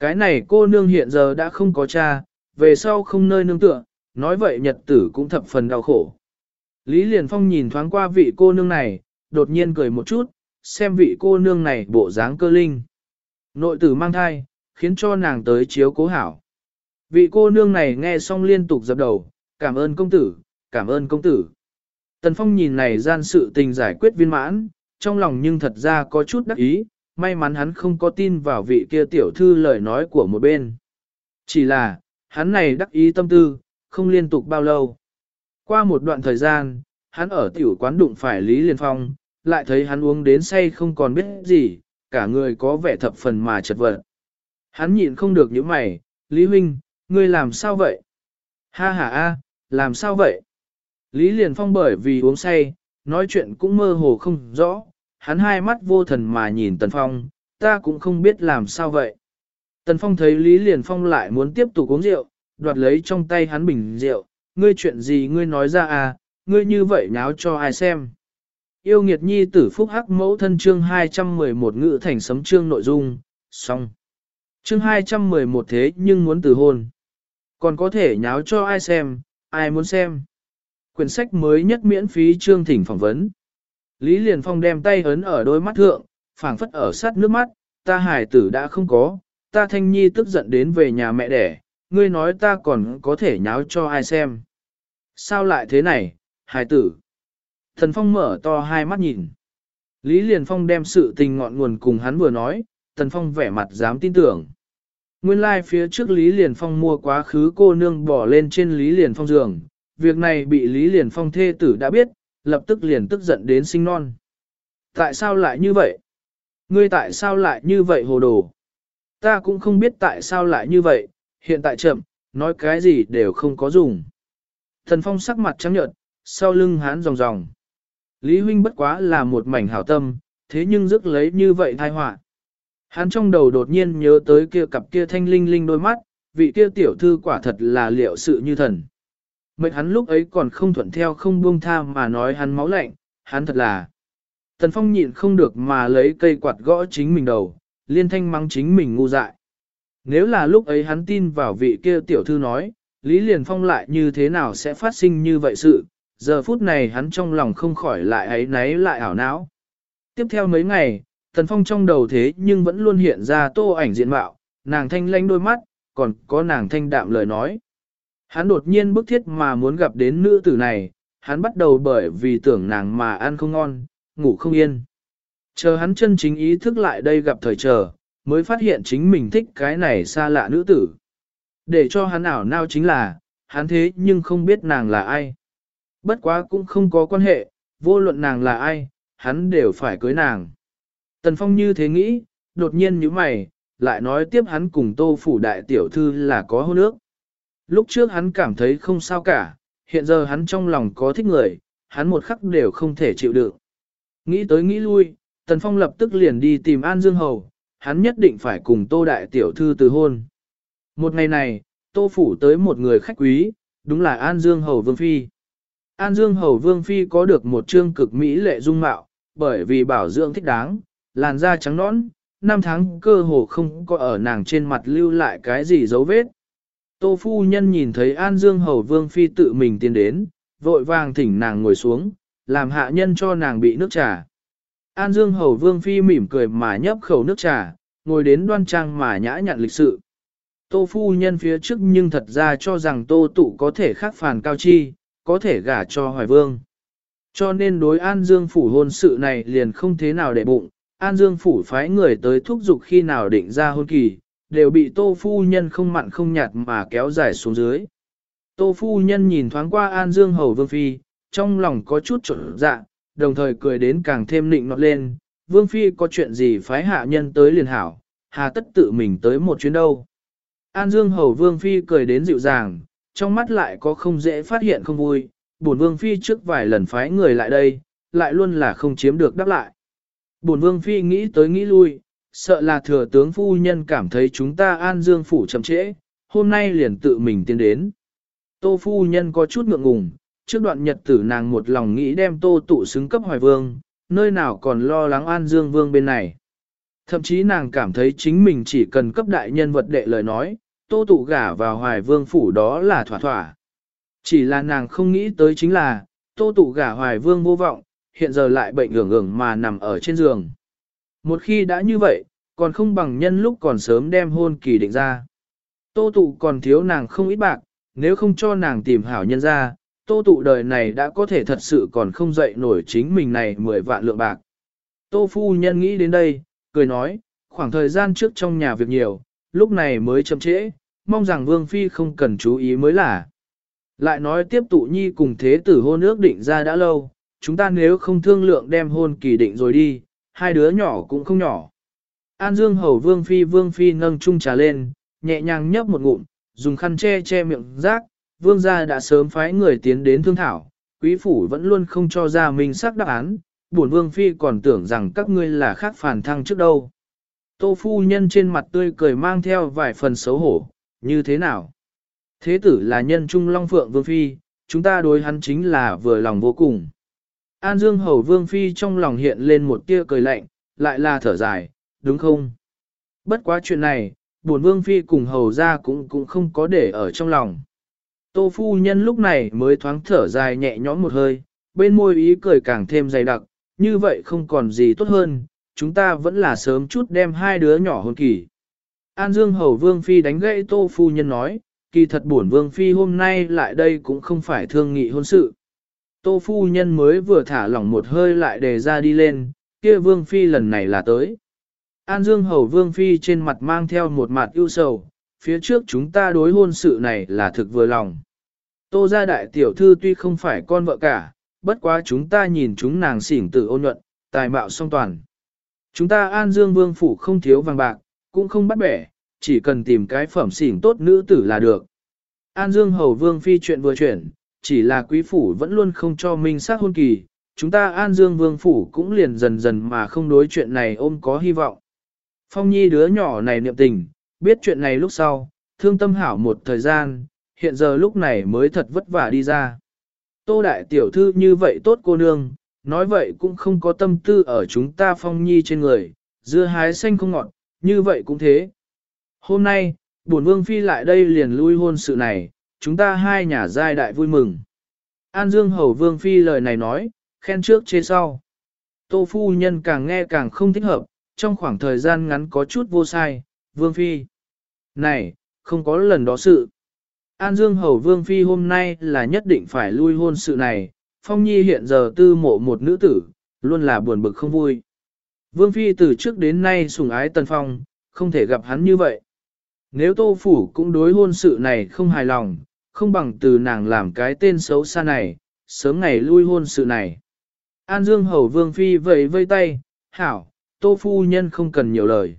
Cái này cô nương hiện giờ đã không có cha, về sau không nơi nương tựa, nói vậy nhật tử cũng thập phần đau khổ. Lý Liền Phong nhìn thoáng qua vị cô nương này, đột nhiên cười một chút, xem vị cô nương này bộ dáng cơ linh. Nội tử mang thai, khiến cho nàng tới chiếu cố hảo. Vị cô nương này nghe xong liên tục dập đầu, cảm ơn công tử, cảm ơn công tử. Tần Phong nhìn này gian sự tình giải quyết viên mãn, trong lòng nhưng thật ra có chút đắc ý, may mắn hắn không có tin vào vị kia tiểu thư lời nói của một bên. Chỉ là, hắn này đắc ý tâm tư, không liên tục bao lâu. Qua một đoạn thời gian, hắn ở tiểu quán đụng phải Lý Liên Phong, lại thấy hắn uống đến say không còn biết gì, cả người có vẻ thập phần mà chật vật. Hắn nhịn không được những mày, Lý Huynh, ngươi làm sao vậy? Ha ha a, làm sao vậy? Lý Liên Phong bởi vì uống say, nói chuyện cũng mơ hồ không rõ, hắn hai mắt vô thần mà nhìn Tần Phong, ta cũng không biết làm sao vậy. Tần Phong thấy Lý Liền Phong lại muốn tiếp tục uống rượu, đoạt lấy trong tay hắn bình rượu, ngươi chuyện gì ngươi nói ra à, ngươi như vậy nháo cho ai xem. Yêu nghiệt nhi tử phúc hắc mẫu thân chương 211 ngữ thành sấm chương nội dung, xong. Chương 211 thế nhưng muốn từ hôn. Còn có thể nháo cho ai xem, ai muốn xem. Quyển sách mới nhất miễn phí chương thỉnh phỏng vấn. Lý Liền Phong đem tay ấn ở đôi mắt thượng, phảng phất ở sát nước mắt, ta hải tử đã không có, ta thanh nhi tức giận đến về nhà mẹ đẻ, ngươi nói ta còn có thể nháo cho ai xem. Sao lại thế này, hải tử? Thần Phong mở to hai mắt nhìn. Lý Liền Phong đem sự tình ngọn nguồn cùng hắn vừa nói, Thần Phong vẻ mặt dám tin tưởng. Nguyên lai like phía trước Lý Liền Phong mua quá khứ cô nương bỏ lên trên Lý Liền Phong giường, việc này bị Lý Liền Phong thê tử đã biết, lập tức liền tức giận đến sinh non. Tại sao lại như vậy? Ngươi tại sao lại như vậy hồ đồ? Ta cũng không biết tại sao lại như vậy, hiện tại chậm, nói cái gì đều không có dùng. Thần Phong sắc mặt trắng nhợt, sau lưng hán ròng ròng. Lý Huynh bất quá là một mảnh hảo tâm, thế nhưng rước lấy như vậy thai họa. Hắn trong đầu đột nhiên nhớ tới kia cặp kia thanh linh linh đôi mắt, vị kia tiểu thư quả thật là liệu sự như thần. Mệnh hắn lúc ấy còn không thuận theo không buông tha mà nói hắn máu lạnh, hắn thật là. Tần Phong nhịn không được mà lấy cây quạt gõ chính mình đầu, liên thanh mắng chính mình ngu dại. Nếu là lúc ấy hắn tin vào vị kia tiểu thư nói, Lý Liền Phong lại như thế nào sẽ phát sinh như vậy sự, giờ phút này hắn trong lòng không khỏi lại ấy náy lại ảo não. Tiếp theo mấy ngày, Tần Phong trong đầu thế nhưng vẫn luôn hiện ra tô ảnh diện mạo, nàng thanh lanh đôi mắt, còn có nàng thanh đạm lời nói. Hắn đột nhiên bức thiết mà muốn gặp đến nữ tử này, hắn bắt đầu bởi vì tưởng nàng mà ăn không ngon, ngủ không yên. Chờ hắn chân chính ý thức lại đây gặp thời chờ, mới phát hiện chính mình thích cái này xa lạ nữ tử. Để cho hắn ảo nao chính là, hắn thế nhưng không biết nàng là ai. Bất quá cũng không có quan hệ, vô luận nàng là ai, hắn đều phải cưới nàng. Tần Phong như thế nghĩ, đột nhiên như mày, lại nói tiếp hắn cùng tô phủ đại tiểu thư là có hôn ước. Lúc trước hắn cảm thấy không sao cả, hiện giờ hắn trong lòng có thích người, hắn một khắc đều không thể chịu được. Nghĩ tới nghĩ lui, Tần Phong lập tức liền đi tìm An Dương Hầu, hắn nhất định phải cùng Tô Đại Tiểu Thư từ hôn. Một ngày này, Tô Phủ tới một người khách quý, đúng là An Dương Hầu Vương Phi. An Dương Hầu Vương Phi có được một trương cực mỹ lệ dung mạo, bởi vì bảo dưỡng thích đáng, làn da trắng nõn, năm tháng cơ hồ không có ở nàng trên mặt lưu lại cái gì dấu vết. Tô phu nhân nhìn thấy An Dương Hầu Vương Phi tự mình tiến đến, vội vàng thỉnh nàng ngồi xuống, làm hạ nhân cho nàng bị nước trà. An Dương Hầu Vương Phi mỉm cười mà nhấp khẩu nước trà, ngồi đến đoan trang mà nhã nhặn lịch sự. Tô phu nhân phía trước nhưng thật ra cho rằng tô tụ có thể khắc phản cao chi, có thể gả cho Hoài Vương. Cho nên đối An Dương Phủ hôn sự này liền không thế nào để bụng, An Dương Phủ phái người tới thúc giục khi nào định ra hôn kỳ, đều bị tô phu nhân không mặn không nhạt mà kéo dài xuống dưới. Tô phu nhân nhìn thoáng qua An Dương Hầu Vương Phi, trong lòng có chút trộn dạ, đồng thời cười đến càng thêm nịnh nọt lên, Vương Phi có chuyện gì phái hạ nhân tới liền hảo, hà tất tự mình tới một chuyến đâu. An Dương Hầu Vương Phi cười đến dịu dàng, trong mắt lại có không dễ phát hiện không vui, bổn Vương Phi trước vài lần phái người lại đây, lại luôn là không chiếm được đáp lại. Bổn Vương Phi nghĩ tới nghĩ lui, sợ là thừa tướng phu nhân cảm thấy chúng ta An Dương Phủ chậm trễ, hôm nay liền tự mình tiến đến. Tô phu nhân có chút ngượng ngùng, trước đoạn nhật tử nàng một lòng nghĩ đem tô tụ xứng cấp hoài vương, nơi nào còn lo lắng an dương vương bên này. Thậm chí nàng cảm thấy chính mình chỉ cần cấp đại nhân vật đệ lời nói, tô tụ gả vào hoài vương phủ đó là thỏa thỏa. Chỉ là nàng không nghĩ tới chính là, tô tụ gả hoài vương vô vọng, hiện giờ lại bệnh ngưỡng ngưỡng mà nằm ở trên giường. Một khi đã như vậy, còn không bằng nhân lúc còn sớm đem hôn kỳ định ra. Tô tụ còn thiếu nàng không ít bạc, nếu không cho nàng tìm hảo nhân ra, tô tụ đời này đã có thể thật sự còn không dậy nổi chính mình này 10 vạn lượng bạc. Tô phu nhân nghĩ đến đây, cười nói, khoảng thời gian trước trong nhà việc nhiều, lúc này mới chậm trễ, mong rằng Vương Phi không cần chú ý mới là. Lại nói tiếp tụ nhi cùng thế tử hôn ước định ra đã lâu, chúng ta nếu không thương lượng đem hôn kỳ định rồi đi, hai đứa nhỏ cũng không nhỏ. An Dương hầu Vương Phi Vương Phi nâng chung trà lên, nhẹ nhàng nhấp một ngụm, dùng khăn che che miệng rác, Vương gia đã sớm phái người tiến đến thương thảo, quý phủ vẫn luôn không cho ra mình xác đáp án, buồn Vương Phi còn tưởng rằng các ngươi là khác phản thăng trước đâu. Tô phu nhân trên mặt tươi cười mang theo vài phần xấu hổ, như thế nào? Thế tử là nhân trung long phượng Vương Phi, chúng ta đối hắn chính là vừa lòng vô cùng. An Dương Hầu Vương Phi trong lòng hiện lên một tia cười lạnh, lại là thở dài, đúng không? Bất quá chuyện này, buồn Vương Phi cùng Hầu ra cũng cũng không có để ở trong lòng. Tô Phu Nhân lúc này mới thoáng thở dài nhẹ nhõm một hơi, bên môi ý cười càng thêm dày đặc, như vậy không còn gì tốt hơn, chúng ta vẫn là sớm chút đem hai đứa nhỏ hôn kỳ. An Dương Hầu Vương Phi đánh gãy Tô Phu Nhân nói, kỳ thật buồn Vương Phi hôm nay lại đây cũng không phải thương nghị hôn sự. Tô phu nhân mới vừa thả lỏng một hơi lại đề ra đi lên, kia vương phi lần này là tới. An Dương hầu vương phi trên mặt mang theo một mặt ưu sầu, phía trước chúng ta đối hôn sự này là thực vừa lòng. Tô gia đại tiểu thư tuy không phải con vợ cả, bất quá chúng ta nhìn chúng nàng xỉn tự ôn nhuận, tài mạo song toàn. Chúng ta An Dương vương phủ không thiếu vàng bạc, cũng không bắt bẻ, chỉ cần tìm cái phẩm xỉn tốt nữ tử là được. An Dương hầu vương phi chuyện vừa chuyển, chỉ là quý phủ vẫn luôn không cho minh xác hôn kỳ, chúng ta An Dương Vương phủ cũng liền dần dần mà không đối chuyện này ôm có hy vọng. Phong Nhi đứa nhỏ này niệm tình, biết chuyện này lúc sau, thương tâm hảo một thời gian, hiện giờ lúc này mới thật vất vả đi ra. Tô đại tiểu thư như vậy tốt cô nương, nói vậy cũng không có tâm tư ở chúng ta Phong Nhi trên người, dưa hái xanh không ngọt, như vậy cũng thế. Hôm nay, bổn vương phi lại đây liền lui hôn sự này, chúng ta hai nhà giai đại vui mừng. An Dương Hầu Vương Phi lời này nói, khen trước chê sau. Tô Phu Nhân càng nghe càng không thích hợp, trong khoảng thời gian ngắn có chút vô sai, Vương Phi. Này, không có lần đó sự. An Dương Hầu Vương Phi hôm nay là nhất định phải lui hôn sự này, Phong Nhi hiện giờ tư mộ một nữ tử, luôn là buồn bực không vui. Vương Phi từ trước đến nay sủng ái Tần Phong, không thể gặp hắn như vậy. Nếu Tô Phủ cũng đối hôn sự này không hài lòng, không bằng từ nàng làm cái tên xấu xa này, sớm ngày lui hôn sự này. An Dương Hầu Vương Phi vẫy vây tay, hảo, tô phu nhân không cần nhiều lời.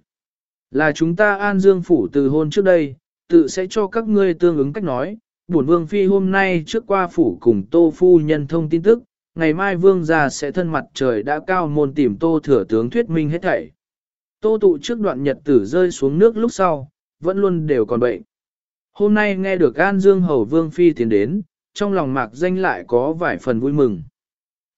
Là chúng ta An Dương Phủ từ hôn trước đây, tự sẽ cho các ngươi tương ứng cách nói. Bổn Vương Phi hôm nay trước qua phủ cùng tô phu nhân thông tin tức, ngày mai Vương già sẽ thân mặt trời đã cao môn tìm tô thừa tướng thuyết minh hết thảy. Tô tụ trước đoạn nhật tử rơi xuống nước lúc sau, vẫn luôn đều còn bệnh. Hôm nay nghe được An Dương Hầu Vương Phi tiến đến, trong lòng mạc danh lại có vài phần vui mừng.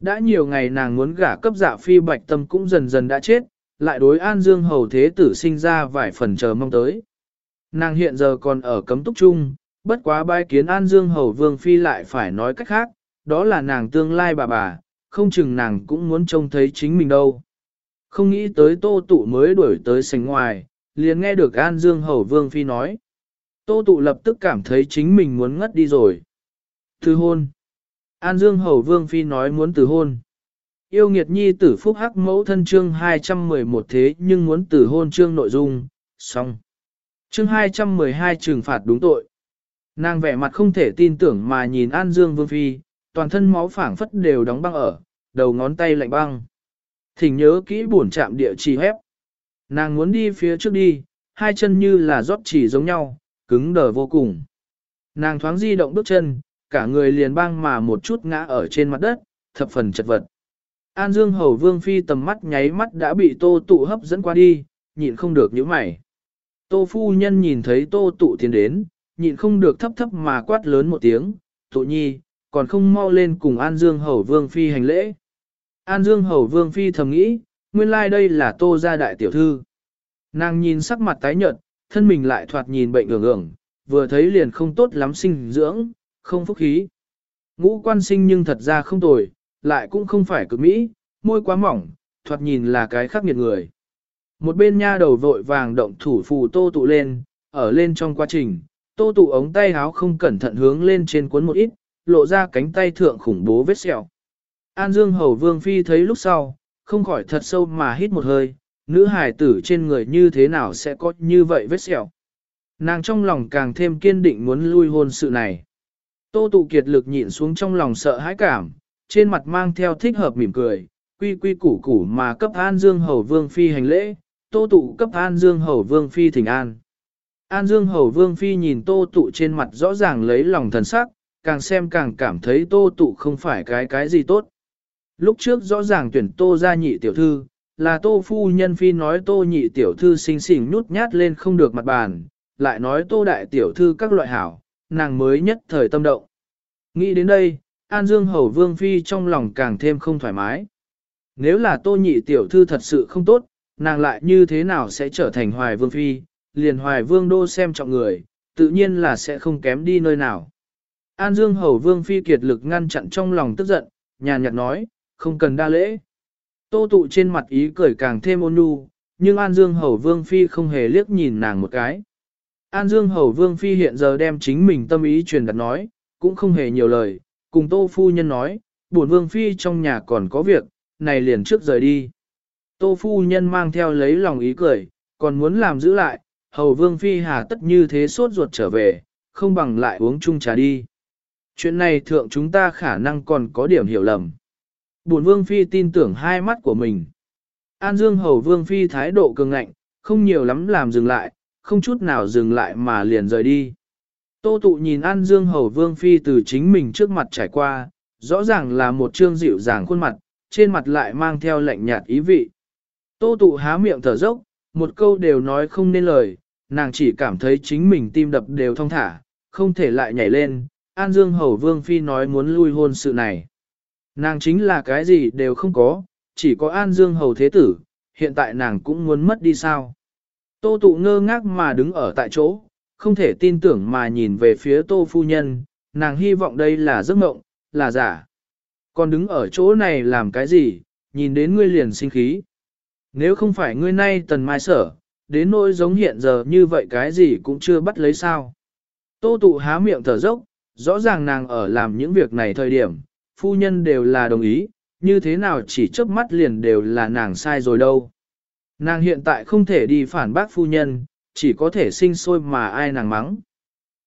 Đã nhiều ngày nàng muốn gả cấp dạ phi bạch tâm cũng dần dần đã chết, lại đối An Dương Hầu Thế Tử sinh ra vài phần chờ mong tới. Nàng hiện giờ còn ở cấm túc chung, bất quá bai kiến An Dương Hầu Vương Phi lại phải nói cách khác, đó là nàng tương lai bà bà, không chừng nàng cũng muốn trông thấy chính mình đâu. Không nghĩ tới tô tụ mới đuổi tới sành ngoài, liền nghe được An Dương Hầu Vương Phi nói. Tô tụ lập tức cảm thấy chính mình muốn ngất đi rồi. Thư hôn. An Dương Hầu Vương Phi nói muốn từ hôn. Yêu nghiệt nhi tử phúc hắc mẫu thân chương 211 thế nhưng muốn từ hôn chương nội dung, xong. Chương 212 trừng phạt đúng tội. Nàng vẻ mặt không thể tin tưởng mà nhìn An Dương Vương Phi, toàn thân máu phảng phất đều đóng băng ở, đầu ngón tay lạnh băng. Thỉnh nhớ kỹ buồn chạm địa chỉ hép. Nàng muốn đi phía trước đi, hai chân như là rót chỉ giống nhau, cứng đờ vô cùng. Nàng thoáng di động bước chân, cả người liền băng mà một chút ngã ở trên mặt đất, thập phần chật vật. An Dương Hầu Vương Phi tầm mắt nháy mắt đã bị tô tụ hấp dẫn qua đi, nhịn không được những mày. Tô phu nhân nhìn thấy tô tụ tiến đến, nhịn không được thấp thấp mà quát lớn một tiếng, tụ nhi, còn không mau lên cùng An Dương Hầu Vương Phi hành lễ. An Dương Hầu Vương Phi thầm nghĩ, nguyên lai like đây là tô gia đại tiểu thư. Nàng nhìn sắc mặt tái nhợt, thân mình lại thoạt nhìn bệnh ưởng ưởng, vừa thấy liền không tốt lắm sinh dưỡng, không phúc khí. Ngũ quan sinh nhưng thật ra không tồi, lại cũng không phải cực mỹ, môi quá mỏng, thoạt nhìn là cái khác nghiệt người. Một bên nha đầu vội vàng động thủ phù tô tụ lên, ở lên trong quá trình, tô tụ ống tay háo không cẩn thận hướng lên trên cuốn một ít, lộ ra cánh tay thượng khủng bố vết sẹo. An Dương Hầu Vương Phi thấy lúc sau, không khỏi thật sâu mà hít một hơi, nữ hài tử trên người như thế nào sẽ có như vậy vết sẹo. Nàng trong lòng càng thêm kiên định muốn lui hôn sự này. Tô tụ kiệt lực nhịn xuống trong lòng sợ hãi cảm, trên mặt mang theo thích hợp mỉm cười, quy quy củ củ mà cấp An Dương Hầu Vương Phi hành lễ, tô tụ cấp An Dương Hầu Vương Phi thỉnh an. An Dương Hầu Vương Phi nhìn tô tụ trên mặt rõ ràng lấy lòng thần sắc, càng xem càng cảm thấy tô tụ không phải cái cái gì tốt. Lúc trước rõ ràng tuyển tô ra nhị tiểu thư, là tô phu nhân phi nói tô nhị tiểu thư xinh xinh nút nhát lên không được mặt bàn, lại nói tô đại tiểu thư các loại hảo, nàng mới nhất thời tâm động. Nghĩ đến đây, An Dương Hầu Vương Phi trong lòng càng thêm không thoải mái. Nếu là tô nhị tiểu thư thật sự không tốt, nàng lại như thế nào sẽ trở thành Hoài Vương Phi, liền Hoài Vương Đô xem trọng người, tự nhiên là sẽ không kém đi nơi nào. An Dương Hầu Vương Phi kiệt lực ngăn chặn trong lòng tức giận, nhàn nhạt nói, không cần đa lễ. Tô tụ trên mặt ý cười càng thêm ôn nhu, nhưng An Dương Hầu Vương Phi không hề liếc nhìn nàng một cái. An Dương Hầu Vương Phi hiện giờ đem chính mình tâm ý truyền đặt nói, cũng không hề nhiều lời, cùng Tô Phu Nhân nói, buồn Vương Phi trong nhà còn có việc, này liền trước rời đi. Tô Phu Nhân mang theo lấy lòng ý cười, còn muốn làm giữ lại, Hầu Vương Phi hà tất như thế sốt ruột trở về, không bằng lại uống chung trà đi. Chuyện này thượng chúng ta khả năng còn có điểm hiểu lầm. Bổn Vương Phi tin tưởng hai mắt của mình. An Dương Hầu Vương Phi thái độ cường ngạnh, không nhiều lắm làm dừng lại, không chút nào dừng lại mà liền rời đi. Tô tụ nhìn An Dương Hầu Vương Phi từ chính mình trước mặt trải qua, rõ ràng là một trương dịu dàng khuôn mặt, trên mặt lại mang theo lạnh nhạt ý vị. Tô tụ há miệng thở dốc, một câu đều nói không nên lời, nàng chỉ cảm thấy chính mình tim đập đều thong thả, không thể lại nhảy lên, An Dương Hầu Vương Phi nói muốn lui hôn sự này. Nàng chính là cái gì đều không có, chỉ có An Dương Hầu Thế Tử, hiện tại nàng cũng muốn mất đi sao. Tô tụ ngơ ngác mà đứng ở tại chỗ, không thể tin tưởng mà nhìn về phía tô phu nhân, nàng hy vọng đây là giấc mộng, là giả. Còn đứng ở chỗ này làm cái gì, nhìn đến ngươi liền sinh khí. Nếu không phải ngươi nay tần mai sở, đến nỗi giống hiện giờ như vậy cái gì cũng chưa bắt lấy sao. Tô tụ há miệng thở dốc, rõ ràng nàng ở làm những việc này thời điểm, phu nhân đều là đồng ý, như thế nào chỉ chớp mắt liền đều là nàng sai rồi đâu. Nàng hiện tại không thể đi phản bác phu nhân, chỉ có thể sinh sôi mà ai nàng mắng.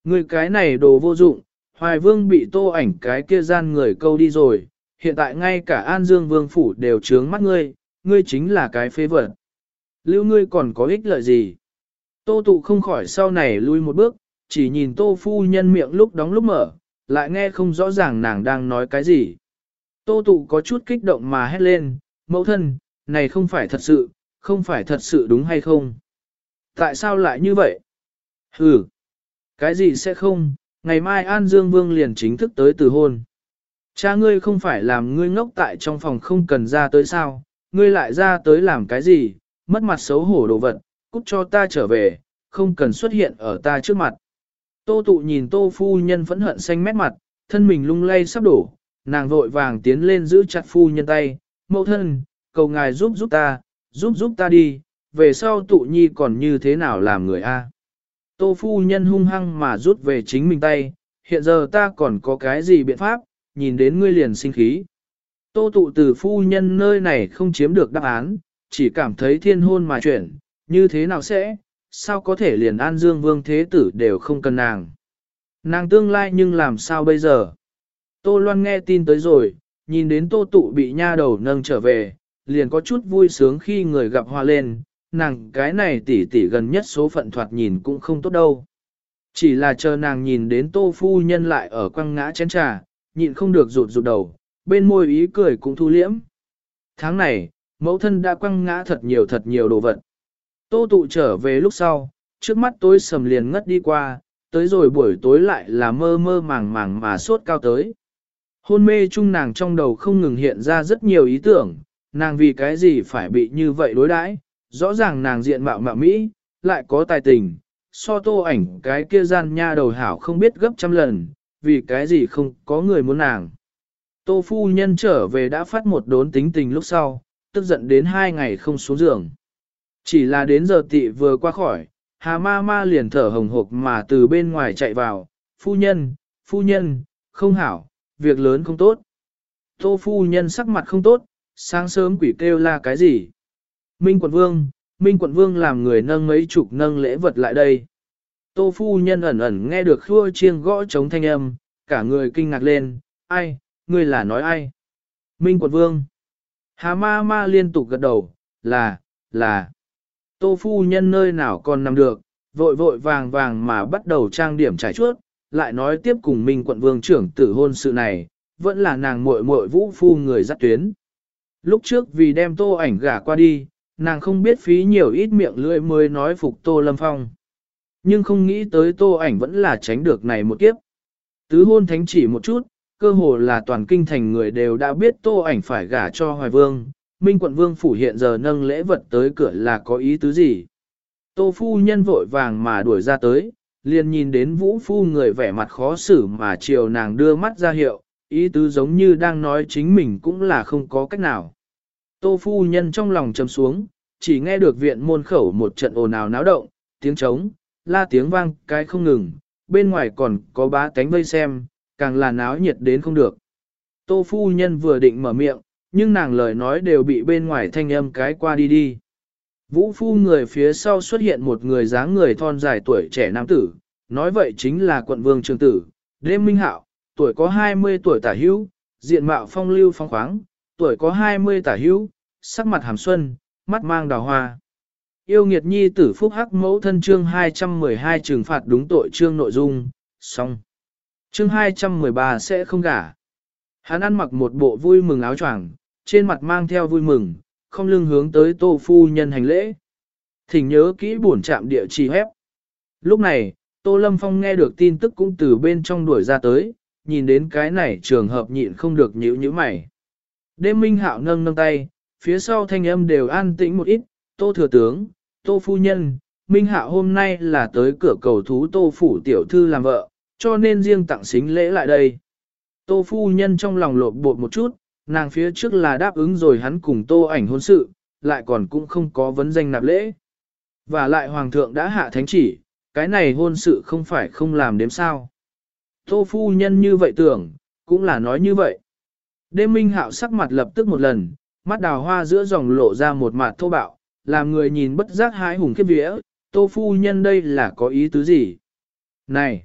Người cái này đồ vô dụng, Hoài Vương bị tô ảnh cái kia gian người câu đi rồi, hiện tại ngay cả An Dương Vương Phủ đều trướng mắt ngươi, ngươi chính là cái phế vật. Lưu ngươi còn có ích lợi gì? Tô tụ không khỏi sau này lui một bước, chỉ nhìn tô phu nhân miệng lúc đóng lúc mở, lại nghe không rõ ràng nàng đang nói cái gì. Tô tụ có chút kích động mà hét lên, mẫu thân, này không phải thật sự, không phải thật sự đúng hay không? Tại sao lại như vậy? Ừ, cái gì sẽ không, ngày mai An Dương Vương liền chính thức tới từ hôn. Cha ngươi không phải làm ngươi ngốc tại trong phòng không cần ra tới sao, ngươi lại ra tới làm cái gì, mất mặt xấu hổ đồ vật, cút cho ta trở về, không cần xuất hiện ở ta trước mặt. Tô tụ nhìn tô phu nhân phẫn hận xanh mét mặt, thân mình lung lay sắp đổ, nàng vội vàng tiến lên giữ chặt phu nhân tay, mẫu thân, cầu ngài giúp giúp ta, giúp giúp ta đi, về sau tụ nhi còn như thế nào làm người a? Tô phu nhân hung hăng mà rút về chính mình tay, hiện giờ ta còn có cái gì biện pháp, nhìn đến ngươi liền sinh khí. Tô tụ từ phu nhân nơi này không chiếm được đáp án, chỉ cảm thấy thiên hôn mà chuyển, như thế nào sẽ, sao có thể liền an dương vương thế tử đều không cần nàng. Nàng tương lai nhưng làm sao bây giờ? Tô Loan nghe tin tới rồi, nhìn đến tô tụ bị nha đầu nâng trở về, liền có chút vui sướng khi người gặp hoa lên, nàng cái này tỷ tỷ gần nhất số phận thoạt nhìn cũng không tốt đâu. Chỉ là chờ nàng nhìn đến tô phu nhân lại ở quăng ngã chén trà, nhịn không được rụt rụt đầu, bên môi ý cười cũng thu liễm. Tháng này, mẫu thân đã quăng ngã thật nhiều thật nhiều đồ vật. Tô tụ trở về lúc sau, trước mắt tôi sầm liền ngất đi qua, tới rồi buổi tối lại là mơ mơ màng màng mà sốt cao tới. Hôn mê chung nàng trong đầu không ngừng hiện ra rất nhiều ý tưởng, nàng vì cái gì phải bị như vậy đối đãi, rõ ràng nàng diện mạo mạo Mỹ, lại có tài tình, so tô ảnh cái kia gian nha đầu hảo không biết gấp trăm lần, vì cái gì không có người muốn nàng. Tô phu nhân trở về đã phát một đốn tính tình lúc sau, tức giận đến hai ngày không xuống giường. Chỉ là đến giờ tị vừa qua khỏi, hà ma ma liền thở hồng hộc mà từ bên ngoài chạy vào, phu nhân, phu nhân, không hảo, việc lớn không tốt. Tô phu nhân sắc mặt không tốt, sáng sớm quỷ kêu la cái gì. Minh quận vương, Minh quận vương làm người nâng mấy chục nâng lễ vật lại đây. Tô phu nhân ẩn ẩn nghe được khua chiêng gõ chống thanh âm, cả người kinh ngạc lên, ai, ngươi là nói ai? Minh quận vương. Hà ma ma liên tục gật đầu, là, là. Tô phu nhân nơi nào còn nằm được, vội vội vàng vàng mà bắt đầu trang điểm trải chuốt, lại nói tiếp cùng Minh quận vương trưởng tử hôn sự này, vẫn là nàng muội muội vũ phu người dắt tuyến. Lúc trước vì đem tô ảnh gả qua đi, nàng không biết phí nhiều ít miệng lưỡi mới nói phục tô lâm phong. Nhưng không nghĩ tới tô ảnh vẫn là tránh được này một kiếp. Tứ hôn thánh chỉ một chút, cơ hồ là toàn kinh thành người đều đã biết tô ảnh phải gả cho hoài vương. Minh quận vương phủ hiện giờ nâng lễ vật tới cửa là có ý tứ gì. Tô phu nhân vội vàng mà đuổi ra tới, liền nhìn đến vũ phu người vẻ mặt khó xử mà chiều nàng đưa mắt ra hiệu, ý tứ giống như đang nói chính mình cũng là không có cách nào. Tô phu nhân trong lòng trầm xuống, chỉ nghe được viện môn khẩu một trận ồn ào náo động, tiếng trống, la tiếng vang cái không ngừng, bên ngoài còn có bá tánh vây xem, càng là náo nhiệt đến không được. Tô phu nhân vừa định mở miệng, nhưng nàng lời nói đều bị bên ngoài thanh âm cái qua đi đi. Vũ phu người phía sau xuất hiện một người dáng người thon dài tuổi trẻ nam tử, nói vậy chính là quận vương trường tử, đêm minh hạo, tuổi có 20 tuổi tả hữu, diện mạo phong lưu phong khoáng, tuổi có 20 tả hữu, sắc mặt hàm xuân, mắt mang đào hoa. Yêu nghiệt nhi tử phúc hắc mẫu thân chương 212 trừng phạt đúng tội chương nội dung, xong. Chương 213 sẽ không gả. Hắn ăn mặc một bộ vui mừng áo choàng, trên mặt mang theo vui mừng, không lưng hướng tới tô phu nhân hành lễ. Thỉnh nhớ kỹ buồn chạm địa chỉ hép. Lúc này, Tô Lâm Phong nghe được tin tức cũng từ bên trong đuổi ra tới, nhìn đến cái này trường hợp nhịn không được nhíu nhíu mày. Đêm minh hạo nâng nâng tay, phía sau thanh âm đều an tĩnh một ít, Tô Thừa Tướng, Tô Phu Nhân, Minh hạ hôm nay là tới cửa cầu thú Tô Phủ Tiểu Thư làm vợ, cho nên riêng tặng xính lễ lại đây. Tô Phu Nhân trong lòng lộn bột một chút, nàng phía trước là đáp ứng rồi hắn cùng Tô ảnh hôn sự, lại còn cũng không có vấn danh nạp lễ. Và lại Hoàng thượng đã hạ thánh chỉ, cái này hôn sự không phải không làm đếm sao. Tô Phu Nhân như vậy tưởng, cũng là nói như vậy. Đêm Minh Hạo sắc mặt lập tức một lần, mắt đào hoa giữa dòng lộ ra một mặt thô bạo, làm người nhìn bất giác hái hùng khiếp vía, tô phu nhân đây là có ý tứ gì? Này!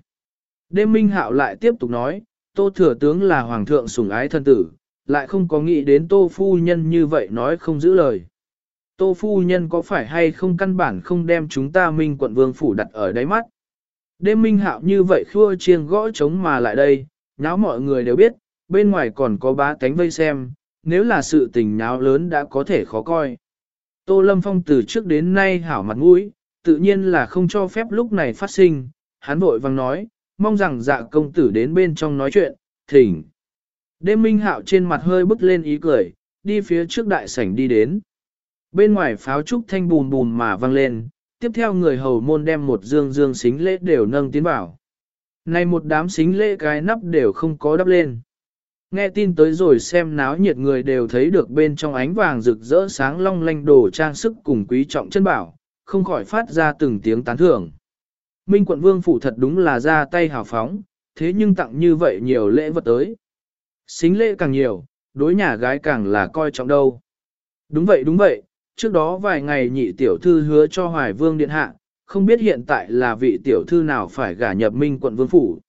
Đêm minh hạo lại tiếp tục nói, tô thừa tướng là hoàng thượng sủng ái thân tử, lại không có nghĩ đến tô phu nhân như vậy nói không giữ lời. Tô phu nhân có phải hay không căn bản không đem chúng ta minh quận vương phủ đặt ở đáy mắt? Đêm minh hạo như vậy khua chiêng gõ trống mà lại đây, nháo mọi người đều biết, bên ngoài còn có bá tánh vây xem, nếu là sự tình nháo lớn đã có thể khó coi. Tô Lâm Phong từ trước đến nay hảo mặt mũi, tự nhiên là không cho phép lúc này phát sinh, hắn vội vang nói, mong rằng dạ công tử đến bên trong nói chuyện, thỉnh. Đêm minh hạo trên mặt hơi bức lên ý cười, đi phía trước đại sảnh đi đến. Bên ngoài pháo trúc thanh bùn bùn mà vang lên, tiếp theo người hầu môn đem một dương dương xính lễ đều nâng tiến vào. Này một đám xính lễ cái nắp đều không có đắp lên. Nghe tin tới rồi xem náo nhiệt người đều thấy được bên trong ánh vàng rực rỡ sáng long lanh đồ trang sức cùng quý trọng chân bảo, không khỏi phát ra từng tiếng tán thưởng. Minh quận vương phủ thật đúng là ra tay hào phóng, thế nhưng tặng như vậy nhiều lễ vật tới. Xính lễ càng nhiều, đối nhà gái càng là coi trọng đâu. Đúng vậy đúng vậy, trước đó vài ngày nhị tiểu thư hứa cho hoài vương điện hạ, không biết hiện tại là vị tiểu thư nào phải gả nhập minh quận vương phủ.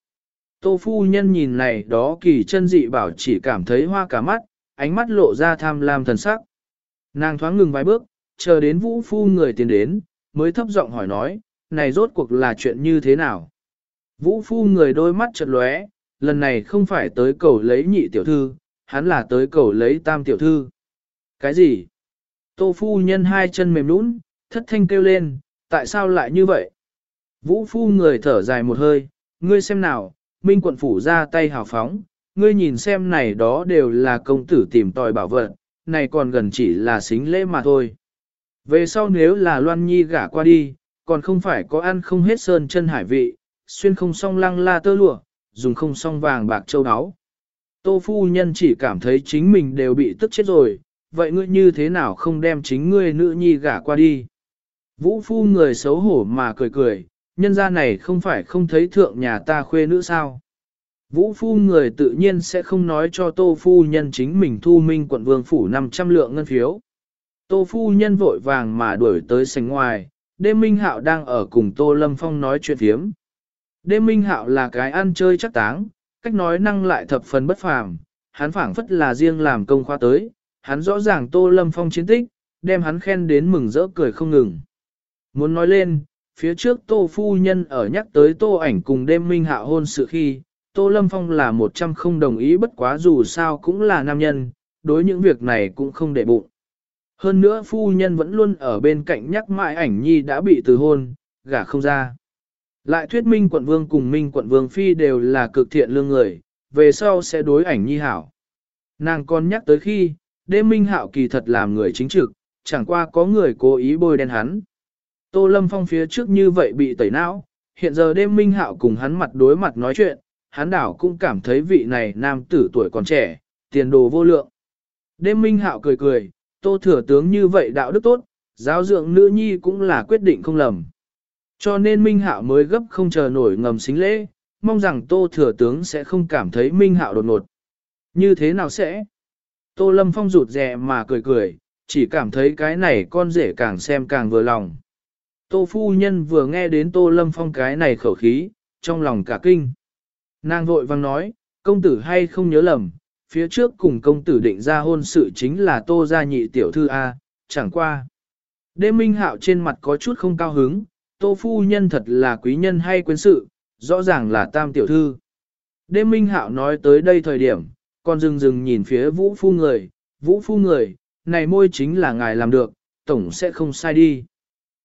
Tô phu nhân nhìn này đó kỳ chân dị bảo chỉ cảm thấy hoa cả mắt, ánh mắt lộ ra tham lam thần sắc. Nàng thoáng ngừng vài bước, chờ đến vũ phu người tiến đến, mới thấp giọng hỏi nói, này rốt cuộc là chuyện như thế nào? Vũ phu người đôi mắt chật lóe, lần này không phải tới cầu lấy nhị tiểu thư, hắn là tới cầu lấy tam tiểu thư. Cái gì? Tô phu nhân hai chân mềm nũng, thất thanh kêu lên, tại sao lại như vậy? Vũ phu người thở dài một hơi, ngươi xem nào, Minh quận phủ ra tay hào phóng, ngươi nhìn xem này đó đều là công tử tìm tòi bảo vật, này còn gần chỉ là xính lễ mà thôi. Về sau nếu là Loan Nhi gả qua đi, còn không phải có ăn không hết sơn chân hải vị, xuyên không song lăng la tơ lụa, dùng không song vàng bạc châu áo. Tô phu nhân chỉ cảm thấy chính mình đều bị tức chết rồi, vậy ngươi như thế nào không đem chính ngươi nữ nhi gả qua đi? Vũ phu người xấu hổ mà cười cười, nhân gia này không phải không thấy thượng nhà ta khuê nữ sao? Vũ phu người tự nhiên sẽ không nói cho tô phu nhân chính mình thu minh quận vương phủ 500 lượng ngân phiếu. Tô phu nhân vội vàng mà đuổi tới sánh ngoài, đêm minh hạo đang ở cùng tô lâm phong nói chuyện thiếm. Đêm minh hạo là cái ăn chơi chắc táng, cách nói năng lại thập phần bất phàm, hắn phảng phất là riêng làm công khoa tới, hắn rõ ràng tô lâm phong chiến tích, đem hắn khen đến mừng rỡ cười không ngừng. Muốn nói lên, phía trước tô phu nhân ở nhắc tới tô ảnh cùng đêm minh hạ hôn sự khi, tô lâm phong là một trăm không đồng ý bất quá dù sao cũng là nam nhân, đối những việc này cũng không để bụng. Hơn nữa phu nhân vẫn luôn ở bên cạnh nhắc mãi ảnh nhi đã bị từ hôn, gả không ra. Lại thuyết minh quận vương cùng minh quận vương phi đều là cực thiện lương người, về sau sẽ đối ảnh nhi hảo. Nàng còn nhắc tới khi, đêm minh hạo kỳ thật làm người chính trực, chẳng qua có người cố ý bôi đen hắn. Tô Lâm Phong phía trước như vậy bị tẩy não, hiện giờ đêm minh hạo cùng hắn mặt đối mặt nói chuyện, hắn đảo cũng cảm thấy vị này nam tử tuổi còn trẻ, tiền đồ vô lượng. Đêm minh hạo cười cười, tô thừa tướng như vậy đạo đức tốt, giáo dưỡng nữ nhi cũng là quyết định không lầm. Cho nên minh hạo mới gấp không chờ nổi ngầm xính lễ, mong rằng tô thừa tướng sẽ không cảm thấy minh hạo đột ngột. Như thế nào sẽ? Tô lâm phong rụt rè mà cười cười, chỉ cảm thấy cái này con rể càng xem càng vừa lòng. Tô phu nhân vừa nghe đến tô lâm phong cái này khẩu khí, trong lòng cả kinh. Nàng vội vang nói, công tử hay không nhớ lầm, phía trước cùng công tử định ra hôn sự chính là tô gia nhị tiểu thư A, chẳng qua. Đêm minh hạo trên mặt có chút không cao hứng, tô phu nhân thật là quý nhân hay quyến sự, rõ ràng là tam tiểu thư. Đêm minh hạo nói tới đây thời điểm, còn dừng dừng nhìn phía vũ phu người, vũ phu người, này môi chính là ngài làm được, tổng sẽ không sai đi.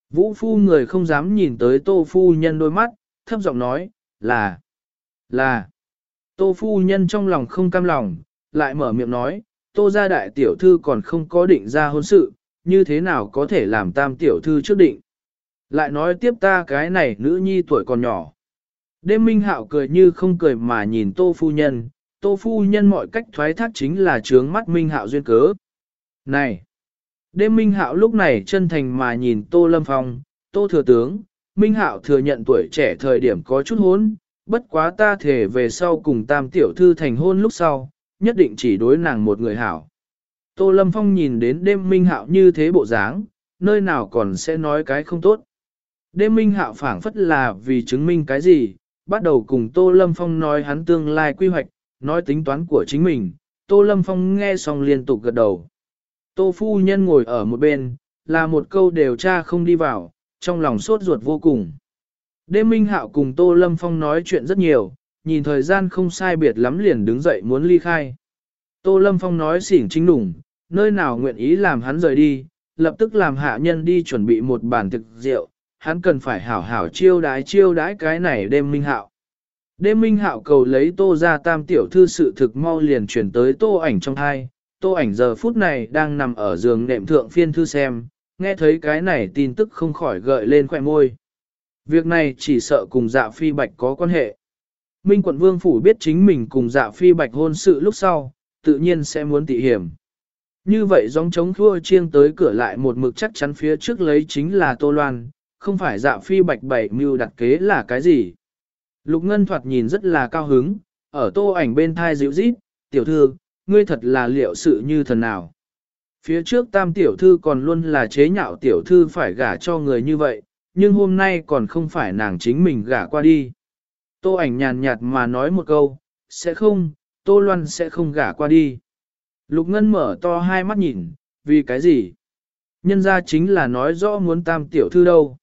Vũ phu người không dám nhìn tới tô phu nhân đôi mắt, thấp giọng nói, là, là. Tô phu nhân trong lòng không cam lòng, lại mở miệng nói, tô gia đại tiểu thư còn không có định ra hôn sự, như thế nào có thể làm tam tiểu thư trước định. Lại nói tiếp ta cái này nữ nhi tuổi còn nhỏ. Đêm minh hạo cười như không cười mà nhìn tô phu nhân, tô phu nhân mọi cách thoái thác chính là trướng mắt minh hạo duyên cớ. Này! Đêm minh hạo lúc này chân thành mà nhìn tô lâm phong, tô thừa tướng, minh hạo thừa nhận tuổi trẻ thời điểm có chút hốn, bất quá ta thể về sau cùng tam tiểu thư thành hôn lúc sau, nhất định chỉ đối nàng một người hảo. Tô Lâm Phong nhìn đến đêm minh hạo như thế bộ dáng, nơi nào còn sẽ nói cái không tốt. Đêm minh hạo phảng phất là vì chứng minh cái gì, bắt đầu cùng Tô Lâm Phong nói hắn tương lai quy hoạch, nói tính toán của chính mình. Tô Lâm Phong nghe xong liên tục gật đầu. Tô Phu Nhân ngồi ở một bên, là một câu điều tra không đi vào, trong lòng sốt ruột vô cùng. Đêm minh hạo cùng Tô Lâm Phong nói chuyện rất nhiều, nhìn thời gian không sai biệt lắm liền đứng dậy muốn ly khai. Tô Lâm Phong nói xỉn chính đủng, nơi nào nguyện ý làm hắn rời đi, lập tức làm hạ nhân đi chuẩn bị một bàn thực rượu, hắn cần phải hảo hảo chiêu đái chiêu đái cái này đêm minh hạo. Đêm minh hạo cầu lấy tô ra tam tiểu thư sự thực mau liền chuyển tới tô ảnh trong hai, tô ảnh giờ phút này đang nằm ở giường nệm thượng phiên thư xem, nghe thấy cái này tin tức không khỏi gợi lên khỏe môi. Việc này chỉ sợ cùng dạ phi bạch có quan hệ. Minh quận vương phủ biết chính mình cùng dạ phi bạch hôn sự lúc sau, tự nhiên sẽ muốn tị hiểm. Như vậy gióng chống thua chiêng tới cửa lại một mực chắc chắn phía trước lấy chính là Tô Loan, không phải dạ phi bạch bảy mưu đặt kế là cái gì. Lục Ngân thoạt nhìn rất là cao hứng, ở tô ảnh bên thai dịu rít, tiểu thư, ngươi thật là liệu sự như thần nào. Phía trước tam tiểu thư còn luôn là chế nhạo tiểu thư phải gả cho người như vậy, nhưng hôm nay còn không phải nàng chính mình gả qua đi. Tô ảnh nhàn nhạt mà nói một câu, sẽ không, Tô Loan sẽ không gả qua đi. Lục Ngân mở to hai mắt nhìn, vì cái gì? Nhân ra chính là nói rõ muốn tam tiểu thư đâu.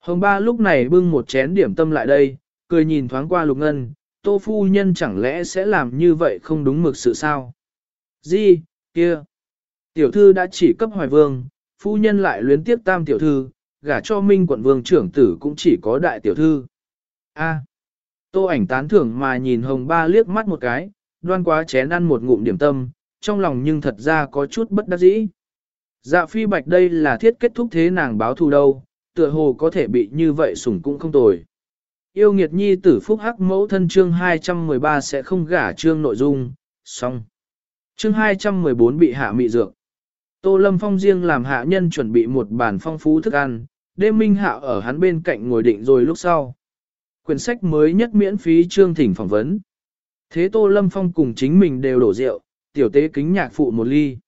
Hồng ba lúc này bưng một chén điểm tâm lại đây, cười nhìn thoáng qua Lục Ngân, Tô Phu Nhân chẳng lẽ sẽ làm như vậy không đúng mực sự sao? Di, kia? Tiểu thư đã chỉ cấp hoài vương, Phu Nhân lại luyến tiếp tam tiểu thư, gả cho Minh quận vương trưởng tử cũng chỉ có đại tiểu thư. A. Tô ảnh tán thưởng mà nhìn hồng ba liếc mắt một cái, đoan quá chén ăn một ngụm điểm tâm, trong lòng nhưng thật ra có chút bất đắc dĩ. Dạ phi bạch đây là thiết kết thúc thế nàng báo thù đâu, tựa hồ có thể bị như vậy sủng cũng không tồi. Yêu nghiệt nhi tử phúc hắc mẫu thân chương 213 sẽ không gả chương nội dung, xong. Chương 214 bị hạ mị dược. Tô Lâm Phong riêng làm hạ nhân chuẩn bị một bàn phong phú thức ăn, đêm minh hạ ở hắn bên cạnh ngồi định rồi lúc sau. Quyển sách mới nhất miễn phí chương thỉnh phỏng vấn. Thế Tô Lâm Phong cùng chính mình đều đổ rượu, tiểu tế kính nhạc phụ một ly.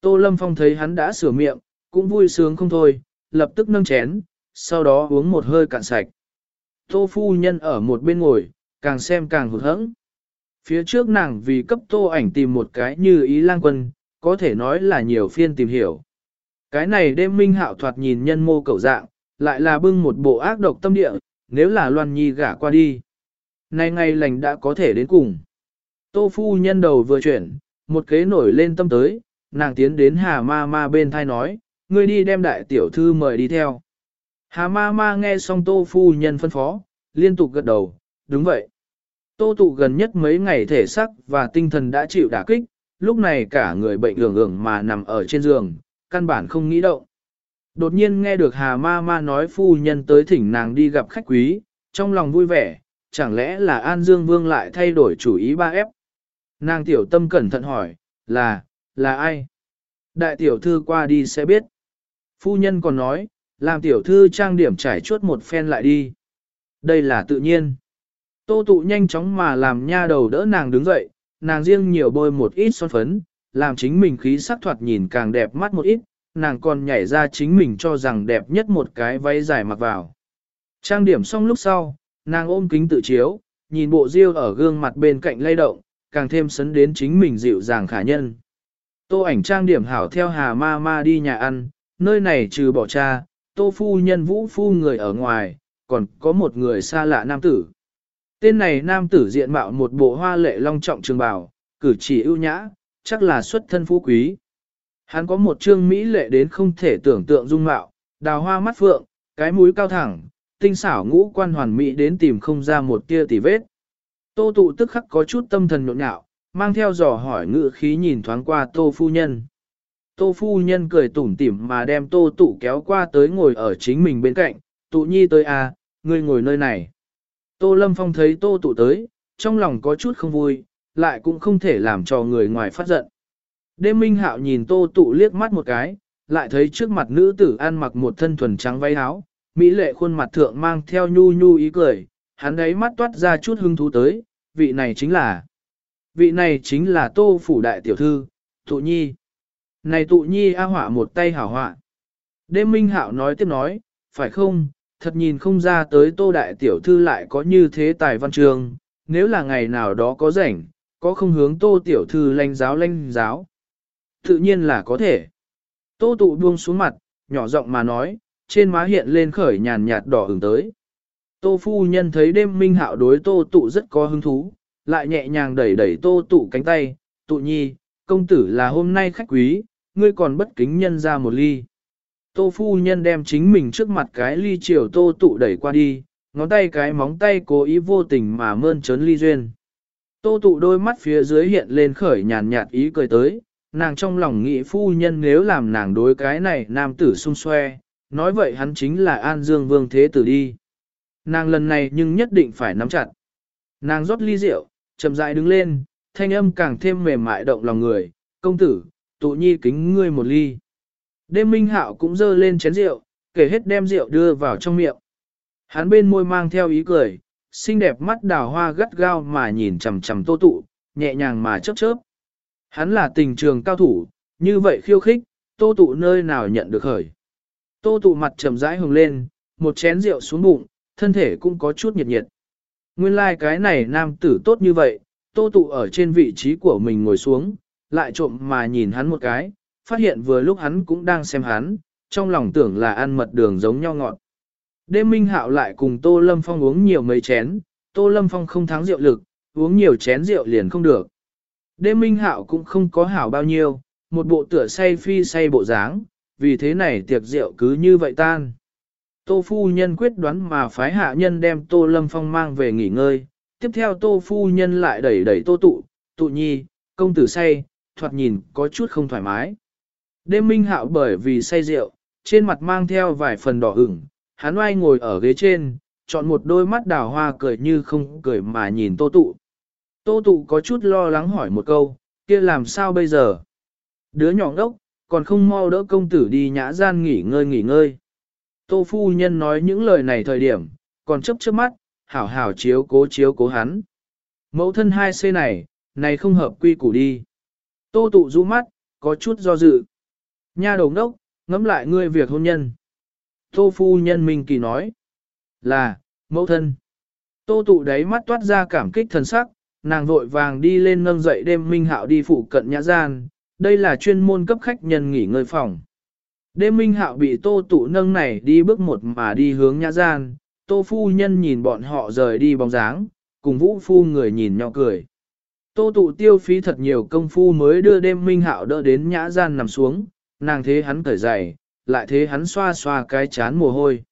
Tô Lâm Phong thấy hắn đã sửa miệng, cũng vui sướng không thôi, lập tức nâng chén, sau đó uống một hơi cạn sạch. Tô phu nhân ở một bên ngồi, càng xem càng hụt hẫng. Phía trước nàng vì cấp tô ảnh tìm một cái như ý lang quân, có thể nói là nhiều phiên tìm hiểu. Cái này đêm minh hạo thoạt nhìn nhân mô cầu dạng, lại là bưng một bộ ác độc tâm địa, nếu là loan nhi gả qua đi. Nay ngày lành đã có thể đến cùng. Tô phu nhân đầu vừa chuyển, một kế nổi lên tâm tới, nàng tiến đến hà ma ma bên thai nói, ngươi đi đem đại tiểu thư mời đi theo. Hà ma ma nghe xong tô phu nhân phân phó, liên tục gật đầu, đúng vậy. Tô tụ gần nhất mấy ngày thể sắc và tinh thần đã chịu đả kích, lúc này cả người bệnh ưởng ưởng mà nằm ở trên giường, căn bản không nghĩ động. Đột nhiên nghe được Hà Ma Ma nói phu nhân tới thỉnh nàng đi gặp khách quý, trong lòng vui vẻ, chẳng lẽ là An Dương Vương lại thay đổi chủ ý ba ép. Nàng tiểu tâm cẩn thận hỏi, là, là ai? Đại tiểu thư qua đi sẽ biết. Phu nhân còn nói, làm tiểu thư trang điểm trải chuốt một phen lại đi. Đây là tự nhiên. Tô tụ nhanh chóng mà làm nha đầu đỡ nàng đứng dậy, nàng riêng nhiều bôi một ít son phấn, làm chính mình khí sắc thoạt nhìn càng đẹp mắt một ít, nàng còn nhảy ra chính mình cho rằng đẹp nhất một cái váy dài mặc vào. Trang điểm xong lúc sau, nàng ôm kính tự chiếu, nhìn bộ riêu ở gương mặt bên cạnh lay động, càng thêm sấn đến chính mình dịu dàng khả nhân. Tô ảnh trang điểm hảo theo hà ma ma đi nhà ăn, nơi này trừ bỏ cha, tô phu nhân vũ phu người ở ngoài, còn có một người xa lạ nam tử. Tên này nam tử diện mạo một bộ hoa lệ long trọng trường bào, cử chỉ ưu nhã, chắc là xuất thân phú quý. Hắn có một trương mỹ lệ đến không thể tưởng tượng dung mạo, đào hoa mắt phượng, cái mũi cao thẳng, tinh xảo ngũ quan hoàn mỹ đến tìm không ra một tia tỉ vết. Tô tụ tức khắc có chút tâm thần nhộn nhạo, mang theo dò hỏi ngự khí nhìn thoáng qua tô phu nhân. Tô phu nhân cười tủm tỉm mà đem tô tụ kéo qua tới ngồi ở chính mình bên cạnh, tụ nhi tới à, ngươi ngồi nơi này. Tô lâm phong thấy tô tụ tới, trong lòng có chút không vui, lại cũng không thể làm cho người ngoài phát giận. Đêm minh hạo nhìn tô tụ liếc mắt một cái, lại thấy trước mặt nữ tử ăn mặc một thân thuần trắng váy áo, mỹ lệ khuôn mặt thượng mang theo nhu nhu ý cười, hắn đấy mắt toát ra chút hứng thú tới, vị này chính là, vị này chính là tô phủ đại tiểu thư, tụ nhi. Này tụ nhi a họa một tay hảo họa. Đêm minh hạo nói tiếp nói, phải không, thật nhìn không ra tới tô đại tiểu thư lại có như thế tài văn trường, nếu là ngày nào đó có rảnh, có không hướng tô tiểu thư lanh giáo lanh giáo. Tự nhiên là có thể. Tô tụ buông xuống mặt, nhỏ giọng mà nói, trên má hiện lên khởi nhàn nhạt đỏ ửng tới. Tô phu nhân thấy đêm minh hạo đối tô tụ rất có hứng thú, lại nhẹ nhàng đẩy đẩy tô tụ cánh tay, tụ nhi, công tử là hôm nay khách quý, ngươi còn bất kính nhân ra một ly. Tô phu nhân đem chính mình trước mặt cái ly chiều tô tụ đẩy qua đi, ngón tay cái móng tay cố ý vô tình mà mơn trớn ly duyên. Tô tụ đôi mắt phía dưới hiện lên khởi nhàn nhạt ý cười tới, nàng trong lòng nghĩ phu nhân nếu làm nàng đối cái này nam tử xung xoe, nói vậy hắn chính là An Dương Vương Thế Tử đi. Nàng lần này nhưng nhất định phải nắm chặt. Nàng rót ly rượu, chậm rãi đứng lên, thanh âm càng thêm mềm mại động lòng người, công tử, tụ nhi kính ngươi một ly. Đêm minh hạo cũng dơ lên chén rượu, kể hết đem rượu đưa vào trong miệng. Hắn bên môi mang theo ý cười, xinh đẹp mắt đào hoa gắt gao mà nhìn chằm chằm tô tụ, nhẹ nhàng mà chớp chớp. Hắn là tình trường cao thủ, như vậy khiêu khích, tô tụ nơi nào nhận được khởi. Tô tụ mặt trầm rãi hồng lên, một chén rượu xuống bụng, thân thể cũng có chút nhiệt nhiệt. Nguyên lai like cái này nam tử tốt như vậy, tô tụ ở trên vị trí của mình ngồi xuống, lại trộm mà nhìn hắn một cái, phát hiện vừa lúc hắn cũng đang xem hắn, trong lòng tưởng là ăn mật đường giống nhau ngọt. Đêm minh hạo lại cùng Tô Lâm Phong uống nhiều mấy chén, Tô Lâm Phong không thắng rượu lực, uống nhiều chén rượu liền không được. Đêm minh hạo cũng không có hảo bao nhiêu, một bộ tựa say phi say bộ dáng, vì thế này tiệc rượu cứ như vậy tan. Tô phu nhân quyết đoán mà phái hạ nhân đem Tô Lâm Phong mang về nghỉ ngơi, tiếp theo tô phu nhân lại đẩy đẩy tô tụ, tụ nhi, công tử say, thoạt nhìn có chút không thoải mái. Đêm minh hạo bởi vì say rượu, trên mặt mang theo vài phần đỏ ửng, hắn oai ngồi ở ghế trên, chọn một đôi mắt đào hoa cười như không cười mà nhìn tô tụ. Tô tụ có chút lo lắng hỏi một câu, kia làm sao bây giờ? Đứa nhỏ ngốc, còn không mau đỡ công tử đi nhã gian nghỉ ngơi nghỉ ngơi. Tô phu nhân nói những lời này thời điểm, còn chấp chớp mắt, hảo hảo chiếu cố chiếu cố hắn. Mẫu thân hai c này, này không hợp quy củ đi. Tô tụ rũ mắt, có chút do dự. Nha đầu ngốc, ngẫm lại ngươi việc hôn nhân. Tô phu nhân Minh Kỳ nói. Là, mẫu thân. Tô tụ đáy mắt toát ra cảm kích thần sắc, nàng vội vàng đi lên nâng dậy đêm Minh Hạo đi phụ cận nhã gian, đây là chuyên môn cấp khách nhân nghỉ ngơi phòng. Đêm Minh Hạo bị tô tụ nâng này đi bước một mà đi hướng nhã gian, tô phu nhân nhìn bọn họ rời đi bóng dáng, cùng vũ phu người nhìn nhau cười. Tô tụ tiêu phí thật nhiều công phu mới đưa đêm Minh Hạo đỡ đến nhã gian nằm xuống, nàng thế hắn cởi giày, lại thế hắn xoa xoa cái chán mồ hôi.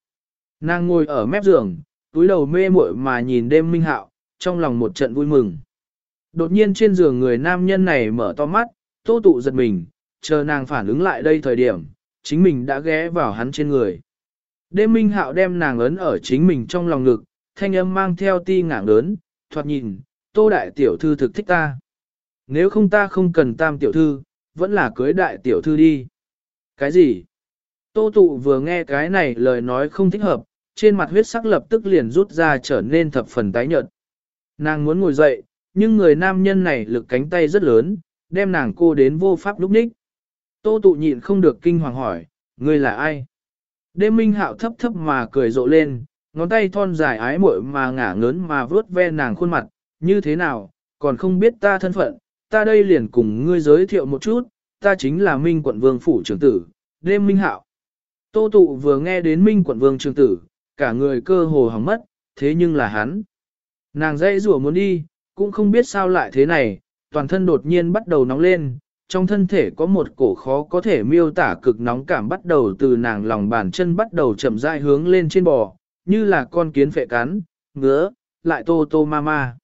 Nàng ngồi ở mép giường, túi đầu mê muội mà nhìn đêm Minh Hạo, trong lòng một trận vui mừng. Đột nhiên trên giường người nam nhân này mở to mắt, tô tụ giật mình, chờ nàng phản ứng lại đây thời điểm, chính mình đã ghé vào hắn trên người. Đêm minh hạo đem nàng ấn ở chính mình trong lòng ngực, thanh âm mang theo ti ngảng lớn, thoạt nhìn, tô đại tiểu thư thực thích ta. Nếu không ta không cần tam tiểu thư, vẫn là cưới đại tiểu thư đi. Cái gì? Tô tụ vừa nghe cái này lời nói không thích hợp, trên mặt huyết sắc lập tức liền rút ra trở nên thập phần tái nhợt. Nàng muốn ngồi dậy, nhưng người nam nhân này lực cánh tay rất lớn, đem nàng cô đến vô pháp lúc ních. Tô tụ nhịn không được kinh hoàng hỏi, ngươi là ai? Đêm minh hạo thấp thấp mà cười rộ lên, ngón tay thon dài ái muội mà ngả ngớn mà vướt ve nàng khuôn mặt, như thế nào, còn không biết ta thân phận, ta đây liền cùng ngươi giới thiệu một chút, ta chính là Minh quận vương phủ trưởng tử, đêm minh hạo. Tô tụ vừa nghe đến Minh quận vương trưởng tử, cả người cơ hồ hỏng mất, thế nhưng là hắn. Nàng dãy rủa muốn đi, cũng không biết sao lại thế này, toàn thân đột nhiên bắt đầu nóng lên, trong thân thể có một cổ khó có thể miêu tả cực nóng cảm bắt đầu từ nàng lòng bàn chân bắt đầu chậm rãi hướng lên trên bò, như là con kiến phệ cắn, ngứa, lại tô tô ma ma.